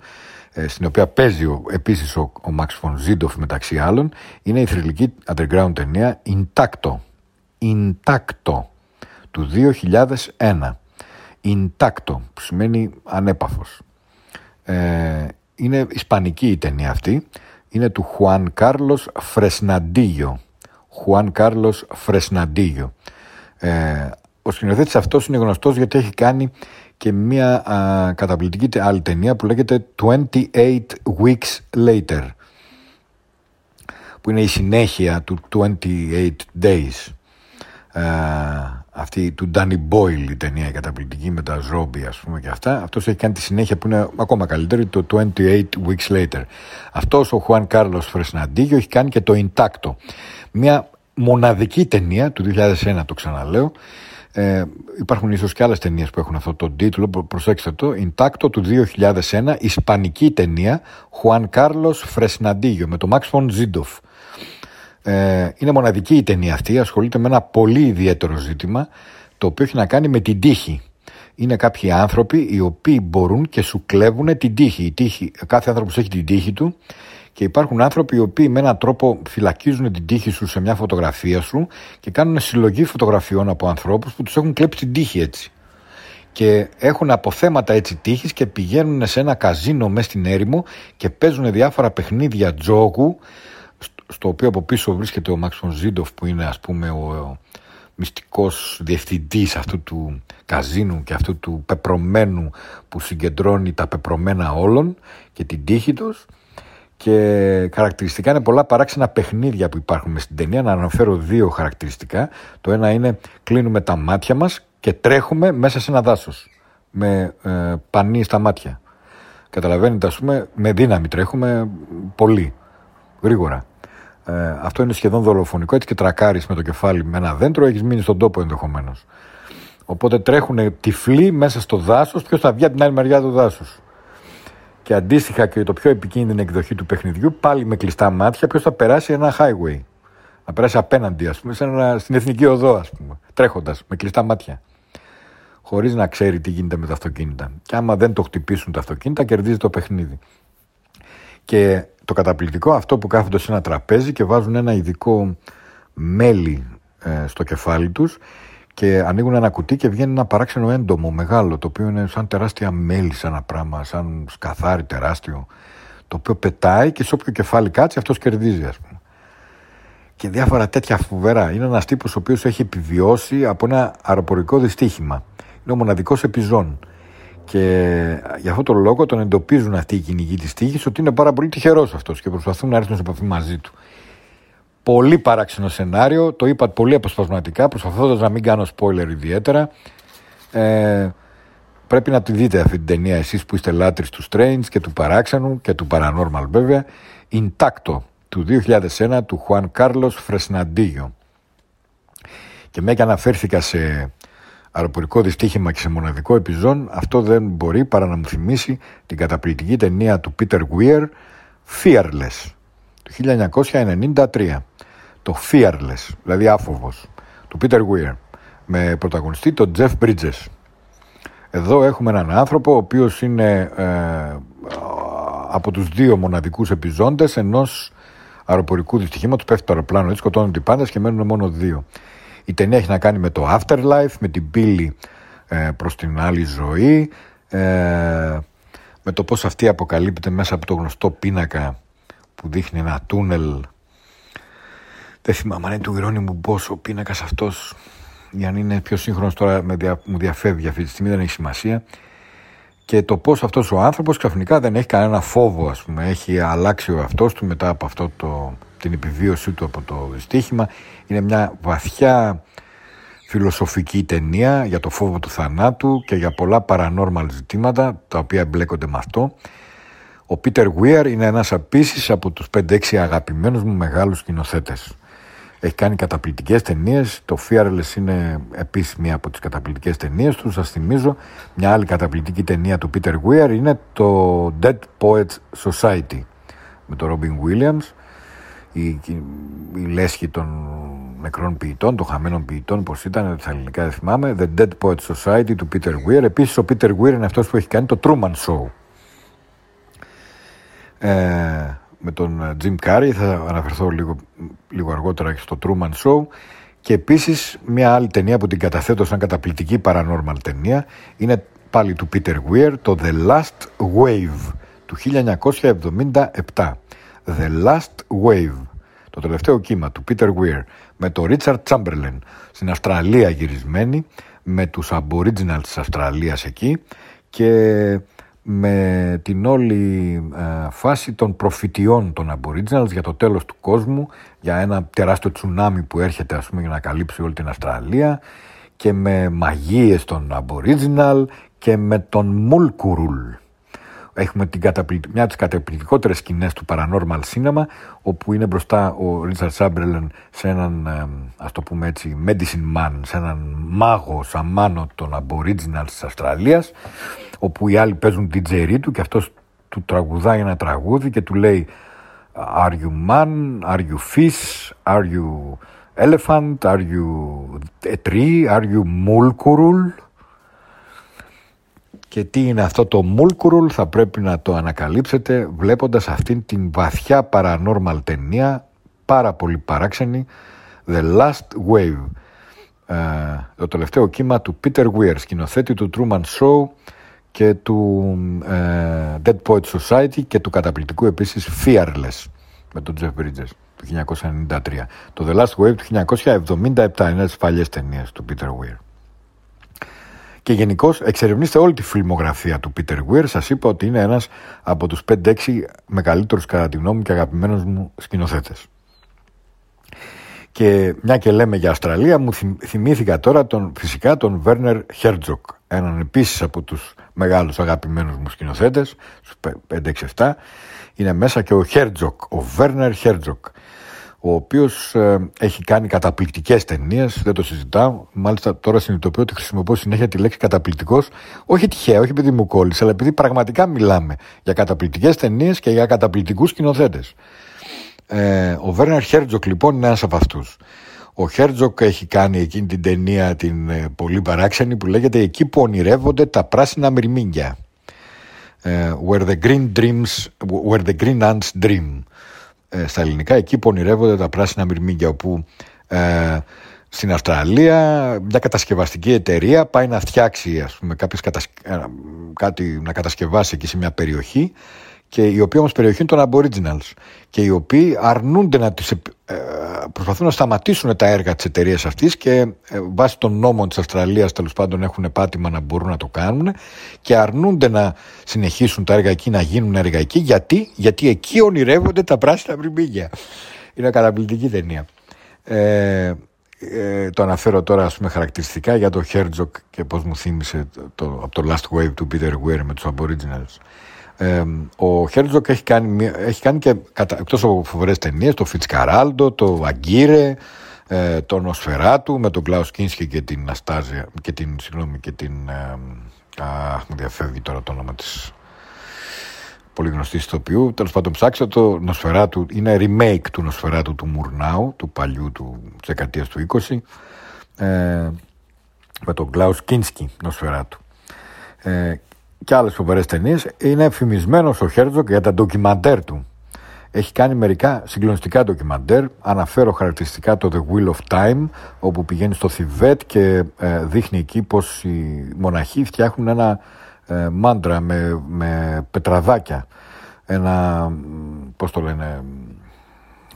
Speaker 2: ε, στην οποία παίζει ο, επίσης ο, ο Max von Sydow μεταξύ άλλων. Είναι η θρηλυκή underground ταινία Intacto. Intacto. Του 2001 Intacto που σημαίνει ανέπαφος. Ε, είναι ισπανική η ταινία αυτή. Είναι του Juan Carlos Fresnadillo. Juan Carlos Fresnadillo ε, ο σκηνοθέτης αυτός είναι γνωστός γιατί έχει κάνει και μια καταπληκτική άλλη ταινία που λέγεται 28 Weeks Later που είναι η συνέχεια του 28 Days. Ε, αυτή του Danny Boyle η ταινία η καταπληκτική με τα ζόμπι ας πούμε και αυτά. Αυτός έχει κάνει τη συνέχεια που είναι ακόμα καλύτερη το 28 Weeks Later. Αυτός ο Juan Carlos Fresnadillo έχει κάνει και το Intacto. Μια μοναδική ταινία του 2001 το ξαναλέω. Ε, υπάρχουν ίσως και άλλες ταινίες που έχουν αυτό το τίτλο προσέξτε το. Intacto του 2001 Ισπανική ταινία Juan Carlos Fresnadillo με το Max von Sydow. Ε, είναι μοναδική η ταινία αυτή ασχολείται με ένα πολύ ιδιαίτερο ζήτημα το οποίο έχει να κάνει με την τύχη. Είναι κάποιοι άνθρωποι οι οποίοι μπορούν και σου κλέβουν την τύχη. Η τύχη κάθε άνθρωπος έχει την τύχη του και υπάρχουν άνθρωποι οι οποίοι με έναν τρόπο φυλακίζουν την τύχη σου σε μια φωτογραφία σου και κάνουν συλλογή φωτογραφιών από ανθρώπους που τους έχουν κλέψει την τύχη έτσι. Και έχουν αποθέματα έτσι τύχης και πηγαίνουν σε ένα καζίνο μέσα στην έρημο και παίζουν διάφορα παιχνίδια τζόγου στο οποίο από πίσω βρίσκεται ο Μαξον Ζίντοφ που είναι ας πούμε ο, ο μυστικός διευθυντής αυτού του καζίνου και αυτού του πεπρωμένου που συγκεντρώνει τα πεπρωμένα όλων και την τύχη τους και χαρακτηριστικά είναι πολλά παράξενα παιχνίδια που υπάρχουν μες στην ταινία. Να αναφέρω δύο χαρακτηριστικά. Το ένα είναι κλείνουμε τα μάτια μας και τρέχουμε μέσα σε ένα δάσος με ε, πανί στα μάτια. Καταλαβαίνετε, ας πούμε, με δύναμη τρέχουμε πολύ, γρήγορα. Ε, αυτό είναι σχεδόν δολοφονικό. Έτσι και τρακάρεις με το κεφάλι με ένα δέντρο, έχεις μείνει στον τόπο ενδεχομένως. Οπότε τρέχουν τυφλοί μέσα στο δάσος, ποιος θα βγει από την άλλη μεριά του δάσους και αντίστοιχα και το πιο επικίνδυνη εκδοχή του παιχνιδιού, πάλι με κλειστά μάτια, ποιος θα περάσει ένα highway. Να περάσει απέναντι, ας πούμε, σε ένα, στην εθνική οδό, ας πούμε, τρέχοντας με κλειστά μάτια. Χωρίς να ξέρει τι γίνεται με τα αυτοκίνητα. Και άμα δεν το χτυπήσουν τα αυτοκίνητα, κερδίζει το παιχνίδι. Και το καταπληκτικό αυτό που κάθονται σε ένα τραπέζι και βάζουν ένα ειδικό μέλι ε, στο κεφάλι τους και ανοίγουν ένα κουτί και βγαίνει ένα παράξενο έντομο μεγάλο, το οποίο είναι σαν τεράστια μέλη, σαν ένα πράγμα, σαν σκαθάρι τεράστιο, το οποίο πετάει και σε όποιο κεφάλι κάτσει αυτός κερδίζει, ας πούμε. Και διάφορα τέτοια φοβερά. Είναι ένας τύπος ο οποίος έχει επιβιώσει από ένα αεροπορικό δυστύχημα. Είναι ο μοναδικός επιζών. Και για αυτόν τον λόγο τον εντοπίζουν αυτοί οι κυνηγοί της τύχης ότι είναι πάρα πολύ τυχερός αυτός και προσπαθούν να έρθουν σε επαφή μαζί του. Πολύ παράξενο σενάριο, το είπα πολύ αποσπασματικά, προσπαθώντας να μην κάνω spoiler ιδιαίτερα. Ε, πρέπει να τη δείτε αυτή την ταινία εσείς που είστε λάτρεις του Strange και του παράξενου και του Paranormal βέβαια. Intacto του 2001 του Juan Carlos Fresnadillo. Και μια και αναφέρθηκα σε αεροπορικό δυστύχημα και σε μοναδικό επιζών, αυτό δεν μπορεί παρά να μου θυμίσει την καταπληκτική ταινία του Peter Weir, Fearless, του 1993 το Fearless, δηλαδή άφοβος, του Peter Weir, με πρωταγωνιστή τον Jeff Bridges. Εδώ έχουμε έναν άνθρωπο ο οποίος είναι ε, από τους δύο μοναδικούς επιζώντες ενός αεροπορικού δυστυχήματος, πέφτει το αεροπλάνο, έτσι σκοτώνονται οι πάντες και μένουν μόνο δύο. Η ταινία έχει να κάνει με το afterlife, με την πύλη ε, προς την άλλη ζωή, ε, με το πώς αυτή αποκαλύπτεται μέσα από το γνωστό πίνακα που δείχνει ένα τούνελ δεν θυμάμαι αν είναι του Ιρώνιμου Μπός ο πίνακας αυτός. Για να είναι πιο σύγχρονος τώρα με δια, μου διαφεύγει αυτή τη στιγμή, δεν έχει σημασία. Και το πώς αυτός ο άνθρωπος ξαφνικά δεν έχει κανένα φόβο, ας πούμε. Έχει αλλάξει ο αυτό του μετά από αυτό το, την επιβίωσή του από το δυστύχημα. Είναι μια βαθιά φιλοσοφική ταινία για το φόβο του θανάτου και για πολλά paranormal ζητήματα τα οποία εμπλέκονται με αυτό. Ο Πίτερ Weir είναι ένας επίση από τους 5-6 αγαπημένους μου μεγάλους σκηνοθέτες. Έχει κάνει καταπληκτικές ταινίες. Το Fearless είναι επίσης μία από τις καταπληκτικές ταινίες του. Σας θυμίζω μια άλλη καταπληκτική ταινία του Peter Weir είναι το Dead Poets Society με τον Robin Williams. η, η λέσχη των νεκρών ποιητών, των χαμένων ποιητών, πώς ήταν, στα ελληνικά δεν θυμάμαι. The Dead Poets Society του Peter Weir. Επίσης, ο Peter Weir είναι αυτός που έχει κάνει το Truman Show. Ε, με τον Jim Carrey, θα αναφερθώ λίγο, λίγο αργότερα στο Truman Show. Και επίσης μια άλλη ταινία που την καταθέτω σαν καταπληκτική paranormal ταινία είναι πάλι του Peter Weir, το The Last Wave του 1977. The Last Wave, το τελευταίο κύμα του Peter Weir με το Richard Chamberlain στην Αυστραλία γυρισμένη με τους Aboriginals της Αυστραλίας εκεί και με την όλη ε, φάση των προφητιών των Aboriginals για το τέλος του κόσμου, για ένα τεράστιο τσουνάμι που έρχεται ας πούμε για να καλύψει όλη την Αυστραλία και με μαγείες των Aboriginal και με τον Μουλκουρούλ. Έχουμε την μια από τις καταπληκτικότερες σκηνές του paranormal cinema, όπου είναι μπροστά ο Ρίτσαρτ Σάμπρελεν σε έναν, ας το πούμε έτσι, medicine man, σε έναν μάγο σαμάνο των Aboriginals της Αυστραλίας, όπου οι άλλοι παίζουν την τζερί του και αυτός του τραγουδάει ένα τραγούδι και του λέει Are you man? Are you fish? Are you elephant? Are you a tree? Are you mulkurul? Και τι είναι αυτό το Mulkurul θα πρέπει να το ανακαλύψετε βλέποντας αυτήν την βαθιά paranormal ταινία πάρα πολύ παράξενη The Last Wave ε, το τελευταίο κύμα του Peter Weir σκηνοθέτη του Truman Show και του ε, Dead Poets Society και του καταπληκτικού επίσης Fearless με τον Jeff Bridges του 1993 το The Last Wave του 1977 είναι τις παλιές ταινίες του Peter Weir και γενικώς εξερευνήστε όλη τη φιλμογραφία του Peter Weir. Σας είπα ότι είναι ένας από τους 5-6 μεγαλύτερους κατά τη γνώμη μου και αγαπημένους μου σκηνοθέτες. Και μια και λέμε για Αυστραλία, μου θυμήθηκα τώρα τον, φυσικά τον Βέρνερ Χέρτζοκ, έναν επίσης από τους μεγάλους αγαπημένους μου σκηνοθέτες, στους 5-6-7. Είναι μέσα και ο Χέρτζοκ, ο Βέρνερ Χέρτζοκ ο οποίος ε, έχει κάνει καταπληκτικές ταινίες, δεν το συζητάω. Μάλιστα τώρα συνειδητοποιώ ότι χρησιμοποιώ συνέχεια τη λέξη καταπληκτικός, όχι τυχαία, όχι επειδή μου κόλλησε, αλλά επειδή πραγματικά μιλάμε για καταπληκτικές ταινίες και για καταπληκτικούς σκηνοθέτες. Ε, ο Βέρνερ Χέρτζοκ λοιπόν είναι ένας από αυτούς. Ο Χέρτζοκ έχει κάνει εκείνη την ταινία την ε, πολύ παράξενη που λέγεται Εκεί που ονειρεύονται τα πράσινα μυρμήγκια. Ε, where the green dreams, where the green ants dream ε, στα ελληνικά, εκεί που ονειρεύονται τα πράσινα μυρμήγκια, όπου ε, στην Αυστραλία μια κατασκευαστική εταιρεία πάει να φτιάξει ας πούμε, κάποιες ε, κάτι να κατασκευάσει εκεί σε μια περιοχή και η οποία όμως περιοχή είναι των Aboriginals και οι οποίοι αρνούνται να τις, ε, προσπαθούν να σταματήσουν τα έργα της εταιρείας αυτής και ε, βάσει των νόμων της Αυστραλίας τέλος πάντων έχουν πάτημα να μπορούν να το κάνουν και αρνούνται να συνεχίσουν τα έργα εκεί, να γίνουν έργα εκεί γιατί, γιατί εκεί ονειρεύονται τα πράσινα μυρμήγκια. Είναι καταπληκτική ταινία. Ε, ε, το αναφέρω τώρα ας πούμε χαρακτηριστικά για το Herzog και πώς μου θύμισε το, από το Last Wave του Peter Weir με τους Aboriginals ο Χέρτζοκ έχει κάνει, έχει κάνει και εκτός από φοβερές ταινίες το Φιτσκαράλντο, το Αγκύρε ε, το Νοσφεράτου με τον Κλάους Κίνσκι και την Ναστάζια και την, συγγνώμη, και την ε, αχ μου διαφεύγει τώρα το όνομα της πολύ γνωστής ηθοποιού. Τέλος πάντων, ψάξτε το Νοσφεράτου. Είναι remake του Νοσφεράτου του Μουρνάου, του παλιού του δεκαετίας του 20. Ε, με τον Κλάους Κίνσκι Νοσφεράτου. Ε, και άλλες φοβερές ταινίες είναι φημισμένος ο Χέρτζοκ για τα ντοκιμαντέρ του. Έχει κάνει μερικά συγκλονιστικά ντοκιμαντέρ. Αναφέρω χαρακτηριστικά το The Wheel of Time, όπου πηγαίνει στο Θιβέτ και ε, δείχνει εκεί πως οι μοναχοί φτιάχνουν ένα ε, μάντρα με, με πετραδάκια. Ένα, πώς το λένε,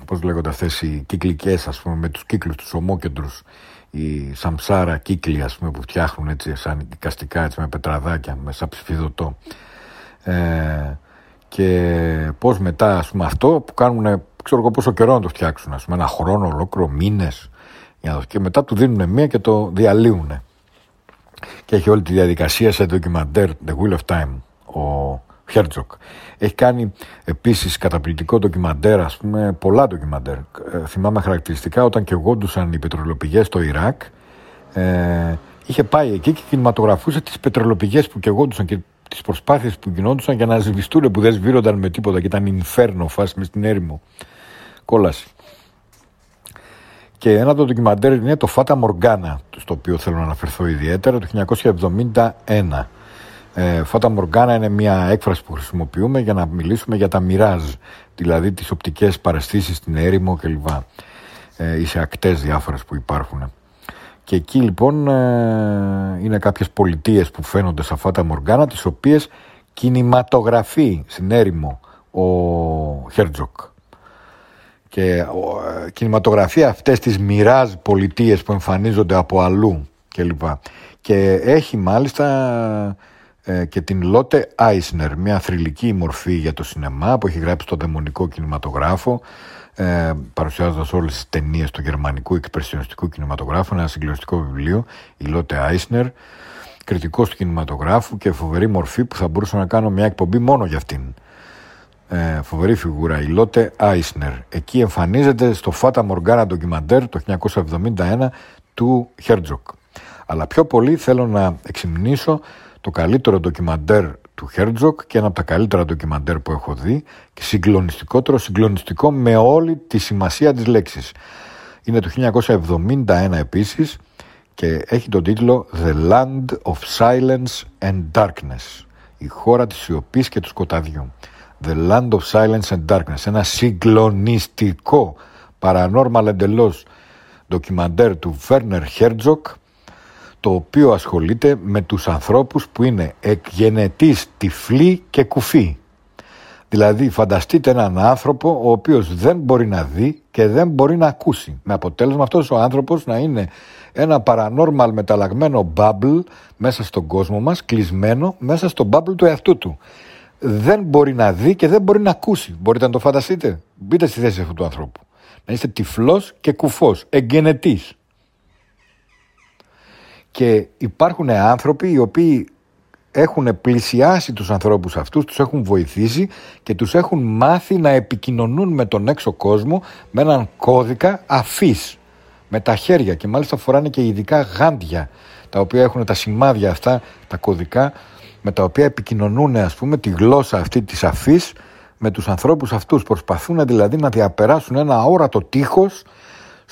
Speaker 2: πώς λέγονται αυτές οι κυκλικές, ας πούμε, με τους κύκλους, τους ομόκεντρους η σαμσάρα κύκλοι ας πούμε, που φτιάχνουν έτσι σαν οικαστικά έτσι, με πετραδάκια, με σαν ψηφιδωτό. Ε, και πώς μετά ας πούμε, αυτό που κάνουν ξέρω εγώ πόσο καιρό να το φτιάξουν ας πούμε, ένα χρόνο ολόκληρο, μήνες και μετά του δίνουν μία και το διαλύουν και έχει όλη τη διαδικασία σε ντοκιμαντέρ The Wheel of Time ο Χέρτζοκ. Έχει κάνει επίσης καταπληκτικό ντοκιμαντέρ, ας πούμε, πολλά ντοκιμαντέρ. Ε, θυμάμαι χαρακτηριστικά όταν καιγόντουσαν οι πετρελαιοπηγές στο Ιράκ. Ε, είχε πάει εκεί και κινηματογραφούσε τις πετρελαιοπηγές που καιγόντουσαν και τις προσπάθειες που γινόντουσαν για να σβηστούν που δεν σβήνονταν με τίποτα και ήταν inferno φάση μες στην έρημο. κόλαση. Και ένα το ντοκιμαντέρ είναι το Fata Morgana, στο οποίο θέλω να αναφερθώ ιδιαίτερα, το 1971. Ε, Fata Morgana είναι μια έκφραση που χρησιμοποιούμε για να μιλήσουμε για τα μοιράζ, δηλαδή τις οπτικές παραστήσεις στην έρημο κλπ. Ε, ή σε ακτές διάφορες που υπάρχουν. Και εκεί λοιπόν ε, είναι κάποιες πολιτείες που φαίνονται σε Fata Morgana, τις οποίες κινηματογραφεί στην έρημο ο Χέρτζοκ και κινηματογραφεί αυτές τις μιράζ πολιτείες που εμφανίζονται από αλλού κλπ. Και έχει μάλιστα ε, και την Λότε Άισνερ, μια θρυλική μορφή για το σινεμά που έχει γράψει το δαιμονικό κινηματογράφο ε, παρουσιάζοντας όλες τις ταινίες του γερμανικού εξπρεσιονιστικού κινηματογράφου ένα συγκλονιστικό βιβλίο, η Λότε Άισνερ κριτικός του κινηματογράφου και φοβερή μορφή που θα μπορούσα να κάνω μια εκπομπή μόνο για αυτήν ε, φοβερή φιγούρα, η Λότε Άισνερ. Εκεί εμφανίζεται στο Φάτα Μοργκάνα ντοκιμαντέρ το 1971 του Χέρτζοκ. Αλλά πιο πολύ θέλω να εξυμνήσω το καλύτερο ντοκιμαντέρ του Χέρτζοκ και ένα από τα καλύτερα ντοκιμαντέρ που έχω δει και συγκλονιστικότερο, συγκλονιστικό με όλη τη σημασία της λέξης. Είναι το 1971 επίσης και έχει τον τίτλο The Land of Silence and Darkness, η χώρα της σιωπής και του σκοταδιού. The Land of Silence and Darkness, ένα συγκλονιστικό paranormal εντελώς ντοκιμαντέρ του Βέρνερ Χέρτζοκ, το οποίο ασχολείται με τους ανθρώπους που είναι εκ γενετής τυφλοί και κουφοί. Δηλαδή φανταστείτε έναν άνθρωπο ο οποίος δεν μπορεί να δει και δεν μπορεί να ακούσει. Με αποτέλεσμα αυτός ο άνθρωπος να είναι ένα paranormal μεταλλαγμένο bubble μέσα στον κόσμο μας, κλεισμένο μέσα στο bubble του εαυτού του δεν μπορεί να δει και δεν μπορεί να ακούσει. Μπορείτε να το φανταστείτε. Μπείτε στη θέση αυτού του ανθρώπου. Να είστε τυφλός και κουφός, εγκαινετής. Και υπάρχουν άνθρωποι οι οποίοι έχουν πλησιάσει τους ανθρώπους αυτούς, τους έχουν βοηθήσει και τους έχουν μάθει να επικοινωνούν με τον έξω κόσμο με έναν κώδικα αφής, με τα χέρια και μάλιστα φοράνε και ειδικά γάντια τα οποία έχουν τα σημάδια αυτά, τα κωδικά με τα οποία επικοινωνούν ας πούμε τη γλώσσα αυτή της αφής με τους ανθρώπους αυτούς. Προσπαθούν δηλαδή να διαπεράσουν ένα αόρατο τείχος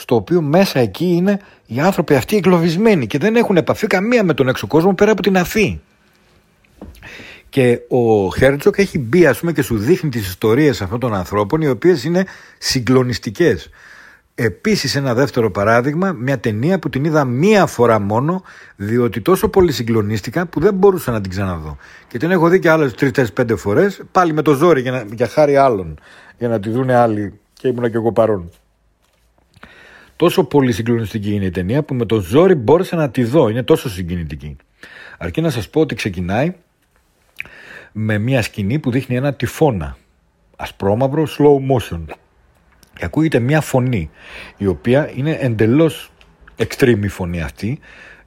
Speaker 2: στο οποίο μέσα εκεί είναι οι άνθρωποι αυτοί εγκλωβισμένοι και δεν έχουν επαφή καμία με τον έξω κόσμο πέρα από την αφή. Και ο Χέρτζοκ έχει μπει ας πούμε και σου δείχνει τις ιστορίες αυτών των ανθρώπων οι οποίες είναι συγκλονιστικές. Επίσης ένα δεύτερο παράδειγμα, μια ταινία που την είδα μία φορά μόνο, διότι τόσο πολύ συγκλονίστηκα που δεν μπορούσα να την ξαναδώ. Και την έχω δει και άλλες τρεις, πέντε φορές, πάλι με το ζόρι για, να, για χάρη άλλων, για να τη δούνε άλλοι και ήμουν και εγώ παρόν. Τόσο πολύ συγκλονιστική είναι η ταινία που με το ζόρι μπόρεσα να τη δω, είναι τόσο συγκινητική. Αρκεί να σας πω ότι ξεκινάει με μια σκηνή που δείχνει ένα τυφώνα, ασπρόμαυρο slow motion. Και ακούγεται μια φωνή η οποία είναι εντελώς extreme η φωνή αυτή.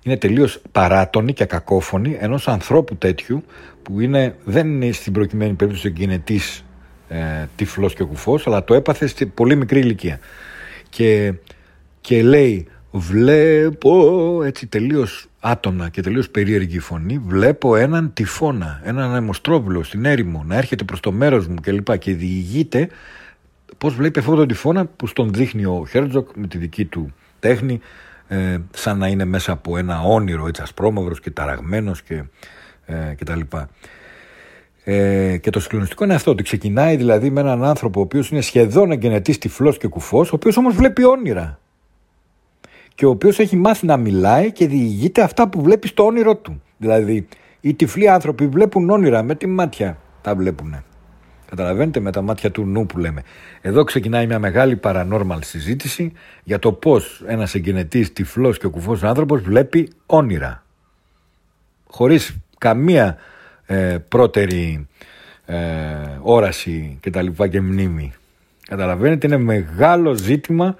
Speaker 2: Είναι τελείως παράτονη και κακόφωνη ενός ανθρώπου τέτοιου που είναι, δεν είναι στην προκειμένη περίπτωση εγκυνετής ε, τυφλός και κουφός αλλά το έπαθε στη πολύ μικρή ηλικία. Και, και λέει βλέπω έτσι τελείως άτονα και τελείως περίεργη φωνή βλέπω έναν τυφώνα, έναν αιμοστρόβιλο στην έρημο να έρχεται προς το μέρος μου κλπ και διηγείται Πώς βλέπει αυτόν τον τυφώνα που στον δείχνει ο Χέρτζοκ με τη δική του τέχνη ε, σαν να είναι μέσα από ένα όνειρο έτσι ασπρόμαυρος και ταραγμένος και, ε, και τα λοιπά. Ε, και το συγκλονιστικό είναι αυτό, ότι ξεκινάει δηλαδή με έναν άνθρωπο ο οποίος είναι σχεδόν εκ γενετής τυφλός και κουφός, ο οποίος όμως βλέπει όνειρα. Και ο οποίος έχει μάθει να μιλάει και διηγείται αυτά που βλέπεις στο όνειρο του. Δηλαδή, οι τυφλοί άνθρωποι βλέπουν όνειρα με τι μάτια τα βλέπουν. Καταλαβαίνετε με τα μάτια του νου που λέμε. Εδώ ξεκινάει μια μεγάλη paranormal συζήτηση για το πώς ένας εγκαινετής τυφλός και κουφός άνθρωπος βλέπει όνειρα. Χωρίς καμία ε, πρώτερη ε, όραση και τα λοιπά και μνήμη. Καταλαβαίνετε είναι μεγάλο ζήτημα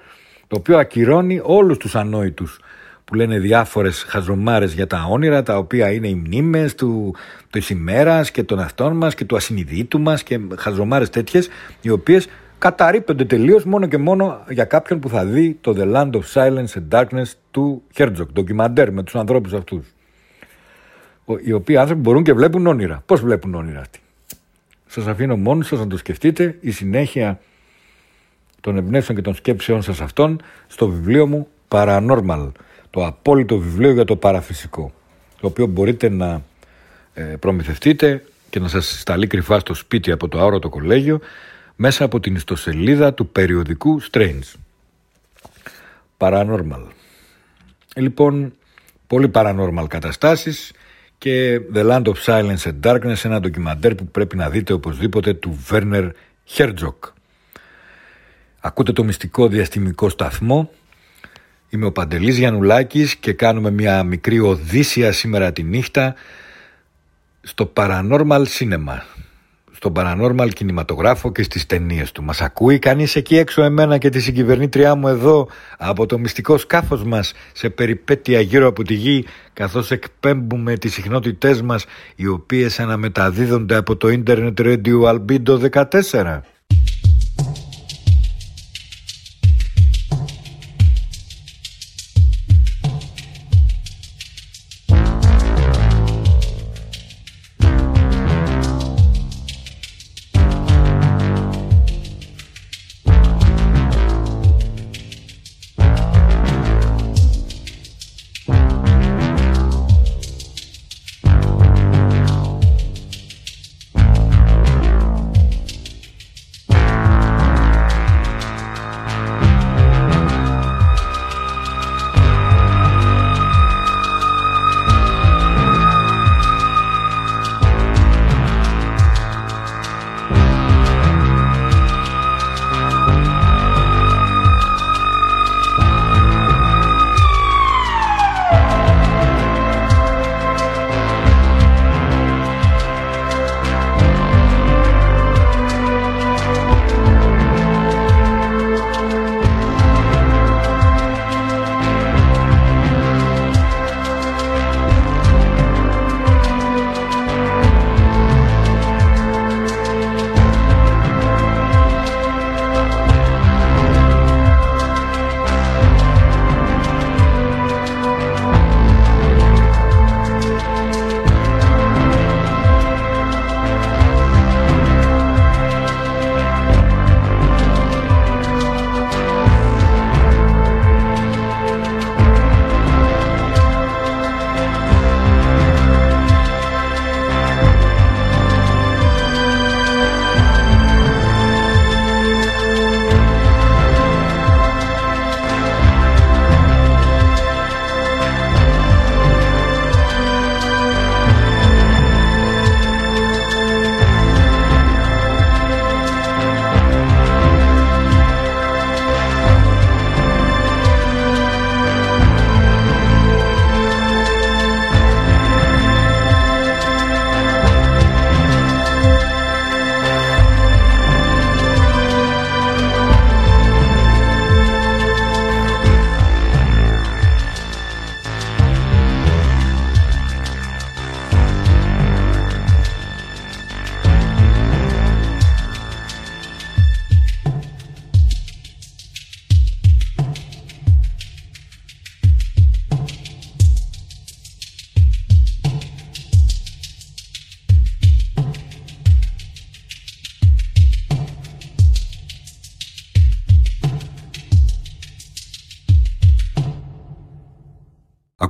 Speaker 2: το οποίο ακυρώνει όλους τους ανόητους που λένε διάφορες χαζομάρες για τα όνειρα τα οποία είναι οι μνήμες του, της ημέρας και των αυτών μας και του ασυνειδήτου μας και χαζομάρες τέτοιες οι οποίες καταρρύπτονται τελείως μόνο και μόνο για κάποιον που θα δει το The Land of Silence and Darkness του Herzog, ντοκιμαντέρ με τους ανθρώπους αυτούς. Οι οποίοι άνθρωποι μπορούν και βλέπουν όνειρα. Πώς βλέπουν όνειρα αυτοί; Σας αφήνω μόνοι σας να το σκεφτείτε. Η συνέχεια των εμπνεύσεων και των σκέψεών σας αυτών στο βιβλίο μου Paranormal, το απόλυτο βιβλίο για το παραφυσικό, το οποίο μπορείτε να ε, προμηθευτείτε και να σας σταλεί κρυφά στο σπίτι από το Άωρο το Κολέγιο μέσα από την ιστοσελίδα του περιοδικού Strange. Paranormal. Λοιπόν, πολύ paranormal καταστάσεις και The Land of Silence and Darkness, ένα ντοκιμαντέρ που πρέπει να δείτε οπωσδήποτε του Werner Herzog. Ακούτε το μυστικό διαστημικό σταθμό. Είμαι ο Παντελής Γιαννουλάκης και κάνουμε μια μικρή οδύσσια σήμερα τη νύχτα στο Paranormal Cinema στον Paranormal κινηματογράφο και στις ταινίες του. Μας ακούει κανείς εκεί έξω εμένα και τη συγκυβερνήτριά μου εδώ από το μυστικό σκάφος μας σε περιπέτεια γύρω από τη γη καθώς εκπέμπουμε τις συχνότητές μας οι οποίες αναμεταδίδονται από το Internet Radio Albedo 14.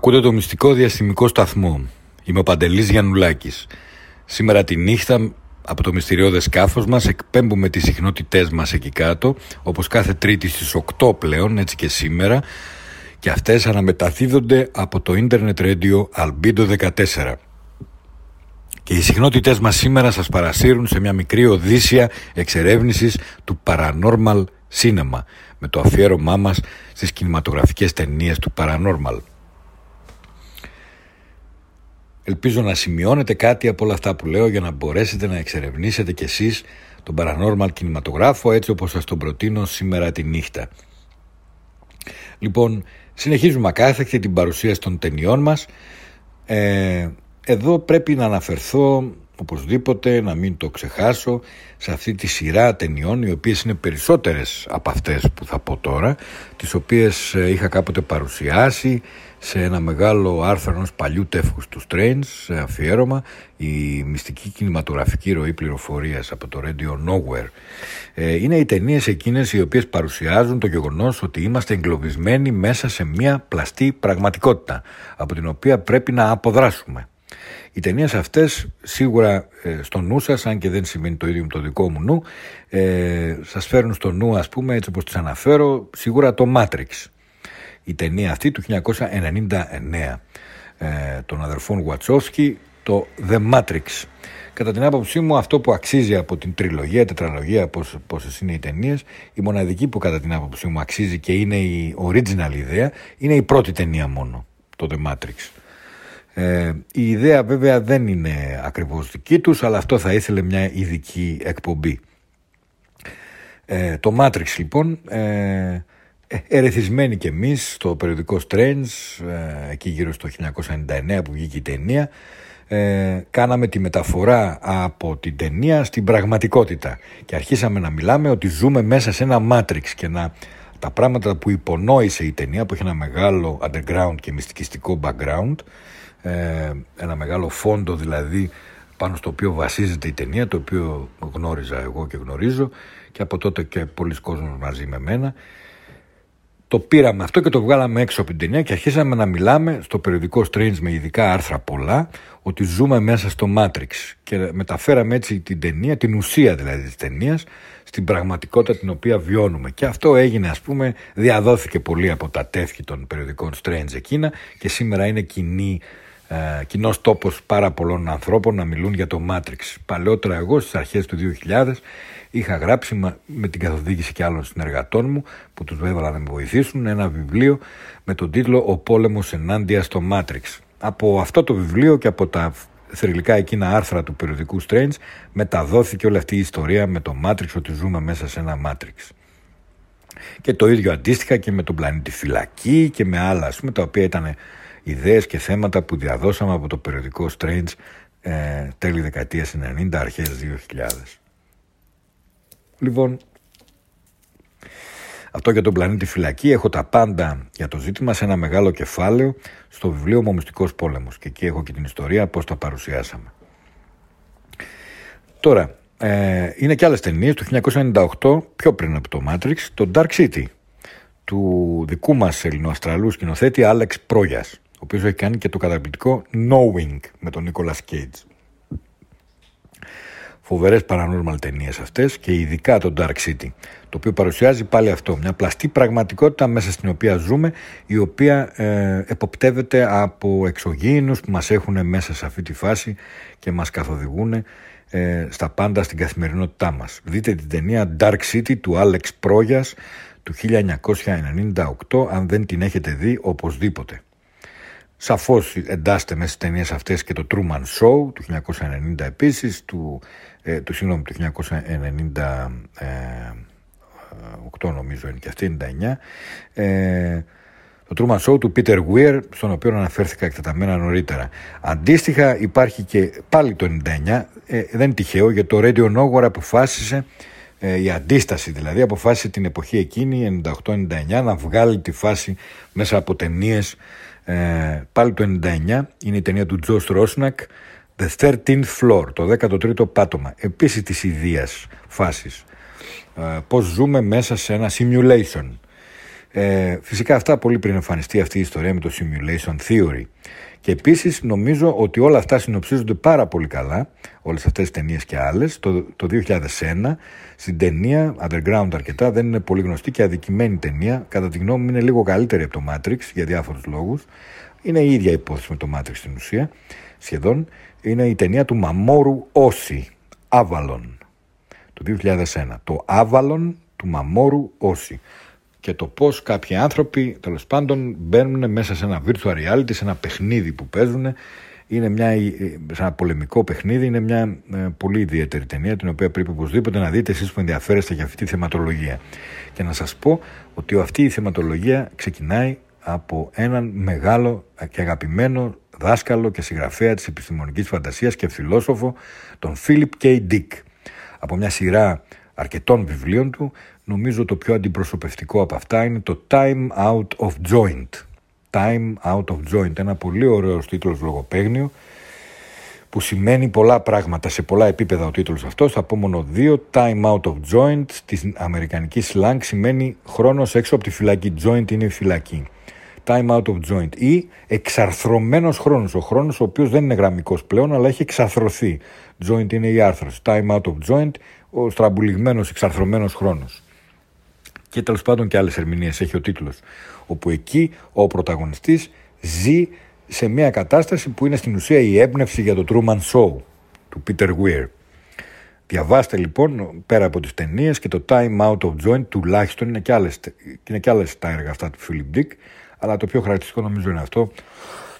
Speaker 2: Ακούτε το μυστικό διαστημικό σταθμό. Είμαι ο Παντελής Γιαννουλάκης. Σήμερα τη νύχτα από το μυστηριώδες σκάφος μας εκπέμπουμε τις συχνότητές μας εκεί κάτω όπως κάθε τρίτη στις 8 πλέον έτσι και σήμερα και αυτές αναμεταθίδονται από το Internet Radio Albedo 14. Και οι συχνότητές μας σήμερα σας παρασύρουν σε μια μικρή οδύσσια εξερεύνησης του Paranormal Cinema με το αφιέρωμά μας στις κινηματογραφικές ταινίες του Paranormal. Ελπίζω να σημειώνετε κάτι από όλα αυτά που λέω για να μπορέσετε να εξερευνήσετε κι εσείς τον paranormal κινηματογράφο έτσι όπως σας τον προτείνω σήμερα τη νύχτα. Λοιπόν, συνεχίζουμε ακάθεκτη την παρουσίαση των ταινιών μας. Ε, εδώ πρέπει να αναφερθώ οπωσδήποτε να μην το ξεχάσω σε αυτή τη σειρά ταινιών οι οποίες είναι περισσότερες από αυτές που θα πω τώρα τις οποίες ε, είχα κάποτε παρουσιάσει σε ένα μεγάλο άρθρο ενός παλιού τεύχους του Strange σε αφιέρωμα η μυστική κινηματογραφική ροή πληροφορίας από το Radio Nowhere ε, είναι οι ταινίες εκείνες οι οποίες παρουσιάζουν το γεγονός ότι είμαστε εγκλωβισμένοι μέσα σε μια πλαστή πραγματικότητα από την οποία πρέπει να αποδράσουμε οι ταινίες αυτές σίγουρα ε, στο νου σας, αν και δεν σημαίνει το ίδιο με το δικό μου νου, ε, σας φέρνουν στο νου ας πούμε έτσι όπως τις αναφέρω σίγουρα το Matrix. Η ταινία αυτή του 1999 ε, των αδερφών Γουατσόφσκι, το The Matrix. Κατά την άποψή μου αυτό που αξίζει από την τριλογία, τετραλογία, πόσες είναι οι ταινίες, η μοναδική που κατά την άποψή μου αξίζει και είναι η original ιδέα, είναι η πρώτη ταινία μόνο, το The Matrix. Ε, η ιδέα βέβαια δεν είναι ακριβώς δική τους, αλλά αυτό θα ήθελε μια ειδική εκπομπή. Ε, το Matrix λοιπόν, ε, ερεθισμένοι κι εμείς στο περιοδικό Strange, ε, εκεί γύρω στο 1999 που βγήκε η ταινία, ε, κάναμε τη μεταφορά από την ταινία στην πραγματικότητα και αρχίσαμε να μιλάμε ότι ζούμε μέσα σε ένα Matrix και να τα πράγματα που υπονόησε η ταινία που έχει ένα μεγάλο underground και μυστικιστικό background ε, ένα μεγάλο φόντο δηλαδή πάνω στο οποίο βασίζεται η ταινία το οποίο γνώριζα εγώ και γνωρίζω και από τότε και πολλοί κόσμοι μαζί με μένα το πήραμε αυτό και το βγάλαμε έξω από την ταινία και αρχίσαμε να μιλάμε στο περιοδικό Strange με ειδικά άρθρα πολλά ότι ζούμε μέσα στο Matrix και μεταφέραμε έτσι την ταινία, την ουσία δηλαδή της ταινίας στην πραγματικότητα την οποία βιώνουμε και αυτό έγινε ας πούμε, διαδόθηκε πολύ από τα τεύχη των περιοδικών Strange εκείνα και σήμερα είναι κοινή ε, κοινός τόπος πάρα πολλών ανθρώπων να μιλούν για το Matrix. Παλαιότερα, εγώ στις αρχές του 2000 είχα γράψει με την καθοδήγηση και άλλων συνεργατών μου που τους έβαλα να με βοηθήσουν ένα βιβλίο με τον τίτλο Ο πόλεμος ενάντια στο Matrix. Από αυτό το βιβλίο και από τα θρηλυκά εκείνα άρθρα του περιοδικού Strange μεταδόθηκε όλη αυτή η ιστορία με το Matrix ότι ζούμε μέσα σε ένα Matrix. Και το ίδιο αντίστοιχα και με τον πλανήτη φυλακή και με άλλα ας πούμε, τα οποία ήταν ιδέες και θέματα που διαδώσαμε από το περιοδικό Strange ε, τέλη δεκαετίας 90, αρχές 2000. Λοιπόν, αυτό για τον πλανήτη φυλακή έχω τα πάντα για το ζήτημα σε ένα μεγάλο κεφάλαιο στο βιβλίο μου Μυστικός Πόλεμος και εκεί έχω και την ιστορία πώς τα παρουσιάσαμε. Τώρα, ε, είναι και άλλες ταινίες του 1998 πιο πριν από το Matrix, το Dark City του δικού μας ελληνοαστραλού σκηνοθέτη Άλεξ Πρόγιας ο οποίος έχει κάνει και το καταπληκτικό Knowing με τον Nicolas Cage. Φοβερές paranormal ταινίες αυτές και ειδικά το Dark City, το οποίο παρουσιάζει πάλι αυτό, μια πλαστή πραγματικότητα μέσα στην οποία ζούμε, η οποία ε, εποπτεύεται από εξωγήινους που μας έχουν μέσα σε αυτή τη φάση και μας καθοδηγούν ε, στα πάντα στην καθημερινότητά μας. Δείτε την ταινία Dark City του Alex Πρόγιας του 1998, αν δεν την έχετε δει οπωσδήποτε. Σαφώς εντάσσεται μέσα στις ταινίες αυτές και το Truman Show του 1990 επίσης, του, ε, του, συγγνώμη, του 1998 νομίζω είναι και αυτή, 99. Ε, το Truman Show του Peter Weir, στον οποίο αναφέρθηκα εκτεταμένα νωρίτερα. Αντίστοιχα υπάρχει και πάλι το 99, ε, δεν είναι τυχαίο, γιατί το Radio Nowhere αποφάσισε, ε, η αντίσταση δηλαδή, αποφάσισε την εποχή εκείνη, 98-99, να βγάλει τη φάση μέσα από ταινίες ε, πάλι το 99 είναι η ταινία του Τζος Ρόσνακ The 13th Floor, το 13ο πάτωμα. Επίσης της ιδίας φάσης. Ε, πώς ζούμε μέσα σε ένα simulation. Ε, φυσικά αυτά πολύ πριν εμφανιστεί αυτή η ιστορία με το simulation theory. Και επίσης νομίζω ότι όλα αυτά συνοψίζονται πάρα πολύ καλά, όλες αυτές τις ταινίες και άλλες, το, το 2001 στην ταινία Underground αρκετά δεν είναι πολύ γνωστή και αδικημένη ταινία. Κατά τη γνώμη μου είναι λίγο καλύτερη από το Matrix για διάφορους λόγους. Είναι η ίδια υπόθεση με το Matrix στην ουσία, σχεδόν. Είναι η ταινία του Μαμόρου Όση, Avalon, το 2001. Το Avalon του Μαμόρου Όση και το πώς κάποιοι άνθρωποι τέλος πάντων μπαίνουν μέσα σε ένα virtual reality, σε ένα παιχνίδι που παίζουν είναι μια, σε ένα πολεμικό παιχνίδι, είναι μια ε, πολύ ιδιαίτερη ταινία την οποία πρέπει οπωσδήποτε να δείτε εσείς που ενδιαφέρεστε για αυτή τη θεματολογία. Και να σας πω ότι αυτή η θεματολογία ξεκινάει από έναν μεγάλο και αγαπημένο δάσκαλο και συγγραφέα της επιστημονικής φαντασίας και φιλόσοφο, τον Philip K. Dick. Από μια σειρά αρκετών βιβλίων του, νομίζω το πιο αντιπροσωπευτικό από αυτά είναι το Time Out of Joint. Time Out of Joint, ένα πολύ ωραίο τίτλος λογοπαίγνιο, που σημαίνει πολλά πράγματα σε πολλά επίπεδα ο τίτλος αυτός. Θα πω μόνο δύο. Time out of joint στη αμερικανική slang σημαίνει χρόνος έξω από τη φυλακή. Joint είναι η φυλακή. Time out of joint ή εξαρθρωμένος χρόνος. Ο χρόνος ο οποίος δεν είναι γραμμικός πλέον αλλά έχει εξαρθρωθεί. Joint είναι η άρθρωση. Time out of joint, ο στραμπουλιγμένος εξαρθρωμένος χρόνος. Και τέλος πάντων και άλλες ερμηνείες έχει ο τίτλος. Όπου εκεί ο πρωταγωνιστής ζει σε μια κατάσταση που είναι στην ουσία η έμπνευση για το Truman Show του Peter Weir. Διαβάστε λοιπόν πέρα από τις ταινίες και το Time Out of Joint τουλάχιστον είναι και άλλες, είναι και άλλες τα έργα αυτά του Philip Dick αλλά το πιο χαρακτηριστικό νομίζω είναι αυτό.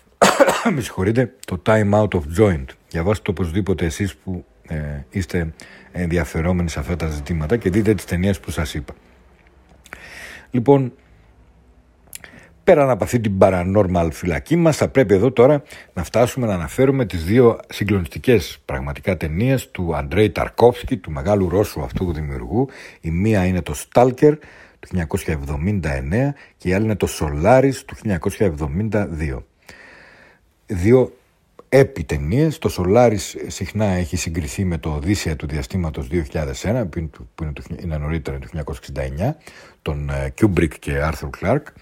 Speaker 2: Με συγχωρείτε το Time Out of Joint. Διαβάστε το οπωσδήποτε εσείς που ε, είστε ενδιαφερόμενοι σε αυτά τα ζητήματα και δείτε τις ταινίες που σας είπα. Λοιπόν Πέραν από αυτή την paranormal φυλακή μας θα πρέπει εδώ τώρα να φτάσουμε να αναφέρουμε τις δύο συγκλονιστικές πραγματικά ταινίες του Αντρέι Ταρκόφσκι, του μεγάλου Ρώσου αυτού του δημιουργού. Η μία είναι το Stalker του 1979 και η άλλη είναι το Solaris του 1972. Δύο έπι ταινίες. Το Solaris συχνά έχει συγκριθεί με το Οδύσσια του διαστήματος 2001 που είναι, είναι νωρίτερα του 1969 τον Kubrick ε, και Arthur Clarke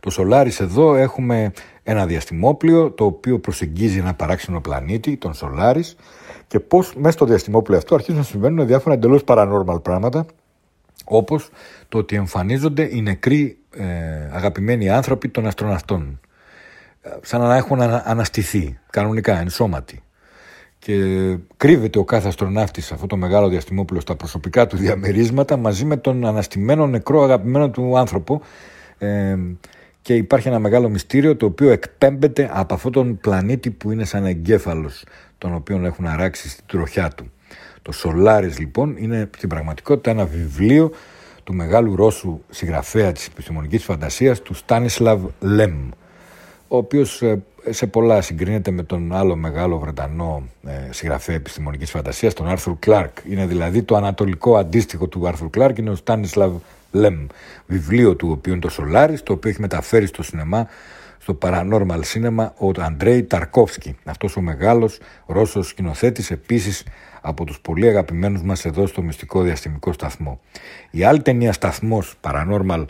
Speaker 2: το Solaris εδώ έχουμε ένα διαστημόπλιο το οποίο προσεγγίζει ένα παράξενο πλανήτη, τον Solaris και πώς μέσα στο διαστημόπλιο αυτό αρχίζουν να συμβαίνουν διάφορα εντελώς paranormal πράγματα όπως το ότι εμφανίζονται οι νεκροί ε, αγαπημένοι άνθρωποι των αστροναυτών. Σαν να έχουν αναστηθεί κανονικά, ενσώματοι. Και κρύβεται ο κάθε αστροναύτης σε αυτό το μεγάλο διαστημόπλαιο στα προσωπικά του διαμερίσματα μαζί με τον αναστημένο νεκρό αγαπημένο του άνθρωπο. Ε, και υπάρχει ένα μεγάλο μυστήριο το οποίο εκπέμπεται από αυτόν τον πλανήτη που είναι σαν εγκέφαλος τον οποίο έχουν αράξει στην τροχιά του. Το Solaris λοιπόν είναι στην πραγματικότητα ένα βιβλίο του μεγάλου Ρώσου συγγραφέα της επιστημονικής φαντασίας του Στάνισλαβ Λέμ ο οποίος ε, σε πολλά συγκρίνεται με τον άλλο μεγάλο Βρετανό ε, συγγραφέα επιστημονικής φαντασίας τον Άρθουρ Κλάρκ. Είναι δηλαδή το ανατολικό αντίστοιχο του Άρθουρ Κλάρκ είναι ο Στάνισλαβ Λέμ, βιβλίο του οποίου είναι το Solaris, το οποίο έχει μεταφέρει στο σινεμά, στο Paranormal Cinema, ο Αντρέι Ταρκόφσκι, αυτός ο μεγάλος Ρώσος σκηνοθέτης, επίσης από τους πολύ αγαπημένους μας εδώ στο μυστικό διαστημικό σταθμό. Η άλλη ταινία σταθμός Paranormal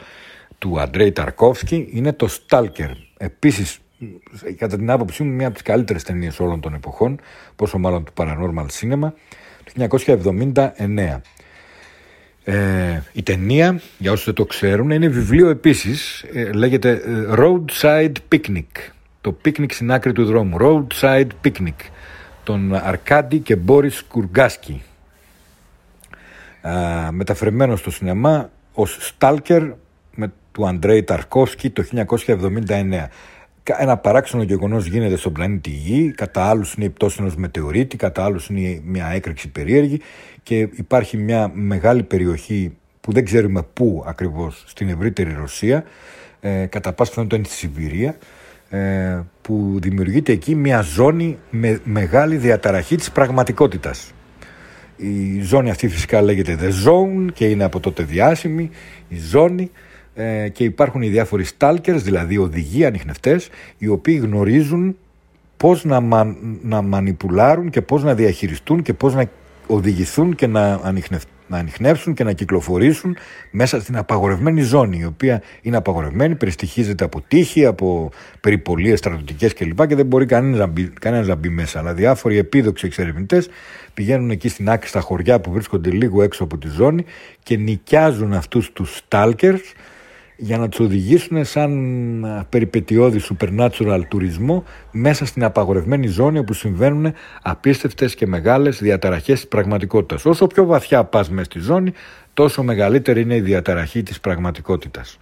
Speaker 2: του Αντρέι Ταρκόφσκι είναι το Stalker, επίσης κατά την άποψή μου μια από τις καλύτερες ταινίες όλων των εποχών, πόσο μάλλον του Paranormal Cinema, το 1979. Ε, η ταινία, για όσους δεν το ξέρουν, είναι βιβλίο επίσης, ε, λέγεται ε, Roadside Picnic. Το πίκνικ στην άκρη του δρόμου. Roadside Picnic. Τον Αρκάντι και Μπόρις Κουργκάσκι. Ε, μεταφερμένο στο σινεμά ως Stalker με του Αντρέι Ταρκόφσκι το 1979. Ένα παράξενο γεγονός γίνεται στον πλανήτη Γη, κατά άλλους είναι η πτώση ενός μετεωρίτη, κατά άλλους είναι μια έκρηξη περίεργη και υπάρχει μια μεγάλη περιοχή που δεν ξέρουμε πού ακριβώς στην ευρύτερη Ρωσία, ε, κατά πάσα πιθανότητα είναι στη Σιβηρία, ε, που δημιουργείται εκεί μια ζώνη με μεγάλη διαταραχή της πραγματικότητας. Η ζώνη αυτή φυσικά λέγεται The Zone και είναι από τότε διάσημη η ζώνη ε, και υπάρχουν οι διάφοροι stalkers, δηλαδή οδηγοί ανιχνευτές, οι οποίοι γνωρίζουν πώς να, να μανιπουλάρουν και πώς να διαχειριστούν και πώς να οδηγηθούν και να, να ανοιχνεύσουν και να κυκλοφορήσουν μέσα στην απαγορευμένη ζώνη, η οποία είναι απαγορευμένη, περιστοιχίζεται από τύχη, από περιπολίες στρατιωτικές κλπ. και δεν μπορεί κανένας να, μπει, κανένας να μπει μέσα. Αλλά διάφοροι επίδοξοι εξερευνητές πηγαίνουν εκεί στην άκρη στα χωριά που βρίσκονται λίγο έξω από τη ζώνη και νοικιάζουν αυτούς τους stalkers για να τους οδηγήσουν σαν περιπετειώδη supernatural τουρισμό μέσα στην απαγορευμένη ζώνη όπου συμβαίνουν απίστευτες και μεγάλες διαταραχές της πραγματικότητας. Όσο πιο βαθιά πας μέσα στη ζώνη, τόσο μεγαλύτερη είναι η διαταραχή της πραγματικότητας.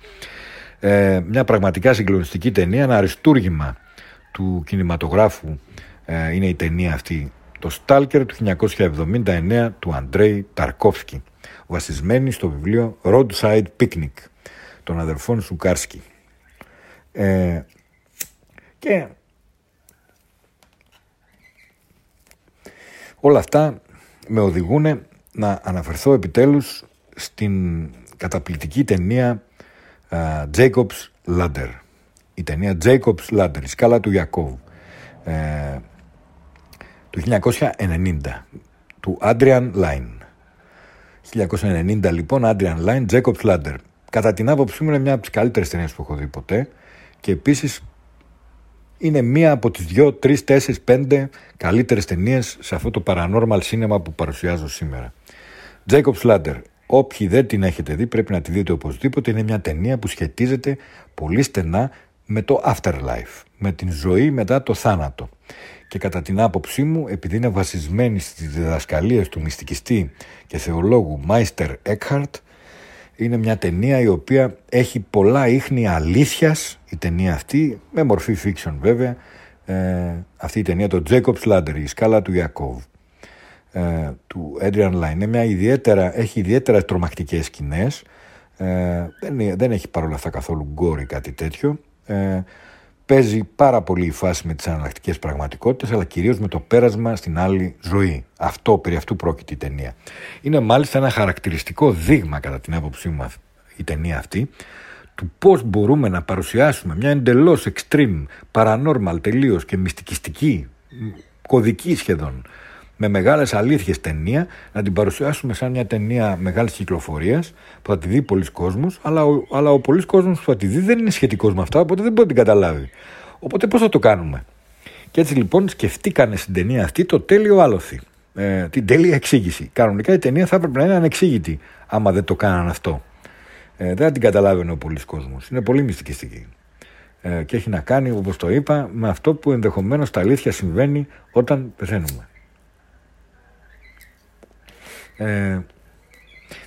Speaker 2: Ε, μια πραγματικά συγκλονιστική ταινία, ένα αριστούργημα του κινηματογράφου ε, είναι η ταινία αυτή το Stalker του 1979 του Αντρέι Ταρκόφσκι βασισμένη στο βιβλίο Roadside Picnic των αδερφών Σουκάρσκι. Ε, και όλα αυτά με οδηγούν να αναφερθώ επιτέλους στην καταπληκτική ταινία uh, Jacob's Ladder. Η ταινία Jacob's Ladder, η σκάλα του Ιακώβ. Ε, του 1990, του Adrian Line. 1990 λοιπόν, Adrian Line, Jacob's Ladder. Κατά την άποψή μου είναι μια από τις καλύτερες ταινίες που έχω δει ποτέ και επίσης είναι μία από τις δυο, τρεις, τέσσερις, πέντε καλύτερες ταινίες σε αυτό το paranormal cinema που παρουσιάζω σήμερα. Jacob's Ladder. Όποιοι δεν την έχετε δει πρέπει να τη δείτε οπωσδήποτε. Είναι μια ταινία που σχετίζεται πολύ στενά με το afterlife, με την ζωή μετά το θάνατο. Και κατά την άποψή μου, επειδή είναι βασισμένη στις διδασκαλίες του μυστικιστή και θεολόγου Μάιστερ Eckhart, είναι μια ταινία η οποία έχει πολλά ίχνη αλήθειας, η ταινία αυτή, με μορφή fiction βέβαια, ε, αυτή η ταινία, το Jacob's Ladder, η σκάλα του Ιακώβ, ε, του Adrian Line. Είναι μια ιδιαίτερα, έχει ιδιαίτερα τρομακτικές σκηνές, ε, δεν, δεν έχει παρόλα αυτά καθόλου γκόρι κάτι τέτοιο. Ε, παίζει πάρα πολύ η φάση με τις αναλλακτικές πραγματικότητες αλλά κυρίως με το πέρασμα στην άλλη ζωή. Αυτό, περί αυτού πρόκειται η ταινία. Είναι μάλιστα ένα χαρακτηριστικό δείγμα κατά την άποψή μου η ταινία αυτή του πώς μπορούμε να παρουσιάσουμε μια εντελώς extreme, paranormal τελείως και μυστικιστική, κωδική σχεδόν με μεγάλες αλήθειες ταινία, να την παρουσιάσουμε σαν μια ταινία μεγάλης κυκλοφορίας που θα τη δει πολλοί κόσμος, αλλά ο, αλλά ο πολλής κόσμος που θα τη δει δεν είναι σχετικός με αυτά, οπότε δεν μπορεί να την καταλάβει. Οπότε πώς θα το κάνουμε; Και έτσι λοιπόν σκεφτήκανε στην ταινία αυτή το τέλειο άλοθη. Ε, την τέλεια εξήγηση. Κανονικά η ταινία θα έπρεπε να είναι ανεξήγητη, άμα δεν το κάνανε αυτό. Ε, δεν θα την καταλάβαινε ο πολλής κόσμος. Είναι πολύ μυστικιστική. Ε, και έχει να κάνει, όπως το είπα, με αυτό που ενδεχομένως τα αλήθεια συμβαίνει όταν πεθαίνουμε. Ε,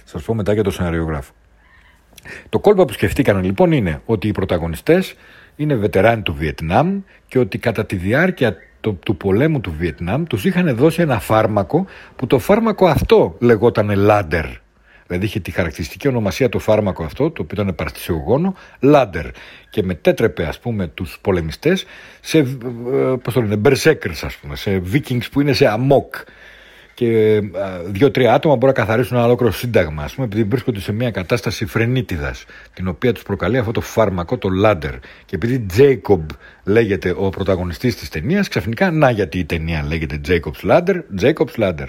Speaker 2: σας πω μετά για το σεναριογράφο. Το κόλπο που σκεφτήκανε λοιπόν είναι ότι οι πρωταγωνιστές είναι βετεράνοι του Βιετνάμ και ότι κατά τη διάρκεια του, του πολέμου του Βιετνάμ τους είχαν δώσει ένα φάρμακο που το φάρμακο αυτό λεγόταν Λάντερ. Δηλαδή είχε τη χαρακτηριστική ονομασία το φάρμακο αυτό, το οποίο ήταν παραστησιογόνο, Λάντερ. Και μετέτρεπε ας πούμε τους πολεμιστές σε, ε, πώς το λένε, berserkers ας πούμε, σε vikings που είναι σε αμόκ και δύο-τρία άτομα μπορούν να καθαρίσουν ένα ολόκληρο σύνταγμα, ας πούμε, επειδή βρίσκονται σε μια κατάσταση φρενίτιδας, την οποία τους προκαλεί αυτό το φάρμακο, το Λάντερ. Και επειδή Jacob λέγεται ο πρωταγωνιστής της ταινίας, ξαφνικά να γιατί η ταινία λέγεται Jacob's Ladder, Jacob's Ladder.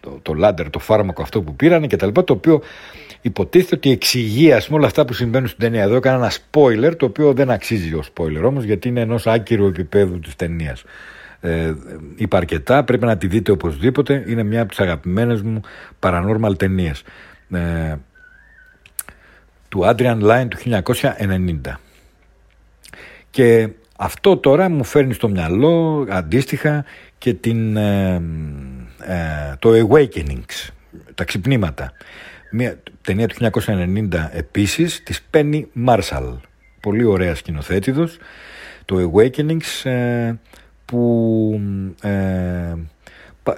Speaker 2: Το, το Ladder, το φάρμακο αυτό που πήρανε και τα λοιπά, το οποίο υποτίθεται ότι εξηγεί ας πούμε όλα αυτά που συμβαίνουν στην ταινία. Εδώ έκανα ένα spoiler, το οποίο δεν αξίζει ο spoiler όμως, γιατί είναι ενός άκυρου επίπεδου της ταινίας ε, είπα αρκετά, πρέπει να τη δείτε οπωσδήποτε. Είναι μια από τις αγαπημένες μου paranormal ταινίες. Ε, του Adrian Line του 1990. Και αυτό τώρα μου φέρνει στο μυαλό αντίστοιχα και την, ε, ε, το Awakenings, τα ξυπνήματα. Μια ταινία του 1990 επίσης της Penny Marshall. Πολύ ωραία σκηνοθέτηδος. Το Awakenings ε, που ε,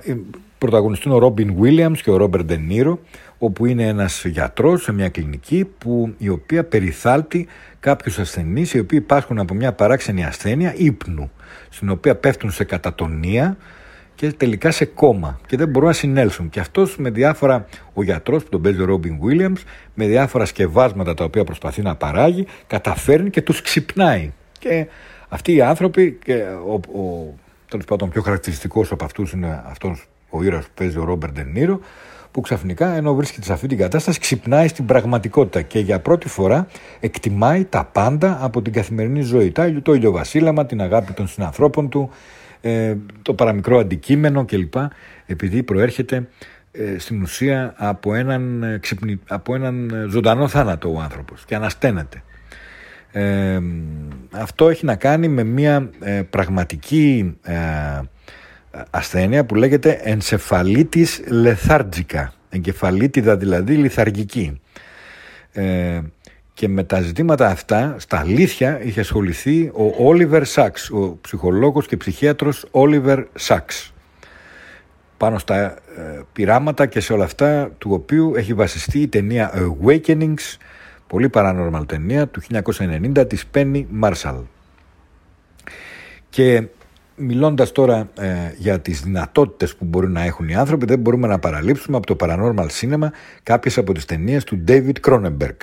Speaker 2: ε, πρωταγωνιστούν ο Ρόμπιν Βίλιαμς και ο Ρόμπερ Ντενίρο όπου είναι ένας γιατρός σε μια κλινική που, η οποία περιθάλτει κάποιους ασθενείς οι οποίοι υπάρχουν από μια παράξενη ασθένεια ύπνου στην οποία πέφτουν σε κατατονία και τελικά σε κόμμα και δεν μπορούν να συνέλθουν. Και αυτός με διάφορα, ο γιατρός που τον παίζει ο Ρόμπιν Βίλιαμς, με διάφορα σκευάσματα τα οποία προσπαθεί να παράγει, καταφέρνει και τους ξυπνάει. Και αυτοί οι άνθρωποι, και ο, ο τέλος πάντων πιο χαρακτηριστικός από αυτούς είναι αυτός ο ήρωας που παίζει ο Ρόμπερ Ντενίρο, που ξαφνικά ενώ βρίσκεται σε αυτή την κατάσταση ξυπνάει στην πραγματικότητα και για πρώτη φορά εκτιμάει τα πάντα από την καθημερινή ζωή. Το ηλιοβασίλαμα, την αγάπη των συνανθρώπων του, ε, το παραμικρό αντικείμενο κλπ. Επειδή προέρχεται ε, στην ουσία από έναν, ε, από έναν ζωντανό θάνατο ο άνθρωπος και ανασταίνεται. Ε, αυτό έχει να κάνει με μια ε, πραγματική ε, ασθένεια που λέγεται ενσεφαλίτης λεθάρτζικα, εγκεφαλίτιδα δηλαδή λιθαργική. Ε, και με τα ζητήματα αυτά, στα αλήθεια, είχε ασχοληθεί ο Όλιβερ Σάξ, ο ψυχολόγος και ψυχίατρος Όλιβερ Σάξ. Πάνω στα ε, πειράματα και σε όλα αυτά, του οποίου έχει βασιστεί η ταινία Awakenings, Πολύ paranormal ταινία του 1990 της Penny Marshall. Και μιλώντας τώρα ε, για τις δυνατότητες που μπορεί να έχουν οι άνθρωποι δεν μπορούμε να παραλείψουμε από το paranormal cinema κάποιες από τις ταινίες του David Cronenberg.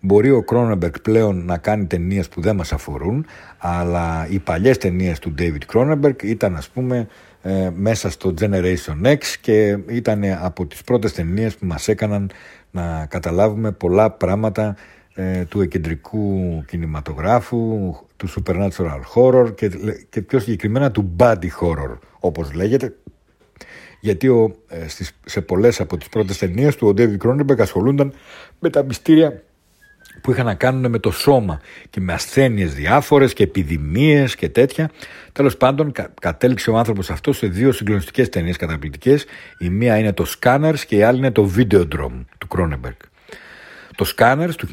Speaker 2: Μπορεί ο Cronenberg πλέον να κάνει ταινίες που δεν μας αφορούν αλλά οι παλιές ταινίες του David Cronenberg ήταν ας πούμε ε, μέσα στο Generation X και ήταν από τις πρώτες ταινίες που μας έκαναν να καταλάβουμε πολλά πράγματα ε, του εκεντρικού κινηματογράφου, του supernatural horror και, και πιο συγκεκριμένα του body horror όπως λέγεται. Γιατί ο, ε, στις, σε πολλές από τις πρώτες ταινίες του ο David Cronenberg ασχολούνταν με τα μυστήρια που είχαν να κάνουν με το σώμα και με ασθένειες διάφορες και επιδημίες και τέτοια. Τέλος πάντων κατέληξε ο άνθρωπος αυτός σε δύο συγκλονιστικές ταινίες καταπληκτικές. Η μία είναι το Scanners και η άλλη είναι το Videodrome του Cronenberg. Το Scanners του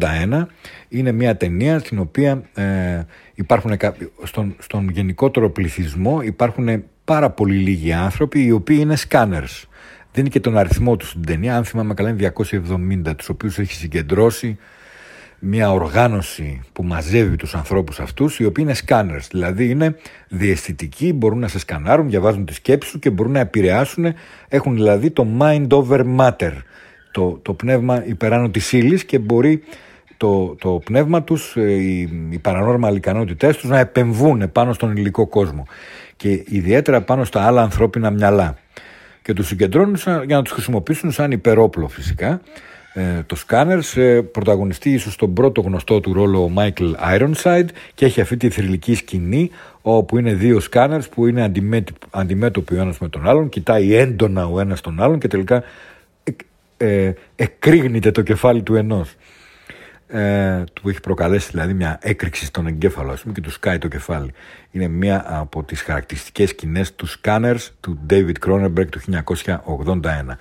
Speaker 2: 1981 είναι μια ταινία στην οποία ε, υπάρχουν στον, στον γενικότερο πληθυσμό υπάρχουν πάρα πολύ λίγοι άνθρωποι οι οποίοι είναι scanners. Δίνει και τον αριθμό του στην ταινία, αν θυμάμαι καλά είναι 270, τους οποίους έχει συγκεντρώσει μια οργάνωση που μαζεύει τους ανθρώπους αυτούς οι οποίοι είναι scanners, δηλαδή είναι διαισθητικοί, μπορούν να σε σκανάρουν, διαβάζουν τη σκέψη σου και μπορούν να επηρεάσουν, έχουν δηλαδή το mind over matter, το, το πνεύμα υπεράνω της ύλης και μπορεί το, το πνεύμα τους, ε, οι, οι paranormal ικανότητές τους να επεμβούν πάνω στον υλικό κόσμο και ιδιαίτερα πάνω στα άλλα ανθρώπινα μυαλά και τους συγκεντρώνουν για να τους χρησιμοποιήσουν σαν υπερόπλο φυσικά. Ε, το Scanners ε, πρωταγωνιστεί ίσως τον πρώτο γνωστό του ρόλο ο Michael Ironside και έχει αυτή τη θρηλυκή σκηνή όπου είναι δύο Scanners που είναι αντιμέτωποι ο ένας με τον άλλον κοιτάει έντονα ο ένας τον άλλον και τελικά ε, εκρήγνεται το κεφάλι του ενός ε, του έχει προκαλέσει δηλαδή μια έκρηξη στον εγκέφαλο πούμε, και του σκάει το κεφάλι. Είναι μια από τις χαρακτηριστικές σκηνές του Scanners του David Cronenberg του 1981.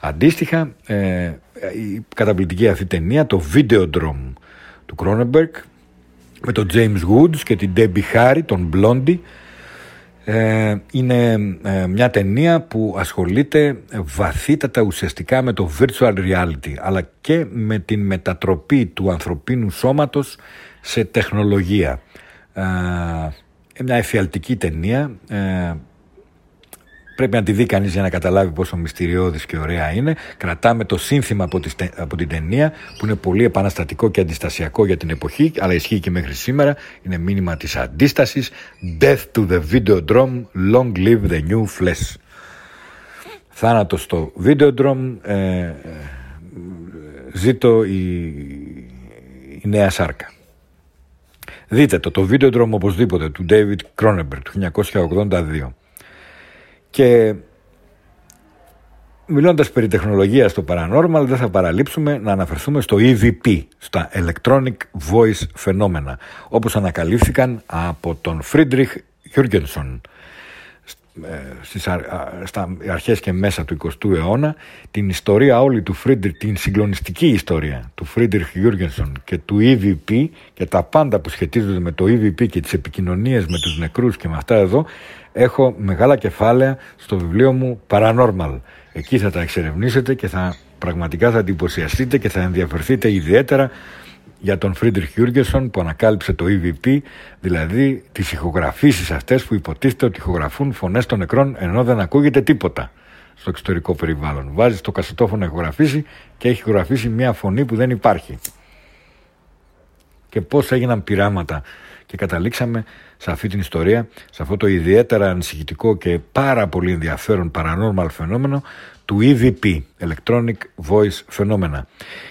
Speaker 2: Αντίστοιχα, ε, η καταπληκτική αυτή ταινία, το Videodrome του Cronenberg με τον James Woods και την Debbie Harry, τον Blondie ε, είναι ε, μια ταινία που ασχολείται βαθύτατα ουσιαστικά με το virtual reality αλλά και με την μετατροπή του ανθρωπίνου σώματος σε τεχνολογία. Ε, μια εφιαλτική ταινία Πρέπει να τη δει κανείς για να καταλάβει πόσο μυστηριώδης και ωραία είναι. Κρατάμε το σύνθημα από, τη, από την ταινία που είναι πολύ επαναστατικό και αντιστασιακό για την εποχή, αλλά ισχύει και μέχρι σήμερα. Είναι μήνυμα της αντίστασης. Death to the Videodrome, long live the new flesh. Θάνατο στο Videodrome, ε, ε, ζήτω η, η νέα σάρκα. Δείτε το, το Videodrome οπωσδήποτε του David Cronenberg του 1982. Και μιλώντας περί τεχνολογίας στο paranormal δεν θα παραλείψουμε να αναφερθούμε στο EVP, στα Electronic Voice Phenomena, όπως ανακαλύφθηκαν από τον Friedrich Jürgensen ε, στις στα αρχές και μέσα του 20ου αιώνα την ιστορία όλη του Friedrich, την συγκλονιστική ιστορία του Friedrich Jürgensen και του EVP και τα πάντα που σχετίζονται με το EVP και τις επικοινωνίες με τους νεκρούς και με αυτά εδώ έχω μεγάλα κεφάλαια στο βιβλίο μου Paranormal. Εκεί θα τα εξερευνήσετε και θα πραγματικά θα εντυπωσιαστείτε και θα ενδιαφερθείτε ιδιαίτερα για τον Φρίντριχ Γιούργκενσον που ανακάλυψε το EVP, δηλαδή τις ηχογραφήσεις αυτές που υποτίθεται ότι ηχογραφούν φωνές των νεκρών ενώ δεν ακούγεται τίποτα στο εξωτερικό περιβάλλον. Βάζει το κασετόφωνο ηχογραφήσει και έχει ηχογραφήσει μια φωνή που δεν υπάρχει. Και πώς έγιναν πειράματα και καταλήξαμε σε αυτή την ιστορία, σε αυτό το ιδιαίτερα ανησυχητικό και πάρα πολύ ενδιαφέρον paranormal φαινόμενο του EVP, Electronic Voice Phenomena.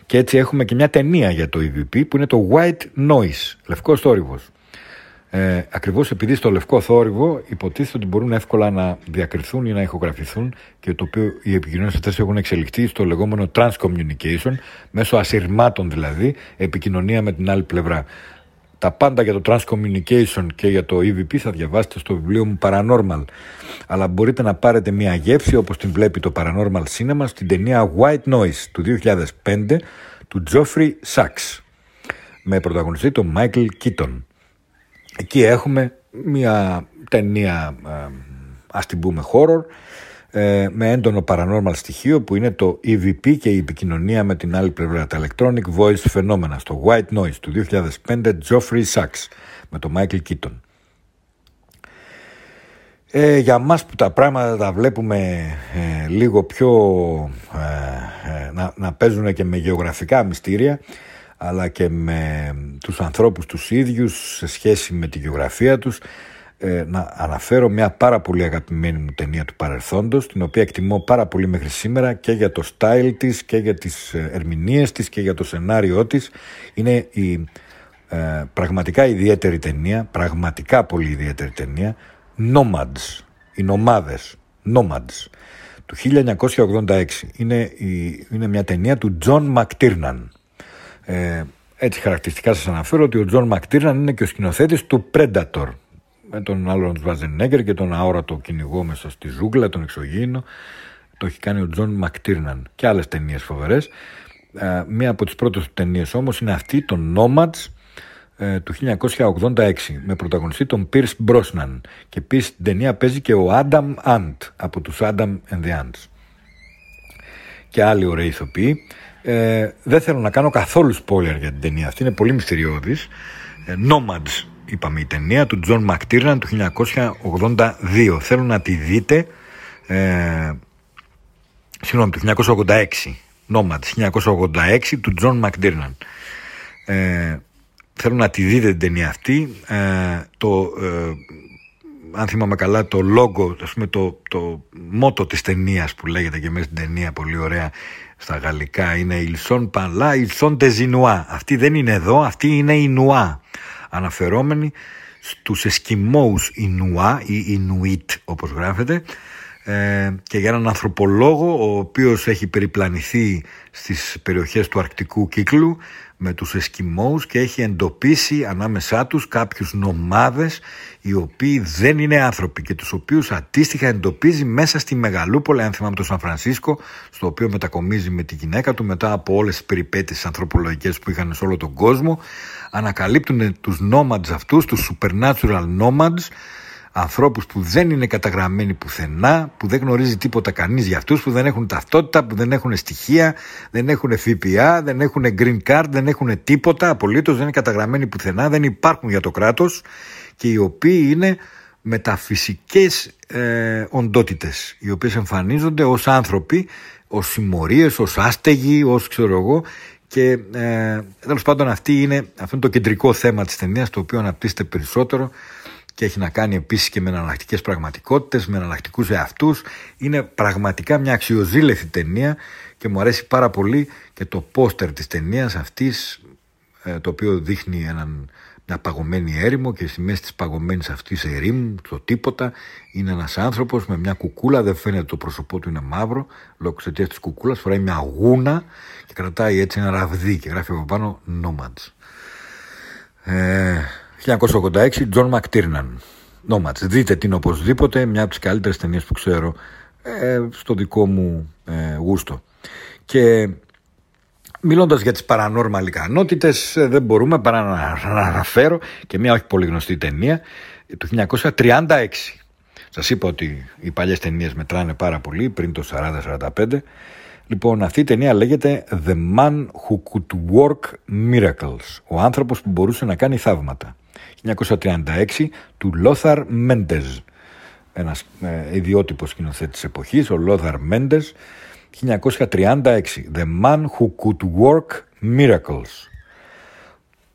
Speaker 2: Και έτσι έχουμε και μια ταινία για το EVP που είναι το White Noise, λευκό θόρυβος. Ε, ακριβώς επειδή στο λευκό θόρυβο υποτίθεται ότι μπορούν εύκολα να διακριθούν ή να ηχογραφηθούν και το οποίο οι επικοινωνίες αυτές έχουν εξελιχθεί στο λεγόμενο transcommunication μέσω ασυρμάτων δηλαδή επικοινωνία με την άλλη πλευρά. Τα πάντα για το Transcommunication και για το EVP θα διαβάσετε στο βιβλίο μου Paranormal. Αλλά μπορείτε να πάρετε μια γεύση όπως την βλέπει το Paranormal Cinema στην ταινία White Noise του 2005 του Geoffrey Sachs με πρωταγωνιστή τον Michael Keaton. Εκεί έχουμε μια ταινία ας την πούμε horror ε, με έντονο paranormal στοιχείο που είναι το EVP και η επικοινωνία με την άλλη πλευρά, τα Electronic Voice φαινόμενα στο White Noise του 2005 Geoffrey Sachs με τον Michael Keaton. Ε, για μας που τα πράγματα τα βλέπουμε ε, λίγο πιο ε, ε, να, να παίζουν και με γεωγραφικά μυστήρια αλλά και με τους ανθρώπους τους ίδιους σε σχέση με τη γεωγραφία τους ε, να αναφέρω μια πάρα πολύ αγαπημένη μου ταινία του παρελθόντος την οποία εκτιμώ πάρα πολύ μέχρι σήμερα και για το style της και για τις ε, ερμηνείες της και για το σενάριό της. Είναι η ε, πραγματικά ιδιαίτερη ταινία πραγματικά πολύ ιδιαίτερη ταινία Nomads οι νομάδες Nomads του 1986 είναι, η, είναι μια ταινία του John McTiernan ε, έτσι χαρακτηριστικά σας αναφέρω ότι ο John McTiernan είναι και ο σκηνοθέτης του Predator με τον άλλον τον Σβαρτσενέγκερ και τον αόρατο κυνηγό μέσα στη ζούγκλα, τον εξωγήινο. Το έχει κάνει ο John McTiernan και άλλες ταινίες φοβερές. Ε, μία από τις πρώτες του ταινίες όμως είναι αυτή, το Nomads, ε, του 1986 με πρωταγωνιστή τον Pierce Brosnan και επίσης την ταινία παίζει και ο Adam Ant από τους Adam and the Ants. Και άλλοι ωραίοι ηθοποιοί. Ε, δεν θέλω να κάνω καθόλου spoiler για την ταινία αυτή είναι πολύ μυστηριώδης. Ε, Nomads είπαμε η ταινία του John McTiernan του 1982 θέλω να τη δείτε ε, συγγνώμη του 1986 Nomads 1986 του John McTiernan. Ε, θέλω να τη δείτε την ταινία αυτή. Ε, το ε, αν θυμάμαι καλά το λόγο ας πούμε το, το μότο της ταινίας που λέγεται και μέσα στην ταινία πολύ ωραία στα γαλλικά είναι «Ilson Παλά, Ilson Τεζινουά». Αυτή δεν είναι εδώ, αυτή είναι η Νουά αναφερόμενοι στους Εσκιμώους Ινουά ή Ινουίτ όπως γράφεται. Ε, και για έναν ανθρωπολόγο ο οποίος έχει περιπλανηθεί στις περιοχές του αρκτικού κύκλου με τους Εσκιμώους και έχει εντοπίσει ανάμεσά τους κάποιους νομάδες οι οποίοι δεν είναι άνθρωποι και τους οποίους αντίστοιχα εντοπίζει μέσα στη Μεγαλούπολη αν θυμάμαι το Σαν Φρανσίσκο στο οποίο μετακομίζει με τη γυναίκα του μετά από όλες τις περιπέτειες ανθρωπολογικές που είχαν σε όλο τον κόσμο. Ανακαλύπτουν τους nomads αυτούς, τους supernatural nomads ανθρώπους που δεν είναι καταγραμμένοι πουθενά, που δεν γνωρίζει τίποτα κανείς για αυτούς, που δεν έχουν ταυτότητα, που δεν έχουν στοιχεία, δεν έχουν ΦΠΑ, δεν έχουν green card, δεν έχουν τίποτα απολύτως, δεν είναι καταγραμμένοι πουθενά, δεν υπάρχουν για το κράτος και οι οποίοι είναι μεταφυσικές ε, οντότητες, οι οποίες εμφανίζονται ως άνθρωποι, ως συμμορίες, ως άστεγοι, ως ξέρω εγώ και ε, τέλος πάντων αυτή είναι, αυτό είναι το κεντρικό θέμα της ταινίας το οποίο αναπτύσσεται περισσότερο και έχει να κάνει επίσης και με εναλλακτικές πραγματικότητες, με εναλλακτικούς εαυτούς. Είναι πραγματικά μια αξιοζήλευτη ταινία και μου αρέσει πάρα πολύ και το πόστερ της ταινίας αυτής ε, το οποίο δείχνει έναν, μια παγωμένη έρημο και στη μέση της παγωμένης αυτής ερήμου, το τίποτα, είναι ένας άνθρωπος με μια κουκούλα, δεν φαίνεται το πρόσωπό του είναι μαύρο, λόγω εξαιτία της κουκούλας, φοράει μια γούνα και κρατάει έτσι ένα ραβδί και γράφει από πάνω Nomads. Ε, 1986, John McTiernan. Nomads. Δείτε την οπωσδήποτε, μια από τις καλύτερες ταινίες που ξέρω ε, στο δικό μου ε, γούστο. Και μιλώντας για τις παρανόρμαλ ικανότητες, ε, δεν μπορούμε παρά να, να αναφέρω και μια όχι πολύ γνωστή ταινία του 1936. Σας είπα ότι οι παλιές ταινίες μετράνε πάρα πολύ, πριν το 40-45. Λοιπόν, αυτή η ταινία λέγεται The Man Who Could Work Miracles. Ο άνθρωπος που μπορούσε να κάνει θαύματα. 1936 του Λόθαρ Μέντες. Ένας ε, ιδιότυπος σκηνοθέτης της εποχής, ο Λόθαρ Μέντες. 1936 The Man Who Could Work Miracles.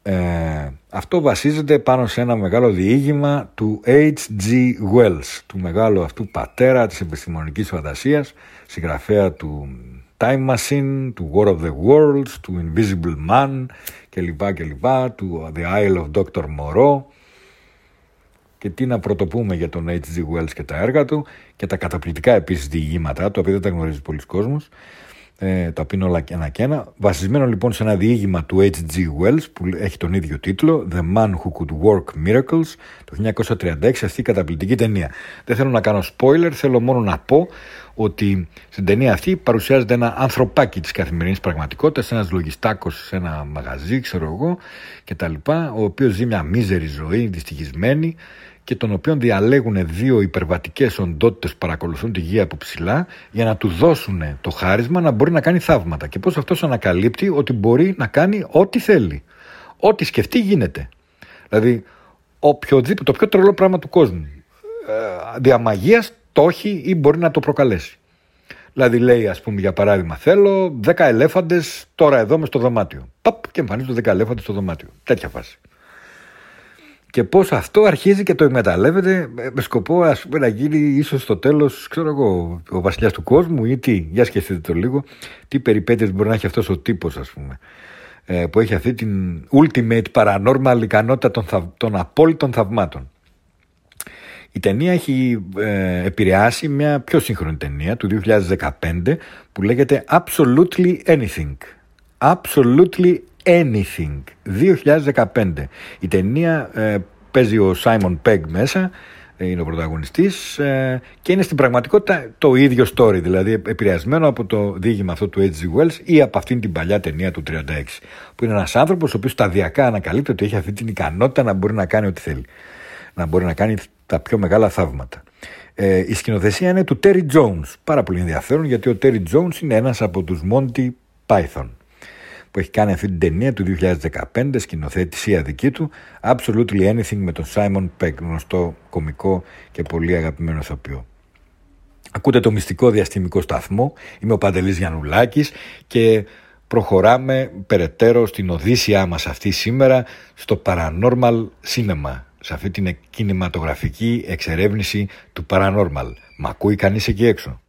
Speaker 2: Ε, αυτό βασίζεται πάνω σε ένα μεγάλο διήγημα του H.G. Wells, του μεγάλου αυτού πατέρα της επιστημονικής φαντασίας, συγγραφέα του Time Machine, του War of the Worlds, του Invisible Man κλπ. κλπ. του The Isle of Dr. Moreau και τι να πρωτοπούμε για τον H.G. Wells και τα έργα του και τα καταπληκτικά επίσης διηγήματά του, οποία δεν τα γνωρίζει πολλοί κόσμος, ε, τα οποίο είναι όλα ένα και ένα. Βασισμένο λοιπόν σε ένα διήγημα του H.G. Wells που έχει τον ίδιο τίτλο, The Man Who Could Work Miracles, το 1936, αυτή η καταπληκτική ταινία. Δεν θέλω να κάνω spoiler, θέλω μόνο να πω ότι στην ταινία αυτή παρουσιάζεται ένα ανθρωπάκι της καθημερινής πραγματικότητας, ένας λογιστάκος σε ένα μαγαζί, ξέρω εγώ, και τα λοιπά, ο οποίος ζει μια μίζερη ζωή, δυστυχισμένη, και τον οποίο διαλέγουν δύο υπερβατικές οντότητες που παρακολουθούν τη γη από ψηλά για να του δώσουν το χάρισμα να μπορεί να κάνει θαύματα και πώς αυτός ανακαλύπτει ότι μπορεί να κάνει ό,τι θέλει. Ό,τι σκεφτεί γίνεται. Δηλαδή οποιοδήποτε, το πιο τρελό πράγμα του κόσμου. Ε, διαμαγείας το έχει ή μπορεί να το προκαλέσει. Δηλαδή λέει ας πούμε για παράδειγμα θέλω 10 ελέφαντες τώρα εδώ μες στο δωμάτιο. Παπ και εμφανίζονται 10 ελέφαντες στο δωμάτιο. Τέτοια φάση. Και πώς αυτό αρχίζει και το εκμεταλλεύεται με σκοπό ας πούμε να γίνει ίσως στο τέλος ξέρω εγώ ο βασιλιάς του κόσμου ή τι. Για σκεφτείτε το λίγο. Τι περιπέτειες μπορεί να έχει αυτός ο τύπος ας πούμε ε, που έχει αυτή την ultimate paranormal ικανότητα των, των απόλυτων θαυμάτων. Η ταινία έχει ε, επηρεάσει μια πιο σύγχρονη ταινία του 2015 που λέγεται Absolutely Anything. Absolutely Anything. 2015. Η ταινία ε, παίζει ο Simon Pegg μέσα, ε, είναι ο πρωταγωνιστής ε, και είναι στην πραγματικότητα το ίδιο story, δηλαδή επηρεασμένο από το διήγημα αυτό του H.G. Wells ή από αυτήν την παλιά ταινία του 36, που είναι ένας άνθρωπος ο οποίος σταδιακά ανακαλύπτει ότι έχει αυτή την ικανότητα να μπορεί να κάνει ό,τι θέλει. Να μπορεί να κάνει τα πιο μεγάλα θαύματα. Ε, η σκηνοθεσία είναι του Terry Jones. Πάρα πολύ ενδιαφέρον γιατί ο Terry Jones είναι ένας από τους Monty Python που έχει κάνει αυτή την ταινία του 2015, σκηνοθέτηση δική του, Absolutely Anything με τον Simon Peck, γνωστό κομικό και πολύ αγαπημένο ηθοποιό. Ακούτε το μυστικό διαστημικό σταθμό, είμαι ο Παντελής Γιαννουλάκης και προχωράμε περαιτέρω στην οδύσσιά μας αυτή σήμερα στο Paranormal Cinema σε αυτή την κινηματογραφική εξερεύνηση του paranormal. Μα ακούει κανείς εκεί έξω;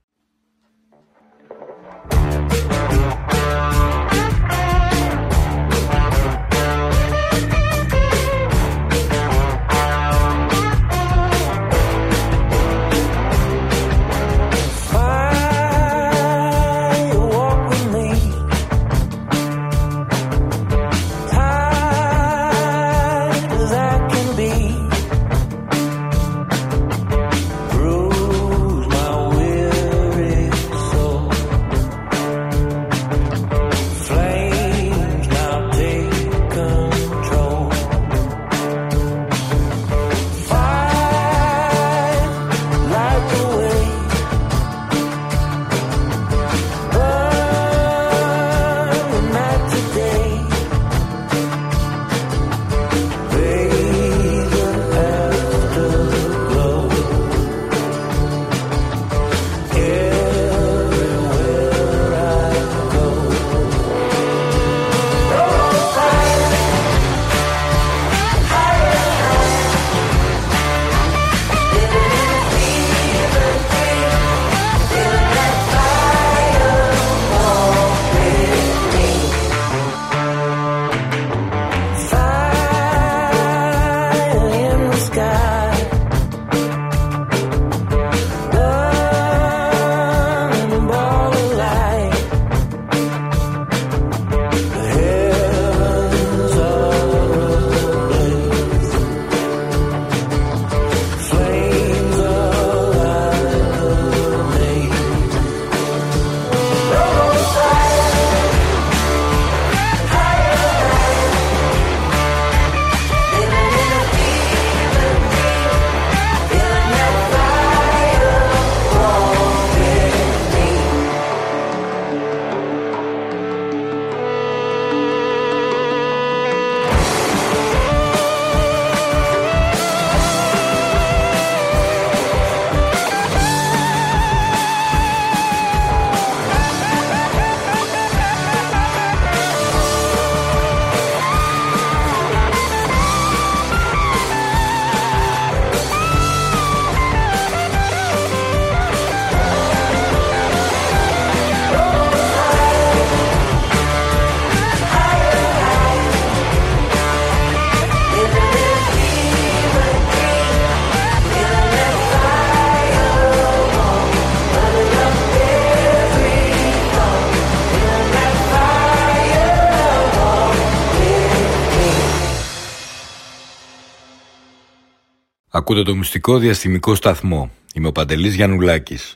Speaker 2: Ακούτε το μυστικό διαστημικό σταθμό. Είμαι ο Παντελής Γιαννουλάκης.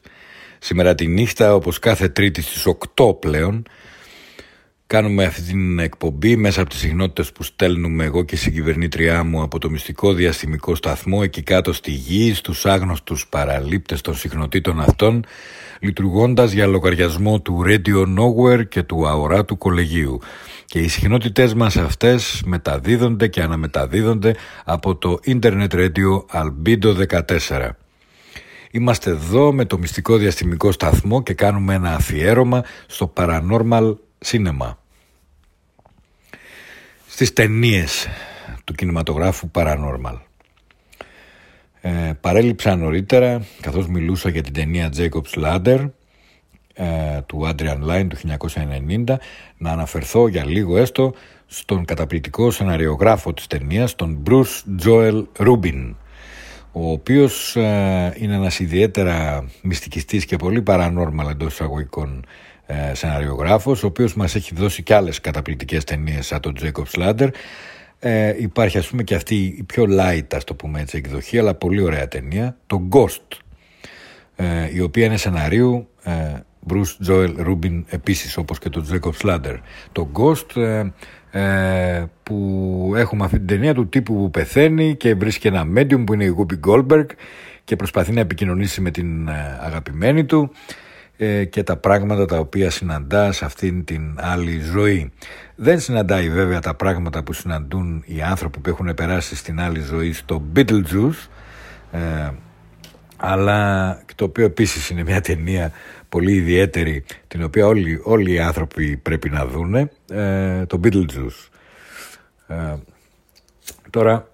Speaker 2: Σήμερα τη νύχτα, όπως κάθε τρίτη στις 8 πλέον, Κάνουμε αυτή την εκπομπή μέσα από τις συχνότητες που στέλνουμε εγώ και η συγκυβερνήτριά μου από το μυστικό διαστημικό σταθμό εκεί κάτω στη γη, στους άγνωστους παραλήπτες των συχνοτήτων αυτών, λειτουργώντας για λογαριασμό του Radio Nowhere και του αοράτου κολεγίου. Και οι συχνότητες μας αυτές μεταδίδονται και αναμεταδίδονται από το Internet Radio Albedo 14. Είμαστε εδώ με το μυστικό διαστημικό σταθμό και κάνουμε ένα αφιέρωμα στο Paranormal Cinema. Στις ταινίες του κινηματογράφου Paranormal. Ε, παρέλειψα νωρίτερα, καθώς μιλούσα για την ταινία Jacob's Ladder ε, του Adrian Lyne του 1990, να αναφερθώ για λίγο έστω στον καταπληκτικό σεναριογράφο της ταινίας, τον Bruce Joel Rubin, ο οποίος ε, είναι ένας ιδιαίτερα μυστικιστής και πολύ paranormal εντός εισαγωγικών ε, σεναριογράφος, ο οποίος μας έχει δώσει και άλλες καταπληκτικές ταινίες σαν τον Jacob Slander. Ε, υπάρχει ας πούμε και αυτή η πιο light ας το πούμε έτσι εκδοχή, αλλά πολύ ωραία ταινία, το Ghost, ε, η οποία είναι σεναρίου ε, Bruce Joel Rubin επίσης όπως και το Jacob Slander. Το Ghost ε, που έχουμε αυτή την ταινία του τύπου που πεθαίνει και βρίσκει ένα medium που είναι η Whoopi Goldberg και προσπαθεί να επικοινωνήσει με την ε, αγαπημένη του ε, και τα πράγματα τα οποία συναντά σε αυτήν την άλλη ζωή. Δεν συναντάει βέβαια τα πράγματα που συναντούν οι άνθρωποι που έχουν περάσει στην άλλη ζωή στο Beetlejuice ε, αλλά το οποίο επίσης είναι μια ταινία πολύ ιδιαίτερη την οποία όλοι, όλοι οι άνθρωποι πρέπει να δούνε ε, το Beetlejuice. Ε, τώρα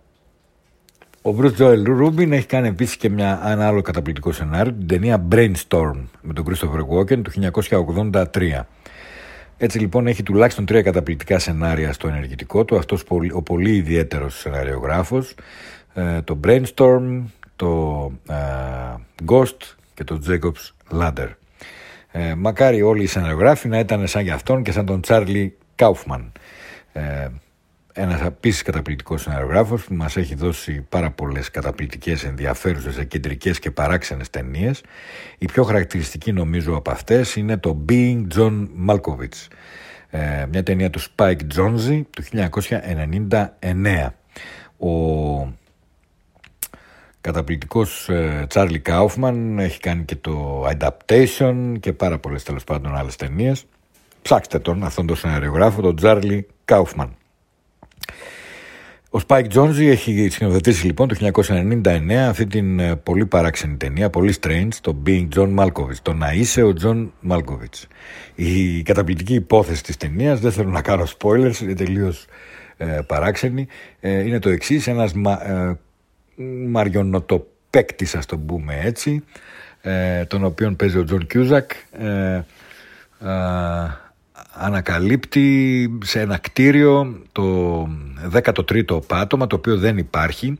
Speaker 2: ο Bruce Joel Rubin έχει κάνει επίσης και μια, ένα άλλο καταπληκτικό σενάριο την ταινία Brainstorm με τον Christopher Walken του 1983 έτσι λοιπόν έχει τουλάχιστον τρία καταπληκτικά σενάρια στο ενεργητικό του. Αυτός ο πολύ ιδιαίτερος σεναριογράφος ε, το Brainstorm, το ε, Ghost και το Jacob's Ladder ε, μακάρι όλοι οι σεναριογράφοι να ήταν σαν για αυτόν και σαν τον Τσάρλι Κάουφμαν. Ε, ένας επίσης καταπληκτικός σεναριογράφος που μας έχει δώσει πάρα πολλές καταπληκτικές, ενδιαφέρουσες, κεντρικές και παράξενες ταινίες. Η πιο χαρακτηριστική νομίζω από αυτές είναι το Being John Malkovich. Ε, μια ταινία του Spike Jonze του 1999. Ο καταπληκτικός Τσάρλι ε, Κάουφμαν έχει κάνει και το Adaptation και πάρα πολλές τέλος πάντων άλλες ταινίες. ψάξτε τον αυτόν τον σεναριογράφο τον Τσάρλι Κάουφμαν ο Spike Jonze έχει σκηνοθετήσει λοιπόν το 1999 αυτή την ε, πολύ παράξενη ταινία, πολύ strange, το Being John Malkovich, το να είσαι ο John Malkovich. Η καταπληκτική υπόθεση της ταινίας, δεν θέλω να κάνω spoilers, είναι τελείως ε, παράξενη, ε, είναι το εξής ένας ε, μαριονετοπαίκτης ας το πούμε έτσι ε, τον οποίον παίζει ο Τζον Κιούσακ ε, ανακαλύπτει σε ένα κτίριο το 13ο πάτωμα το οποίο δεν υπάρχει.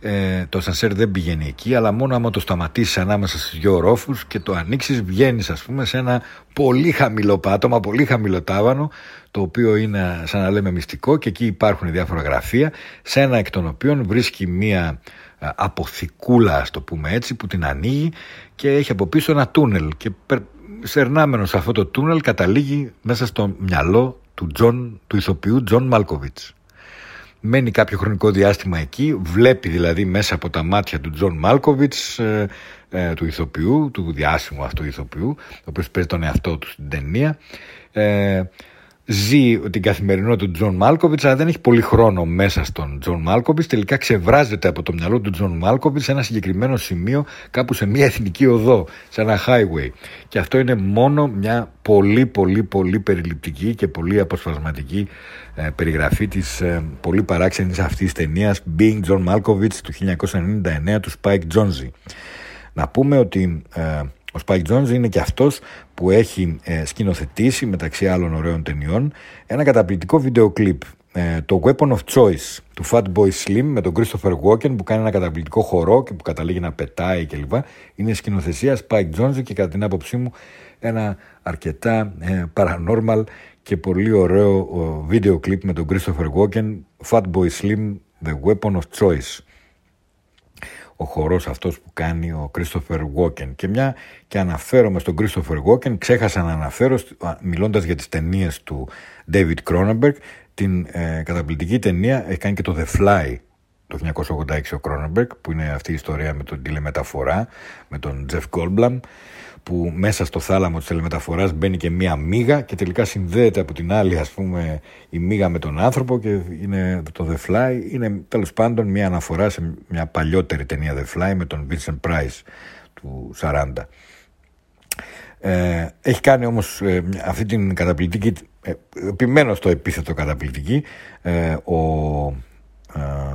Speaker 2: Ε, το ασανσέρ δεν πηγαίνει εκεί αλλά μόνο άμα το σταματήσεις ανάμεσα στις δυο ορόφους και το ανοίξεις βγαίνεις ας πούμε σε ένα πολύ χαμηλό πάτωμα, πολύ χαμηλό ταβάνι το οποίο είναι σαν να λέμε μυστικό και εκεί υπάρχουν διάφορα γραφεία σε ένα εκ των οποίων βρίσκει μία ε, αποθηκούλα ας το πούμε έτσι που την ανοίγει και έχει από πίσω ένα τούνελ και σερνάμενος σε αυτό το τούνελ καταλήγει μέσα στο μυαλό του, John, του ηθοποιού Τζον Μάλκοβιτς. Μένει κάποιο χρονικό διάστημα εκεί, βλέπει δηλαδή μέσα από τα μάτια του Τζον Μάλκοβιτς, ε, ε, του ηθοποιού, του διάσημου αυτού ηθοποιού, ο οποίος παίζει τον εαυτό του στην ταινία, ε, ζει την καθημερινότητα του Τζον Μάλκοβιτς, αλλά δεν έχει πολύ χρόνο μέσα στον Τζον Μάλκοβιτς. Τελικά ξεβράζεται από το μυαλό του Τζον Μάλκοβιτς σε ένα συγκεκριμένο σημείο, κάπου σε μια εθνική οδό, σε ένα highway. Και αυτό είναι μόνο μια πολύ πολύ πολύ περιληπτική και πολύ αποσπασματική ε, περιγραφή της ε, πολύ παράξενης αυτής ταινίας Being John Malkovich του 1999 του Spike Jonze. Να πούμε ότι ε, ο Spike Jones είναι και αυτός που έχει ε, σκηνοθετήσει μεταξύ άλλων ωραίων ταινιών ένα καταπληκτικό βίντεο κλιπ ε, το Weapon of Choice του Fatboy Slim με τον Christopher Walken που κάνει ένα καταπληκτικό χορό και που καταλήγει να πετάει κλπ. Είναι σκηνοθεσία Spike Jones και κατά την άποψή μου ένα αρκετά ε, paranormal και πολύ ωραίο βίντεο κλιπ με τον Christopher Walken Fatboy Slim The Weapon of Choice. Ο χορός αυτός που κάνει ο Christopher Walken. Και μια και αναφέρομαι στον Christopher Walken, ξέχασα να αναφέρω μιλώντας για τις ταινίες του David Cronenberg, την ε, καταπληκτική ταινία έχει κάνει και το The Fly το 1986 ο Cronenberg που είναι αυτή η ιστορία με τον τηλεμεταφορά με τον Jeff Goldblum που μέσα στο θάλαμο της τηλεμεταφοράς μπαίνει και μία μίγα και τελικά συνδέεται από την άλλη ας πούμε η μίγα με τον άνθρωπο και είναι το The Fly. Είναι τέλος πάντων μία αναφορά σε μια παλιότερη ταινία The Fly με τον Vincent Price του 40 ε, έχει κάνει όμως ε, αυτή την καταπληκτική ε, επιμένω στο επίθετο καταπληκτική ε, ο ε,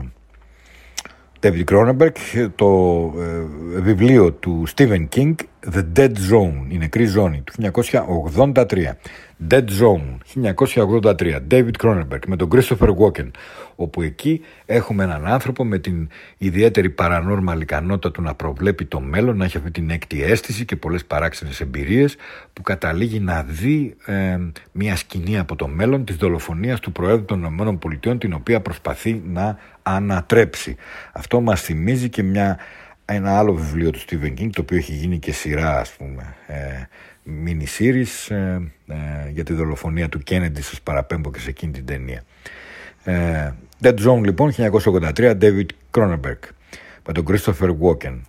Speaker 2: David Cronenberg το ε, βιβλίο του Stephen King The Dead Zone, η νεκρή ζώνη του 1983 Dead Zone 1983 David Cronenberg με τον Christopher Walken. Όπου εκεί έχουμε έναν άνθρωπο με την ιδιαίτερη παρανόρμαλη ικανότητα του να προβλέπει το μέλλον, να έχει αυτή την έκτη αίσθηση και πολλές παράξενες εμπειρίες που καταλήγει να δει ε, μια σκηνή από το μέλλον της δολοφονίας του Προέδρου των ΗΠΑ την οποία προσπαθεί να ανατρέψει. Αυτό μας θυμίζει και μια, ένα άλλο βιβλίο του Stephen King το οποίο έχει γίνει και σειρά ας πούμε ε, mini series ε, ε, για τη δολοφονία του Kennedy σας παραπέμπω και σε εκείνη την ταινία. Ε, Dead Zone λοιπόν 1983 David Cronenberg με τον Christopher Walken.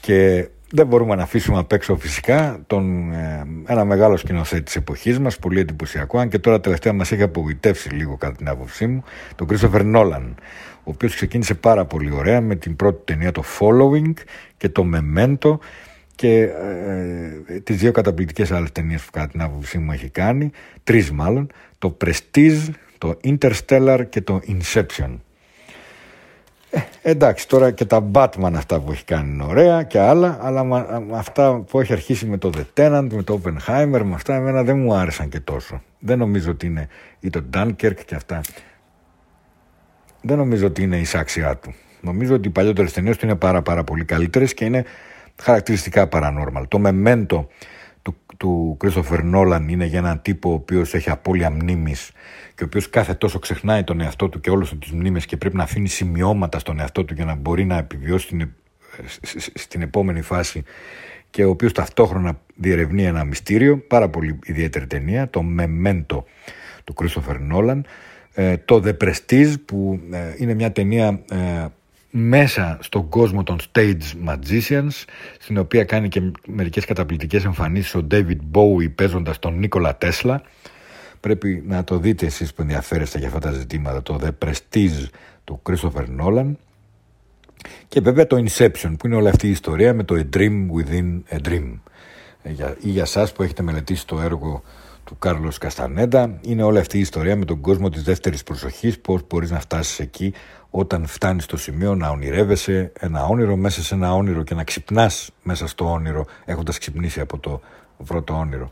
Speaker 2: Και δεν μπορούμε να αφήσουμε απ' έξω φυσικά τον, ε, ένα μεγάλο σκηνοθέτη της εποχής μας, πολύ εντυπωσιακό, αν και τώρα τελευταία μας έχει απογοητεύσει λίγο κατά την άποψή μου, τον Christopher Nolan, ο οποίος ξεκίνησε πάρα πολύ ωραία με την πρώτη ταινία το Following και το Memento και ε, τις δύο καταπληκτικές άλλες ταινίες που κατά την άποψή μου έχει κάνει, τρεις μάλλον, το Prestige, το Interstellar και το Inception. Ε, εντάξει, τώρα και τα Batman αυτά που έχει κάνει είναι ωραία και άλλα, αλλά με αυτά που έχει αρχίσει με το The Tenant, με το Oppenheimer, με αυτά εμένα δεν μου άρεσαν και τόσο. Δεν νομίζω ότι είναι, ή το Dunkirk και αυτά, δεν νομίζω ότι είναι η σάξιά του. Νομίζω ότι οι παλιότερες ταινίες του είναι πάρα πάρα πολύ καλύτερες και είναι χαρακτηριστικά paranormal. Το Memento του, του Christopher Nolan είναι για έναν τύπο ο οποίος έχει απώλεια μνήμης και ο οποίος κάθε τόσο ξεχνάει τον εαυτό του και όλες τις μνήμες και πρέπει να αφήνει σημειώματα στον εαυτό του για να μπορεί να επιβιώσει στην, στην επόμενη φάση και ο οποίος ταυτόχρονα διερευνεί ένα μυστήριο, πάρα πολύ ιδιαίτερη ταινία, το Memento του Christopher Nolan, ε, το The Prestige που ε, είναι μια ταινία ε, μέσα στον κόσμο των stage magicians στην οποία κάνει και μερικές καταπληκτικές εμφανίσεις ο David Bowie παίζοντας τον Νίκολα Τέσλα πρέπει να το δείτε εσείς που ενδιαφέρεστε για αυτά τα ζητήματα το The Prestige του Christopher Nolan. Και βέβαια το Inception που είναι όλη αυτή η ιστορία με το A Dream Within a Dream. Ε, ή για σας που έχετε μελετήσει το έργο του Κάρλος Καστανέντα είναι όλη αυτή η ιστορία με τον κόσμο της δεύτερης προσοχής πώς μπορείς να φτάσεις εκεί όταν φτάνεις στο σημείο να ονειρεύεσαι ένα όνειρο μέσα σε ένα όνειρο και να ξυπνάς μέσα στο όνειρο έχοντας ξυπνήσει από το πρώτο όνειρο.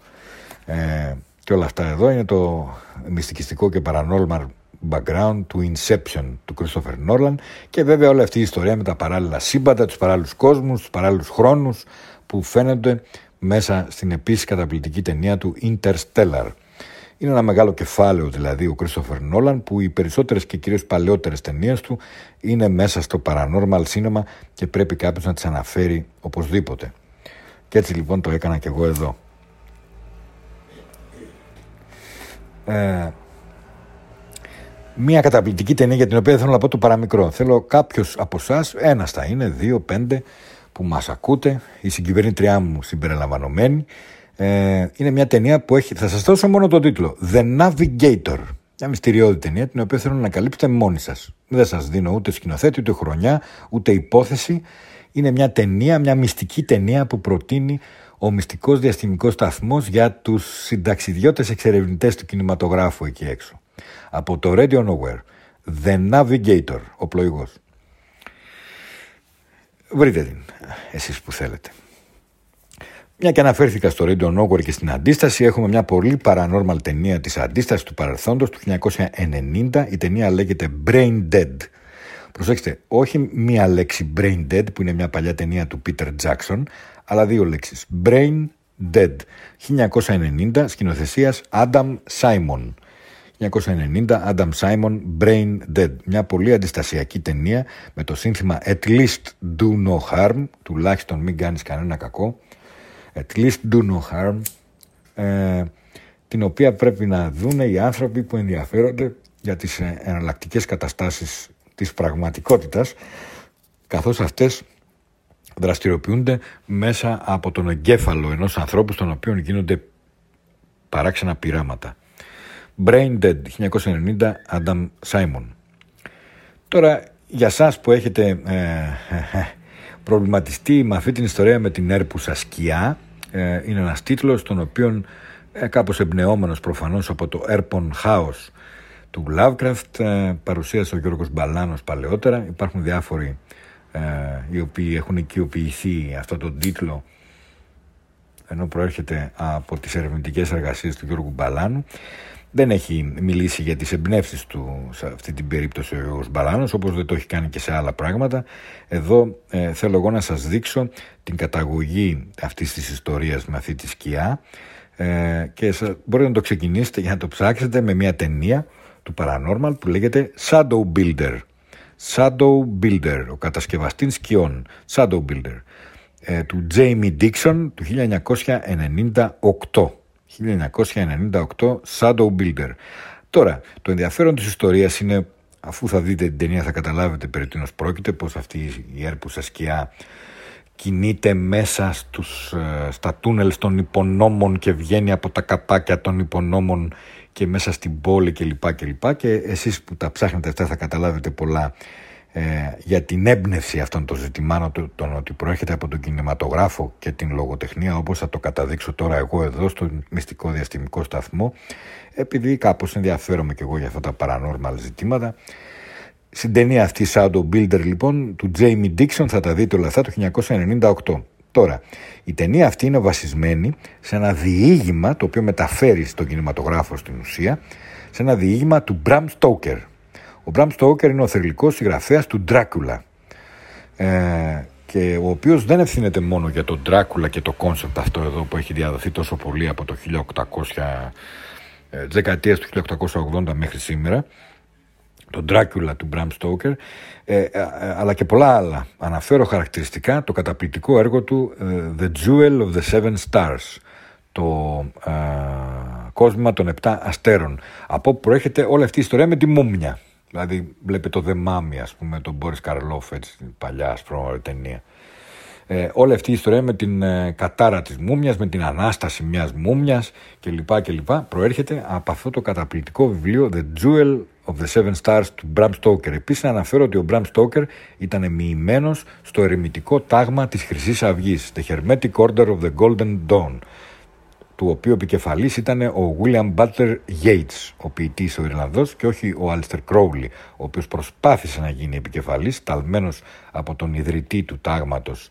Speaker 2: Ε, και όλα αυτά εδώ είναι το μυστικιστικό και paranormal background του Inception του Christopher Nolan και βέβαια όλη αυτή η ιστορία με τα παράλληλα σύμπαντα, τους παράλληλους κόσμους, τους παράλληλους χρόνους που φαίνονται μέσα στην επίσης καταπληκτική ταινία του Interstellar. Είναι ένα μεγάλο κεφάλαιο δηλαδή ο Christopher Nolan που οι περισσότερες και κυρίως παλαιότερες ταινίες του είναι μέσα στο paranormal cinema και πρέπει κάποιος να τις αναφέρει οπωσδήποτε. Και έτσι λοιπόν το έκανα και εγώ εδώ. Ε, μια καταπληκτική ταινία για την οποία θέλω να πω το παραμικρό. Θέλω κάποιος από εσάς, ένας θα είναι, δύο, πέντε, που μας ακούτε, η συγκυβερνήτριά μου συμπεριλαμβανομένη, ε, είναι μια ταινία που έχει, θα σας δώσω μόνο τον τίτλο, The Navigator. Μια μυστηριώδη ταινία την οποία θέλω να καλύψετε μόνοι σας. Δεν σας δίνω ούτε σκηνοθέτη, ούτε χρονιά, ούτε υπόθεση. Είναι μια ταινία, μια μυστική ταινία που προτείνει ο μυστικός διαστημικός σταθμός για τους συνταξιδιώτες εξερευνητές του κινηματογράφου εκεί έξω. Από το Radio Nowhere. The Navigator, ο πλοηγός. Βρείτε την εσείς που θέλετε. Μια και αναφέρθηκα στο Radio Nowhere και στην αντίσταση, έχουμε μια πολύ paranormal ταινία της αντίστασης του παρελθόντος του 1990. Η ταινία λέγεται Brain Dead. Προσέξτε, όχι μία λέξη Brain Dead που είναι μια παλιά ταινία του Peter Jackson, αλλά δύο λέξεις. Brain Dead. 1990, σκηνοθεσίας Adam Simon. 1990 Adam Simon Brain Dead μια πολύ αντιστασιακή ταινία με το σύνθημα At least do no harm τουλάχιστον μην κάνεις κανένα κακό At least do no harm ε, την οποία πρέπει να δούνε οι άνθρωποι που ενδιαφέρονται για τις ε, εναλλακτικές καταστάσεις της πραγματικότητας καθώς αυτές δραστηριοποιούνται μέσα από τον εγκέφαλο ενός ανθρώπου στον οποίο γίνονται παράξενα πειράματα. Brain Dead, 1990, Adam Simon. Τώρα, για σας που έχετε ε, προβληματιστεί με αυτή την ιστορία με την έρπουσα σκιά, ε, είναι ένας τίτλος τον οποίο ε, κάπως εμπνεόμενος προφανώς από το Airpon House του Lovecraft ε, παρουσίασε ο Γιώργος Μπαλάνος παλαιότερα υπάρχουν διάφοροι ε, οι οποίοι έχουν οικειοποιηθεί αυτό τον τίτλο ενώ προέρχεται από τις ερευνητικές εργασίες του Γιώργου Μπαλάνου δεν έχει μιλήσει για τις εμπνεύσεις του σε αυτή την περίπτωση ο Γιώργος Μπαλάνος όπως δεν το έχει κάνει και σε άλλα πράγματα. Εδώ ε, θέλω εγώ να σας δείξω την καταγωγή αυτής της ιστορίας με αυτή τη σκιά. Ε, και μπορείτε να το ξεκινήσετε για να το ψάξετε με μια ταινία του Paranormal που λέγεται Shadow Builder. Shadow Builder, ο κατασκευαστής σκιών Shadow Builder ε, του Jamie Dixon του 1998 1998 Shadow Builder Τώρα, το ενδιαφέρον της ιστορίας είναι αφού θα δείτε την ταινία θα καταλάβετε περί τίνος πρόκειται πως αυτή η έρπουσα σκιά κινείται μέσα στους, ε, στα τούνελ των υπονόμων και βγαίνει από τα καπάκια των υπονόμων και μέσα στην πόλη κλπ. Και, και, και εσείς που τα ψάχνετε αυτά θα καταλάβετε πολλά ε, για την έμπνευση αυτών των ζητημάτων των ότι προέρχεται από τον κινηματογράφο και την λογοτεχνία όπως θα το καταδείξω τώρα εγώ εδώ στο μυστικό διαστημικό σταθμό επειδή κάπως ενδιαφέρομαι και εγώ για αυτά τα paranormal ζητήματα στην ταινία αυτή Shadow Builder λοιπόν του Jamie Dixon θα τα δείτε όλα αυτά το 1998 Τώρα, η ταινία αυτή είναι βασισμένη σε ένα διήγημα το οποίο μεταφέρει στον κινηματογράφο στην ουσία, σε ένα διήγημα του Bram Stoker. Ο Bram Stoker είναι ο θρυλικός συγγραφέας του Dracula ε, και ο οποίος δεν ευθύνεται μόνο για τον Dracula και το concept αυτό εδώ που έχει διαδοθεί τόσο πολύ από το 1800 ε, δεκαετίες του 1880 μέχρι σήμερα τον Dracula του Bram Stoker ε, ε, αλλά και πολλά άλλα. Αναφέρω χαρακτηριστικά το καταπληκτικό έργο του ε, The Jewel of the Seven Stars το ε, κόσμημα των επτά αστέρων από όπου προέρχεται όλη αυτή η ιστορία με τη μούμια δηλαδή βλέπετε το The Mummy ας πούμε τον Boris Karloff έτσι παλιά ασπρόμορφη ταινία ε, όλη αυτή η ιστορία με την ε, κατάρα της μούμιας, με την ανάσταση μιας μούμιας κλπ. κλπ. προέρχεται από αυτό το καταπληκτικό βιβλίο The Jewel of the Seven Stars του Bram Stoker. Επίσης να αναφέρω ότι ο Bram Stoker ήταν μοιημένος στο ερημητικό τάγμα της Χρυσής Αυγής, The Hermetic Order of the Golden Dawn, του οποίου επικεφαλής ήταν ο William Butler Yeats, ο ποιητής ο Ιρλανδός και όχι ο Alistair Crowley, ο οποίος προσπάθησε να γίνει επικεφαλής, ταλμένος από τον ιδρυτή του τάγματος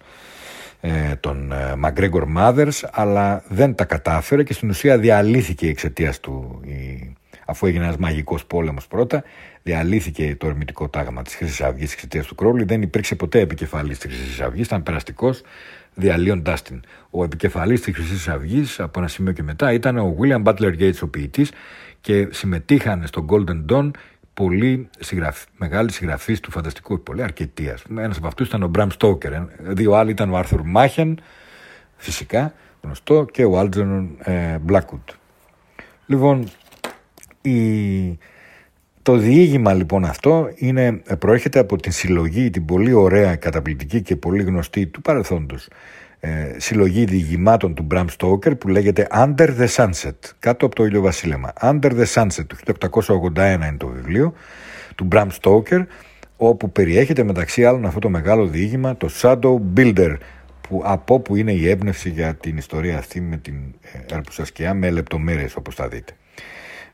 Speaker 2: ε, τον ε, McGregor Mothers, αλλά δεν τα κατάφερε και στην ουσία διαλύθηκε εξαιτίας του, η, αφού έγινε ένας μαγικός πόλεμος πρώτα, διαλύθηκε το ερμητικό τάγμα της Χρυσής Αυγής εξαιτίας του Κρόλη, δεν υπήρξε ποτέ επικεφαλής της Χρυσής Αυγής, ήταν περαστικός διαλύοντάς την. Ο επικεφαλής της Χρυσής Αυγής από ένα σημείο και μετά ήταν ο William Butler Yeats ο ποιητής και συμμετείχαν στο Golden Dawn πολύ συγγραφ... μεγάλοι συγγραφείς του φανταστικού, πολύ αρκετοί. Ένας από αυτούς ήταν ο Μπραμ Στόκερ. Δύο άλλοι ήταν ο Άρθουρ Μάχεν, φυσικά γνωστό, και ο Άλτζερνον ε, Μπλάκγουντ. Λοιπόν, η... το διήγημα λοιπόν αυτό είναι, προέρχεται από την συλλογή, την πολύ ωραία, καταπληκτική και πολύ γνωστή του παρελθόντος ε, συλλογή διηγημάτων του Bram Stoker που λέγεται Under the Sunset, κάτω από το ηλιοβασίλεμα. Under the Sunset του 1881 είναι το βιβλίο του Bram Stoker όπου περιέχεται μεταξύ άλλων αυτό το μεγάλο διήγημα το Shadow Builder που από που είναι η έμπνευση για την ιστορία αυτή με την ε, με λεπτομέρειες όπως θα δείτε.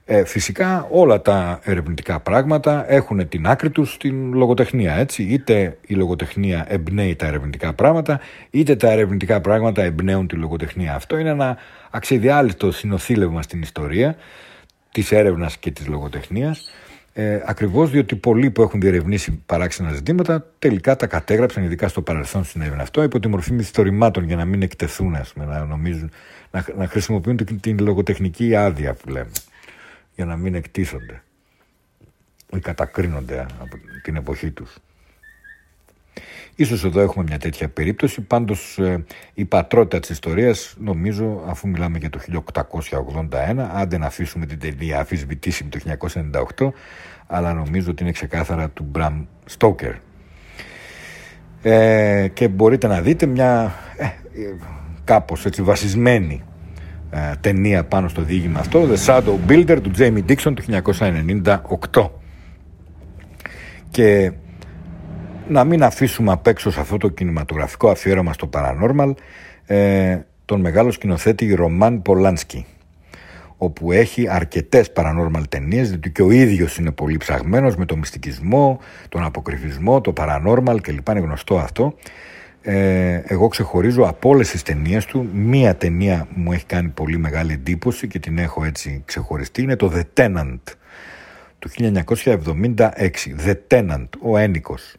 Speaker 2: Ε, φυσικά όλα τα ερευνητικά πράγματα έχουν την άκρη τους στην λογοτεχνία έτσι. Είτε η λογοτεχνία εμπνέει τα ερευνητικά πράγματα είτε τα ερευνητικά πράγματα εμπνέουν τη λογοτεχνία. Αυτό είναι ένα αξιδιάλυτο συνοθήλευμα στην ιστορία της έρευνας και της λογοτεχνίας. Ε, ακριβώς διότι πολλοί που έχουν διερευνήσει παράξενα ζητήματα τελικά τα κατέγραψαν ειδικά στο παρελθόν συνέβαινε αυτό υπό τη μορφή μυθιστορημάτων για να μην εκτεθούν να, νομίζουν, να, να χρησιμοποιούν την, την λογοτεχνική άδεια που λέμε για να μην εκτίθονται ή κατακρίνονται από την εποχή τους. Ίσως εδώ έχουμε μια τέτοια περίπτωση, πάντως ε, η πατρότητα της ιστορίας νομίζω αφού μιλάμε για το 1881, άντε να αφήσουμε την ταινία αφισβητήσιμη το 1998, αλλά νομίζω ότι είναι ξεκάθαρα του Μπραμ Στόκερ. Ε, και μπορείτε να δείτε μια ε, κάπως έτσι βασισμένη ε, ταινία πάνω στο διήγημα αυτό The Shadow Builder του Jamie Dixon του 1998 και να μην αφήσουμε απ' έξω σε αυτό το κινηματογραφικό αφιέρωμα στο Paranormal ε, τον μεγάλο σκηνοθέτη Ρωμάν Πολάνσκι όπου έχει αρκετές paranormal ταινίες διότι και ο ίδιος είναι πολύ ψαγμένος με το μυστικισμό, τον αποκρυφισμό, το paranormal κλπ. Είναι γνωστό αυτό. Ε, εγώ ξεχωρίζω από όλες τις ταινίες του μία ταινία μου έχει κάνει πολύ μεγάλη εντύπωση και την έχω έτσι ξεχωριστεί είναι το The Tenant του 1976 The Tenant, ο Ένικος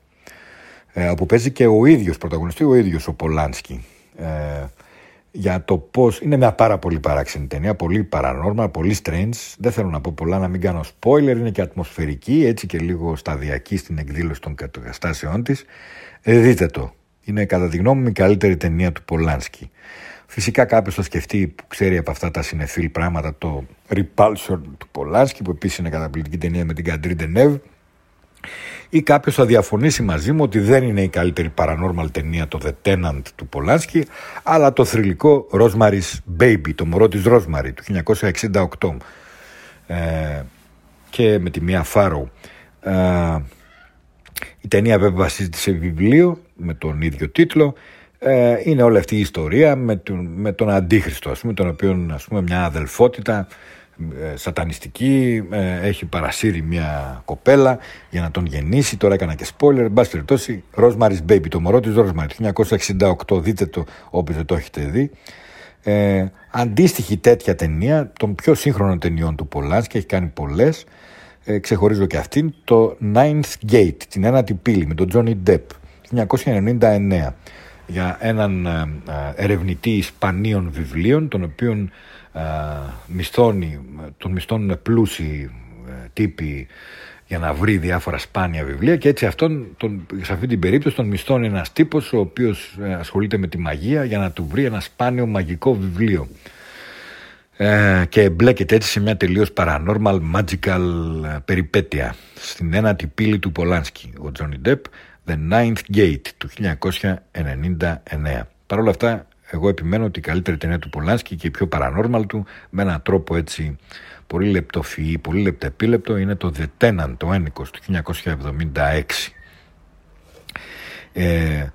Speaker 2: ε, όπου παίζει και ο ίδιος πρωταγωνιστής, ο ίδιος ο Πολάνσκι ε, για το πώς είναι μια πάρα πολύ παράξενη ταινία, πολύ paranormal, πολύ strange. Δεν θέλω να πω πολλά, να μην κάνω spoiler, είναι και ατμοσφαιρική, έτσι και λίγο σταδιακή στην εκδήλωση των καταστάσεών της. Ε, δείτε το. Είναι κατά τη γνώμη μου η καλύτερη ταινία του Πολάνσκι. Φυσικά κάποιος θα σκεφτεί που ξέρει από αυτά τα συνεφίλ πράγματα το Repulsion του Πολάνσκι που επίσης είναι καταπληκτική ταινία με την Καντρί Ντενεύ ή κάποιος θα διαφωνήσει μαζί μου ότι δεν είναι η καλύτερη paranormal ταινία το The Tenant του Πολάνσκι αλλά το θρηλυκό Rosemary's Baby, το μωρό της Rosemary του 1968 ε, και με τη Μία Φάρο. Ε, η ταινία βέβαια βασίζεται σε βιβλίο με τον ίδιο τίτλο. Ε, είναι όλη αυτή η ιστορία με τον, με τον Αντίχριστο ας πούμε, τον οποίο ας πούμε, μια αδελφότητα ε, σατανιστική, ε, έχει παρασύρει μια κοπέλα για να τον γεννήσει, τώρα έκανα και spoiler, εν πάση περιπτώσει, Rosemary's Baby, το μωρό της Rosemary, το 1968, δείτε το όποιος δεν το έχετε δει. Ε, αντίστοιχη τέτοια ταινία, των πιο σύγχρονων ταινιών του και έχει κάνει πολλές, ε, ξεχωρίζω και αυτήν, το Ninth Gate, την ένατη πύλη, με τον Johnny Depp, 1999, για έναν ερευνητή Ισπανίων βιβλίων, τον οποίον μισθώνει, τον μισθώνουν πλούσιοι ε, τύποι για να βρει διάφορα σπάνια βιβλία και έτσι αυτόν, τον, σε αυτή την περίπτωση τον μισθώνει ένας τύπος ο οποίος ε, ασχολείται με τη μαγεία για να του βρει ένα σπάνιο μαγικό βιβλίο ε, και εμπλέκεται έτσι σε μια τελείως paranormal magical ε, περιπέτεια στην ένατη πύλη του Πολάνσκι ο Τζόνι Ντεπ The Ninth Gate του 1999 Παρ' όλα αυτά εγώ επιμένω ότι η καλύτερη ταινία του Πολάνσκι και η πιο paranormal του με έναν τρόπο έτσι πολύ λεπτοφυή, πολύ λεπτεπίλεπτο είναι το The Tenant, το ένικος του 1976. Ε,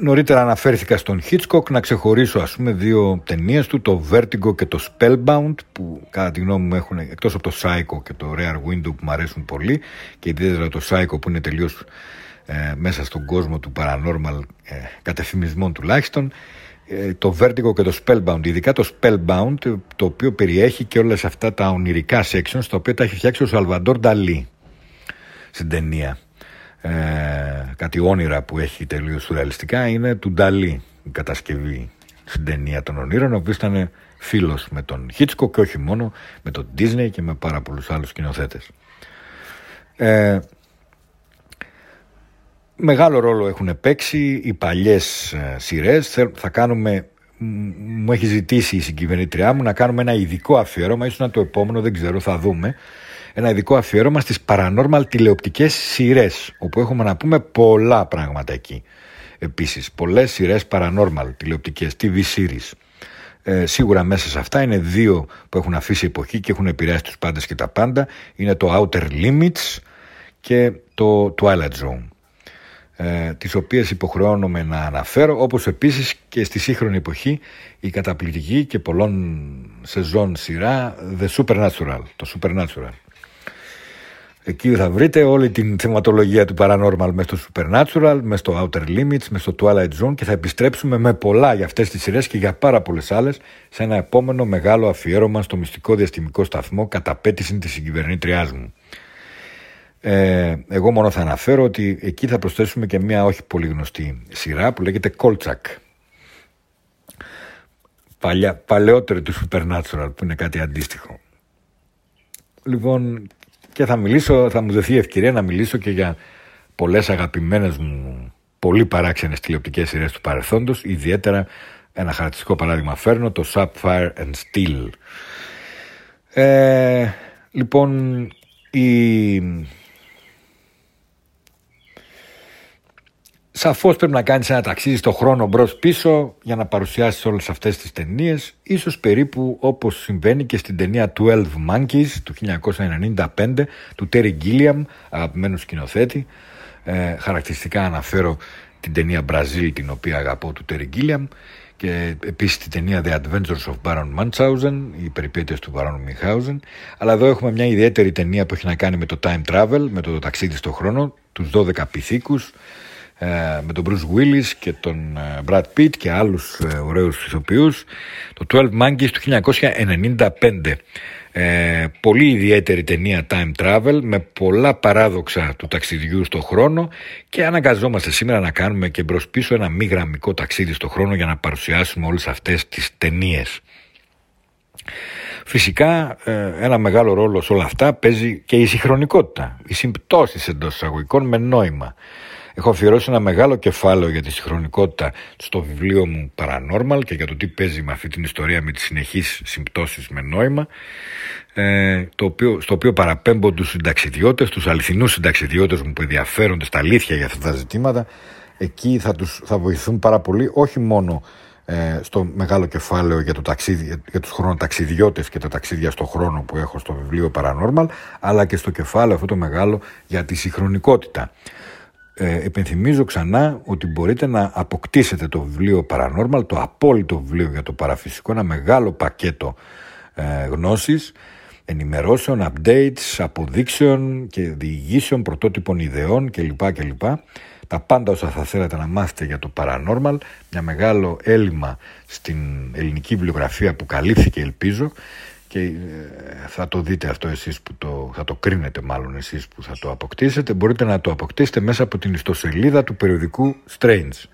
Speaker 2: νωρίτερα αναφέρθηκα στον Hitchcock να ξεχωρίσω ας πούμε δύο ταινίες του το Vertigo και το Spellbound που κατά τη γνώμη μου έχουν εκτός από το Psycho και το Rare Window που μου αρέσουν πολύ και ιδιαίτερα το Psycho που είναι τελείως ε, μέσα στον κόσμο του paranormal ε, κατεφημισμών τουλάχιστον. Ε, το Vertigo και το Spellbound ειδικά το Spellbound το οποίο περιέχει και όλες αυτά τα ονειρικά sections τα οποία τα έχει φτιάξει ο Σαλβαντόρ Νταλή στην ταινία ε, κάτι όνειρα που έχει τελείως σουρεαλιστικά είναι του Νταλή η κατασκευή στην ταινία των ονείρων ο οποίος ήταν φίλος με τον Hitchcock και όχι μόνο με τον Disney και με πάρα πολλούς άλλους σκηνοθέτες ε, Μεγάλο ρόλο έχουν παίξει οι παλιές ε, σειρές. Θα κάνουμε, μου έχει ζητήσει η συγκυβερνήτριά μου να κάνουμε ένα ειδικό αφιέρωμα, ίσως να το επόμενο, δεν ξέρω, θα δούμε. Ένα ειδικό αφιέρωμα στις paranormal τηλεοπτικές σειρές, όπου έχουμε να πούμε πολλά πράγματα εκεί. Επίσης, πολλές σειρές paranormal τηλεοπτικές, TV series. Ε, σίγουρα μέσα σε αυτά είναι δύο που έχουν αφήσει εποχή και έχουν επηρεάσει τους πάντες και τα πάντα. Είναι το Outer Limits και το Twilight Zone ε, τις οποίες υποχρεώνομαι να αναφέρω όπως επίσης και στη σύγχρονη εποχή η καταπληκτική και πολλών σεζόν σειρά The Supernatural, το Supernatural. Εκεί θα βρείτε όλη την θεματολογία του Paranormal μέσα στο Supernatural, μέσα στο Outer Limits, μέσα στο Twilight Zone και θα επιστρέψουμε με πολλά για αυτές τις σειρές και για πάρα πολλές άλλες σε ένα επόμενο μεγάλο αφιέρωμα στο μυστικό διαστημικό σταθμό κατά πέτηση της συγκυβερνήτριάς μου. Ε, εγώ μόνο θα αναφέρω ότι εκεί θα προσθέσουμε και μια όχι πολύ γνωστή σειρά που λέγεται Kolchak. παλιά, παλαιότερη του Supernatural που είναι κάτι αντίστοιχο. Λοιπόν, και θα μιλήσω, θα μου δοθεί ευκαιρία να μιλήσω και για πολλές αγαπημένες μου πολύ παράξενες τηλεοπτικές σειρές του παρελθόντος, ιδιαίτερα ένα χαρακτηριστικό παράδειγμα φέρνω, το Sapphire and Steel. Ε, λοιπόν, η... Σαφώς πρέπει να κάνεις ένα ταξίδι στο χρόνο μπρος πίσω για να παρουσιάσεις όλες αυτές τις ταινίες, ίσως περίπου όπως συμβαίνει και στην ταινία 12 Monkeys του 1995 του Terry Gilliam, αγαπημένου σκηνοθέτη. Ε, χαρακτηριστικά αναφέρω την ταινία Brazil την οποία αγαπώ του Terry Gilliam και επίσης την ταινία The Adventures of Baron Munchausen, οι περιπέτειες του Baron Munchausen. Αλλά εδώ έχουμε μια ιδιαίτερη ταινία που έχει να κάνει με το time travel, με το ταξίδι στον χρόνο, τους 12 πυθίκους, ε, με τον Bruce Willis και τον ε, Brad Pitt και άλλους ε, ωραίους ηθοποιούς, το 12 Monkeys του 1995. Ε, πολύ ιδιαίτερη ταινία time travel με πολλά παράδοξα του ταξιδιού στο χρόνο και αναγκαζόμαστε σήμερα να κάνουμε και μπρος πίσω ένα μη γραμμικό ταξίδι στο χρόνο για να παρουσιάσουμε όλες αυτές τις ταινίες. Φυσικά ε, ένα μεγάλο ρόλο σε όλα αυτά παίζει και η συγχρονικότητα, οι συμπτώσεις εντός εισαγωγικών με νόημα. Έχω αφιερώσει ένα μεγάλο κεφάλαιο για τη συγχρονικότητα στο βιβλίο μου Paranormal και για το τι παίζει με αυτή την ιστορία με τις συνεχείς συμπτώσεις με νόημα ε, το οποίο, στο οποίο παραπέμπω τους συνταξιδιώτες, τους αληθινούς συνταξιδιώτες μου που ενδιαφέρονται στα αλήθεια για αυτά τα ζητήματα. Εκεί θα, τους, θα βοηθούν πάρα πολύ όχι μόνο ε, στο μεγάλο κεφάλαιο για, το ταξίδι, για τους χρονοταξιδιώτες και τα ταξίδια στο χρόνο που έχω στο βιβλίο Paranormal αλλά και στο κεφάλαιο αυτό το μεγάλο για τη συγχρονικότητα ε, επενθυμίζω ξανά ότι μπορείτε να αποκτήσετε το βιβλίο Paranormal, το απόλυτο βιβλίο για το παραφυσικό, ένα μεγάλο πακέτο ε, γνώσης, ενημερώσεων, updates, αποδείξεων και διηγήσεων, πρωτότυπων ιδεών κλπ. κλπ. Τα πάντα όσα θα θέλατε να μάθετε για το Paranormal, μια μεγάλο έλλειμμα στην ελληνική βιβλιογραφία που καλύφθηκε ελπίζω και ε, θα το δείτε αυτό εσείς που το, θα το κρίνετε μάλλον εσείς που θα το αποκτήσετε μπορείτε να το αποκτήσετε μέσα από την ιστοσελίδα του περιοδικού Strange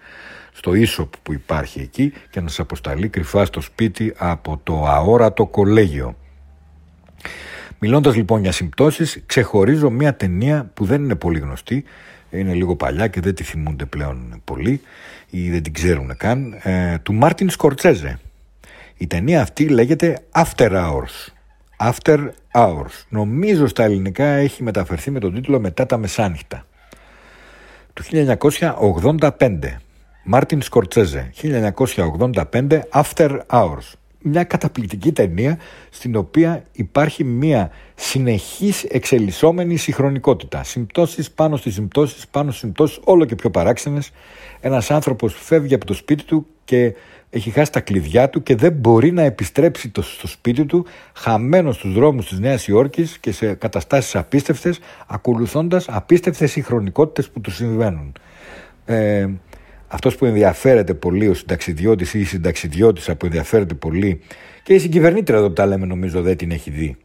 Speaker 2: στο e που υπάρχει εκεί και να σας αποσταλεί κρυφά στο σπίτι από το αόρατο κολέγιο. Μιλώντας λοιπόν για συμπτώσεις, ξεχωρίζω μια ταινία που δεν είναι πολύ γνωστή, είναι λίγο παλιά και δεν τη θυμούνται πλέον πολύ ή δεν την ξέρουν καν, ε, του Μάρτιν Σκορτσέζε. Η ταινία αυτή λέγεται After Hours. After Hours. Νομίζω στα ελληνικά έχει μεταφερθεί με τον τίτλο Μετά τα Μεσάνυχτα. Του 1985. Μάρτιν Σκορτσέζε. 1985 After Hours. Μια καταπληκτική ταινία στην οποία υπάρχει μια συνεχής εξελισσόμενη συγχρονικότητα. Συμπτώσεις πάνω στις συμπτώσεις, πάνω στις συμπτώσεις, όλο και πιο παράξενες. Ένας άνθρωπος φεύγει από το σπίτι του και έχει χάσει τα κλειδιά του και δεν μπορεί να επιστρέψει το, στο σπίτι του χαμένος στους δρόμους της Νέας Υόρκης και σε καταστάσεις απίστευτες ακολουθώντας απίστευτες συγχρονικότητες που του συμβαίνουν. Ε, αυτός που ενδιαφέρεται πολύ ο συνταξιδιώτης ή η συνταξιδιώτησα που ενδιαφέρεται πολύ και η συγκυβερνήτρια εδώ που τα λέμε νομίζω δεν την έχει δει.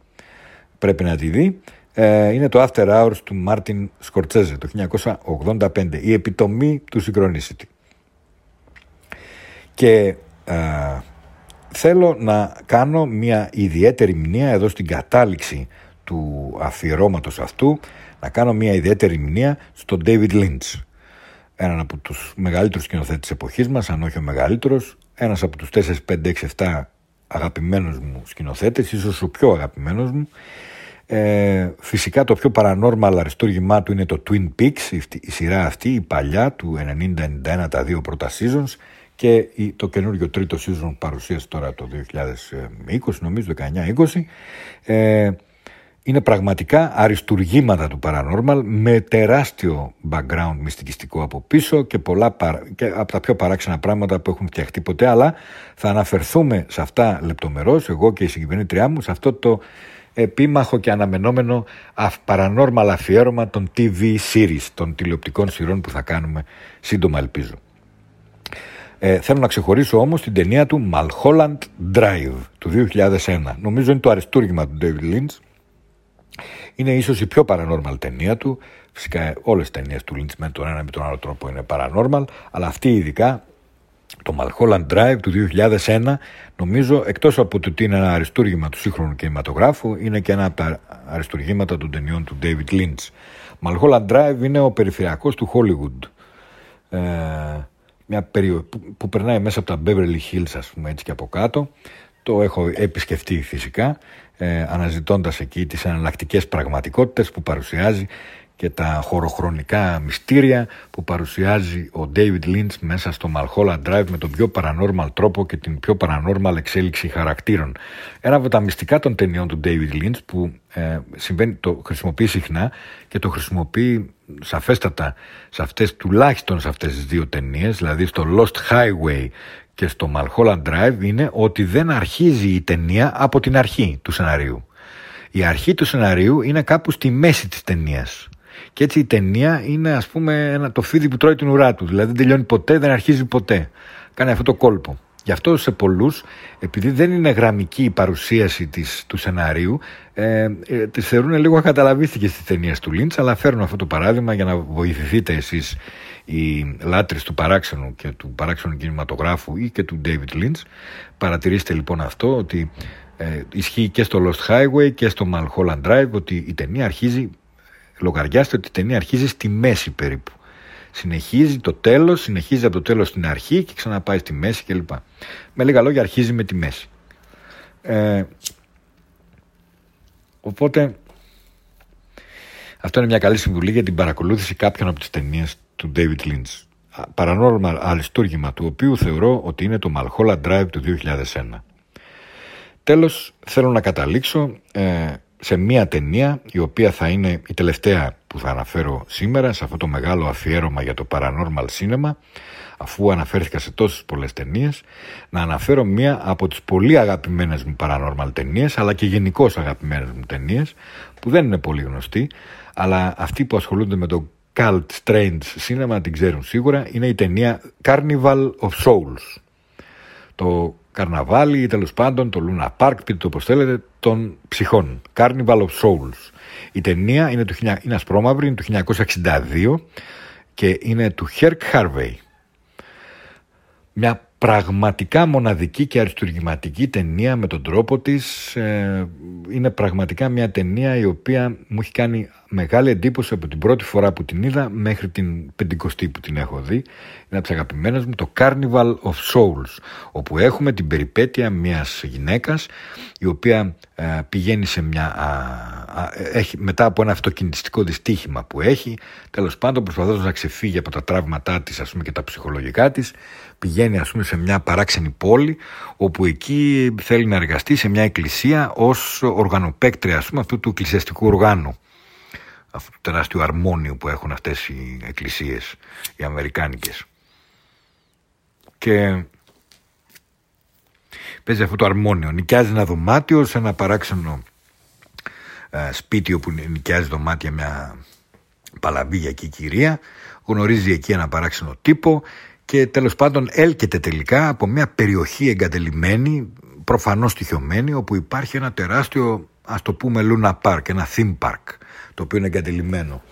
Speaker 2: Πρέπει να τη δει. Ε, είναι το After Hours του Μάρτιν Σκορτσέζε το 1985 η επιτομή του Synchronicity και ε, θέλω να κάνω μια ιδιαίτερη μνήμα εδώ στην κατάληξη του αφιερώματος αυτού να κάνω μια ιδιαίτερη μνήμα στον David Lynch. Έναν από τους μεγαλύτερους σκηνοθέτες της εποχής μας αν όχι ο μεγαλύτερος. Ένας από τους 4, 5, 6, 7 αγαπημένους μου σκηνοθέτες ίσως ο πιο αγαπημένος μου. Ε, φυσικά το πιο paranormal αριστούργημά του είναι το Twin Peaks η, η σειρά αυτή η παλιά του 90-91 τα δύο πρώτα seasons και το καινούριο τρίτο season παρουσίασε τώρα το 2020 νομίζω 19-20 ε, είναι πραγματικά αριστουργήματα του Paranormal με τεράστιο background μυστικιστικό από πίσω και, πολλά, και από τα πιο παράξενα πράγματα που έχουν φτιαχτεί ποτέ αλλά θα αναφερθούμε σε αυτά λεπτομερώς εγώ και η συγκυβερνήτριά μου σε αυτό το επίμαχο και αναμενόμενο paranormal αφιέρωμα των TV series των τηλεοπτικών σειρών που θα κάνουμε σύντομα ελπίζω. Ε, θέλω να ξεχωρίσω όμως την ταινία του Malholland Drive του 2001. Νομίζω είναι το αριστούργημα του David Lynch. Είναι ίσως η πιο paranormal ταινία του. Φυσικά όλες οι ταινίες του Lynch με τον ένα με τον άλλο τρόπο είναι paranormal. Αλλά αυτή ειδικά Το Mulholland Drive του 2001 νομίζω εκτός από το ότι είναι ένα αριστούργημα του σύγχρονου κινηματογράφου είναι και ένα από τα αριστούργήματα των ταινιών του David Lynch. Mulholland Drive είναι ο περιφερειακός του Hollywood. Ε, μια περίοδο που, που, περνάει μέσα από τα Beverly Hills ας πούμε έτσι και από κάτω. Το έχω επισκεφτεί φυσικά ε, αναζητώντας εκεί τις εναλλακτικές πραγματικότητες που παρουσιάζει και τα χωροχρονικά μυστήρια που παρουσιάζει ο David Lynch μέσα στο Mulholland Drive με τον πιο paranormal τρόπο και την πιο paranormal εξέλιξη χαρακτήρων. Ένα από τα μυστικά των ταινιών του David Lynch που ε, συμβαίνει, το χρησιμοποιεί συχνά και το χρησιμοποιεί σαφέστατα σε αυτές, τουλάχιστον σε αυτές τις δύο ταινίες, δηλαδή στο Lost Highway και στο Mulholland Drive είναι ότι δεν αρχίζει η ταινία από την αρχή του σεναρίου. Η αρχή του σεναρίου είναι κάπου στη μέση της ταινίας. Και έτσι η ταινία είναι ας πούμε ένα, το φίδι που τρώει την ουρά του. Δηλαδή δεν τελειώνει ποτέ, δεν αρχίζει ποτέ. Κάνει αυτό το κόλπο. Γι' αυτό σε πολλούς, επειδή δεν είναι γραμμική η παρουσίαση της, του σενάριου, ε, ε, τις θεωρούν λίγο ακαταλαβίστικες στις ταινίες του Λίντς, αλλά φέρνω αυτό το παράδειγμα για να βοηθηθείτε εσείς οι λάτρεις του παράξενου και του παράξενου κινηματογράφου ή και του David Lynch. Παρατηρήστε λοιπόν αυτό, ότι ε, ισχύει και στο Lost Highway και στο Mulholland Drive, ότι η ταινία αρχίζει Λογαριάστε ότι η ταινία αρχίζει στη μέση περίπου. Συνεχίζει το τέλος, συνεχίζει από το τέλος στην αρχή και ξαναπάει στη μέση κλπ. Με λίγα λόγια αρχίζει με τη μέση. Ε, οπότε αυτό είναι μια καλή συμβουλή για την παρακολούθηση κάποιων από τις ταινίες του David Lynch. Paranormal αριστούργημα του οποίου θεωρώ ότι είναι το Malholland Drive του 2001. Τέλος θέλω να καταλήξω ε, σε μία ταινία η οποία θα είναι η τελευταία που θα αναφέρω σήμερα σε αυτό το μεγάλο αφιέρωμα για το paranormal cinema αφού αναφέρθηκα σε τόσες πολλές ταινίες να αναφέρω μία από τις πολύ αγαπημένες μου paranormal ταινίες αλλά και γενικώς αγαπημένες μου ταινίες που δεν είναι πολύ γνωστή αλλά αυτοί που ασχολούνται με το cult strange cinema την ξέρουν σίγουρα είναι η ταινία Carnival of Souls. Το καρναβάλι ή τέλος πάντων το Luna Park, πείτε το όπως θέλετε, των ψυχών. Carnival of Souls. Η ταινία είναι, του, είναι ασπρόμαυρη, είναι του 1962 και είναι του Herc Harvey. Μια πραγματικά μοναδική και αριστουργηματική ταινία με τον τρόπο της. Ε, είναι πραγματικά μια ταινία η οποία μου έχει κάνει μεγάλη εντύπωση από την πρώτη φορά που την είδα μέχρι την πεντηκοστή που την έχω δει. Είναι από τις αγαπημένες μου το Carnival of Souls όπου έχουμε την περιπέτεια μιας γυναίκας η οποία ε, πηγαίνει σε μια... έχει, μετά από ένα αυτοκινητιστικό δυστύχημα που έχει τέλος πάντων προσπαθώντας να ξεφύγει από τα τραύματά της ας πούμε και τα ψυχολογικά της πηγαίνει ας πούμε σε μια παράξενη πόλη όπου εκεί θέλει να εργαστεί σε μια εκκλησία ως οργανοπαίκτρια ας πούμε αυτού του εκκλησιαστικού οργάνου αυτού του τεράστιου αρμόνιου που έχουν αυτές οι εκκλησίες οι αμερικάνικες. Και παίζει αυτό το αρμόνιο. Νοικιάζει ένα δωμάτιο σε ένα παράξενο ε, σπίτι όπου νοικιάζει δωμάτια μια παλαβή κυρία. Γνωρίζει εκεί ένα παράξενο τύπο και τέλος πάντων έλκεται τελικά από μια περιοχή εγκατελειμμένη, προφανώς στοιχειωμένη, όπου υπάρχει ένα τεράστιο, ας το πούμε, Luna Park, ένα theme park, το οποίο είναι εγκατελειμμένο.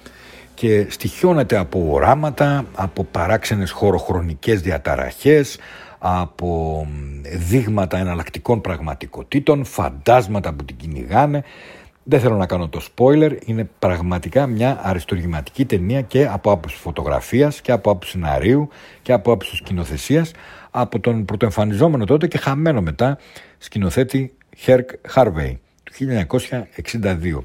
Speaker 2: Και στοιχιώνεται από οράματα, από παράξενες χωροχρονικές διαταραχές, από δείγματα εναλλακτικών πραγματικότητων, φαντάσματα που την κυνηγάνε δεν θέλω να κάνω το spoiler, είναι πραγματικά μια αριστοργηματική ταινία και από άποψη φωτογραφίας και από άποψη σεναρίου και από άποψη σκηνοθεσίας από τον πρωτοεμφανιζόμενο τότε και χαμένο μετά σκηνοθέτη Herc Harvey του 1962.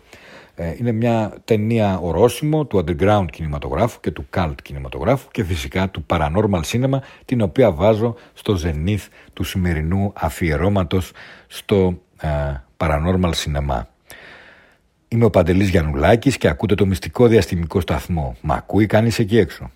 Speaker 2: Ε, είναι μια ταινία ορόσημο του underground κινηματογράφου και του cult κινηματογράφου και φυσικά του paranormal cinema την οποία βάζω στο zenith του σημερινού αφιερώματος στο ε, paranormal cinema. Είμαι ο Παντελής Γιαννουλάκης και ακούτε το μυστικό διαστημικό σταθμό. Μα ακούει κανείς εκεί έξω.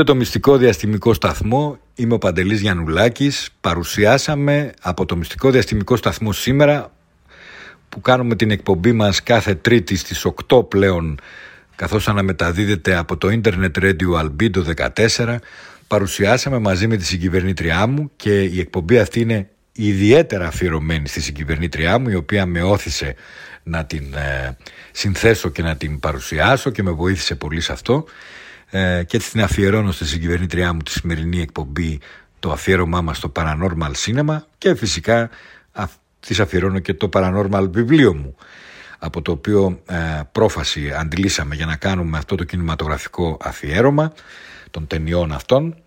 Speaker 2: Ακούτε το μυστικό διαστημικό σταθμό. Είμαι ο Παντελής Γιαννουλάκης. Παρουσιάσαμε από το μυστικό διαστημικό σταθμό σήμερα που κάνουμε την εκπομπή μας κάθε τρίτη στις 8 πλέον καθώς αναμεταδίδεται από το Internet Radio Albedo 14 παρουσιάσαμε μαζί με τη συγκυβερνήτριά μου και η εκπομπή αυτή είναι ιδιαίτερα αφιερωμένη στη συγκυβερνήτριά μου η οποία με όθησε να την ε, συνθέσω και να την παρουσιάσω και με βοήθησε πολύ σε αυτό ε, και έτσι την αφιερώνω στη συγκυβερνήτριά μου τη σημερινή εκπομπή το αφιέρωμά μας στο Paranormal Cinema και φυσικά της αφιερώνω και το Paranormal βιβλίο μου από το οποίο ε, πρόφαση αντιλήσαμε για να κάνουμε αυτό το κινηματογραφικό αφιέρωμα των ταινιών αυτών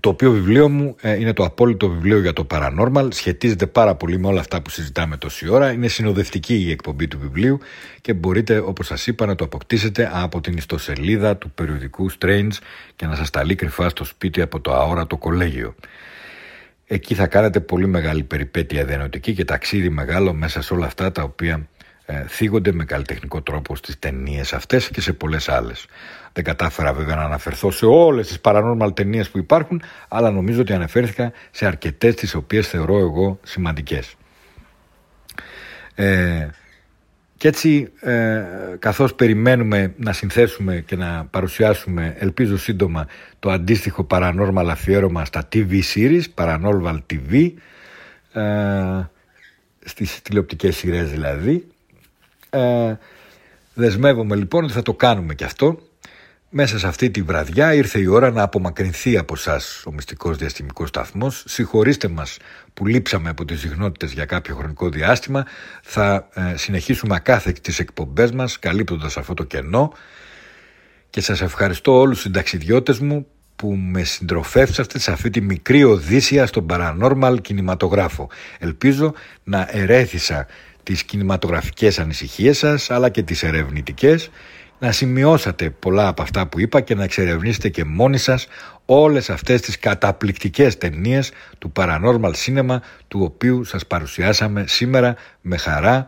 Speaker 2: το οποίο βιβλίο μου ε, είναι το απόλυτο βιβλίο για το Paranormal. Σχετίζεται πάρα πολύ με όλα αυτά που συζητάμε τόση ώρα. Είναι συνοδευτική η εκπομπή του βιβλίου και μπορείτε, όπως σας είπα, να το αποκτήσετε από την ιστοσελίδα του περιοδικού Strange και να σας ταλεί κρυφά στο σπίτι από το αόρατο κολέγιο. Εκεί θα κάνετε πολύ μεγάλη περιπέτεια διανοητική και ταξίδι μεγάλο μέσα σε όλα αυτά τα οποία ε, θίγονται με καλλιτεχνικό τρόπο στις ταινίες αυτές και σε πολλές άλλες. Δεν κατάφερα βέβαια να αναφερθώ σε όλες τις paranormal ταινίες που υπάρχουν, αλλά νομίζω ότι αναφέρθηκα σε αρκετές τις οποίες θεωρώ εγώ σημαντικές. Ε, και έτσι ε, καθώς περιμένουμε να συνθέσουμε και να παρουσιάσουμε ελπίζω σύντομα το αντίστοιχο paranormal αφιέρωμα στα TV series, Paranormal TV, ε, στις τηλεοπτικές σειρές δηλαδή. Ε, δεσμεύομαι λοιπόν ότι θα το κάνουμε και αυτό μέσα σε αυτή τη βραδιά ήρθε η ώρα να απομακρυνθεί από εσά ο μυστικός διαστημικός σταθμός. Συγχωρήστε μας που λείψαμε από τις συχνότητε για κάποιο χρονικό διάστημα. Θα ε, συνεχίσουμε ακάθεκτη τις εκπομπές μας, καλύπτοντας αυτό το κενό. Και σας ευχαριστώ όλους τους συνταξιδιώτες μου που με συντροφεύσατε σε αυτή τη μικρή οδύσσια στον paranormal κινηματογράφο. Ελπίζω να ερέθησα τις κινηματογραφικές ανησυχίες σας αλλά και τις ερευνητικές να σημειώσατε πολλά από αυτά που είπα και να εξερευνήσετε και μόνοι σας όλες αυτές τις καταπληκτικές ταινίες του Paranormal Cinema του οποίου σας παρουσιάσαμε σήμερα με χαρά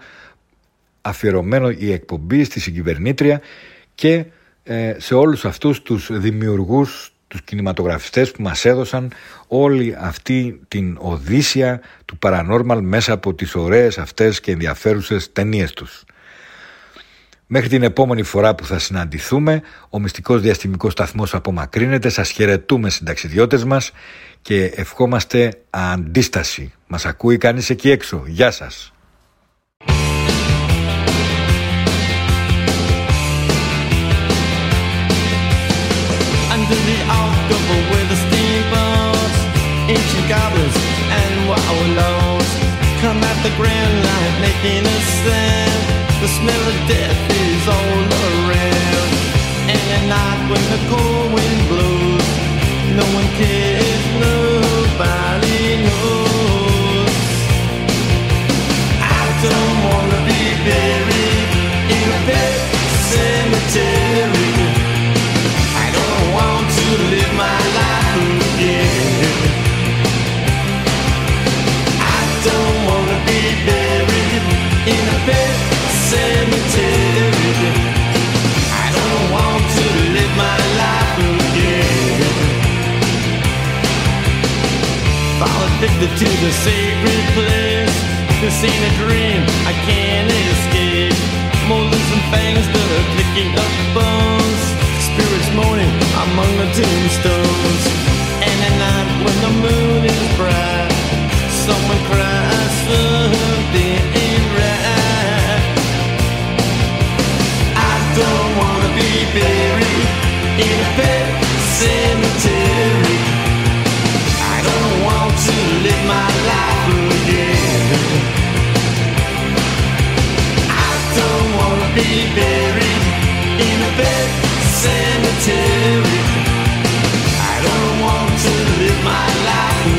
Speaker 2: αφιερωμένο η εκπομπή στη συγκυβερνήτρια και ε, σε όλους αυτούς τους δημιουργούς τους κινηματογραφιστές που μας έδωσαν όλη αυτή την οδύσσια του Paranormal μέσα από τις ωραίες αυτές και ενδιαφέρουσες ταινίες τους. Μέχρι την επόμενη φορά που θα συναντηθούμε, ο μυστικός διαστημικός σταθμός απομακρύνεται, σας χαιρετούμε συνταξιδιώτες μας και ευχόμαστε αντίσταση. Μας ακούει κανείς εκεί έξω. Γεια σας. Come
Speaker 5: the ground like making a sound. The smell of death is all around. And at night when the cold wind blows, no one cares, nobody knows. I don't wanna be buried in a pet cemetery. I don't want to live my life addicted to the sacred place. This ain't a dream, I can't escape. Molars and fangs that are picking up bones. Spirits moaning among the tombstones. And at night when the moon is bright, someone cries something ain't right. I don't wanna be buried in a pet cemetery. Cemetery. I don't want to live my life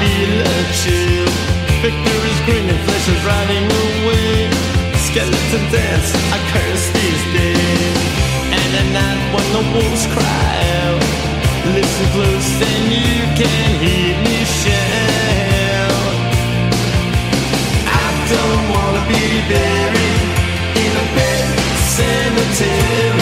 Speaker 5: feel a chill. Victory's green and flesh is running away. Skeleton dance, I curse these days. And at night when the wolves cry out, listen close and you can hear me shout. I don't wanna be buried in a bed cemetery.